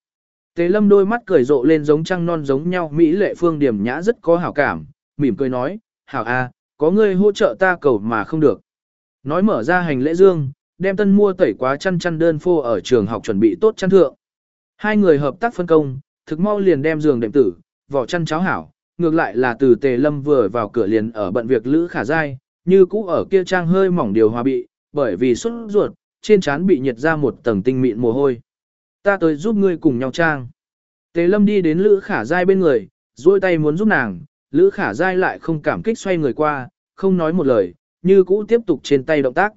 Tề Lâm đôi mắt cười rộ lên giống trăng non giống nhau Mỹ lệ Phương Điểm Nhã rất có hảo cảm, mỉm cười nói, hảo a, có ngươi hỗ trợ ta cầu mà không được. Nói mở ra hành lễ dương, đem tân mua tẩy quá chăn chăn đơn phô ở trường học chuẩn bị tốt chăn thượng. Hai người hợp tác phân công, thực mau liền đem giường đệm tử, vỏ chăn cháo hảo, ngược lại là từ tề lâm vừa vào cửa liền ở bận việc lữ khả dai, như cũ ở kia trang hơi mỏng điều hòa bị, bởi vì xuất ruột, trên trán bị nhiệt ra một tầng tinh mịn mồ hôi. Ta tới giúp ngươi cùng nhau trang. Tề lâm đi đến lữ khả dai bên người, duỗi tay muốn giúp nàng, lữ khả dai lại không cảm kích xoay người qua, không nói một lời, như cũ tiếp tục trên tay động tác.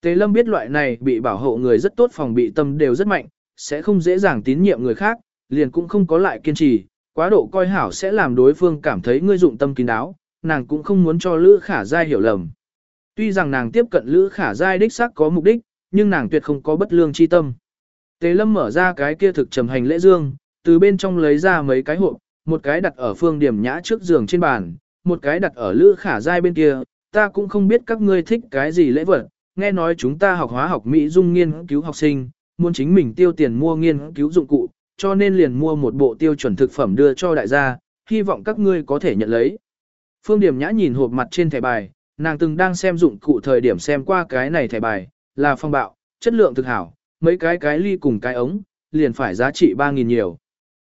Tề lâm biết loại này bị bảo hộ người rất tốt phòng bị tâm đều rất mạnh, sẽ không dễ dàng tín nhiệm người khác, liền cũng không có lại kiên trì, quá độ coi hảo sẽ làm đối phương cảm thấy ngươi dụng tâm kín đáo, nàng cũng không muốn cho Lữ Khả Giai hiểu lầm. Tuy rằng nàng tiếp cận Lữ Khả Giai đích xác có mục đích, nhưng nàng tuyệt không có bất lương chi tâm. tế Lâm mở ra cái kia thực trầm hành lễ dương, từ bên trong lấy ra mấy cái hộp, một cái đặt ở phương điểm nhã trước giường trên bàn, một cái đặt ở Lữ Khả Giai bên kia, ta cũng không biết các ngươi thích cái gì lễ vật, nghe nói chúng ta học hóa học Mỹ dung nghiên cứu học sinh, muốn chính mình tiêu tiền mua nghiên cứu dụng cụ, cho nên liền mua một bộ tiêu chuẩn thực phẩm đưa cho đại gia, hy vọng các ngươi có thể nhận lấy. Phương Điểm Nhã nhìn hộp mặt trên thẻ bài, nàng từng đang xem dụng cụ thời điểm xem qua cái này thẻ bài, là phong bạo, chất lượng thực hảo, mấy cái cái ly cùng cái ống, liền phải giá trị 3.000 nhiều.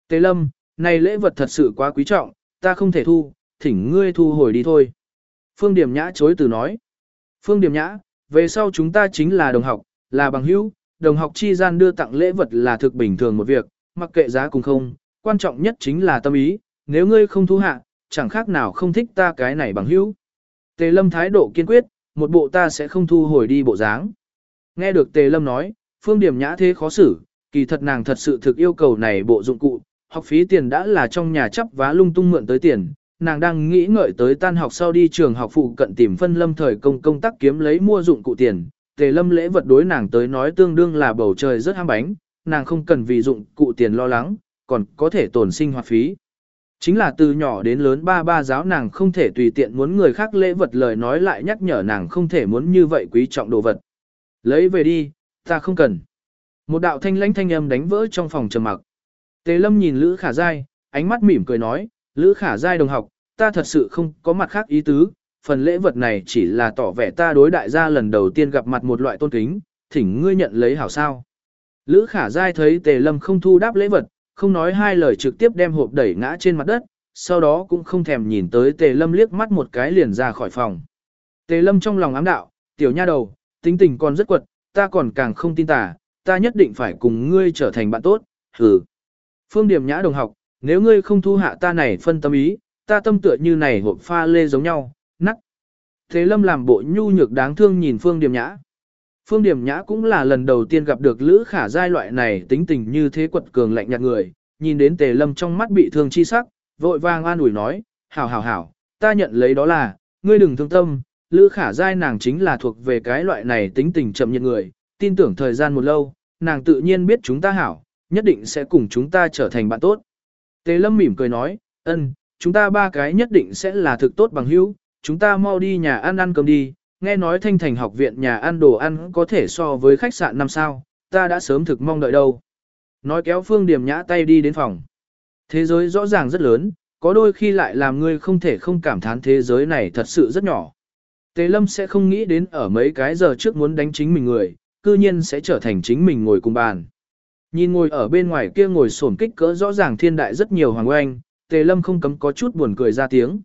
Tế Lâm, này lễ vật thật sự quá quý trọng, ta không thể thu, thỉnh ngươi thu hồi đi thôi. Phương Điểm Nhã chối từ nói. Phương Điểm Nhã, về sau chúng ta chính là đồng học, là bằng hữu, đồng học chi gian đưa tặng lễ vật là thực bình thường một việc, mặc kệ giá cùng không, quan trọng nhất chính là tâm ý, nếu ngươi không thu hạ, chẳng khác nào không thích ta cái này bằng hữu. Tề Lâm thái độ kiên quyết, một bộ ta sẽ không thu hồi đi bộ dáng. Nghe được Tề Lâm nói, Phương Điểm Nhã thế khó xử, kỳ thật nàng thật sự thực yêu cầu này bộ dụng cụ, học phí tiền đã là trong nhà chấp vá lung tung mượn tới tiền, nàng đang nghĩ ngợi tới tan học sau đi trường học phụ cận tìm phân lâm thời công công tác kiếm lấy mua dụng cụ tiền. Tề lâm lễ vật đối nàng tới nói tương đương là bầu trời rất ham bánh, nàng không cần vì dụng cụ tiền lo lắng, còn có thể tồn sinh hoạt phí. Chính là từ nhỏ đến lớn ba ba giáo nàng không thể tùy tiện muốn người khác lễ vật lời nói lại nhắc nhở nàng không thể muốn như vậy quý trọng đồ vật. Lấy về đi, ta không cần. Một đạo thanh lãnh thanh âm đánh vỡ trong phòng trầm mặc. Tề lâm nhìn Lữ Khả Giai, ánh mắt mỉm cười nói, Lữ Khả Giai đồng học, ta thật sự không có mặt khác ý tứ, phần lễ vật này chỉ là tỏ vẻ ta đối đại gia lần đầu tiên gặp mặt một loại tôn kính, thỉnh ngươi nhận lấy hảo sao. Lữ khả dai thấy tề lâm không thu đáp lễ vật, không nói hai lời trực tiếp đem hộp đẩy ngã trên mặt đất, sau đó cũng không thèm nhìn tới tề lâm liếc mắt một cái liền ra khỏi phòng. Tề lâm trong lòng ám đạo, tiểu nha đầu, tính tình còn rất quật, ta còn càng không tin tà, ta nhất định phải cùng ngươi trở thành bạn tốt, hừ. Phương điểm nhã đồng học, nếu ngươi không thu hạ ta này phân tâm ý, ta tâm tựa như này hộp pha lê giống nhau, nắc. Thế lâm làm bộ nhu nhược đáng thương nhìn phương điểm nhã. Phương Điểm Nhã cũng là lần đầu tiên gặp được Lữ Khả giai loại này tính tình như thế quật cường lạnh nhạt người, nhìn đến Tề Lâm trong mắt bị thương chi sắc, vội vàng an ủi nói, hảo hảo hảo, ta nhận lấy đó là, ngươi đừng thương tâm, Lữ Khả giai nàng chính là thuộc về cái loại này tính tình chậm nhiệt người, tin tưởng thời gian một lâu, nàng tự nhiên biết chúng ta hảo, nhất định sẽ cùng chúng ta trở thành bạn tốt. Tề Lâm mỉm cười nói, ân, chúng ta ba cái nhất định sẽ là thực tốt bằng hữu, chúng ta mau đi nhà ăn ăn cơm đi, nghe nói thanh thành học viện nhà ăn đồ ăn có thể so với khách sạn năm sao, ta đã sớm thực mong đợi đâu. Nói kéo Phương Điểm nhã tay đi đến phòng. Thế giới rõ ràng rất lớn, có đôi khi lại làm ngươi không thể không cảm thán thế giới này thật sự rất nhỏ. Tề Lâm sẽ không nghĩ đến ở mấy cái giờ trước muốn đánh chính mình người, cư nhiên sẽ trở thành chính mình ngồi cùng bàn. Nhìn ngồi ở bên ngoài kia ngồi sổn kích cỡ rõ ràng thiên đại rất nhiều hoàng oanh, Tề Lâm không cấm có chút buồn cười ra tiếng.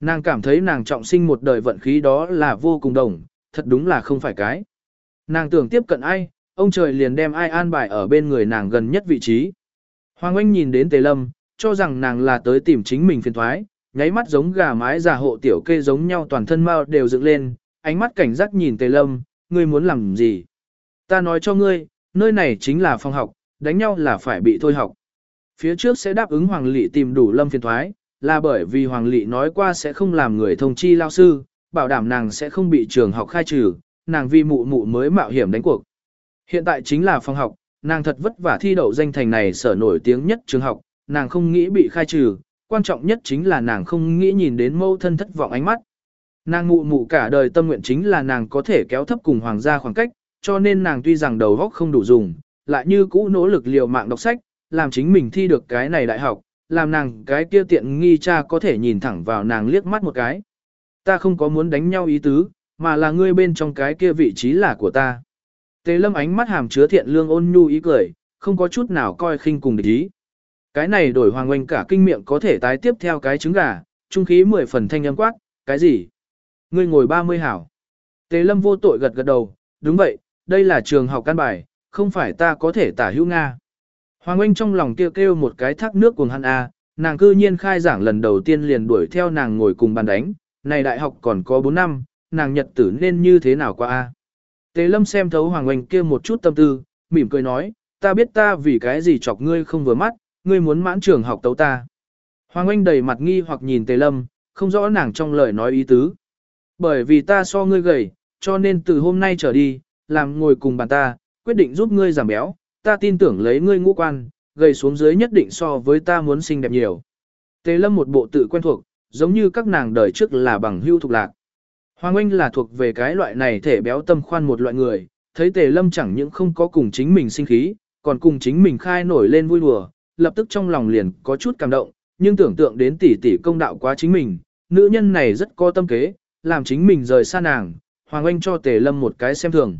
Nàng cảm thấy nàng trọng sinh một đời vận khí đó là vô cùng đồng, thật đúng là không phải cái. Nàng tưởng tiếp cận ai, ông trời liền đem ai an bài ở bên người nàng gần nhất vị trí. Hoàng Anh nhìn đến Tề Lâm, cho rằng nàng là tới tìm chính mình phiền thoái, nháy mắt giống gà mái già hộ tiểu kê giống nhau toàn thân mau đều dựng lên, ánh mắt cảnh giác nhìn Tề Lâm, ngươi muốn làm gì? Ta nói cho ngươi, nơi này chính là phòng học, đánh nhau là phải bị thôi học. Phía trước sẽ đáp ứng Hoàng Lị tìm đủ Lâm phiền thoái, là bởi vì Hoàng Lị nói qua sẽ không làm người thông chi lao sư, bảo đảm nàng sẽ không bị trường học khai trừ, nàng vì mụ mụ mới mạo hiểm đánh cuộc. Hiện tại chính là phòng học, nàng thật vất vả thi đậu danh thành này sở nổi tiếng nhất trường học, nàng không nghĩ bị khai trừ, quan trọng nhất chính là nàng không nghĩ nhìn đến mâu thân thất vọng ánh mắt. Nàng mụ mụ cả đời tâm nguyện chính là nàng có thể kéo thấp cùng hoàng gia khoảng cách, cho nên nàng tuy rằng đầu óc không đủ dùng, lại như cũ nỗ lực liều mạng đọc sách, làm chính mình thi được cái này đại học, làm nàng cái kia tiện nghi cha có thể nhìn thẳng vào nàng liếc mắt một cái. Ta không có muốn đánh nhau ý tứ, mà là ngươi bên trong cái kia vị trí là của ta. Tề lâm ánh mắt hàm chứa thiện lương ôn nhu ý cười, không có chút nào coi khinh cùng địch ý. Cái này đổi hoàng oanh cả kinh miệng có thể tái tiếp theo cái trứng gà, trung khí mười phần thanh âm quát, cái gì? Ngươi ngồi 30 hảo. Tề lâm vô tội gật gật đầu, đúng vậy, đây là trường học căn bài, không phải ta có thể tả hữu Nga. Hoàng Anh trong lòng kêu kêu một cái thác nước cuồng hắn A, nàng cư nhiên khai giảng lần đầu tiên liền đuổi theo nàng ngồi cùng bàn đánh, này đại học còn có 4 năm, nàng nhật tử nên như thế nào qua A. Tề lâm xem thấu Hoàng Anh kia một chút tâm tư, mỉm cười nói, ta biết ta vì cái gì chọc ngươi không vừa mắt, ngươi muốn mãn trường học tấu ta. Hoàng Anh đầy mặt nghi hoặc nhìn Tề Lâm, không rõ nàng trong lời nói ý tứ. Bởi vì ta so ngươi gầy, cho nên từ hôm nay trở đi, làm ngồi cùng bàn ta, quyết định giúp ngươi giảm béo, ta tin tưởng lấy ngươi ngũ quan, gầy xuống dưới nhất định so với ta muốn xinh đẹp nhiều. Tề Lâm một bộ tự quen thuộc, giống như các nàng đời trước là bằng hưu thuộc lạc. Hoàng Anh là thuộc về cái loại này thể béo tâm khoan một loại người, thấy Tề Lâm chẳng những không có cùng chính mình sinh khí, còn cùng chính mình khai nổi lên vui đùa, lập tức trong lòng liền có chút cảm động, nhưng tưởng tượng đến tỷ tỷ công đạo quá chính mình, nữ nhân này rất có tâm kế, làm chính mình rời xa nàng, Hoàng Anh cho Tề Lâm một cái xem thường.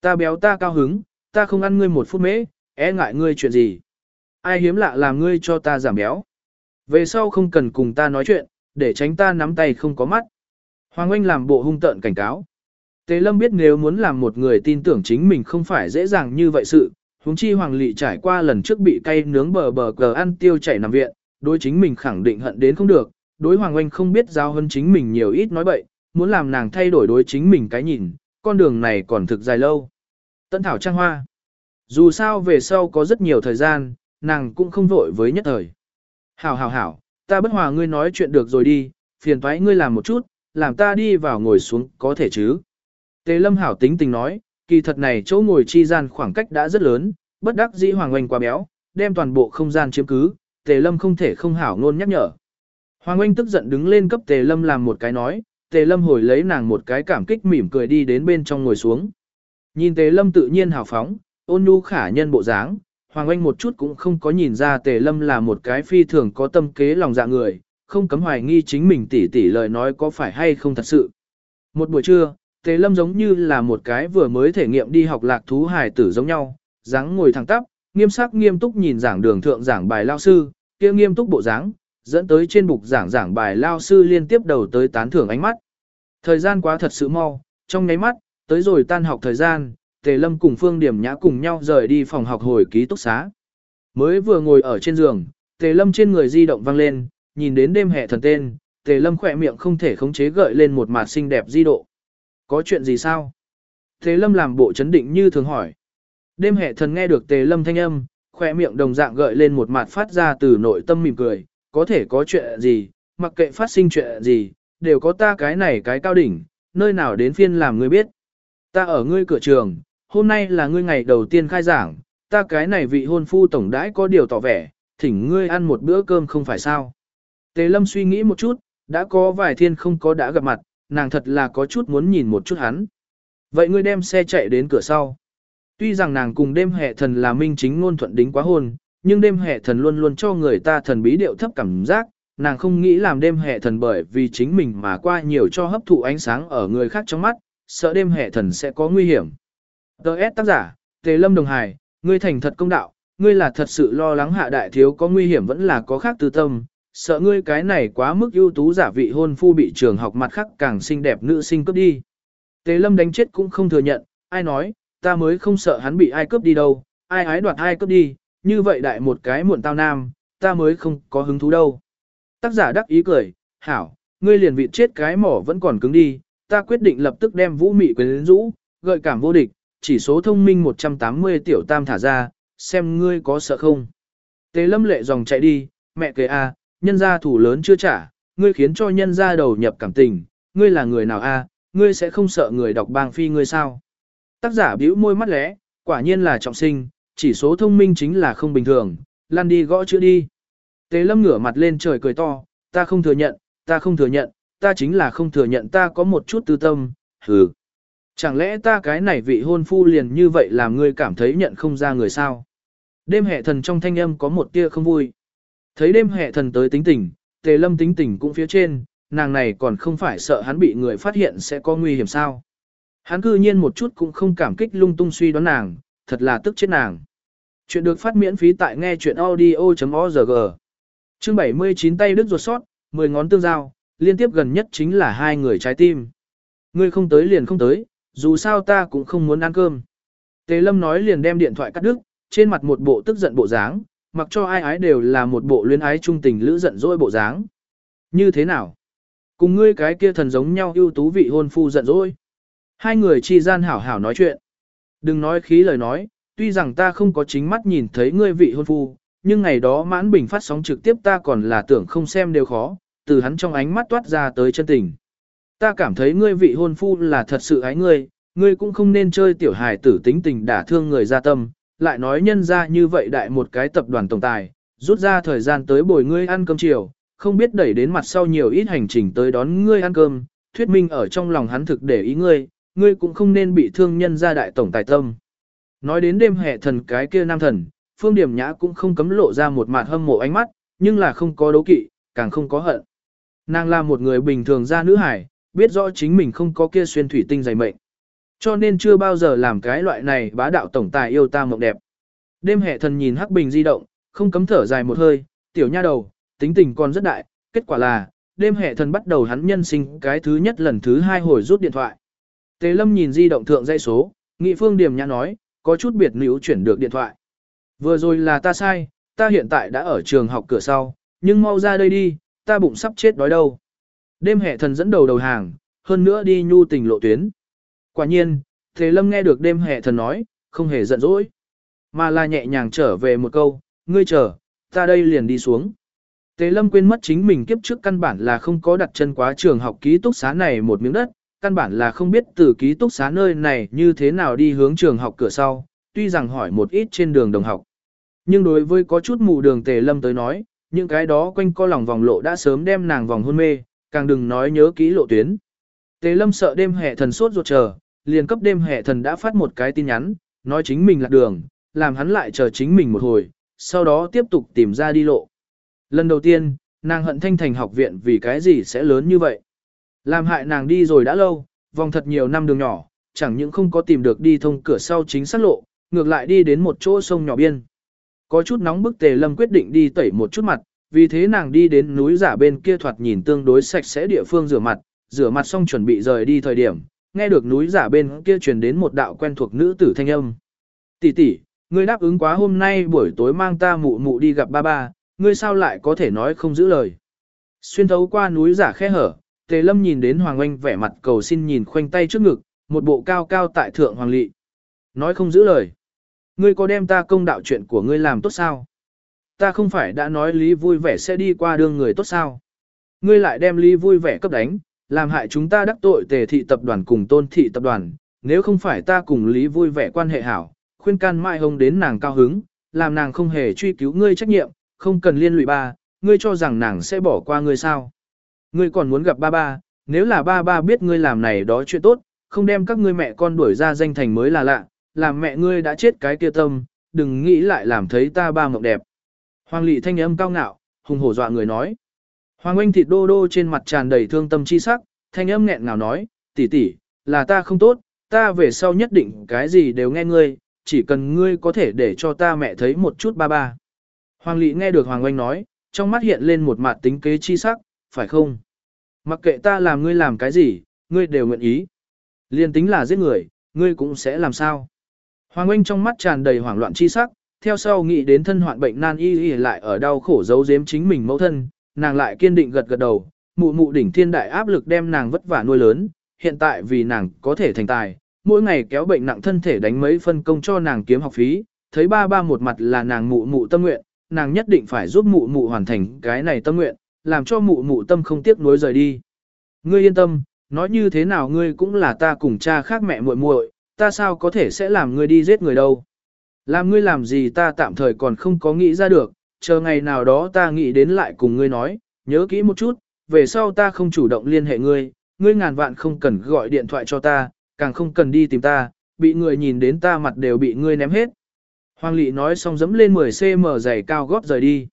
Ta béo ta cao hứng, ta không ăn ngươi một phút mễ, e ngại ngươi chuyện gì. Ai hiếm lạ làm ngươi cho ta giảm béo. Về sau không cần cùng ta nói chuyện, để tránh ta nắm tay không có mắt. Hoàng Anh làm bộ hung tợn cảnh cáo. Tề Lâm biết nếu muốn làm một người tin tưởng chính mình không phải dễ dàng như vậy sự, huống chi Hoàng Lị trải qua lần trước bị cay nướng bờ bờ cờ ăn tiêu chảy nằm viện, đối chính mình khẳng định hận đến không được, đối Hoàng Anh không biết giao hơn chính mình nhiều ít nói bậy, muốn làm nàng thay đổi đối chính mình cái nhìn, con đường này còn thực dài lâu. Tận Thảo Trang Hoa Dù sao về sau có rất nhiều thời gian, nàng cũng không vội với nhất thời. Hảo hảo hảo, ta bất hòa ngươi nói chuyện được rồi đi, phiền thoái ngươi làm một chút, làm ta đi vào ngồi xuống, có thể chứ. Tề Lâm Hảo tính tình nói, kỳ thật này chỗ ngồi chi gian khoảng cách đã rất lớn, bất đắc dĩ Hoàng Oanh quá béo, đem toàn bộ không gian chiếm cứ, Tề Lâm không thể không hảo ngôn nhắc nhở. Hoàng Oanh tức giận đứng lên cấp Tề Lâm làm một cái nói, Tề Lâm hồi lấy nàng một cái cảm kích mỉm cười đi đến bên trong ngồi xuống. Nhìn Tề Lâm tự nhiên hào phóng, ôn nhu khả nhân bộ dáng, Hoàng Anh một chút cũng không có nhìn ra Tề Lâm là một cái phi thường có tâm kế lòng dạ người, không cấm hoài nghi chính mình tỉ tỉ lời nói có phải hay không thật sự. Một buổi trưa, Tề Lâm giống như là một cái vừa mới thể nghiệm đi học lạc thú hài tử giống nhau, dáng ngồi thẳng tắp, nghiêm sắc nghiêm túc nhìn giảng đường thượng giảng bài lao sư, kia nghiêm túc bộ dáng, dẫn tới trên bục giảng giảng bài lao sư liên tiếp đầu tới tán thưởng ánh mắt. Thời gian quá thật sự mau, trong nháy mắt, tới rồi tan học thời gian, Tề Lâm cùng Phương Điểm Nhã cùng nhau rời đi phòng học hồi ký túc xá. Mới vừa ngồi ở trên giường, Tề Lâm trên người di động vang lên, nhìn đến đêm hè thần tên, Tề Lâm khỏe miệng không thể khống chế gợi lên một mặt xinh đẹp di độ. Có chuyện gì sao? Tề Lâm làm bộ chấn định như thường hỏi. Đêm hệ thần nghe được Tề Lâm thanh âm, khoe miệng đồng dạng gợi lên một mặt phát ra từ nội tâm mỉm cười, có thể có chuyện gì, mặc kệ phát sinh chuyện gì, đều có ta cái này cái cao đỉnh, nơi nào đến phiên làm người biết. Ta ở ngươi cửa trường, hôm nay là ngươi ngày đầu tiên khai giảng, ta cái này vị hôn phu tổng đãi có điều tỏ vẻ, thỉnh ngươi ăn một bữa cơm không phải sao. Tề Lâm suy nghĩ một chút, đã có vài thiên không có đã gặp mặt, nàng thật là có chút muốn nhìn một chút hắn. Vậy ngươi đem xe chạy đến cửa sau. Tuy rằng nàng cùng đêm hệ thần là minh chính ngôn thuận đính quá hôn, nhưng đêm hệ thần luôn luôn cho người ta thần bí điệu thấp cảm giác, nàng không nghĩ làm đêm hệ thần bởi vì chính mình mà qua nhiều cho hấp thụ ánh sáng ở người khác trong mắt, sợ đêm hệ thần sẽ có nguy hiểm. Đợt tác giả, Tề Lâm Đồng Hải, ngươi thành thật công đạo, ngươi là thật sự lo lắng hạ đại thiếu có nguy hiểm vẫn là có khác tư tâm, sợ ngươi cái này quá mức ưu tú giả vị hôn phu bị trường học mặt khác càng xinh đẹp nữ sinh cướp đi. Tề Lâm đánh chết cũng không thừa nhận, ai nói, ta mới không sợ hắn bị ai cướp đi đâu, ai ái đoạt ai cướp đi, như vậy đại một cái muộn tao nam, ta mới không có hứng thú đâu. Tác giả đắc ý cười, hảo, ngươi liền vị chết cái mỏ vẫn còn cứng đi, ta quyết định lập tức đem vũ mị quyến rũ, gợi cảm vô địch, chỉ số thông minh 180 tiểu tam thả ra, xem ngươi có sợ không. Tề lâm lệ dòng chạy đi, mẹ kế a, nhân gia thủ lớn chưa trả, ngươi khiến cho nhân gia đầu nhập cảm tình, ngươi là người nào a, ngươi sẽ không sợ người đọc bang phi ngươi sao. Tác giả bĩu môi mắt lẽ, quả nhiên là trọng sinh, chỉ số thông minh chính là không bình thường, lăn đi gõ chữ đi. Tế lâm ngửa mặt lên trời cười to, ta không thừa nhận, ta không thừa nhận, ta chính là không thừa nhận ta có một chút tư tâm, hừ. Chẳng lẽ ta cái này vị hôn phu liền như vậy làm ngươi cảm thấy nhận không ra người sao? Đêm hệ thần trong thanh âm có một tia không vui. Thấy đêm hệ thần tới tính tình, tề lâm tính tình cũng phía trên, nàng này còn không phải sợ hắn bị người phát hiện sẽ có nguy hiểm sao. Hắn cư nhiên một chút cũng không cảm kích lung tung suy đoán nàng, thật là tức chết nàng. Chuyện được phát miễn phí tại nghe chuyện audio.org. Chương 79 tay đứt ruột sót, 10 ngón tương giao, liên tiếp gần nhất chính là hai người trái tim. Ngươi không tới liền không tới, dù sao ta cũng không muốn ăn cơm. Tề Lâm nói liền đem điện thoại cắt đứt, trên mặt một bộ tức giận bộ dáng, mặc cho ai ái đều là một bộ luyến ái trung tình lữ giận dỗi bộ dáng. Như thế nào? Cùng ngươi cái kia thần giống nhau ưu tú vị hôn phu giận dỗi. Hai người chi gian hảo hảo nói chuyện. Đừng nói khí lời nói, tuy rằng ta không có chính mắt nhìn thấy ngươi vị hôn phu, nhưng ngày đó mãn bình phát sóng trực tiếp ta còn là tưởng không xem đều khó, từ hắn trong ánh mắt toát ra tới chân tình. Ta cảm thấy ngươi vị hôn phu là thật sự ái ngươi, ngươi cũng không nên chơi tiểu hài tử tính tình đả thương người ra tâm, lại nói nhân ra như vậy đại một cái tập đoàn tổng tài, rút ra thời gian tới bồi ngươi ăn cơm chiều, không biết đẩy đến mặt sau nhiều ít hành trình tới đón ngươi ăn cơm, thuyết minh ở trong lòng hắn thực để ý ngươi, ngươi cũng không nên bị thương nhân ra đại tổng tài tâm. Nói đến đêm hệ thần cái kia nam thần, Phương Điểm Nhã cũng không cấm lộ ra một mặt hâm mộ ánh mắt, nhưng là không có đấu kỵ, càng không có hận. Nàng là một người bình thường ra nữ hải, biết rõ chính mình không có kia xuyên thủy tinh dày mệnh. Cho nên chưa bao giờ làm cái loại này bá đạo tổng tài yêu ta mộng đẹp. Đêm hệ thần nhìn Hắc Bình di động, không cấm thở dài một hơi, tiểu nha đầu, tính tình còn rất đại, kết quả là, đêm hệ thần bắt đầu hắn nhân sinh cái thứ nhất lần thứ hai hồi rút điện thoại. Tề Lâm nhìn di động thượng dây số, Nghị Phương Điểm Nhã nói, có chút biệt nữ chuyển được điện thoại. Vừa rồi là ta sai, ta hiện tại đã ở trường học cửa sau, nhưng mau ra đây đi, ta bụng sắp chết đói đâu. Đêm hệ thần dẫn đầu đầu hàng, hơn nữa đi nhu tình lộ tuyến. Quả nhiên, Thế Lâm nghe được đêm hệ thần nói, không hề giận dỗi, mà là nhẹ nhàng trở về một câu, ngươi chờ, ta đây liền đi xuống. Tế Lâm quên mất chính mình kiếp trước căn bản là không có đặt chân quá trường học ký túc xá này một miếng đất, căn bản là không biết từ ký túc xá nơi này như thế nào đi hướng trường học cửa sau, tuy rằng hỏi một ít trên đường đồng học. Nhưng đối với có chút mù đường Tề Lâm tới nói, những cái đó quanh co lòng vòng lộ đã sớm đem nàng vòng hôn mê, càng đừng nói nhớ kỹ lộ tuyến. Tề Lâm sợ đêm hệ thần sốt ruột chờ, liền cấp đêm hệ thần đã phát một cái tin nhắn, nói chính mình lạc đường, làm hắn lại chờ chính mình một hồi, sau đó tiếp tục tìm ra đi lộ. Lần đầu tiên, nàng hận thanh thành học viện vì cái gì sẽ lớn như vậy. Làm hại nàng đi rồi đã lâu, vòng thật nhiều năm đường nhỏ, chẳng những không có tìm được đi thông cửa sau chính xác lộ, ngược lại đi đến một chỗ sông nhỏ biên. Có chút nóng bức tề lâm quyết định đi tẩy một chút mặt, vì thế nàng đi đến núi giả bên kia thoạt nhìn tương đối sạch sẽ địa phương rửa mặt, rửa mặt xong chuẩn bị rời đi thời điểm, nghe được núi giả bên kia truyền đến một đạo quen thuộc nữ tử thanh âm. Tỷ tỷ, ngươi đáp ứng quá hôm nay buổi tối mang ta mụ mụ đi gặp ba ba, ngươi sao lại có thể nói không giữ lời. Xuyên thấu qua núi giả khe hở, Tề Lâm nhìn đến Hoàng Oanh vẻ mặt cầu xin nhìn khoanh tay trước ngực, một bộ cao cao tại thượng hoàng lị. Nói không giữ lời. Ngươi có đem ta công đạo chuyện của ngươi làm tốt sao? Ta không phải đã nói Lý vui vẻ sẽ đi qua đường người tốt sao? Ngươi lại đem Lý vui vẻ cấp đánh, làm hại chúng ta đắc tội tề thị tập đoàn cùng tôn thị tập đoàn. Nếu không phải ta cùng Lý vui vẻ quan hệ hảo, khuyên can mai hông đến nàng cao hứng, làm nàng không hề truy cứu ngươi trách nhiệm, không cần liên lụy ba, ngươi cho rằng nàng sẽ bỏ qua ngươi sao? Ngươi còn muốn gặp ba ba, nếu là ba ba biết ngươi làm này đó chuyện tốt, không đem các ngươi mẹ con đuổi ra danh thành mới là lạ, làm mẹ ngươi đã chết cái kia tâm, đừng nghĩ lại làm thấy ta ba mộng đẹp. Hoàng lị thanh âm cao ngạo, hùng hổ dọa người nói. Hoàng oanh thịt đô đô trên mặt tràn đầy thương tâm chi sắc, thanh âm nghẹn ngào nói, tỷ tỷ, là ta không tốt, ta về sau nhất định cái gì đều nghe ngươi, chỉ cần ngươi có thể để cho ta mẹ thấy một chút ba ba. Hoàng lị nghe được Hoàng oanh nói, trong mắt hiện lên một mặt tính kế chi sắc, phải không? Mặc kệ ta làm ngươi làm cái gì, ngươi đều nguyện ý. Liên tính là giết người, ngươi cũng sẽ làm sao? Hoàng Anh trong mắt tràn đầy hoảng loạn chi sắc, theo sau nghĩ đến thân hoạn bệnh nan y y lại ở đau khổ giấu giếm chính mình mẫu thân, nàng lại kiên định gật gật đầu, mụ mụ đỉnh thiên đại áp lực đem nàng vất vả nuôi lớn, hiện tại vì nàng có thể thành tài, mỗi ngày kéo bệnh nặng thân thể đánh mấy phân công cho nàng kiếm học phí, thấy ba ba một mặt là nàng mụ mụ tâm nguyện, nàng nhất định phải giúp mụ mụ hoàn thành cái này tâm nguyện, làm cho mụ mụ tâm không tiếc nuối rời đi. Ngươi yên tâm, nói như thế nào ngươi cũng là ta cùng cha khác mẹ muội muội, ta sao có thể sẽ làm ngươi đi giết người đâu. Làm ngươi làm gì ta tạm thời còn không có nghĩ ra được, chờ ngày nào đó ta nghĩ đến lại cùng ngươi nói, nhớ kỹ một chút, về sau ta không chủ động liên hệ ngươi, ngươi ngàn vạn không cần gọi điện thoại cho ta, càng không cần đi tìm ta, bị người nhìn đến ta mặt đều bị ngươi ném hết. Hoàng Lị nói xong dẫm lên 10cm giày cao gót rời đi.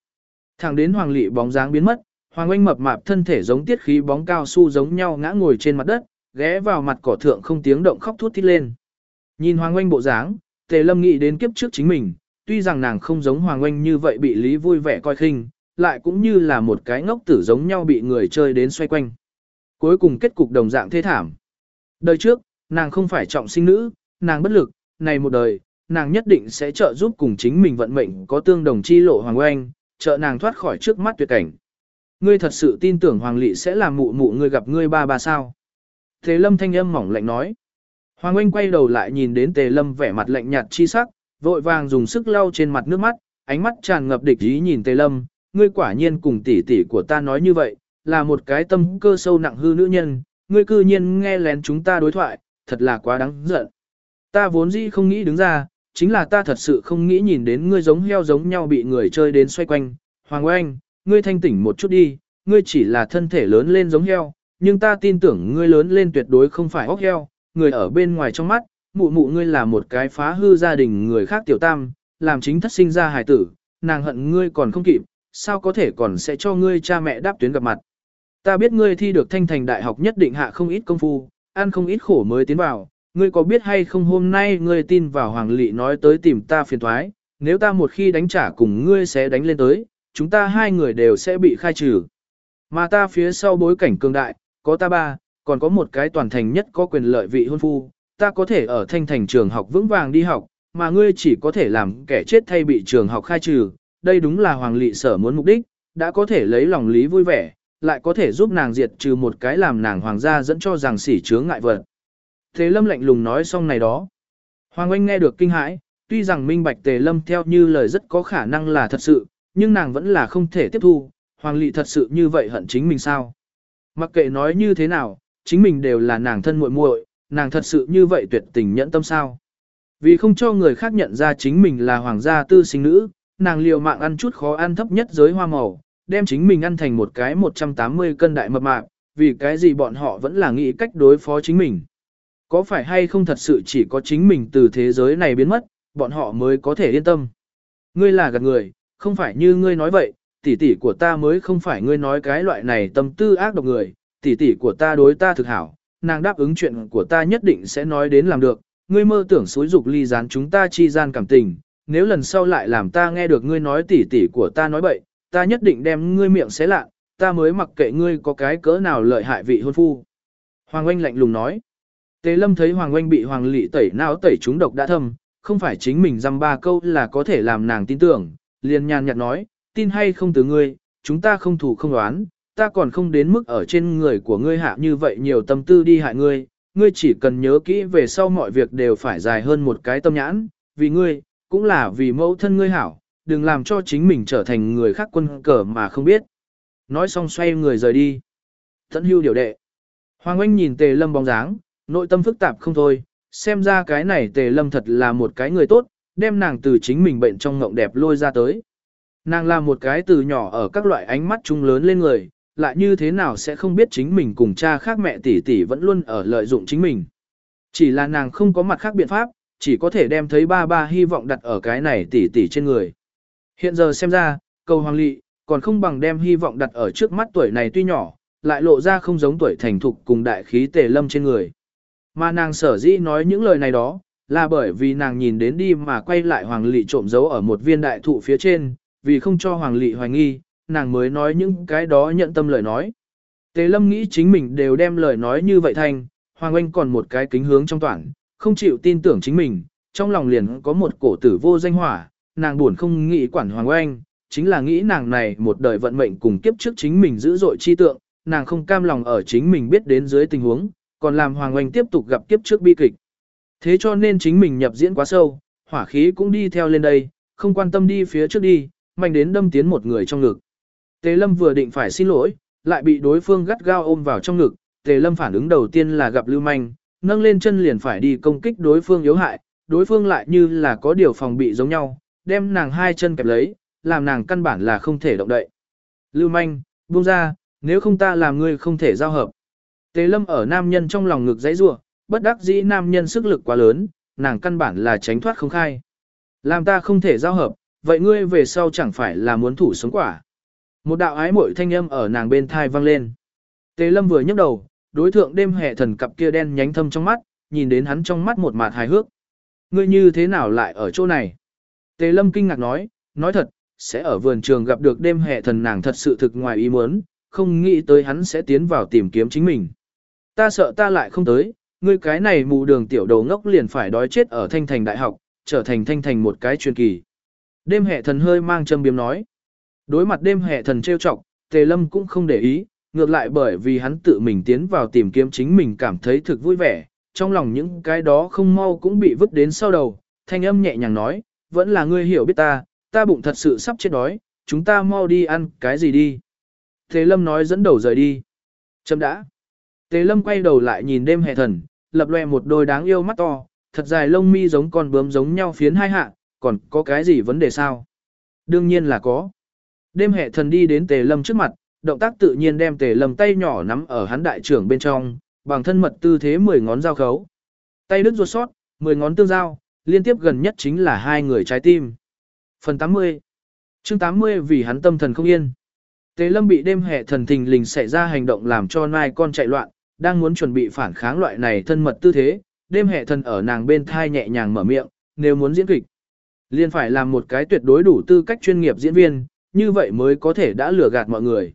Thẳng đến Hoàng Lị bóng dáng biến mất, Hoàng Anh mập mạp thân thể giống tiết khí bóng cao su giống nhau ngã ngồi trên mặt đất, ghé vào mặt cỏ thượng không tiếng động khóc thút thít lên. Nhìn Hoàng Anh bộ dáng, Tề Lâm nghĩ đến kiếp trước chính mình, tuy rằng nàng không giống Hoàng Oanh như vậy bị Lý vui vẻ coi khinh, lại cũng như là một cái ngốc tử giống nhau bị người chơi đến xoay quanh. Cuối cùng kết cục đồng dạng thê thảm. Đời trước, nàng không phải trọng sinh nữ, nàng bất lực, này một đời, nàng nhất định sẽ trợ giúp cùng chính mình vận mệnh có tương đồng chi lộ Hoàng Oanh, trợ nàng thoát khỏi trước mắt tuyệt cảnh. Ngươi thật sự tin tưởng Hoàng Lị sẽ làm mụ mụ ngươi gặp ngươi ba ba sao? Thế Lâm thanh âm mỏng lạnh nói. Hoàng Oanh quay đầu lại nhìn đến Tề Lâm vẻ mặt lạnh nhạt chi sắc, vội vàng dùng sức lau trên mặt nước mắt, ánh mắt tràn ngập địch ý nhìn Tề Lâm, ngươi quả nhiên cùng tỷ tỷ của ta nói như vậy, là một cái tâm cơ sâu nặng hư nữ nhân, ngươi cư nhiên nghe lén chúng ta đối thoại, thật là quá đáng giận. Ta vốn dĩ không nghĩ đứng ra, chính là ta thật sự không nghĩ nhìn đến ngươi giống heo giống nhau bị người chơi đến xoay quanh. Hoàng Oanh, ngươi thanh tỉnh một chút đi, ngươi chỉ là thân thể lớn lên giống heo, nhưng ta tin tưởng ngươi lớn lên tuyệt đối không phải óc heo, người ở bên ngoài trong mắt, mụ mụ ngươi là một cái phá hư gia đình người khác tiểu tam, làm chính thất sinh ra hài tử, nàng hận ngươi còn không kịp, sao có thể còn sẽ cho ngươi cha mẹ đáp tuyến gặp mặt. Ta biết ngươi thi được thanh thành đại học nhất định hạ không ít công phu, ăn không ít khổ mới tiến vào, ngươi có biết hay không hôm nay ngươi tin vào Hoàng Lị nói tới tìm ta phiền thoái, nếu ta một khi đánh trả cùng ngươi sẽ đánh lên tới, chúng ta hai người đều sẽ bị khai trừ. Mà ta phía sau bối cảnh cường đại, có ta ba, còn có một cái toàn thành nhất có quyền lợi vị hôn phu, ta có thể ở thanh thành trường học vững vàng đi học, mà ngươi chỉ có thể làm kẻ chết thay bị trường học khai trừ, đây đúng là Hoàng Lị sở muốn mục đích, đã có thể lấy lòng lý vui vẻ, lại có thể giúp nàng diệt trừ một cái làm nàng hoàng gia dẫn cho rằng sỉ chướng ngại vật. Thế Lâm lạnh lùng nói xong này đó. Hoàng Anh nghe được kinh hãi, tuy rằng minh bạch Tề Lâm theo như lời rất có khả năng là thật sự, nhưng nàng vẫn là không thể tiếp thu, Hoàng Lị thật sự như vậy hận chính mình sao? Mặc kệ nói như thế nào, chính mình đều là nàng thân muội muội, nàng thật sự như vậy tuyệt tình nhẫn tâm sao? Vì không cho người khác nhận ra chính mình là hoàng gia tư sinh nữ, nàng liều mạng ăn chút khó ăn thấp nhất giới hoa màu, đem chính mình ăn thành một cái 180 cân đại mập mạp, vì cái gì bọn họ vẫn là nghĩ cách đối phó chính mình. Có phải hay không thật sự chỉ có chính mình từ thế giới này biến mất, bọn họ mới có thể yên tâm. Ngươi là gạt người, không phải như ngươi nói vậy, tỷ tỷ của ta mới không phải ngươi nói cái loại này tâm tư ác độc người, tỷ tỷ của ta đối ta thực hảo, nàng đáp ứng chuyện của ta nhất định sẽ nói đến làm được, ngươi mơ tưởng xối dục ly gián chúng ta chi gian cảm tình, nếu lần sau lại làm ta nghe được ngươi nói tỷ tỷ của ta nói bậy, ta nhất định đem ngươi miệng xé lạ, ta mới mặc kệ ngươi có cái cỡ nào lợi hại vị hôn phu. Hoàng Oanh lạnh lùng nói. Tế Lâm thấy Hoàng Oanh bị Hoàng Lị tẩy não tẩy chúng độc đã thâm, không phải chính mình dăm ba câu là có thể làm nàng tin tưởng, liền nhàn nhạt nói, tin hay không từ ngươi, chúng ta không thủ không đoán, ta còn không đến mức ở trên người của ngươi hạ như vậy nhiều tâm tư đi hại ngươi, ngươi chỉ cần nhớ kỹ về sau mọi việc đều phải dài hơn một cái tâm nhãn, vì ngươi, cũng là vì mẫu thân ngươi hảo, đừng làm cho chính mình trở thành người khác quân cờ mà không biết. Nói xong xoay người rời đi. Thẫn hưu điều đệ. Hoàng Anh nhìn tề lâm bóng dáng, nội tâm phức tạp không thôi, xem ra cái này tề lâm thật là một cái người tốt, đem nàng từ chính mình bệnh trong ngộng đẹp lôi ra tới. Nàng là một cái từ nhỏ ở các loại ánh mắt trung lớn lên người, lại như thế nào sẽ không biết chính mình cùng cha khác mẹ tỷ tỷ vẫn luôn ở lợi dụng chính mình. Chỉ là nàng không có mặt khác biện pháp, chỉ có thể đem thấy ba ba hy vọng đặt ở cái này tỷ tỷ trên người. Hiện giờ xem ra, cầu hoàng lị, còn không bằng đem hy vọng đặt ở trước mắt tuổi này tuy nhỏ, lại lộ ra không giống tuổi thành thục cùng đại khí tề lâm trên người. Mà nàng sở dĩ nói những lời này đó, là bởi vì nàng nhìn đến đi mà quay lại hoàng lị trộm giấu ở một viên đại thụ phía trên, vì không cho hoàng lị hoài nghi, nàng mới nói những cái đó nhận tâm lời nói. Tề lâm nghĩ chính mình đều đem lời nói như vậy thành, hoàng anh còn một cái kính hướng trong toàn, không chịu tin tưởng chính mình, trong lòng liền có một cổ tử vô danh hỏa, nàng buồn không nghĩ quản hoàng anh, chính là nghĩ nàng này một đời vận mệnh cùng kiếp trước chính mình dữ dội chi tượng, nàng không cam lòng ở chính mình biết đến dưới tình huống, còn làm hoàng anh tiếp tục gặp kiếp trước bi kịch. Thế cho nên chính mình nhập diễn quá sâu, hỏa khí cũng đi theo lên đây, không quan tâm đi phía trước đi, mạnh đến đâm tiến một người trong ngực. Tề Lâm vừa định phải xin lỗi, lại bị đối phương gắt gao ôm vào trong ngực, Tề Lâm phản ứng đầu tiên là gặp Lưu Manh, nâng lên chân liền phải đi công kích đối phương yếu hại, đối phương lại như là có điều phòng bị giống nhau, đem nàng hai chân kẹp lấy, làm nàng căn bản là không thể động đậy. Lưu Manh, buông ra, nếu không ta làm ngươi không thể giao hợp. Tề Lâm ở nam nhân trong lòng ngực dãy rủa, bất đắc dĩ nam nhân sức lực quá lớn, nàng căn bản là tránh thoát không khai. Làm ta không thể giao hợp, vậy ngươi về sau chẳng phải là muốn thủ sống quả. Một đạo ái muội thanh âm ở nàng bên thai vang lên. Tề lâm vừa nhấc đầu, đối thượng đêm hè thần cặp kia đen nhánh thâm trong mắt, nhìn đến hắn trong mắt một mạt hài hước. Ngươi như thế nào lại ở chỗ này? Tề Lâm kinh ngạc nói, nói thật, sẽ ở vườn trường gặp được đêm hè thần nàng thật sự thực ngoài ý muốn, không nghĩ tới hắn sẽ tiến vào tìm kiếm chính mình. Ta sợ ta lại không tới, ngươi cái này mù đường tiểu đầu ngốc liền phải đói chết ở thanh thành đại học, trở thành thanh thành một cái truyền kỳ. Đêm hệ thần hơi mang châm biếm nói. Đối mặt đêm hệ thần trêu chọc, Tề Lâm cũng không để ý, ngược lại bởi vì hắn tự mình tiến vào tìm kiếm chính mình cảm thấy thực vui vẻ, trong lòng những cái đó không mau cũng bị vứt đến sau đầu, thanh âm nhẹ nhàng nói, vẫn là ngươi hiểu biết ta, ta bụng thật sự sắp chết đói, chúng ta mau đi ăn cái gì đi. Tề Lâm nói dẫn đầu rời đi. Chấm đã. Tề Lâm quay đầu lại nhìn đêm hệ thần, lập lòe một đôi đáng yêu mắt to, thật dài lông mi giống con bướm giống nhau phiến hai hạ, còn có cái gì vấn đề sao? Đương nhiên là có. Đêm hệ thần đi đến Tề Lâm trước mặt, động tác tự nhiên đem Tề Lâm tay nhỏ nắm ở hắn đại trưởng bên trong, bằng thân mật tư thế mười ngón giao khấu. Tay đứt ruột sót, mười ngón tương giao, liên tiếp gần nhất chính là hai người trái tim. Phần 80 chương 80 vì hắn tâm thần không yên. Tề Lâm bị đêm hệ thần thình lình xảy ra hành động làm cho nai con chạy loạn, đang muốn chuẩn bị phản kháng loại này thân mật tư thế, đêm hệ thần ở nàng bên thai nhẹ nhàng mở miệng, nếu muốn diễn kịch, liền phải làm một cái tuyệt đối đủ tư cách chuyên nghiệp diễn viên, như vậy mới có thể đã lừa gạt mọi người.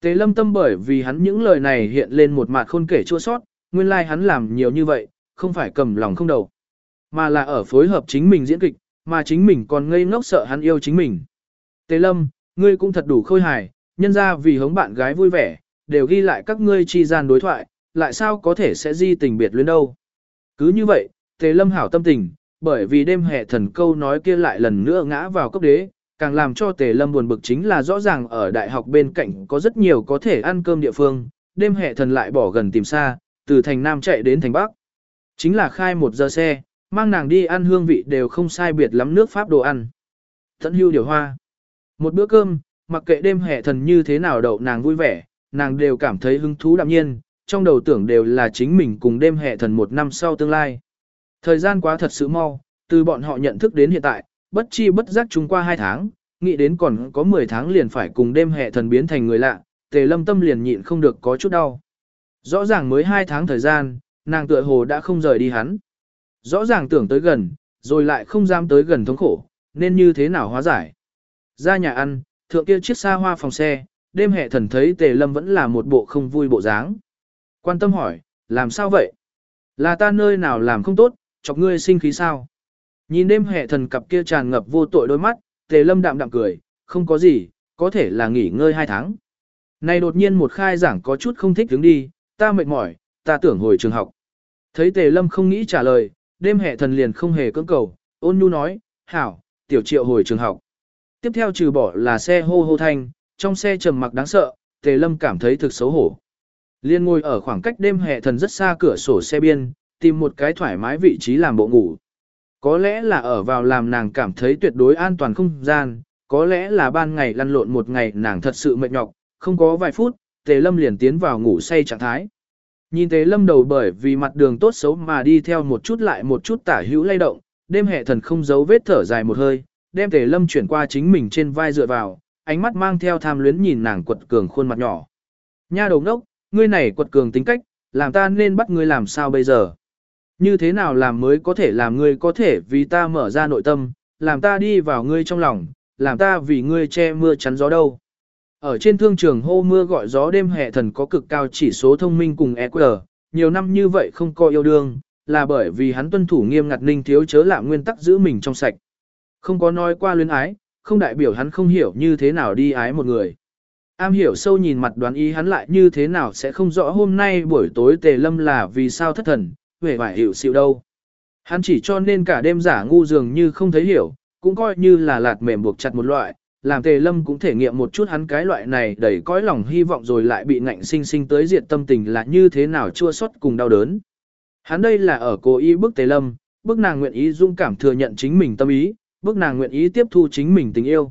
Tế lâm tâm bởi vì hắn những lời này hiện lên một mặt khôn kể chua sót, nguyên lai like hắn làm nhiều như vậy, không phải cầm lòng không đầu, mà là ở phối hợp chính mình diễn kịch, mà chính mình còn ngây ngốc sợ hắn yêu chính mình. Tế lâm, ngươi cũng thật đủ khôi hài, nhân ra vì hống bạn gái vui vẻ, đều ghi lại các ngươi chi gian đối thoại, lại sao có thể sẽ di tình biệt luyến đâu. Cứ như vậy, Tề Lâm hảo tâm tình, bởi vì đêm hè thần câu nói kia lại lần nữa ngã vào cấp đế, càng làm cho Tề Lâm buồn bực chính là rõ ràng ở đại học bên cạnh có rất nhiều có thể ăn cơm địa phương, đêm hệ thần lại bỏ gần tìm xa, từ thành Nam chạy đến thành Bắc. Chính là khai một giờ xe, mang nàng đi ăn hương vị đều không sai biệt lắm nước Pháp đồ ăn. Thận hưu điều hoa. Một bữa cơm, mặc kệ đêm hệ thần như thế nào đậu nàng vui vẻ, nàng đều cảm thấy hứng thú đạm nhiên, trong đầu tưởng đều là chính mình cùng đêm hệ thần một năm sau tương lai. Thời gian quá thật sự mau, từ bọn họ nhận thức đến hiện tại, bất chi bất giác chúng qua hai tháng, nghĩ đến còn có 10 tháng liền phải cùng đêm hệ thần biến thành người lạ, tề lâm tâm liền nhịn không được có chút đau. Rõ ràng mới 2 tháng thời gian, nàng tựa hồ đã không rời đi hắn. Rõ ràng tưởng tới gần, rồi lại không dám tới gần thống khổ, nên như thế nào hóa giải. Ra nhà ăn, thượng kia chiếc xa hoa phòng xe, đêm hệ thần thấy tề lâm vẫn là một bộ không vui bộ dáng. Quan tâm hỏi, làm sao vậy? Là ta nơi nào làm không tốt, chọc ngươi sinh khí sao? Nhìn đêm hệ thần cặp kia tràn ngập vô tội đôi mắt, tề lâm đạm đạm cười, không có gì, có thể là nghỉ ngơi hai tháng. Này đột nhiên một khai giảng có chút không thích đứng đi, ta mệt mỏi, ta tưởng hồi trường học. Thấy tề lâm không nghĩ trả lời, đêm hệ thần liền không hề cưỡng cầu, ôn nhu nói, hảo, tiểu triệu hồi trường học. Tiếp theo trừ bỏ là xe hô hô thanh, trong xe trầm mặc đáng sợ, tề lâm cảm thấy thực xấu hổ. Liên ngồi ở khoảng cách đêm hệ thần rất xa cửa sổ xe biên, tìm một cái thoải mái vị trí làm bộ ngủ. Có lẽ là ở vào làm nàng cảm thấy tuyệt đối an toàn không gian, có lẽ là ban ngày lăn lộn một ngày nàng thật sự mệt nhọc, không có vài phút, Tề Lâm liền tiến vào ngủ say trạng thái. Nhìn Tề Lâm đầu bởi vì mặt đường tốt xấu mà đi theo một chút lại một chút tả hữu lay động, đêm hệ thần không giấu vết thở dài một hơi, đem Tề Lâm chuyển qua chính mình trên vai dựa vào, ánh mắt mang theo tham luyến nhìn nàng quật cường khuôn mặt nhỏ. Nha đầu ngốc, ngươi này quật cường tính cách, làm ta nên bắt ngươi làm sao bây giờ? Như thế nào làm mới có thể làm ngươi có thể vì ta mở ra nội tâm, làm ta đi vào ngươi trong lòng, làm ta vì ngươi che mưa chắn gió đâu? Ở trên thương trường hô mưa gọi gió đêm hè thần có cực cao chỉ số thông minh cùng EQ, nhiều năm như vậy không có yêu đương, là bởi vì hắn tuân thủ nghiêm ngặt ninh thiếu chớ lạm nguyên tắc giữ mình trong sạch. Không có nói qua luyến ái, không đại biểu hắn không hiểu như thế nào đi ái một người. Am hiểu sâu nhìn mặt đoán ý hắn lại như thế nào sẽ không rõ hôm nay buổi tối tề lâm là vì sao thất thần, về vải hiểu xịu đâu. Hắn chỉ cho nên cả đêm giả ngu dường như không thấy hiểu, cũng coi như là lạt mềm buộc chặt một loại, làm tề lâm cũng thể nghiệm một chút hắn cái loại này đầy cõi lòng hy vọng rồi lại bị ngạnh sinh sinh tới diện tâm tình là như thế nào chua xót cùng đau đớn. Hắn đây là ở cố ý bức tề lâm, bức nàng nguyện ý dung cảm thừa nhận chính mình tâm ý, bức nàng nguyện ý tiếp thu chính mình tình yêu.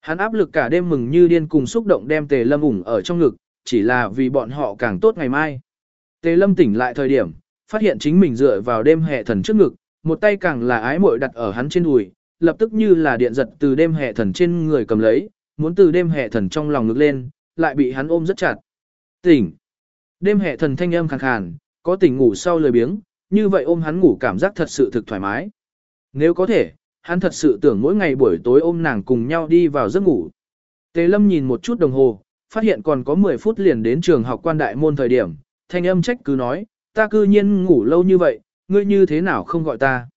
Hắn áp lực cả đêm mừng như điên cùng xúc động đem Tề Lâm ủng ở trong ngực, chỉ là vì bọn họ càng tốt ngày mai. Tề Lâm tỉnh lại thời điểm, phát hiện chính mình dựa vào đêm hệ thần trước ngực, một tay càng là ái muội đặt ở hắn trên đùi, lập tức như là điện giật từ đêm hệ thần trên người cầm lấy, muốn từ đêm hệ thần trong lòng ngực lên, lại bị hắn ôm rất chặt. Tỉnh. Đêm hệ thần thanh âm khàn khàn, có tỉnh ngủ sau lười biếng, như vậy ôm hắn ngủ cảm giác thật sự thực thoải mái. Nếu có thể, hắn thật sự tưởng mỗi ngày buổi tối ôm nàng cùng nhau đi vào giấc ngủ. Tề Lâm nhìn một chút đồng hồ, phát hiện còn có 10 phút liền đến trường học quan đại môn thời điểm, thanh âm trách cứ nói, ta cư nhiên ngủ lâu như vậy, ngươi như thế nào không gọi ta.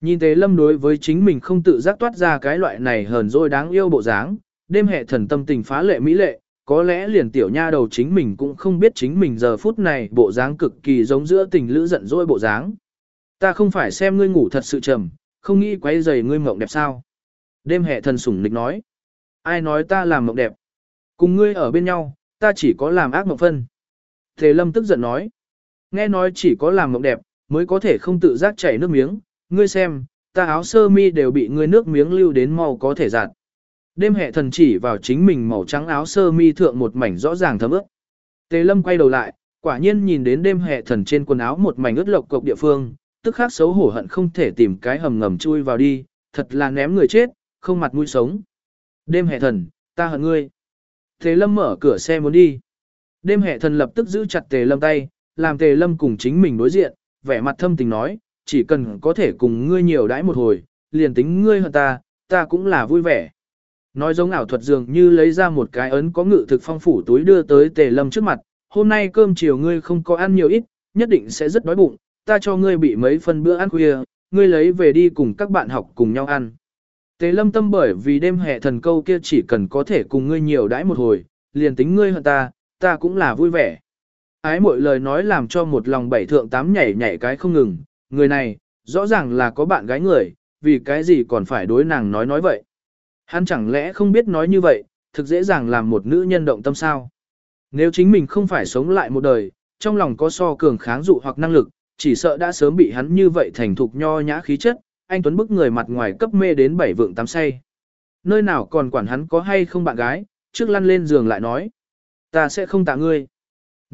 Nhìn Tế Lâm đối với chính mình không tự giác toát ra cái loại này hờn dỗi đáng yêu bộ dáng, đêm hệ thần tâm tình phá lệ mỹ lệ, có lẽ liền tiểu nha đầu chính mình cũng không biết chính mình giờ phút này bộ dáng cực kỳ giống giữa tình lữ giận dỗi bộ dáng. Ta không phải xem ngươi ngủ thật sự trầm, không nghĩ quấy rầy ngươi mộng đẹp sao. Đêm hệ thần sủng nịch nói. Ai nói ta làm mộng đẹp? Cùng ngươi ở bên nhau, ta chỉ có làm ác mộng phân. Thế lâm tức giận nói. Nghe nói chỉ có làm mộng đẹp, mới có thể không tự giác chảy nước miếng. Ngươi xem, ta áo sơ mi đều bị ngươi nước miếng lưu đến màu có thể giặt. Đêm hệ thần chỉ vào chính mình màu trắng áo sơ mi thượng một mảnh rõ ràng thấm ướt. Tề lâm quay đầu lại, quả nhiên nhìn đến đêm hệ thần trên quần áo một mảnh ướt lộc cộc địa phương, tức khắc xấu hổ hận không thể tìm cái hầm ngầm chui vào đi, thật là ném người chết, không mặt mũi sống. Đêm hệ thần, ta hận ngươi. Tề lâm mở cửa xe muốn đi. Đêm hệ thần lập tức giữ chặt tề lâm tay, làm tề lâm cùng chính mình đối diện, vẻ mặt thâm tình nói, chỉ cần có thể cùng ngươi nhiều đãi một hồi, liền tính ngươi hơn ta, ta cũng là vui vẻ. Nói giống ảo thuật dường như lấy ra một cái ấn có ngự thực phong phủ túi đưa tới tề lâm trước mặt, hôm nay cơm chiều ngươi không có ăn nhiều ít, nhất định sẽ rất đói bụng, ta cho ngươi bị mấy phần bữa ăn khuya, ngươi lấy về đi cùng các bạn học cùng nhau ăn. Tề lâm tâm bởi vì đêm hè thần câu kia chỉ cần có thể cùng ngươi nhiều đãi một hồi, liền tính ngươi hơn ta, ta cũng là vui vẻ. Ái mỗi lời nói làm cho một lòng bảy thượng tám nhảy nhảy cái không ngừng, người này, rõ ràng là có bạn gái người, vì cái gì còn phải đối nàng nói nói vậy. Hắn chẳng lẽ không biết nói như vậy, thực dễ dàng làm một nữ nhân động tâm sao. Nếu chính mình không phải sống lại một đời, trong lòng có so cường kháng dụ hoặc năng lực, chỉ sợ đã sớm bị hắn như vậy thành thục nho nhã khí chất, anh Tuấn bức người mặt ngoài cấp mê đến bảy vượng tám say. Nơi nào còn quản hắn có hay không bạn gái, trước lăn lên giường lại nói. Ta sẽ không tạ ngươi.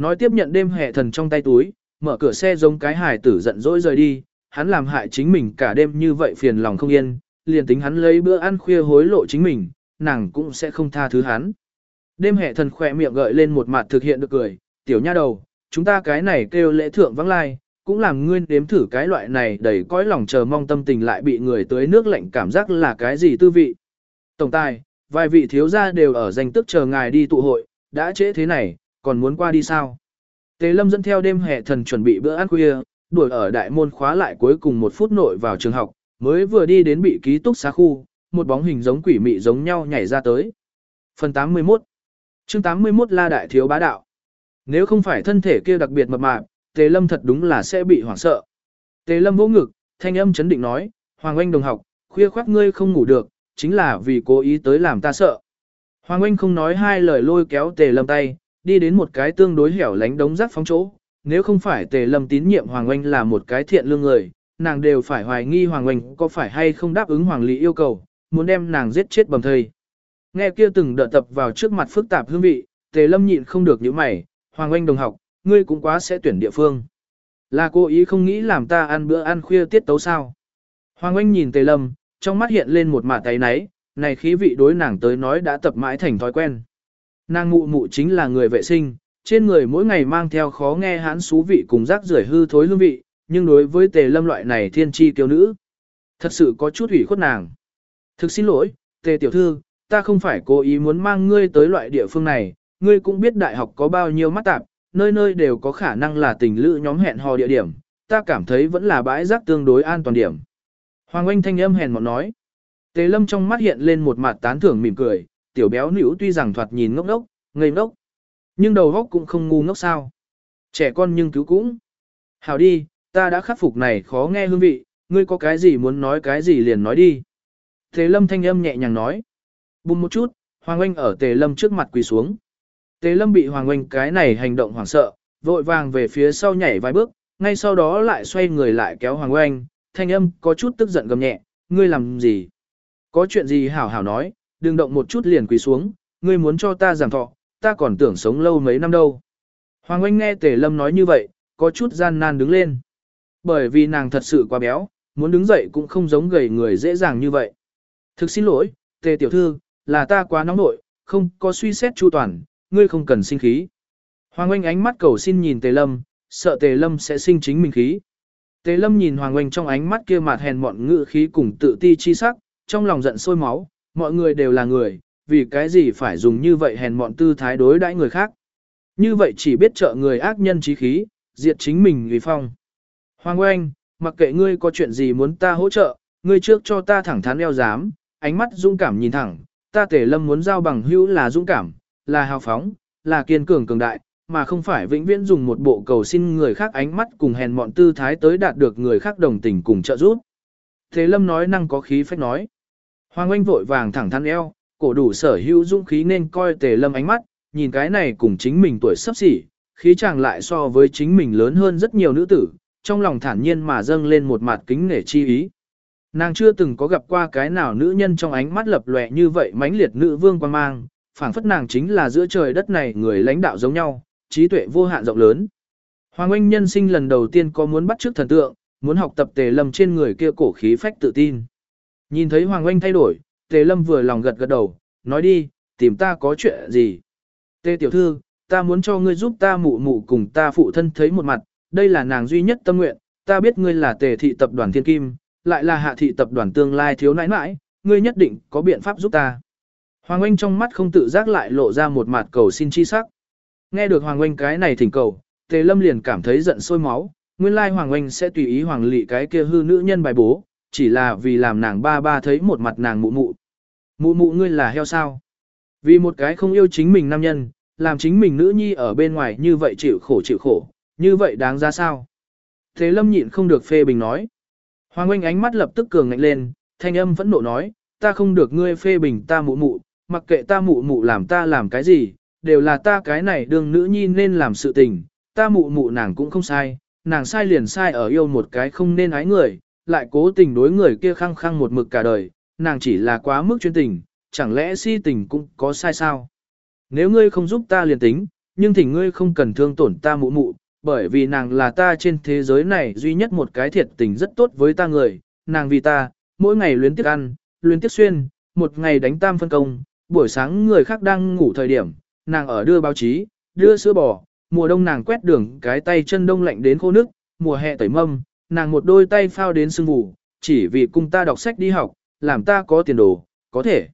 Nói tiếp nhận đêm hệ thần trong tay túi, mở cửa xe giống cái hài tử giận dỗi rời đi, hắn làm hại chính mình cả đêm như vậy phiền lòng không yên, liền tính hắn lấy bữa ăn khuya hối lộ chính mình, nàng cũng sẽ không tha thứ hắn. Đêm hệ thần khỏe miệng gợi lên một mặt thực hiện được cười, tiểu nha đầu, chúng ta cái này kêu lễ thượng vắng lai, cũng làm ngươi đếm thử cái loại này đầy cõi lòng chờ mong tâm tình lại bị người tưới nước lạnh cảm giác là cái gì tư vị. Tổng tài, vài vị thiếu gia đều ở danh tức chờ ngài đi tụ hội, đã trễ thế này, còn muốn qua đi sao? Tề Lâm dẫn theo đêm hè thần chuẩn bị bữa ăn khuya, đuổi ở đại môn khóa lại cuối cùng một phút nội vào trường học, mới vừa đi đến bị ký túc xá khu, một bóng hình giống quỷ mị giống nhau nhảy ra tới. Phần 81 chương 81 La Đại Thiếu Bá Đạo Nếu không phải thân thể kia đặc biệt mập mạp, Tề Lâm thật đúng là sẽ bị hoảng sợ. Tề Lâm vỗ ngực, thanh âm chấn định nói, Hoàng Anh đồng học, khuya khoác ngươi không ngủ được, chính là vì cố ý tới làm ta sợ. Hoàng Anh không nói hai lời lôi kéo Tề Lâm tay, đi đến một cái tương đối hẻo lánh đống rác phóng chỗ. Nếu không phải Tề Lâm tín nhiệm Hoàng Anh là một cái thiện lương người, nàng đều phải hoài nghi Hoàng Anh có phải hay không đáp ứng Hoàng Lý yêu cầu, muốn đem nàng giết chết bầm thây. Nghe kia từng đợt tập vào trước mặt phức tạp hương vị, Tề Lâm nhịn không được những mày, Hoàng Anh đồng học, ngươi cũng quá sẽ tuyển địa phương. Là cô ý không nghĩ làm ta ăn bữa ăn khuya tiết tấu sao. Hoàng Anh nhìn Tề Lâm, trong mắt hiện lên một mả tay náy, này khí vị đối nàng tới nói đã tập mãi thành thói quen. Nàng mụ mụ chính là người vệ sinh, trên người mỗi ngày mang theo khó nghe hãn xú vị cùng rác rưởi hư thối hương vị, nhưng đối với Tề Lâm loại này thiên chi kiêu nữ, thật sự có chút ủy khuất nàng. Thực xin lỗi, Tề tiểu thư, ta không phải cố ý muốn mang ngươi tới loại địa phương này, ngươi cũng biết đại học có bao nhiêu mắt tạp, nơi nơi đều có khả năng là tình lữ nhóm hẹn hò địa điểm, ta cảm thấy vẫn là bãi rác tương đối an toàn điểm. Hoàng Anh thanh âm hèn mọn nói. Tề Lâm trong mắt hiện lên một mặt tán thưởng mỉm cười, tiểu béo nữ tuy rằng thoạt nhìn ngốc ngốc, ngây ngốc, nhưng đầu óc cũng không ngu ngốc sao. Trẻ con nhưng cứu cũng. Hảo đi, ta đã khắc phục này khó nghe hương vị, ngươi có cái gì muốn nói cái gì liền nói đi. Tề Lâm thanh âm nhẹ nhàng nói. Bùm một chút, Hoàng Anh ở Tề Lâm trước mặt quỳ xuống. Tề Lâm bị Hoàng Oanh cái này hành động hoảng sợ, vội vàng về phía sau nhảy vài bước, ngay sau đó lại xoay người lại kéo Hoàng Oanh, thanh âm có chút tức giận gầm nhẹ, ngươi làm gì? Có chuyện gì hảo hảo nói, đừng động một chút liền quỳ xuống, ngươi muốn cho ta giảm thọ, ta còn tưởng sống lâu mấy năm đâu. Hoàng Oanh nghe Tề Lâm nói như vậy, có chút gian nan đứng lên. Bởi vì nàng thật sự quá béo, muốn đứng dậy cũng không giống gầy người dễ dàng như vậy. Thực xin lỗi, Tề Tiểu Thư, là ta quá nóng nội, không có suy xét chu toàn, ngươi không cần sinh khí. Hoàng Anh ánh mắt cầu xin nhìn Tề Lâm, sợ Tề Lâm sẽ sinh chính mình khí. Tề lâm nhìn Hoàng Oanh trong ánh mắt kia mặt hèn mọn ngự khí cùng tự ti chi sắc, trong lòng giận sôi máu, mọi người đều là người, vì cái gì phải dùng như vậy hèn mọn tư thái đối đãi người khác. Như vậy chỉ biết trợ người ác nhân trí khí, diệt chính mình vì phong. Hoàng Oanh, mặc kệ ngươi có chuyện gì muốn ta hỗ trợ, ngươi trước cho ta thẳng thắn eo dám, ánh mắt dũng cảm nhìn thẳng, ta tề lâm muốn giao bằng hữu là dũng cảm, là hào phóng, là kiên cường cường đại, mà không phải vĩnh viễn dùng một bộ cầu xin người khác ánh mắt cùng hèn mọn tư thái tới đạt được người khác đồng tình cùng trợ giúp. Thế lâm nói năng có khí phách nói. Hoàng Anh vội vàng thẳng thắn eo, cổ đủ sở hữu dũng khí nên coi tề lâm ánh mắt, nhìn cái này cùng chính mình tuổi sắp xỉ, khí chàng lại so với chính mình lớn hơn rất nhiều nữ tử, trong lòng thản nhiên mà dâng lên một mặt kính nể chi ý. Nàng chưa từng có gặp qua cái nào nữ nhân trong ánh mắt lập lòe như vậy mãnh liệt nữ vương quan mang, phảng phất nàng chính là giữa trời đất này người lãnh đạo giống nhau, trí tuệ vô hạn rộng lớn. Hoàng Anh nhân sinh lần đầu tiên có muốn bắt chước thần tượng, muốn học tập tề lâm trên người kia cổ khí phách tự tin. Nhìn thấy Hoàng Anh thay đổi, tề lâm vừa lòng gật gật đầu, nói đi, tìm ta có chuyện gì. Tề tiểu thư, ta muốn cho ngươi giúp ta mụ mụ cùng ta phụ thân thấy một mặt, đây là nàng duy nhất tâm nguyện, ta biết ngươi là tề thị tập đoàn thiên kim, lại là hạ thị tập đoàn tương lai thiếu nãi nãi, ngươi nhất định có biện pháp giúp ta. Hoàng Anh trong mắt không tự giác lại lộ ra một mặt cầu xin chi sắc. Nghe được Hoàng Anh cái này thỉnh cầu, Tề Lâm liền cảm thấy giận sôi máu, nguyên lai Hoàng Anh sẽ tùy ý Hoàng Lị cái kia hư nữ nhân bài bố, chỉ là vì làm nàng ba ba thấy một mặt nàng mụ mụ. Mụ mụ ngươi là heo sao? Vì một cái không yêu chính mình nam nhân, làm chính mình nữ nhi ở bên ngoài như vậy chịu khổ chịu khổ, như vậy đáng ra sao? Thế Lâm nhịn không được phê bình nói. Hoàng Anh ánh mắt lập tức cường ngạnh lên, thanh âm vẫn nộ nói, ta không được ngươi phê bình ta mụ mụ, mặc kệ ta mụ mụ làm ta làm cái gì, đều là ta cái này đương nữ nhi nên làm sự tình, ta mụ mụ nàng cũng không sai, nàng sai liền sai ở yêu một cái không nên ái người, lại cố tình đối người kia khăng khăng một mực cả đời, nàng chỉ là quá mức chuyên tình, chẳng lẽ si tình cũng có sai sao? Nếu ngươi không giúp ta liền tính, nhưng thỉnh ngươi không cần thương tổn ta mụ mụ, bởi vì nàng là ta trên thế giới này duy nhất một cái thiệt tình rất tốt với ta người, nàng vì ta, mỗi ngày luyến tiếc ăn, luyến tiếc xuyên, một ngày đánh tam phân công, buổi sáng người khác đang ngủ thời điểm, nàng ở đưa báo chí, đưa sữa bò, mùa đông nàng quét đường cái tay chân đông lạnh đến khô nước, mùa hè tẩy mâm, nàng một đôi tay phao đến sưng vụ, chỉ vì cùng ta đọc sách đi học, làm ta có tiền đồ, có thể.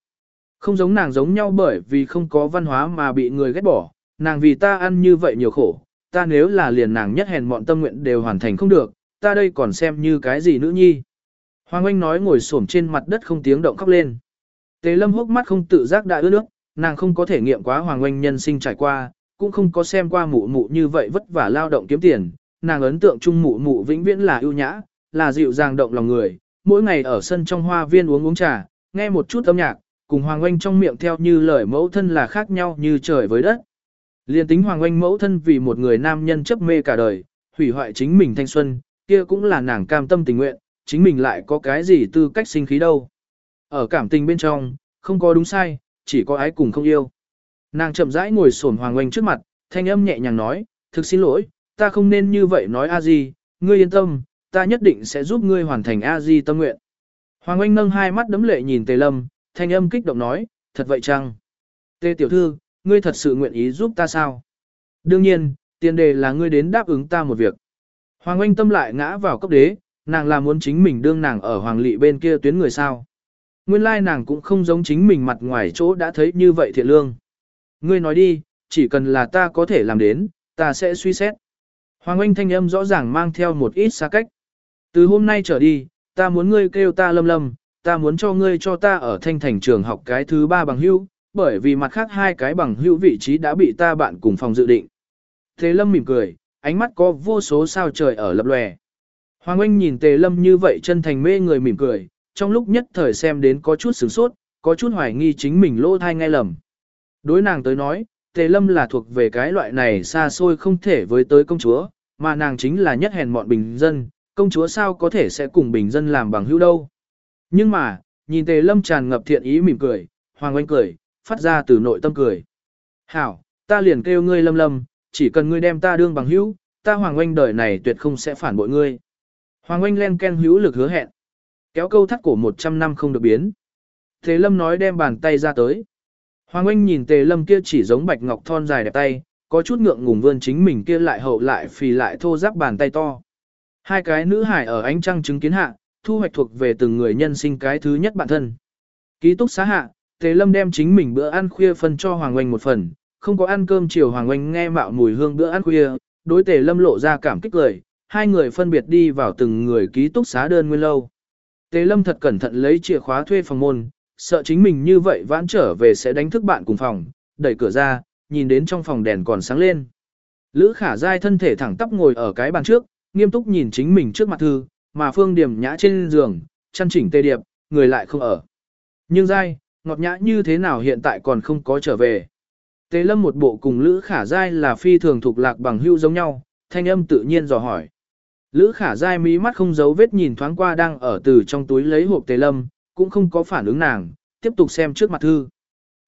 Không giống nàng giống nhau bởi vì không có văn hóa mà bị người ghét bỏ, nàng vì ta ăn như vậy nhiều khổ, ta nếu là liền nàng nhất hèn mọn tâm nguyện đều hoàn thành không được, ta đây còn xem như cái gì nữ nhi. Hoàng Anh nói ngồi xổm trên mặt đất không tiếng động khóc lên. Tế lâm hốc mắt không tự giác đã ướt nước, nàng không có thể nghiệm quá Hoàng Anh nhân sinh trải qua, cũng không có xem qua mụ mụ như vậy vất vả lao động kiếm tiền, nàng ấn tượng chung mụ mụ vĩnh viễn là ưu nhã, là dịu dàng động lòng người, mỗi ngày ở sân trong hoa viên uống uống trà, nghe một chút âm nhạc, cùng Hoàng Anh trong miệng theo như lời mẫu thân là khác nhau như trời với đất. Liên tính Hoàng Anh mẫu thân vì một người nam nhân chấp mê cả đời, hủy hoại chính mình thanh xuân, kia cũng là nàng cam tâm tình nguyện, chính mình lại có cái gì tư cách sinh khí đâu. Ở cảm tình bên trong, không có đúng sai, chỉ có ái cùng không yêu. Nàng chậm rãi ngồi xổm Hoàng Oanh trước mặt, thanh âm nhẹ nhàng nói, thực xin lỗi, ta không nên như vậy nói a di, ngươi yên tâm, ta nhất định sẽ giúp ngươi hoàn thành a di tâm nguyện. Hoàng Anh nâng hai mắt đấm lệ nhìn Tề Lâm, thanh âm kích động nói, thật vậy chăng? Tề tiểu thư, ngươi thật sự nguyện ý giúp ta sao? Đương nhiên, tiền đề là ngươi đến đáp ứng ta một việc. Hoàng Anh tâm lại ngã vào cấp đế, nàng là muốn chính mình đương nàng ở Hoàng Lị bên kia tuyến người sao. Nguyên lai nàng cũng không giống chính mình mặt ngoài chỗ đã thấy như vậy thiện lương. Ngươi nói đi, chỉ cần là ta có thể làm đến, ta sẽ suy xét. Hoàng Anh thanh âm rõ ràng mang theo một ít xa cách. Từ hôm nay trở đi, ta muốn ngươi kêu ta lâm lâm, ta muốn cho ngươi cho ta ở thanh thành trường học cái thứ ba bằng hữu, bởi vì mặt khác hai cái bằng hữu vị trí đã bị ta bạn cùng phòng dự định. Thế lâm mỉm cười, ánh mắt có vô số sao trời ở lập lòe. Hoàng Anh nhìn Tề Lâm như vậy chân thành mê người mỉm cười, trong lúc nhất thời xem đến có chút sửng sốt, có chút hoài nghi chính mình lỗ thai ngay lầm. Đối nàng tới nói, Tề Lâm là thuộc về cái loại này xa xôi không thể với tới công chúa, mà nàng chính là nhất hèn mọn bình dân, công chúa sao có thể sẽ cùng bình dân làm bằng hữu đâu. Nhưng mà, nhìn Tề Lâm tràn ngập thiện ý mỉm cười, Hoàng Anh cười, phát ra từ nội tâm cười. Hảo, ta liền kêu ngươi Lâm Lâm, chỉ cần ngươi đem ta đương bằng hữu, ta Hoàng Anh đời này tuyệt không sẽ phản bội ngươi. Hoàng Anh len ken hữu lực hứa hẹn. Kéo câu thắt cổ 100 năm không được biến. Tề Lâm nói đem bàn tay ra tới. Hoàng Anh nhìn Tề Lâm kia chỉ giống bạch ngọc thon dài đẹp tay, có chút ngượng ngùng vươn chính mình kia lại hậu lại phì lại thô ráp bàn tay to. Hai cái nữ hải ở ánh trăng chứng kiến hạ, thu hoạch thuộc về từng người nhân sinh cái thứ nhất bản thân. Ký túc xá hạ, Tề Lâm đem chính mình bữa ăn khuya phân cho Hoàng Oanh một phần, không có ăn cơm chiều Hoàng Oanh nghe mạo mùi hương bữa ăn khuya, đối Tề Lâm lộ ra cảm kích cười, hai người phân biệt đi vào từng người ký túc xá đơn nguyên lâu. Tề Lâm thật cẩn thận lấy chìa khóa thuê phòng môn, sợ chính mình như vậy vãn trở về sẽ đánh thức bạn cùng phòng, đẩy cửa ra, nhìn đến trong phòng đèn còn sáng lên. Lữ khả dai thân thể thẳng tắp ngồi ở cái bàn trước, nghiêm túc nhìn chính mình trước mặt thư, mà phương điểm nhã trên giường, chăn chỉnh tê điệp, người lại không ở. Nhưng dai, ngọt nhã như thế nào hiện tại còn không có trở về. Tề lâm một bộ cùng Lữ khả dai là phi thường thuộc lạc bằng hưu giống nhau, thanh âm tự nhiên dò hỏi. Lữ khả dai mí mắt không giấu vết nhìn thoáng qua đang ở từ trong túi lấy hộp tề lâm, cũng không có phản ứng nàng, tiếp tục xem trước mặt thư.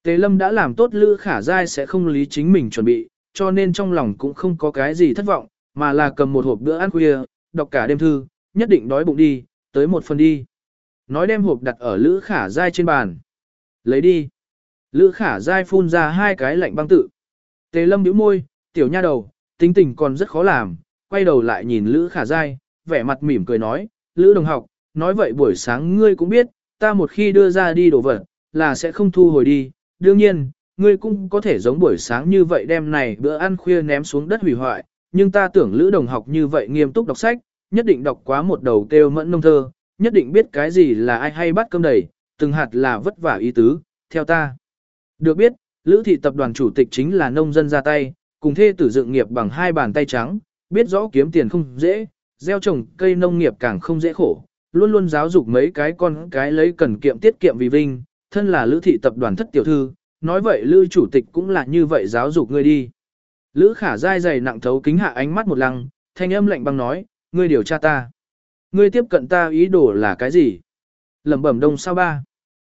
Tề lâm đã làm tốt Lữ khả giai sẽ không lý chính mình chuẩn bị, cho nên trong lòng cũng không có cái gì thất vọng, mà là cầm một hộp bữa ăn khuya, đọc cả đêm thư, nhất định đói bụng đi, tới một phần đi. Nói đem hộp đặt ở Lữ khả giai trên bàn. Lấy đi. Lữ khả giai phun ra hai cái lạnh băng tự. Tề lâm nhíu môi, tiểu nha đầu, tính tình còn rất khó làm, quay đầu lại nhìn Lữ khả giai, vẻ mặt mỉm cười nói, Lữ đồng học, nói vậy buổi sáng ngươi cũng biết, ta một khi đưa ra đi đồ vật, là sẽ không thu hồi đi, đương nhiên, ngươi cũng có thể giống buổi sáng như vậy đem này bữa ăn khuya ném xuống đất hủy hoại, nhưng ta tưởng Lữ đồng học như vậy nghiêm túc đọc sách, nhất định đọc quá một đầu kêu mẫn nông thơ, nhất định biết cái gì là ai hay bắt cơm đầy, từng hạt là vất vả ý tứ, theo ta. Được biết, Lữ thị tập đoàn chủ tịch chính là nông dân ra tay, cùng thê tử dựng nghiệp bằng hai bàn tay trắng, biết rõ kiếm tiền không dễ, gieo trồng cây nông nghiệp càng không dễ khổ, luôn luôn giáo dục mấy cái con cái lấy cần kiệm tiết kiệm vì vinh, thân là Lữ thị tập đoàn thất tiểu thư, nói vậy Lữ chủ tịch cũng là như vậy giáo dục ngươi đi. Lữ khả dai dày nặng thấu kính hạ ánh mắt một lăng, thanh âm lạnh băng nói, ngươi điều tra ta. Ngươi tiếp cận ta ý đồ là cái gì? Lẩm bẩm đông sao ba.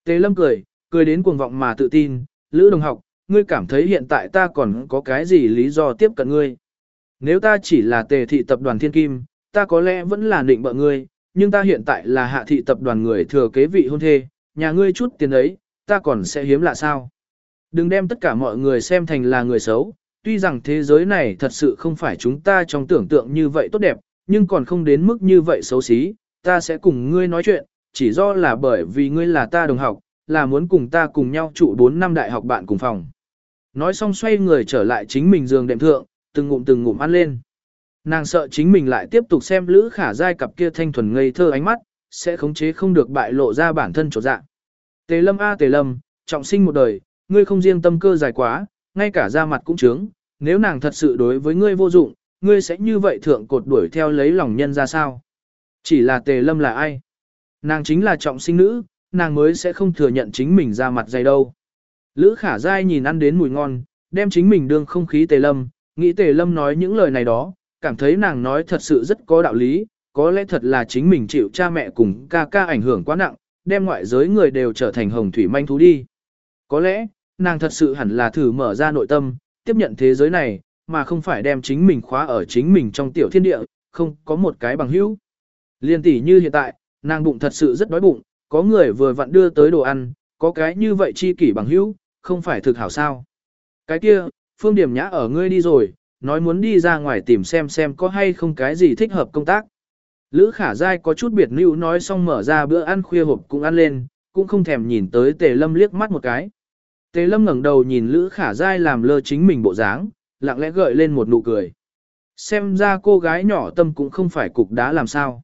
Tề lâm cười, cười đến cuồng vọng mà tự tin, Lữ đồng học, ngươi cảm thấy hiện tại ta còn có cái gì lý do tiếp cận ngươi? Nếu ta chỉ là tề thị tập đoàn thiên kim, ta có lẽ vẫn là định bợ ngươi, nhưng ta hiện tại là hạ thị tập đoàn người thừa kế vị hôn thê, nhà ngươi chút tiền ấy, ta còn sẽ hiếm lạ sao? Đừng đem tất cả mọi người xem thành là người xấu, tuy rằng thế giới này thật sự không phải chúng ta trong tưởng tượng như vậy tốt đẹp, nhưng còn không đến mức như vậy xấu xí, ta sẽ cùng ngươi nói chuyện, chỉ do là bởi vì ngươi là ta đồng học, là muốn cùng ta cùng nhau trụ 4 năm đại học bạn cùng phòng. Nói xong xoay người trở lại chính mình giường đệm thượng, từng ngụm từng ngụm ăn lên. Nàng sợ chính mình lại tiếp tục xem Lữ Khả Giai cặp kia thanh thuần ngây thơ ánh mắt, sẽ khống chế không được bại lộ ra bản thân chỗ dạng. Tề Lâm a Tề Lâm, trọng sinh một đời, ngươi không riêng tâm cơ dài quá, ngay cả da mặt cũng trướng, nếu nàng thật sự đối với ngươi vô dụng, ngươi sẽ như vậy thượng cột đuổi theo lấy lòng nhân ra sao? Chỉ là Tề Lâm là ai? Nàng chính là trọng sinh nữ, nàng mới sẽ không thừa nhận chính mình ra mặt dày đâu. Lữ khả dai nhìn ăn đến mùi ngon, đem chính mình đương không khí Tề Lâm, nghĩ Tề Lâm nói những lời này đó, cảm thấy nàng nói thật sự rất có đạo lý, có lẽ thật là chính mình chịu cha mẹ cùng ca ca ảnh hưởng quá nặng, đem ngoại giới người đều trở thành hồng thủy manh thú đi. Có lẽ, nàng thật sự hẳn là thử mở ra nội tâm, tiếp nhận thế giới này, mà không phải đem chính mình khóa ở chính mình trong tiểu thiên địa, không có một cái bằng hữu. Liên tỷ như hiện tại, nàng bụng thật sự rất đói bụng, có người vừa vặn đưa tới đồ ăn, có cái như vậy chi kỷ bằng hữu, không phải thực hảo sao. Cái kia, phương điểm nhã ở ngươi đi rồi, nói muốn đi ra ngoài tìm xem xem có hay không cái gì thích hợp công tác. Lữ khả dai có chút biệt nữ nói xong mở ra bữa ăn khuya hộp cũng ăn lên, cũng không thèm nhìn tới tề lâm liếc mắt một cái. Tề lâm ngẩng đầu nhìn Lữ khả dai làm lơ chính mình bộ dáng, lặng lẽ gợi lên một nụ cười. Xem ra cô gái nhỏ tâm cũng không phải cục đá làm sao.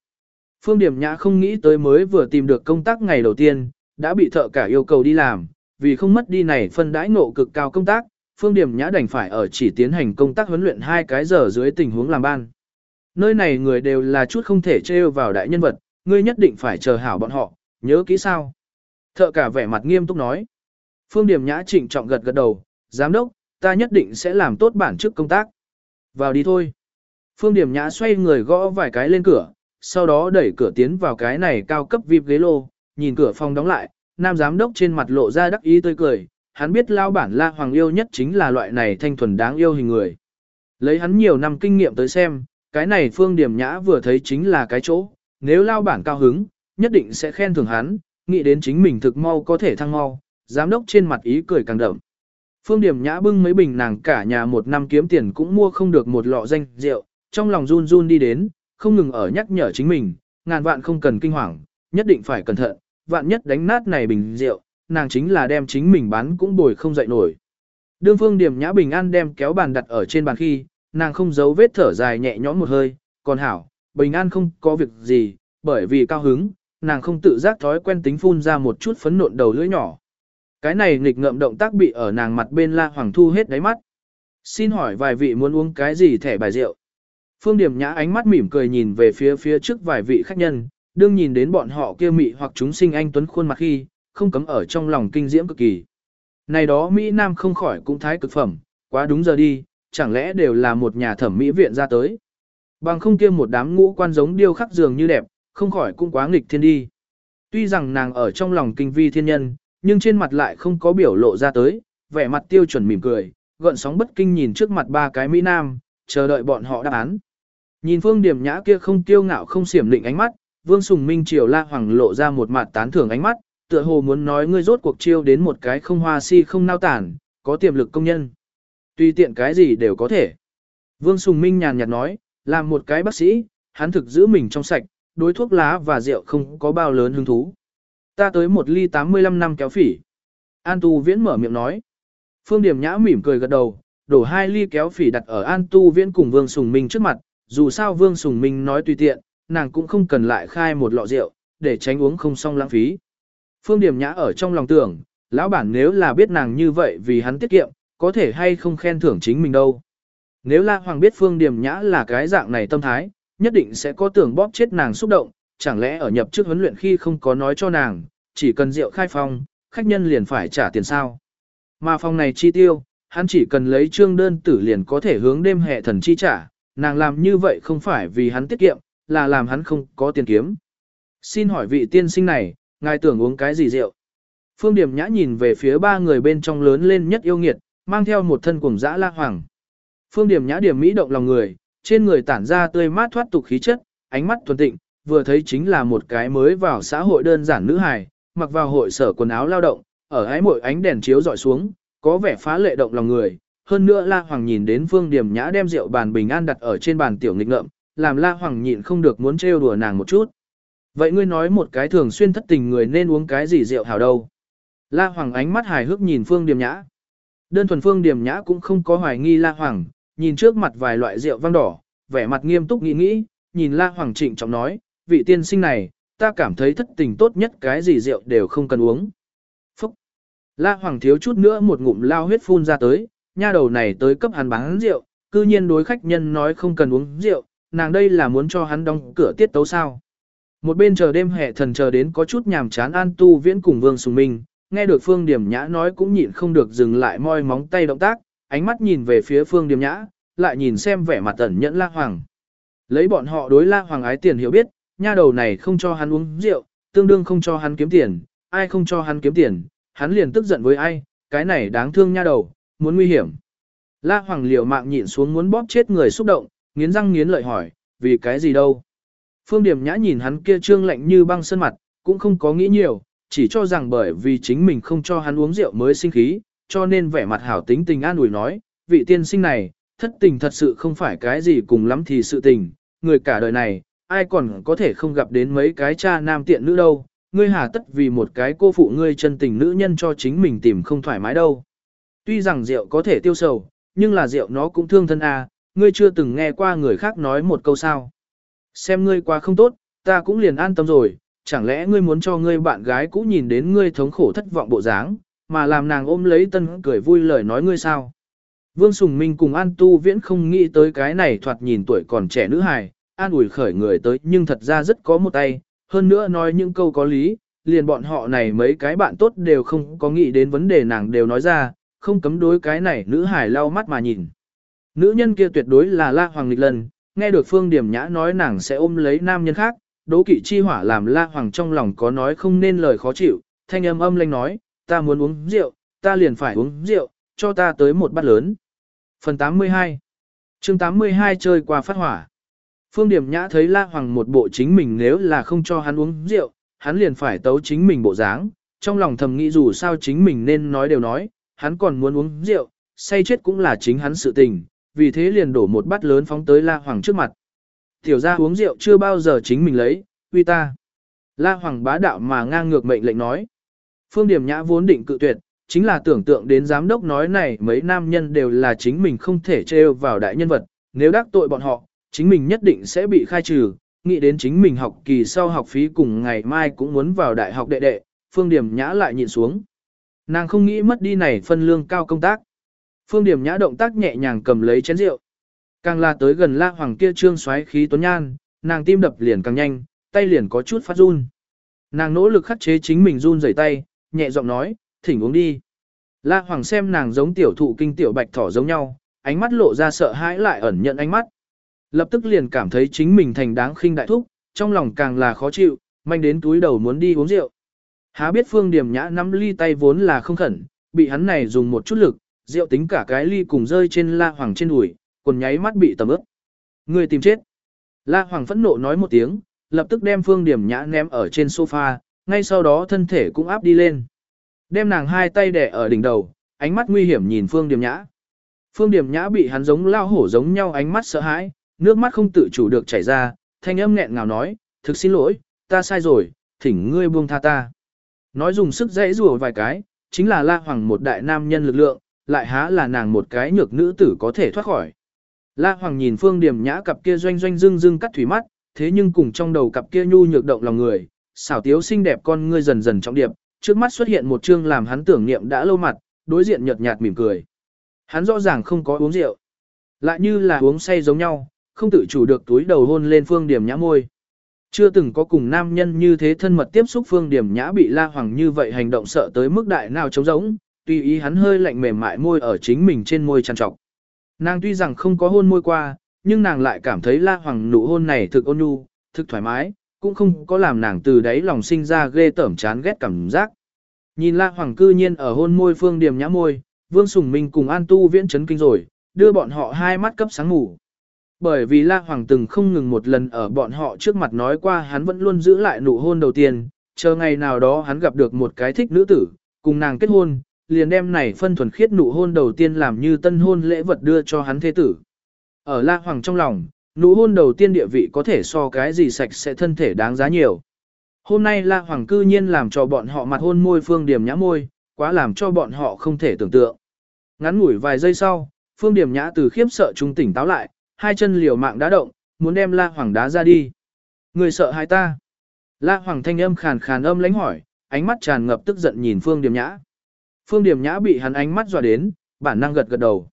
Phương Điểm Nhã không nghĩ tới mới vừa tìm được công tác ngày đầu tiên, đã bị thợ cả yêu cầu đi làm, vì không mất đi này phân đãi ngộ cực cao công tác, Phương Điểm Nhã đành phải ở chỉ tiến hành công tác huấn luyện hai cái giờ dưới tình huống làm ban. Nơi này người đều là chút không thể trêu vào đại nhân vật, ngươi nhất định phải chờ hảo bọn họ, nhớ kỹ sao. Thợ cả vẻ mặt nghiêm túc nói. Phương Điểm Nhã trịnh trọng gật gật đầu, giám đốc, ta nhất định sẽ làm tốt bản chức công tác. Vào đi thôi. Phương Điểm Nhã xoay người gõ vài cái lên cửa, sau đó đẩy cửa tiến vào cái này cao cấp VIP ghế lô, nhìn cửa phòng đóng lại, nam giám đốc trên mặt lộ ra đắc ý tươi cười, hắn biết lao bản La Hoàng yêu nhất chính là loại này thanh thuần đáng yêu hình người. Lấy hắn nhiều năm kinh nghiệm tới xem, cái này Phương Điểm Nhã vừa thấy chính là cái chỗ, nếu lao bản cao hứng, nhất định sẽ khen thưởng hắn, nghĩ đến chính mình thực mau có thể thăng mau, giám đốc trên mặt ý cười càng đậm. Phương Điểm Nhã bưng mấy bình nàng cả nhà một năm kiếm tiền cũng mua không được một lọ danh rượu, trong lòng run run đi đến, không ngừng ở nhắc nhở chính mình, ngàn vạn không cần kinh hoàng, nhất định phải cẩn thận, vạn nhất đánh nát này bình rượu, nàng chính là đem chính mình bán cũng bồi không dậy nổi. Đương phương điểm nhã bình an đem kéo bàn đặt ở trên bàn khi, nàng không giấu vết thở dài nhẹ nhõm một hơi, còn hảo, bình an không có việc gì, bởi vì cao hứng, nàng không tự giác thói quen tính phun ra một chút phấn nộn đầu lưỡi nhỏ. Cái này nghịch ngợm động tác bị ở nàng mặt bên La Hoàng thu hết đáy mắt. Xin hỏi vài vị muốn uống cái gì thẻ bài rượu? Phương Điểm Nhã ánh mắt mỉm cười nhìn về phía phía trước vài vị khách nhân, đương nhìn đến bọn họ kia mị hoặc chúng sinh anh tuấn khuôn mặt khi, không cấm ở trong lòng kinh diễm cực kỳ. Này đó Mỹ Nam không khỏi cũng thái cực phẩm, quá đúng giờ đi, chẳng lẽ đều là một nhà thẩm mỹ viện ra tới. Bằng không kia một đám ngũ quan giống điêu khắc dường như đẹp, không khỏi cũng quá nghịch thiên đi. Tuy rằng nàng ở trong lòng kinh vi thiên nhân, nhưng trên mặt lại không có biểu lộ ra tới, vẻ mặt tiêu chuẩn mỉm cười, gợn sóng bất kinh nhìn trước mặt ba cái Mỹ Nam, chờ đợi bọn họ đáp án. Nhìn phương điểm nhã kia không tiêu ngạo không xiểm định ánh mắt, vương sùng minh triều la hoàng lộ ra một mặt tán thưởng ánh mắt, tựa hồ muốn nói ngươi rốt cuộc chiêu đến một cái không hoa si không nao tản, có tiềm lực công nhân. Tùy tiện cái gì đều có thể. Vương Sùng Minh nhàn nhạt nói, làm một cái bác sĩ, hắn thực giữ mình trong sạch, đối thuốc lá và rượu không có bao lớn hứng thú. Ta tới một ly 85 năm kéo phỉ. An Tu Viễn mở miệng nói. Phương Điểm Nhã mỉm cười gật đầu, đổ hai ly kéo phỉ đặt ở An Tu Viễn cùng Vương Sùng Minh trước mặt, dù sao Vương Sùng Minh nói tùy tiện, nàng cũng không cần lại khai một lọ rượu, để tránh uống không xong lãng phí. Phương Điểm Nhã ở trong lòng tưởng, lão bản nếu là biết nàng như vậy vì hắn tiết kiệm, có thể hay không khen thưởng chính mình đâu. Nếu La Hoàng biết Phương Điềm Nhã là cái dạng này tâm thái, nhất định sẽ có tưởng bóp chết nàng xúc động, chẳng lẽ ở nhập trước huấn luyện khi không có nói cho nàng, chỉ cần rượu khai phong, khách nhân liền phải trả tiền sao. Mà phòng này chi tiêu, hắn chỉ cần lấy trương đơn tử liền có thể hướng đêm hệ thần chi trả, nàng làm như vậy không phải vì hắn tiết kiệm, là làm hắn không có tiền kiếm. Xin hỏi vị tiên sinh này, ngài tưởng uống cái gì rượu? Phương Điểm Nhã nhìn về phía ba người bên trong lớn lên nhất yêu nghiệt, mang theo một thân cuồng dã la hoàng. Phương Điểm Nhã điểm mỹ động lòng người, trên người tản ra tươi mát thoát tục khí chất, ánh mắt thuần tịnh, vừa thấy chính là một cái mới vào xã hội đơn giản nữ hài, mặc vào hội sở quần áo lao động, ở ái mỗi ánh đèn chiếu dọi xuống, có vẻ phá lệ động lòng người. Hơn nữa La Hoàng nhìn đến Phương Điểm Nhã đem rượu bàn bình an đặt ở trên bàn tiểu nghịch ngợm, làm La Hoàng nhịn không được muốn trêu đùa nàng một chút. Vậy ngươi nói một cái thường xuyên thất tình người nên uống cái gì rượu hảo đâu? La Hoàng ánh mắt hài hước nhìn Phương Điểm Nhã. Đơn thuần Phương Điểm Nhã cũng không có hoài nghi La Hoàng, nhìn trước mặt vài loại rượu vang đỏ, vẻ mặt nghiêm túc nghĩ nghĩ, nhìn La Hoàng trịnh trọng nói, vị tiên sinh này, ta cảm thấy thất tình tốt nhất cái gì rượu đều không cần uống. Phúc! La Hoàng thiếu chút nữa một ngụm lao huyết phun ra tới, nha đầu này tới cấp hắn bán rượu, cư nhiên đối khách nhân nói không cần uống rượu, nàng đây là muốn cho hắn đóng cửa tiết tấu sao. Một bên chờ đêm hệ thần chờ đến có chút nhàm chán an tu viễn cùng vương sùng minh, nghe được phương điểm nhã nói cũng nhịn không được dừng lại moi móng tay động tác, ánh mắt nhìn về phía phương điểm nhã, lại nhìn xem vẻ mặt tẩn nhẫn la hoàng. Lấy bọn họ đối la hoàng ái tiền hiểu biết, nha đầu này không cho hắn uống rượu, tương đương không cho hắn kiếm tiền, ai không cho hắn kiếm tiền, hắn liền tức giận với ai, cái này đáng thương nha đầu, muốn nguy hiểm. La hoàng liều mạng nhịn xuống muốn bóp chết người xúc động, nghiến răng nghiến lợi hỏi, vì cái gì đâu. Phương Điểm Nhã nhìn hắn kia trương lạnh như băng sân mặt, cũng không có nghĩ nhiều, chỉ cho rằng bởi vì chính mình không cho hắn uống rượu mới sinh khí, cho nên vẻ mặt hảo tính tình an ủi nói, vị tiên sinh này, thất tình thật sự không phải cái gì cùng lắm thì sự tình, người cả đời này, ai còn có thể không gặp đến mấy cái cha nam tiện nữ đâu, ngươi hà tất vì một cái cô phụ ngươi chân tình nữ nhân cho chính mình tìm không thoải mái đâu. Tuy rằng rượu có thể tiêu sầu, nhưng là rượu nó cũng thương thân a, ngươi chưa từng nghe qua người khác nói một câu sao. Xem ngươi quá không tốt, ta cũng liền an tâm rồi, chẳng lẽ ngươi muốn cho ngươi bạn gái cũng nhìn đến ngươi thống khổ thất vọng bộ dáng, mà làm nàng ôm lấy tân cười vui lời nói ngươi sao. Vương Sùng Minh cùng An Tu Viễn không nghĩ tới cái này thoạt nhìn tuổi còn trẻ nữ hài, an ủi khởi người tới nhưng thật ra rất có một tay, hơn nữa nói những câu có lý, liền bọn họ này mấy cái bạn tốt đều không có nghĩ đến vấn đề nàng đều nói ra, không cấm đối cái này nữ hài lau mắt mà nhìn. Nữ nhân kia tuyệt đối là La Hoàng Lịch Lần, nghe được Phương Điểm Nhã nói nàng sẽ ôm lấy nam nhân khác, đố kỵ chi hỏa làm La Hoàng trong lòng có nói không nên lời khó chịu, thanh âm âm lanh nói, ta muốn uống rượu, ta liền phải uống rượu, cho ta tới một bát lớn. Phần 82 chương 82 chơi qua phát hỏa. Phương Điểm Nhã thấy La Hoàng một bộ chính mình nếu là không cho hắn uống rượu, hắn liền phải tấu chính mình bộ dáng, trong lòng thầm nghĩ dù sao chính mình nên nói đều nói, hắn còn muốn uống rượu, say chết cũng là chính hắn sự tình, vì thế liền đổ một bát lớn phóng tới La Hoàng trước mặt. Tiểu ra uống rượu chưa bao giờ chính mình lấy, uy ta. La Hoàng bá đạo mà ngang ngược mệnh lệnh nói. Phương Điểm Nhã vốn định cự tuyệt, chính là tưởng tượng đến giám đốc nói này mấy nam nhân đều là chính mình không thể trêu vào đại nhân vật, nếu đắc tội bọn họ, chính mình nhất định sẽ bị khai trừ, nghĩ đến chính mình học kỳ sau học phí cùng ngày mai cũng muốn vào đại học đệ đệ, Phương Điểm Nhã lại nhìn xuống. Nàng không nghĩ mất đi này phân lương cao công tác. Phương Điểm Nhã động tác nhẹ nhàng cầm lấy chén rượu. Càng là tới gần La Hoàng kia trương xoáy khí tuấn nhan, nàng tim đập liền càng nhanh, tay liền có chút phát run. Nàng nỗ lực khắc chế chính mình run rẩy tay, nhẹ giọng nói, thỉnh uống đi. La Hoàng xem nàng giống tiểu thụ kinh tiểu bạch thỏ giống nhau, ánh mắt lộ ra sợ hãi lại ẩn nhận ánh mắt. Lập tức liền cảm thấy chính mình thành đáng khinh đại thúc, trong lòng càng là khó chịu, manh đến túi đầu muốn đi uống rượu. Há biết Phương Điểm Nhã nắm ly tay vốn là không khẩn, bị hắn này dùng một chút lực, rượu tính cả cái ly cùng rơi trên La Hoàng trên đùi, quần nháy mắt bị tầm ướt. Người tìm chết. La Hoàng phẫn nộ nói một tiếng, lập tức đem Phương Điểm Nhã ném ở trên sofa, ngay sau đó thân thể cũng áp đi lên. Đem nàng hai tay đè ở đỉnh đầu, ánh mắt nguy hiểm nhìn Phương Điểm Nhã. Phương Điểm Nhã bị hắn giống lao hổ giống nhau ánh mắt sợ hãi, nước mắt không tự chủ được chảy ra, thanh âm nghẹn ngào nói, thực xin lỗi, ta sai rồi, thỉnh ngươi buông tha ta. Nói dùng sức dễ rùa vài cái, chính là La Hoàng một đại nam nhân lực lượng, lại há là nàng một cái nhược nữ tử có thể thoát khỏi. La Hoàng nhìn Phương Điểm Nhã cặp kia doanh doanh dưng dưng cắt thủy mắt, thế nhưng cùng trong đầu cặp kia nhu nhược động lòng người, xảo tiếu xinh đẹp con ngươi dần dần trọng điệp, trước mắt xuất hiện một chương làm hắn tưởng niệm đã lâu mặt, đối diện nhợt nhạt mỉm cười. Hắn rõ ràng không có uống rượu, lại như là uống say giống nhau, không tự chủ được túi đầu hôn lên Phương Điểm Nhã môi. Chưa từng có cùng nam nhân như thế thân mật tiếp xúc Phương Điểm Nhã bị La Hoàng như vậy hành động sợ tới mức đại nào trống rỗng, tùy ý hắn hơi lạnh mềm mại môi ở chính mình trên môi chăn trọc. Nàng tuy rằng không có hôn môi qua, nhưng nàng lại cảm thấy La Hoàng nụ hôn này thực ôn nhu, thực thoải mái, cũng không có làm nàng từ đấy lòng sinh ra ghê tởm chán ghét cảm giác. Nhìn La Hoàng cư nhiên ở hôn môi Phương Điểm Nhã môi, Vương Sùng Minh cùng An Tu viễn chấn kinh rồi, đưa bọn họ hai mắt cấp sáng ngủ. Bởi vì La Hoàng từng không ngừng một lần ở bọn họ trước mặt nói qua hắn vẫn luôn giữ lại nụ hôn đầu tiên, chờ ngày nào đó hắn gặp được một cái thích nữ tử, cùng nàng kết hôn, liền đem này phân thuần khiết nụ hôn đầu tiên làm như tân hôn lễ vật đưa cho hắn thế tử. Ở La Hoàng trong lòng, nụ hôn đầu tiên địa vị có thể so cái gì sạch sẽ thân thể đáng giá nhiều. Hôm nay La Hoàng cư nhiên làm cho bọn họ mặt hôn môi Phương Điểm Nhã môi, quá làm cho bọn họ không thể tưởng tượng. Ngắn ngủi vài giây sau, Phương Điểm Nhã từ khiếp sợ trung tỉnh táo lại, hai chân liều mạng đá động, muốn đem La Hoàng đá ra đi. Người sợ hai ta. La Hoàng thanh âm khàn khàn âm lãnh hỏi, ánh mắt tràn ngập tức giận nhìn Phương Điểm Nhã. Phương Điểm Nhã bị hắn ánh mắt dọa đến, bản năng gật gật đầu.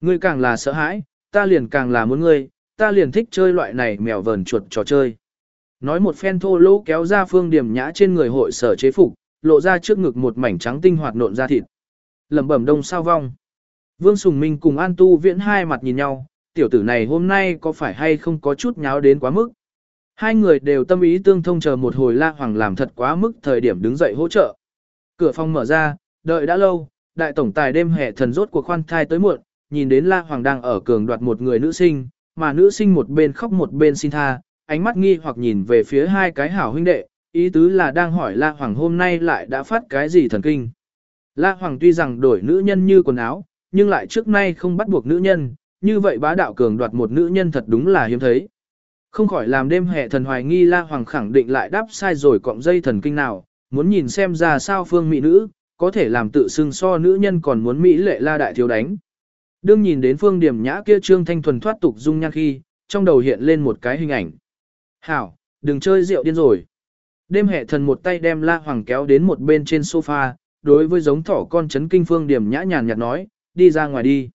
Ngươi càng là sợ hãi, ta liền càng là muốn ngươi, ta liền thích chơi loại này mèo vờn chuột trò chơi. Nói một phen thô lỗ kéo ra Phương Điểm Nhã trên người hội sở chế phục, lộ ra trước ngực một mảnh trắng tinh hoạt nộn ra thịt. Lẩm bẩm đông sao vong. Vương Sùng Minh cùng An Tu Viễn hai mặt nhìn nhau, tiểu tử này hôm nay có phải hay không có chút nháo đến quá mức. Hai người đều tâm ý tương thông chờ một hồi La Hoàng làm thật quá mức thời điểm đứng dậy hỗ trợ. Cửa phòng mở ra, đợi đã lâu, đại tổng tài đêm hè thần rốt cuộc khoan thai tới muộn, nhìn đến La Hoàng đang ở cường đoạt một người nữ sinh, mà nữ sinh một bên khóc một bên xin tha, ánh mắt nghi hoặc nhìn về phía hai cái hảo huynh đệ, ý tứ là đang hỏi La Hoàng hôm nay lại đã phát cái gì thần kinh. La Hoàng tuy rằng đổi nữ nhân như quần áo, nhưng lại trước nay không bắt buộc nữ nhân, như vậy bá đạo cường đoạt một nữ nhân thật đúng là hiếm thấy. Không khỏi làm đêm hệ thần hoài nghi La Hoàng khẳng định lại đáp sai rồi cọng dây thần kinh nào, muốn nhìn xem ra sao phương mỹ nữ, có thể làm tự xưng so nữ nhân còn muốn mỹ lệ La Đại thiếu đánh. Đương nhìn đến phương điểm nhã kia trương thanh thuần thoát tục dung nhan khi, trong đầu hiện lên một cái hình ảnh. Hảo, đừng chơi rượu điên rồi. Đêm hệ thần một tay đem La Hoàng kéo đến một bên trên sofa, đối với giống thỏ con chấn kinh phương điểm nhã nhàn nhạt nói, đi ra ngoài đi.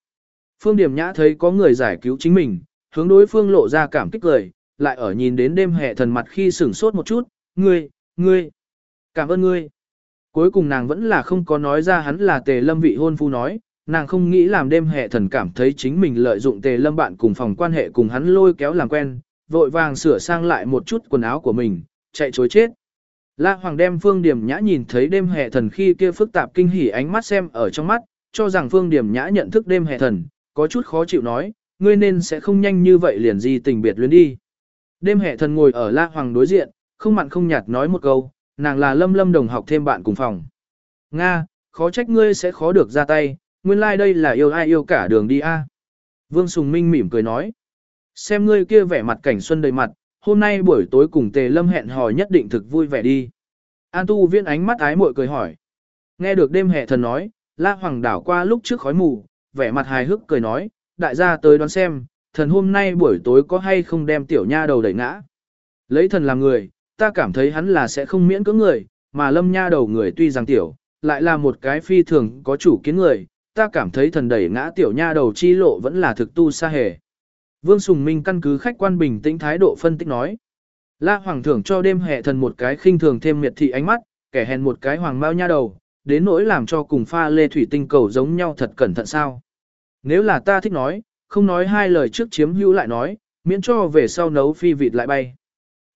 Phương Điểm Nhã thấy có người giải cứu chính mình, hướng đối phương lộ ra cảm kích lời lại ở nhìn đến đêm hệ thần mặt khi sửng sốt một chút, ngươi, ngươi, cảm ơn ngươi. Cuối cùng nàng vẫn là không có nói ra hắn là tề lâm vị hôn phu nói, nàng không nghĩ làm đêm hệ thần cảm thấy chính mình lợi dụng tề lâm bạn cùng phòng quan hệ cùng hắn lôi kéo làm quen, vội vàng sửa sang lại một chút quần áo của mình, chạy chối chết. La Hoàng đem Phương Điểm Nhã nhìn thấy đêm hệ thần khi kia phức tạp kinh hỉ ánh mắt xem ở trong mắt, cho rằng Phương Điểm Nhã nhận thức đêm hệ thần, có chút khó chịu nói, ngươi nên sẽ không nhanh như vậy liền di tình biệt luyến đi. Đêm hệ thần ngồi ở La Hoàng đối diện, không mặn không nhạt nói một câu, nàng là lâm lâm đồng học thêm bạn cùng phòng. Nga, khó trách ngươi sẽ khó được ra tay, nguyên lai like đây là yêu ai yêu cả đường đi a. Vương Sùng Minh mỉm cười nói. xem ngươi kia vẻ mặt cảnh xuân đầy mặt, hôm nay buổi tối cùng tề lâm hẹn hò nhất định thực vui vẻ đi. An tu viên ánh mắt ái muội cười hỏi. Nghe được đêm hệ thần nói, la hoàng đảo qua lúc trước khói mù, vẻ mặt hài hước cười nói, đại gia tới đón xem, thần hôm nay buổi tối có hay không đem tiểu nha đầu đẩy ngã. Lấy thần làm người, ta cảm thấy hắn là sẽ không miễn cưỡng người, mà lâm nha đầu người tuy rằng tiểu, lại là một cái phi thường có chủ kiến người, ta cảm thấy thần đẩy ngã tiểu nha đầu chi lộ vẫn là thực tu xa hề. Vương Sùng Minh căn cứ khách quan bình tĩnh thái độ phân tích nói. La Hoàng thưởng cho đêm hệ thần một cái khinh thường thêm miệt thị ánh mắt, kẻ hèn một cái hoàng mao nha đầu, đến nỗi làm cho cùng pha lê thủy tinh cầu giống nhau thật cẩn thận sao. Nếu là ta thích nói, không nói hai lời trước chiếm hữu lại nói, miễn cho về sau nấu phi vịt lại bay.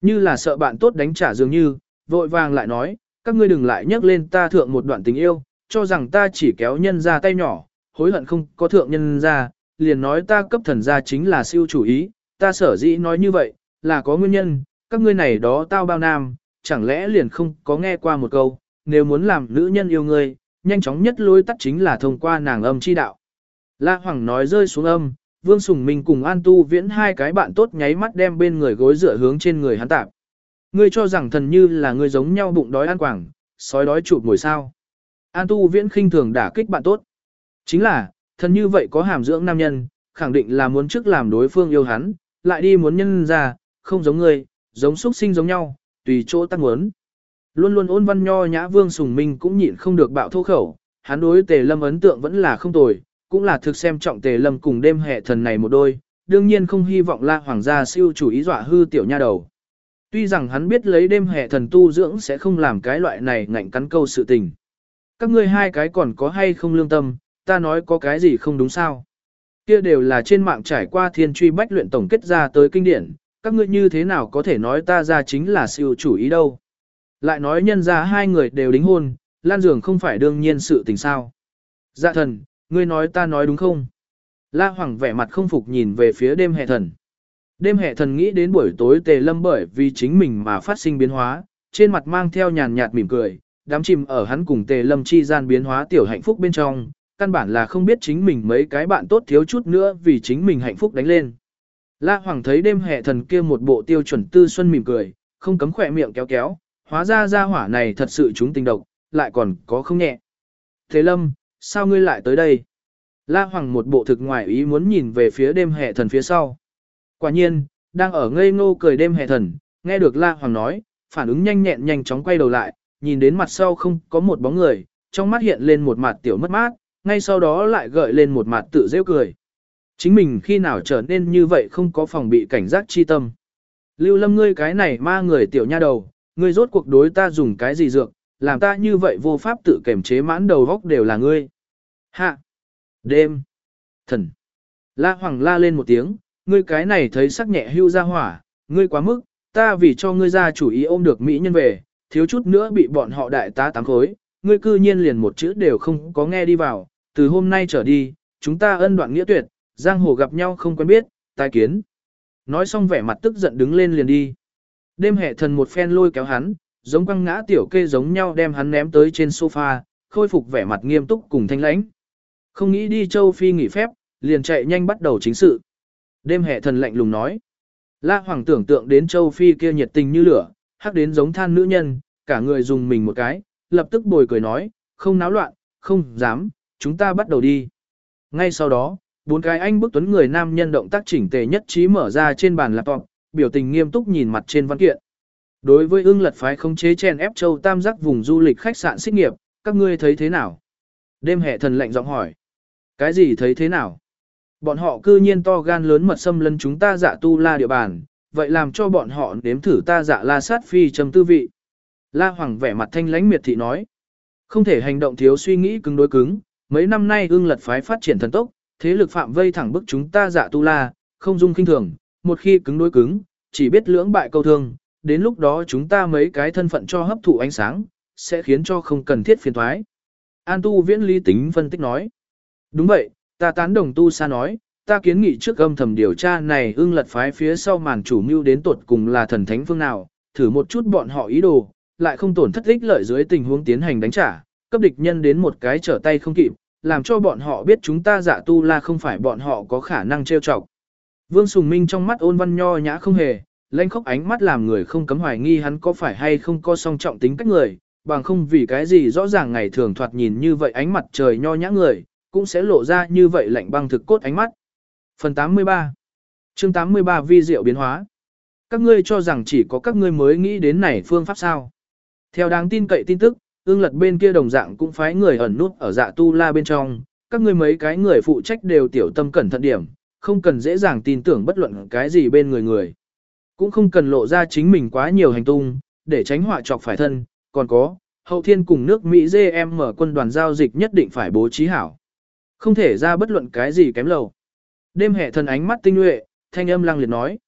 Như là sợ bạn tốt đánh trả dường như, vội vàng lại nói, các ngươi đừng lại nhắc lên ta thượng một đoạn tình yêu, cho rằng ta chỉ kéo nhân ra tay nhỏ, hối hận không có thượng nhân ra, liền nói ta cấp thần ra chính là siêu chủ ý, ta sở dĩ nói như vậy, là có nguyên nhân, các ngươi này đó tao bao nam, chẳng lẽ liền không có nghe qua một câu, nếu muốn làm nữ nhân yêu ngươi, nhanh chóng nhất lối tắt chính là thông qua nàng âm chi đạo. La Hoàng nói rơi xuống âm, Vương Sùng Minh cùng An Tu Viễn hai cái bạn tốt nháy mắt đem bên người gối dựa hướng trên người hắn tạp. Ngươi cho rằng thần như là ngươi giống nhau bụng đói ăn quảng, sói đói chụp ngồi sao. An Tu Viễn khinh thường đả kích bạn tốt. Chính là, thần như vậy có hàm dưỡng nam nhân, khẳng định là muốn trước làm đối phương yêu hắn, lại đi muốn nhân ra, không giống ngươi, giống xuất sinh giống nhau, tùy chỗ tăng muốn. Luôn luôn ôn văn nho nhã Vương Sùng Minh cũng nhịn không được bạo thô khẩu, hắn đối Tề Lâm ấn tượng vẫn là không tồi, cũng là thực xem trọng Tề Lâm cùng đêm hệ thần này một đôi, đương nhiên không hy vọng La Hoàng gia siêu chủ ý dọa hư tiểu nha đầu. Tuy rằng hắn biết lấy đêm hệ thần tu dưỡng sẽ không làm cái loại này ngạnh cắn câu sự tình. Các ngươi hai cái còn có hay không lương tâm, ta nói có cái gì không đúng sao. Kia đều là trên mạng trải qua thiên truy bách luyện tổng kết ra tới kinh điển, các ngươi như thế nào có thể nói ta ra chính là siêu chủ ý đâu. Lại nói nhân ra hai người đều đính hôn, lan dường không phải đương nhiên sự tình sao. Dạ thần, ngươi nói ta nói đúng không? La Hoàng vẻ mặt không phục nhìn về phía đêm hệ thần. Đêm hệ thần nghĩ đến buổi tối tề lâm bởi vì chính mình mà phát sinh biến hóa, trên mặt mang theo nhàn nhạt mỉm cười, đám chìm ở hắn cùng tề lâm chi gian biến hóa tiểu hạnh phúc bên trong, căn bản là không biết chính mình mấy cái bạn tốt thiếu chút nữa vì chính mình hạnh phúc đánh lên. La Hoàng thấy đêm hệ thần kia một bộ tiêu chuẩn tư xuân mỉm cười, không cấm khỏe miệng kéo kéo, hóa ra ra hỏa này thật sự chúng tình độc, lại còn có không nhẹ. Thế lâm, sao ngươi lại tới đây? La Hoàng một bộ thực ngoại ý muốn nhìn về phía đêm hệ thần phía sau. Quả nhiên, đang ở ngây ngô cười đêm hệ thần, nghe được La Hoàng nói, phản ứng nhanh nhẹn nhanh chóng quay đầu lại, nhìn đến mặt sau không có một bóng người, trong mắt hiện lên một mặt tiểu mất mát, ngay sau đó lại gợi lên một mặt tự rêu cười. Chính mình khi nào trở nên như vậy không có phòng bị cảnh giác chi tâm. Lưu lâm ngươi cái này ma người tiểu nha đầu, ngươi rốt cuộc đối ta dùng cái gì dược, làm ta như vậy vô pháp tự kềm chế mãn đầu góc đều là ngươi. Hạ! Đêm! Thần! La Hoàng la lên một tiếng, ngươi cái này thấy sắc nhẹ hưu ra hỏa, ngươi quá mức, ta vì cho ngươi ra chủ ý ôm được Mỹ nhân về, thiếu chút nữa bị bọn họ đại tá tám khối, ngươi cư nhiên liền một chữ đều không có nghe đi vào, từ hôm nay trở đi, chúng ta ân đoạn nghĩa tuyệt, giang hồ gặp nhau không quen biết, tai kiến. Nói xong vẻ mặt tức giận đứng lên liền đi. Đêm hệ thần một phen lôi kéo hắn, giống quăng ngã tiểu kê giống nhau đem hắn ném tới trên sofa, khôi phục vẻ mặt nghiêm túc cùng thanh lãnh. Không nghĩ đi châu Phi nghỉ phép, liền chạy nhanh bắt đầu chính sự. Đêm hệ thần lạnh lùng nói. La Hoàng tưởng tượng đến châu Phi kia nhiệt tình như lửa, hắc đến giống than nữ nhân, cả người dùng mình một cái, lập tức bồi cười nói, không náo loạn, không dám, chúng ta bắt đầu đi. Ngay sau đó, bốn cái anh bức tuấn người nam nhân động tác chỉnh tề nhất trí mở ra trên bàn laptop, biểu tình nghiêm túc nhìn mặt trên văn kiện. Đối với ưng lật phái không chế chen ép châu tam giác vùng du lịch khách sạn xích nghiệp, các ngươi thấy thế nào? Đêm hệ thần lệnh giọng hỏi. Cái gì thấy thế nào? Bọn họ cư nhiên to gan lớn mật xâm lấn chúng ta dạ tu la địa bàn, vậy làm cho bọn họ nếm thử ta dạ la sát phi trầm tư vị. La Hoàng vẻ mặt thanh lãnh miệt thị nói. Không thể hành động thiếu suy nghĩ cứng đối cứng, mấy năm nay ưng lật phái phát triển thần tốc, thế lực phạm vây thẳng bức chúng ta dạ tu la, không dung kinh thường, một khi cứng đối cứng, chỉ biết lưỡng bại câu thương, đến lúc đó chúng ta mấy cái thân phận cho hấp thụ ánh sáng, sẽ khiến cho không cần thiết phiền thoái. An tu viễn lý tính phân tích nói. Đúng vậy, ta tán đồng tu sa nói, ta kiến nghị trước âm thầm điều tra này ưng lật phái phía sau màn chủ mưu đến tuột cùng là thần thánh phương nào, thử một chút bọn họ ý đồ, lại không tổn thất ích lợi dưới tình huống tiến hành đánh trả, cấp địch nhân đến một cái trở tay không kịp, làm cho bọn họ biết chúng ta giả tu la không phải bọn họ có khả năng trêu chọc. Vương Sùng Minh trong mắt ôn văn nho nhã không hề, lanh khóc ánh mắt làm người không cấm hoài nghi hắn có phải hay không có song trọng tính cách người, bằng không vì cái gì rõ ràng ngày thường thoạt nhìn như vậy ánh mặt trời nho nhã người, cũng sẽ lộ ra như vậy lạnh băng thực cốt ánh mắt. Phần 83 chương 83 Vi diệu biến hóa Các ngươi cho rằng chỉ có các ngươi mới nghĩ đến này phương pháp sao. Theo đáng tin cậy tin tức, ương lật bên kia đồng dạng cũng phái người ẩn nút ở dạ tu la bên trong, các ngươi mấy cái người phụ trách đều tiểu tâm cẩn thận điểm, không cần dễ dàng tin tưởng bất luận cái gì bên người người. Cũng không cần lộ ra chính mình quá nhiều hành tung, để tránh họa trọc phải thân, còn có, hậu thiên cùng nước Mỹ GM mở quân đoàn giao dịch nhất định phải bố trí hảo. Không thể ra bất luận cái gì kém lầu. Đêm hệ thần ánh mắt tinh nhuệ, thanh âm lăng liệt nói.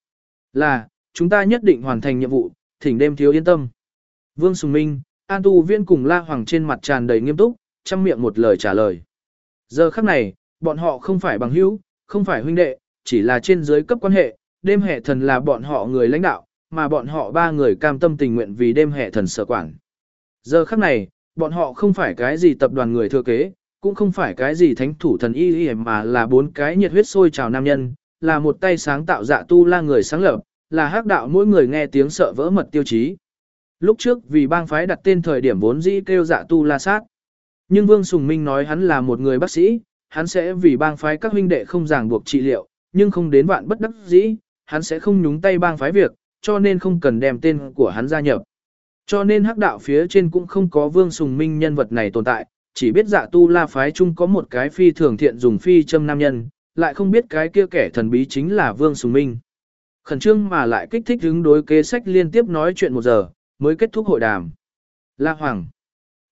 Là, chúng ta nhất định hoàn thành nhiệm vụ, thỉnh đêm thiếu yên tâm. Vương Sùng Minh, An Tu Viên cùng La Hoàng trên mặt tràn đầy nghiêm túc, chăm miệng một lời trả lời. Giờ khắc này, bọn họ không phải bằng hữu, không phải huynh đệ, chỉ là trên dưới cấp quan hệ, đêm hệ thần là bọn họ người lãnh đạo, mà bọn họ ba người cam tâm tình nguyện vì đêm hệ thần sở quản. Giờ khắc này, bọn họ không phải cái gì tập đoàn người thừa kế, cũng không phải cái gì thánh thủ thần y y mà là bốn cái nhiệt huyết sôi trào nam nhân, là một tay sáng tạo dạ tu la người sáng lập, là hắc đạo mỗi người nghe tiếng sợ vỡ mật tiêu chí. Lúc trước vì bang phái đặt tên thời điểm vốn dĩ kêu dạ tu la sát. Nhưng Vương Sùng Minh nói hắn là một người bác sĩ, hắn sẽ vì bang phái các huynh đệ không ràng buộc trị liệu, nhưng không đến vạn bất đắc dĩ, hắn sẽ không nhúng tay bang phái việc, cho nên không cần đem tên của hắn gia nhập. Cho nên hắc đạo phía trên cũng không có Vương Sùng Minh nhân vật này tồn tại, chỉ biết dạ tu la phái chung có một cái phi thường thiện dùng phi châm nam nhân, lại không biết cái kia kẻ thần bí chính là Vương Sùng Minh. Khẩn trương mà lại kích thích hứng đối kế sách liên tiếp nói chuyện một giờ, mới kết thúc hội đàm. La Hoàng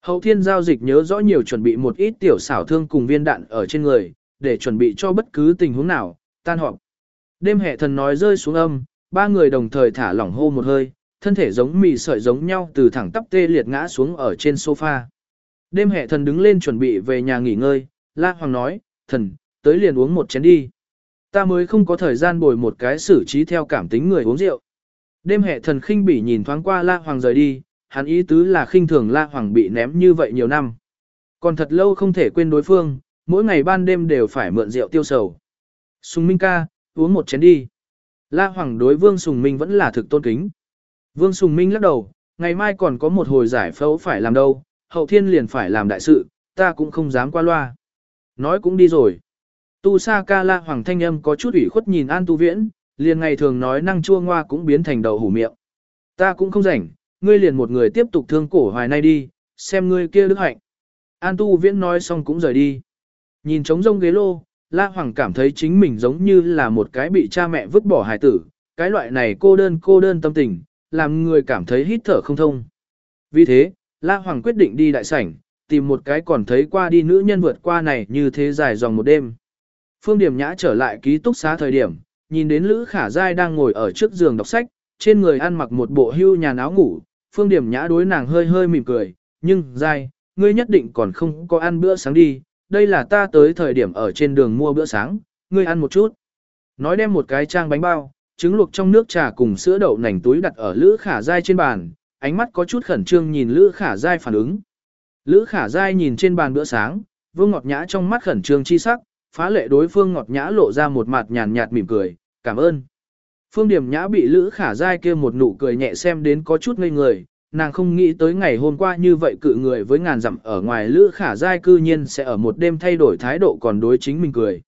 Hậu thiên giao dịch nhớ rõ nhiều chuẩn bị một ít tiểu xảo thương cùng viên đạn ở trên người, để chuẩn bị cho bất cứ tình huống nào, tan họp. Đêm hệ thần nói rơi xuống âm, ba người đồng thời thả lỏng hô một hơi, thân thể giống mì sợi giống nhau từ thẳng tắp tê liệt ngã xuống ở trên sofa. Đêm hệ thần đứng lên chuẩn bị về nhà nghỉ ngơi, La Hoàng nói, thần, tới liền uống một chén đi. Ta mới không có thời gian bồi một cái xử trí theo cảm tính người uống rượu. Đêm hệ thần khinh bỉ nhìn thoáng qua La Hoàng rời đi, hắn ý tứ là khinh thường La Hoàng bị ném như vậy nhiều năm. Còn thật lâu không thể quên đối phương, mỗi ngày ban đêm đều phải mượn rượu tiêu sầu. Sùng Minh ca, uống một chén đi. La Hoàng đối Vương Sùng Minh vẫn là thực tôn kính. Vương Sùng Minh lắc đầu, ngày mai còn có một hồi giải phẫu phải làm đâu, hậu thiên liền phải làm đại sự, ta cũng không dám qua loa. Nói cũng đi rồi. Tu Sa Ca La Hoàng thanh âm có chút ủy khuất nhìn An Tu Viễn, liền ngày thường nói năng chua ngoa cũng biến thành đầu hủ miệng. Ta cũng không rảnh, ngươi liền một người tiếp tục thương cổ hoài nay đi, xem ngươi kia đức hạnh. An Tu Viễn nói xong cũng rời đi. Nhìn trống rông ghế lô, La Hoàng cảm thấy chính mình giống như là một cái bị cha mẹ vứt bỏ hài tử, cái loại này cô đơn cô đơn tâm tình, làm người cảm thấy hít thở không thông. Vì thế, La Hoàng quyết định đi đại sảnh, tìm một cái còn thấy qua đi nữ nhân vượt qua này như thế dài dòng một đêm. Phương Điểm Nhã trở lại ký túc xá thời điểm, nhìn đến Lữ Khả Giai đang ngồi ở trước giường đọc sách, trên người ăn mặc một bộ hưu nhà áo ngủ, Phương Điểm Nhã đối nàng hơi hơi mỉm cười, nhưng, Giai, ngươi nhất định còn không có ăn bữa sáng đi, đây là ta tới thời điểm ở trên đường mua bữa sáng, ngươi ăn một chút. Nói đem một cái trang bánh bao, trứng luộc trong nước trà cùng sữa đậu nành túi đặt ở Lữ Khả Giai trên bàn, ánh mắt có chút khẩn trương nhìn Lữ Khả Giai phản ứng. Lữ Khả Giai nhìn trên bàn bữa sáng, Vương Ngọt Nhã trong mắt khẩn trương chi sắc, phá lệ đối Phương Ngọt Nhã lộ ra một mặt nhàn nhạt mỉm cười, cảm ơn. Phương Điểm Nhã bị Lữ Khả Giai kia một nụ cười nhẹ xem đến có chút ngây người, nàng không nghĩ tới ngày hôm qua như vậy cự người với ngàn dặm ở ngoài Lữ Khả Giai cư nhiên sẽ ở một đêm thay đổi thái độ còn đối chính mình cười.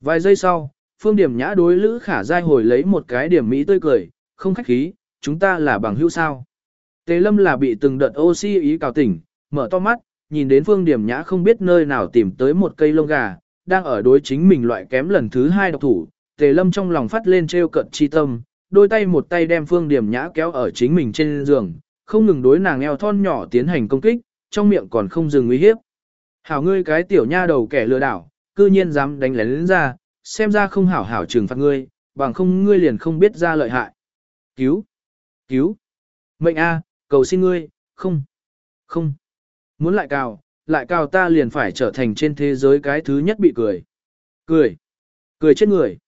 Vài giây sau, Phương Điểm Nhã đối Lữ Khả Giai hồi lấy một cái điểm mỹ tươi cười, không khách khí, chúng ta là bằng hữu sao. Tề Lâm là bị từng đợt oxy ý cào tỉnh, mở to mắt, nhìn đến Phương Điểm Nhã không biết nơi nào tìm tới một cây lông gà, đang ở đối chính mình loại kém lần thứ hai độc thủ. Tề Lâm trong lòng phát lên trêu cận chi tâm, đôi tay một tay đem Phương Điểm Nhã kéo ở chính mình trên giường, không ngừng đối nàng eo thon nhỏ tiến hành công kích, trong miệng còn không dừng uy hiếp. Hảo ngươi cái tiểu nha đầu kẻ lừa đảo, cư nhiên dám đánh lén lên ra, xem ra không hảo hảo trừng phạt ngươi, bằng không ngươi liền không biết ra lợi hại. Cứu! Cứu! Mệnh A, cầu xin ngươi, không! Không! Muốn lại cào, lại cào ta liền phải trở thành trên thế giới cái thứ nhất bị cười. Cười! Cười chết người!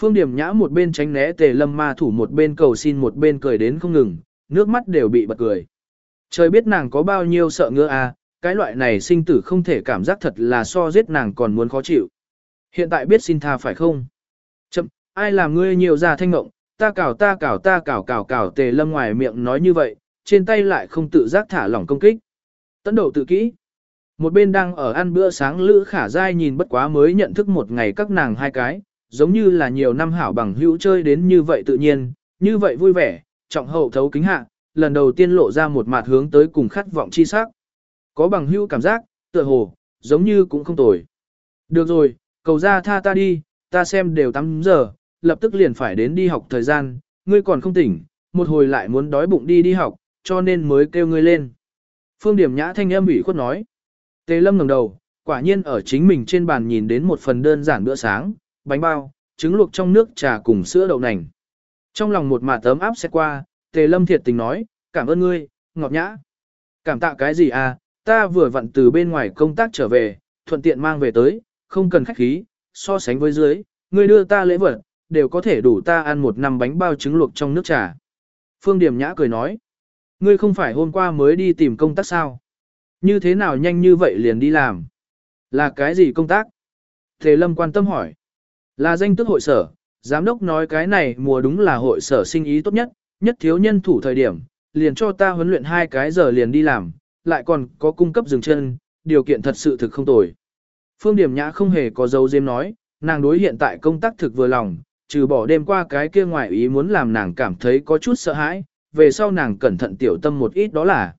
Phương Điểm Nhã một bên tránh né tề lâm ma thủ một bên cầu xin một bên cười đến không ngừng, nước mắt đều bị bật cười. Trời biết nàng có bao nhiêu sợ ngứa à, cái loại này sinh tử không thể cảm giác thật là so giết nàng còn muốn khó chịu. Hiện tại biết xin tha phải không? Chậm, ai làm ngươi nhiều ra thanh ngộng, ta cào ta cào ta cào cào cào tề lâm ngoài miệng nói như vậy, trên tay lại không tự giác thả lỏng công kích. Tấn độ tự kỹ. Một bên đang ở ăn bữa sáng Lữ Khả Giai nhìn bất quá mới nhận thức một ngày các nàng hai cái, giống như là nhiều năm hảo bằng hữu chơi đến như vậy tự nhiên, như vậy vui vẻ, trọng hậu thấu kính hạ, lần đầu tiên lộ ra một mặt hướng tới cùng khát vọng chi sắc. Có bằng hữu cảm giác, tựa hồ, giống như cũng không tồi. Được rồi, cầu ra tha ta đi, ta xem đều 8 giờ, lập tức liền phải đến đi học thời gian, ngươi còn không tỉnh, một hồi lại muốn đói bụng đi đi học, cho nên mới kêu ngươi lên. Phương Điểm Nhã thanh âm ủy khuất nói. Tề Lâm ngẩng đầu, quả nhiên ở chính mình trên bàn nhìn đến một phần đơn giản bữa sáng, bánh bao, trứng luộc trong nước trà cùng sữa đậu nành. Trong lòng một mạt tấm áp sẽ qua, Tề Lâm thiệt tình nói, cảm ơn ngươi, ngọt nhã. Cảm tạ cái gì à, ta vừa vặn từ bên ngoài công tác trở về, thuận tiện mang về tới, không cần khách khí, so sánh với dưới, ngươi đưa ta lễ vật, đều có thể đủ ta ăn một năm bánh bao trứng luộc trong nước trà. Phương Điểm Nhã cười nói, ngươi không phải hôm qua mới đi tìm công tác sao? Như thế nào nhanh như vậy liền đi làm? Là cái gì công tác? Thế Lâm quan tâm hỏi. Là danh tức hội sở, giám đốc nói cái này mùa đúng là hội sở sinh ý tốt nhất, nhất thiếu nhân thủ thời điểm, liền cho ta huấn luyện hai cái giờ liền đi làm, lại còn có cung cấp dừng chân, điều kiện thật sự thực không tồi. Phương Điểm Nhã không hề có dấu diêm nói, nàng đối hiện tại công tác thực vừa lòng, trừ bỏ đêm qua cái kia ngoài ý muốn làm nàng cảm thấy có chút sợ hãi, về sau nàng cẩn thận tiểu tâm một ít đó là.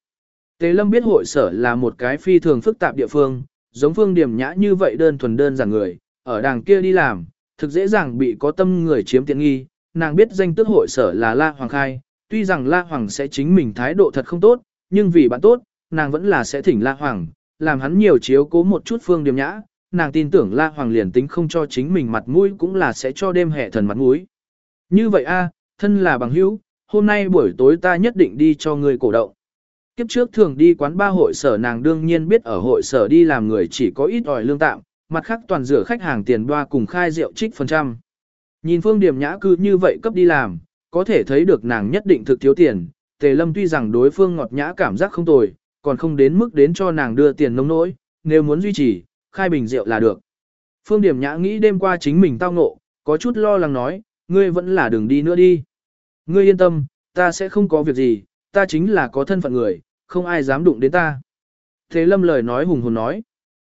Tế Lâm biết hội sở là một cái phi thường phức tạp địa phương, giống Phương Điểm Nhã như vậy đơn thuần đơn giản người, ở đàng kia đi làm, thực dễ dàng bị có tâm người chiếm tiện nghi, nàng biết danh tước hội sở là La Hoàng Khai, tuy rằng La Hoàng sẽ chính mình thái độ thật không tốt, nhưng vì bạn tốt, nàng vẫn là sẽ thỉnh La Hoàng, làm hắn nhiều chiếu cố một chút phương điềm nhã, nàng tin tưởng La Hoàng liền tính không cho chính mình mặt mũi cũng là sẽ cho đêm hệ thần mặt mũi. Như vậy a, thân là bằng hữu, hôm nay buổi tối ta nhất định đi cho ngươi cổ động. Kiếp trước thường đi quán ba hội sở nàng đương nhiên biết ở hội sở đi làm người chỉ có ít ỏi lương tạm, mặt khác toàn rửa khách hàng tiền đoa cùng khai rượu trích phần trăm. Nhìn Phương Điểm Nhã cư như vậy cấp đi làm, có thể thấy được nàng nhất định thực thiếu tiền, Tề Lâm tuy rằng đối phương ngọt nhã cảm giác không tồi, còn không đến mức đến cho nàng đưa tiền nông nỗi, nếu muốn duy trì, khai bình rượu là được. Phương Điểm Nhã nghĩ đêm qua chính mình tao ngộ, có chút lo lắng nói, ngươi vẫn là đường đi nữa đi. Ngươi yên tâm, ta sẽ không có việc gì, ta chính là có thân phận người, không ai dám đụng đến ta. Tề Lâm lời nói hùng hồn nói.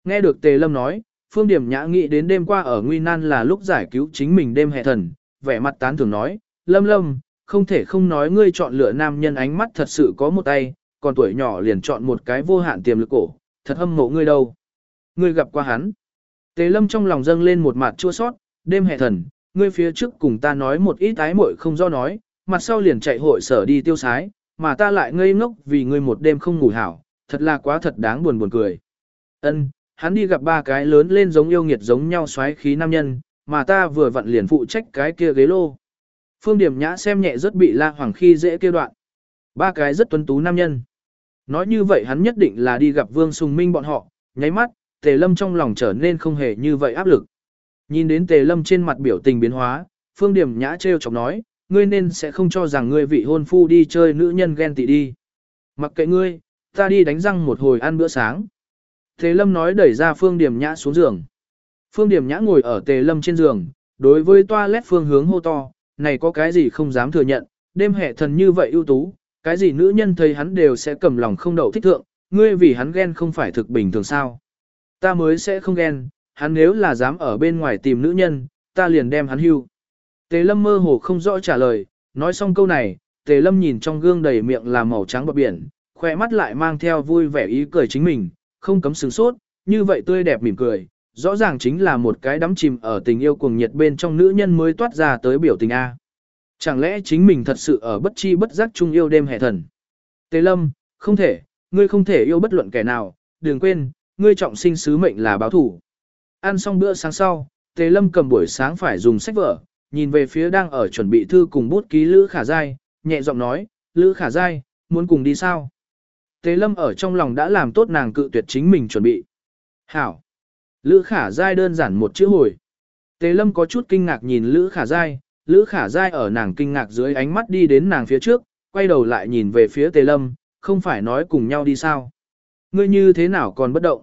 Nghe được Tề Lâm nói, Phương Điểm Nhã nghĩ đến đêm qua ở Nguy Nan là lúc giải cứu chính mình đêm hệ thần, vẻ mặt tán thưởng nói, Lâm Lâm, không thể không nói ngươi chọn lựa nam nhân ánh mắt thật sự có một tay, còn tuổi nhỏ liền chọn một cái vô hạn tiềm lực cổ, thật hâm mộ ngươi đâu. Ngươi gặp qua hắn. Tề Lâm trong lòng dâng lên một mặt chua sót, đêm hệ thần, ngươi phía trước cùng ta nói một ít ái muội không do nói, mặt sau liền chạy hội sở đi tiêu sái, mà ta lại ngây ngốc vì ngươi một đêm không ngủ hảo, thật là quá thật đáng buồn buồn cười. Ân, hắn đi gặp ba cái lớn lên giống yêu nghiệt giống nhau xoáy khí nam nhân, mà ta vừa vặn liền phụ trách cái kia ghế lô. Phương Điểm Nhã xem nhẹ rất bị La Hoàng khi dễ kêu đoạn. Ba cái rất tuấn tú nam nhân. Nói như vậy hắn nhất định là đi gặp Vương Sùng Minh bọn họ, nháy mắt, Tề Lâm trong lòng trở nên không hề như vậy áp lực. Nhìn đến Tề Lâm trên mặt biểu tình biến hóa, Phương Điểm Nhã trêu chọc nói, ngươi nên sẽ không cho rằng ngươi vị hôn phu đi chơi nữ nhân ghen tị đi. Mặc kệ ngươi, ta đi đánh răng một hồi ăn bữa sáng. Tề Lâm nói đẩy ra Phương Điểm Nhã xuống giường. Phương Điểm Nhã ngồi ở Tề Lâm trên giường, đối với toilet phương hướng hô to, này có cái gì không dám thừa nhận, đêm hệ thần như vậy ưu tú, cái gì nữ nhân thấy hắn đều sẽ cầm lòng không đậu thích thượng, ngươi vì hắn ghen không phải thực bình thường sao. Ta mới sẽ không ghen, hắn nếu là dám ở bên ngoài tìm nữ nhân, ta liền đem hắn hưu. Tề Lâm mơ hồ không rõ trả lời, nói xong câu này, Tề Lâm nhìn trong gương đầy miệng là màu trắng bọt biển, khoe mắt lại mang theo vui vẻ ý cười chính mình, không cấm sướng sốt, như vậy tươi đẹp mỉm cười, rõ ràng chính là một cái đắm chìm ở tình yêu cuồng nhiệt bên trong nữ nhân mới toát ra tới biểu tình A. Chẳng lẽ chính mình thật sự ở bất chi bất giác chung yêu đêm hệ thần? Tề Lâm, không thể, ngươi không thể yêu bất luận kẻ nào, đừng quên, ngươi trọng sinh sứ mệnh là báo thủ. Ăn xong bữa sáng sau, Tề Lâm cầm buổi sáng phải dùng sách vở, nhìn về phía đang ở chuẩn bị thư cùng bút ký Lữ Khả Giai, nhẹ giọng nói, Lữ Khả Giai, muốn cùng đi sao? Tế Lâm ở trong lòng đã làm tốt nàng cự tuyệt chính mình chuẩn bị. Hảo! Lữ Khả Giai đơn giản một chữ hồi. Tế Lâm có chút kinh ngạc nhìn Lữ Khả Giai, Lữ Khả Giai ở nàng kinh ngạc dưới ánh mắt đi đến nàng phía trước, quay đầu lại nhìn về phía tế Lâm, không phải nói cùng nhau đi sao. Ngươi như thế nào còn bất động?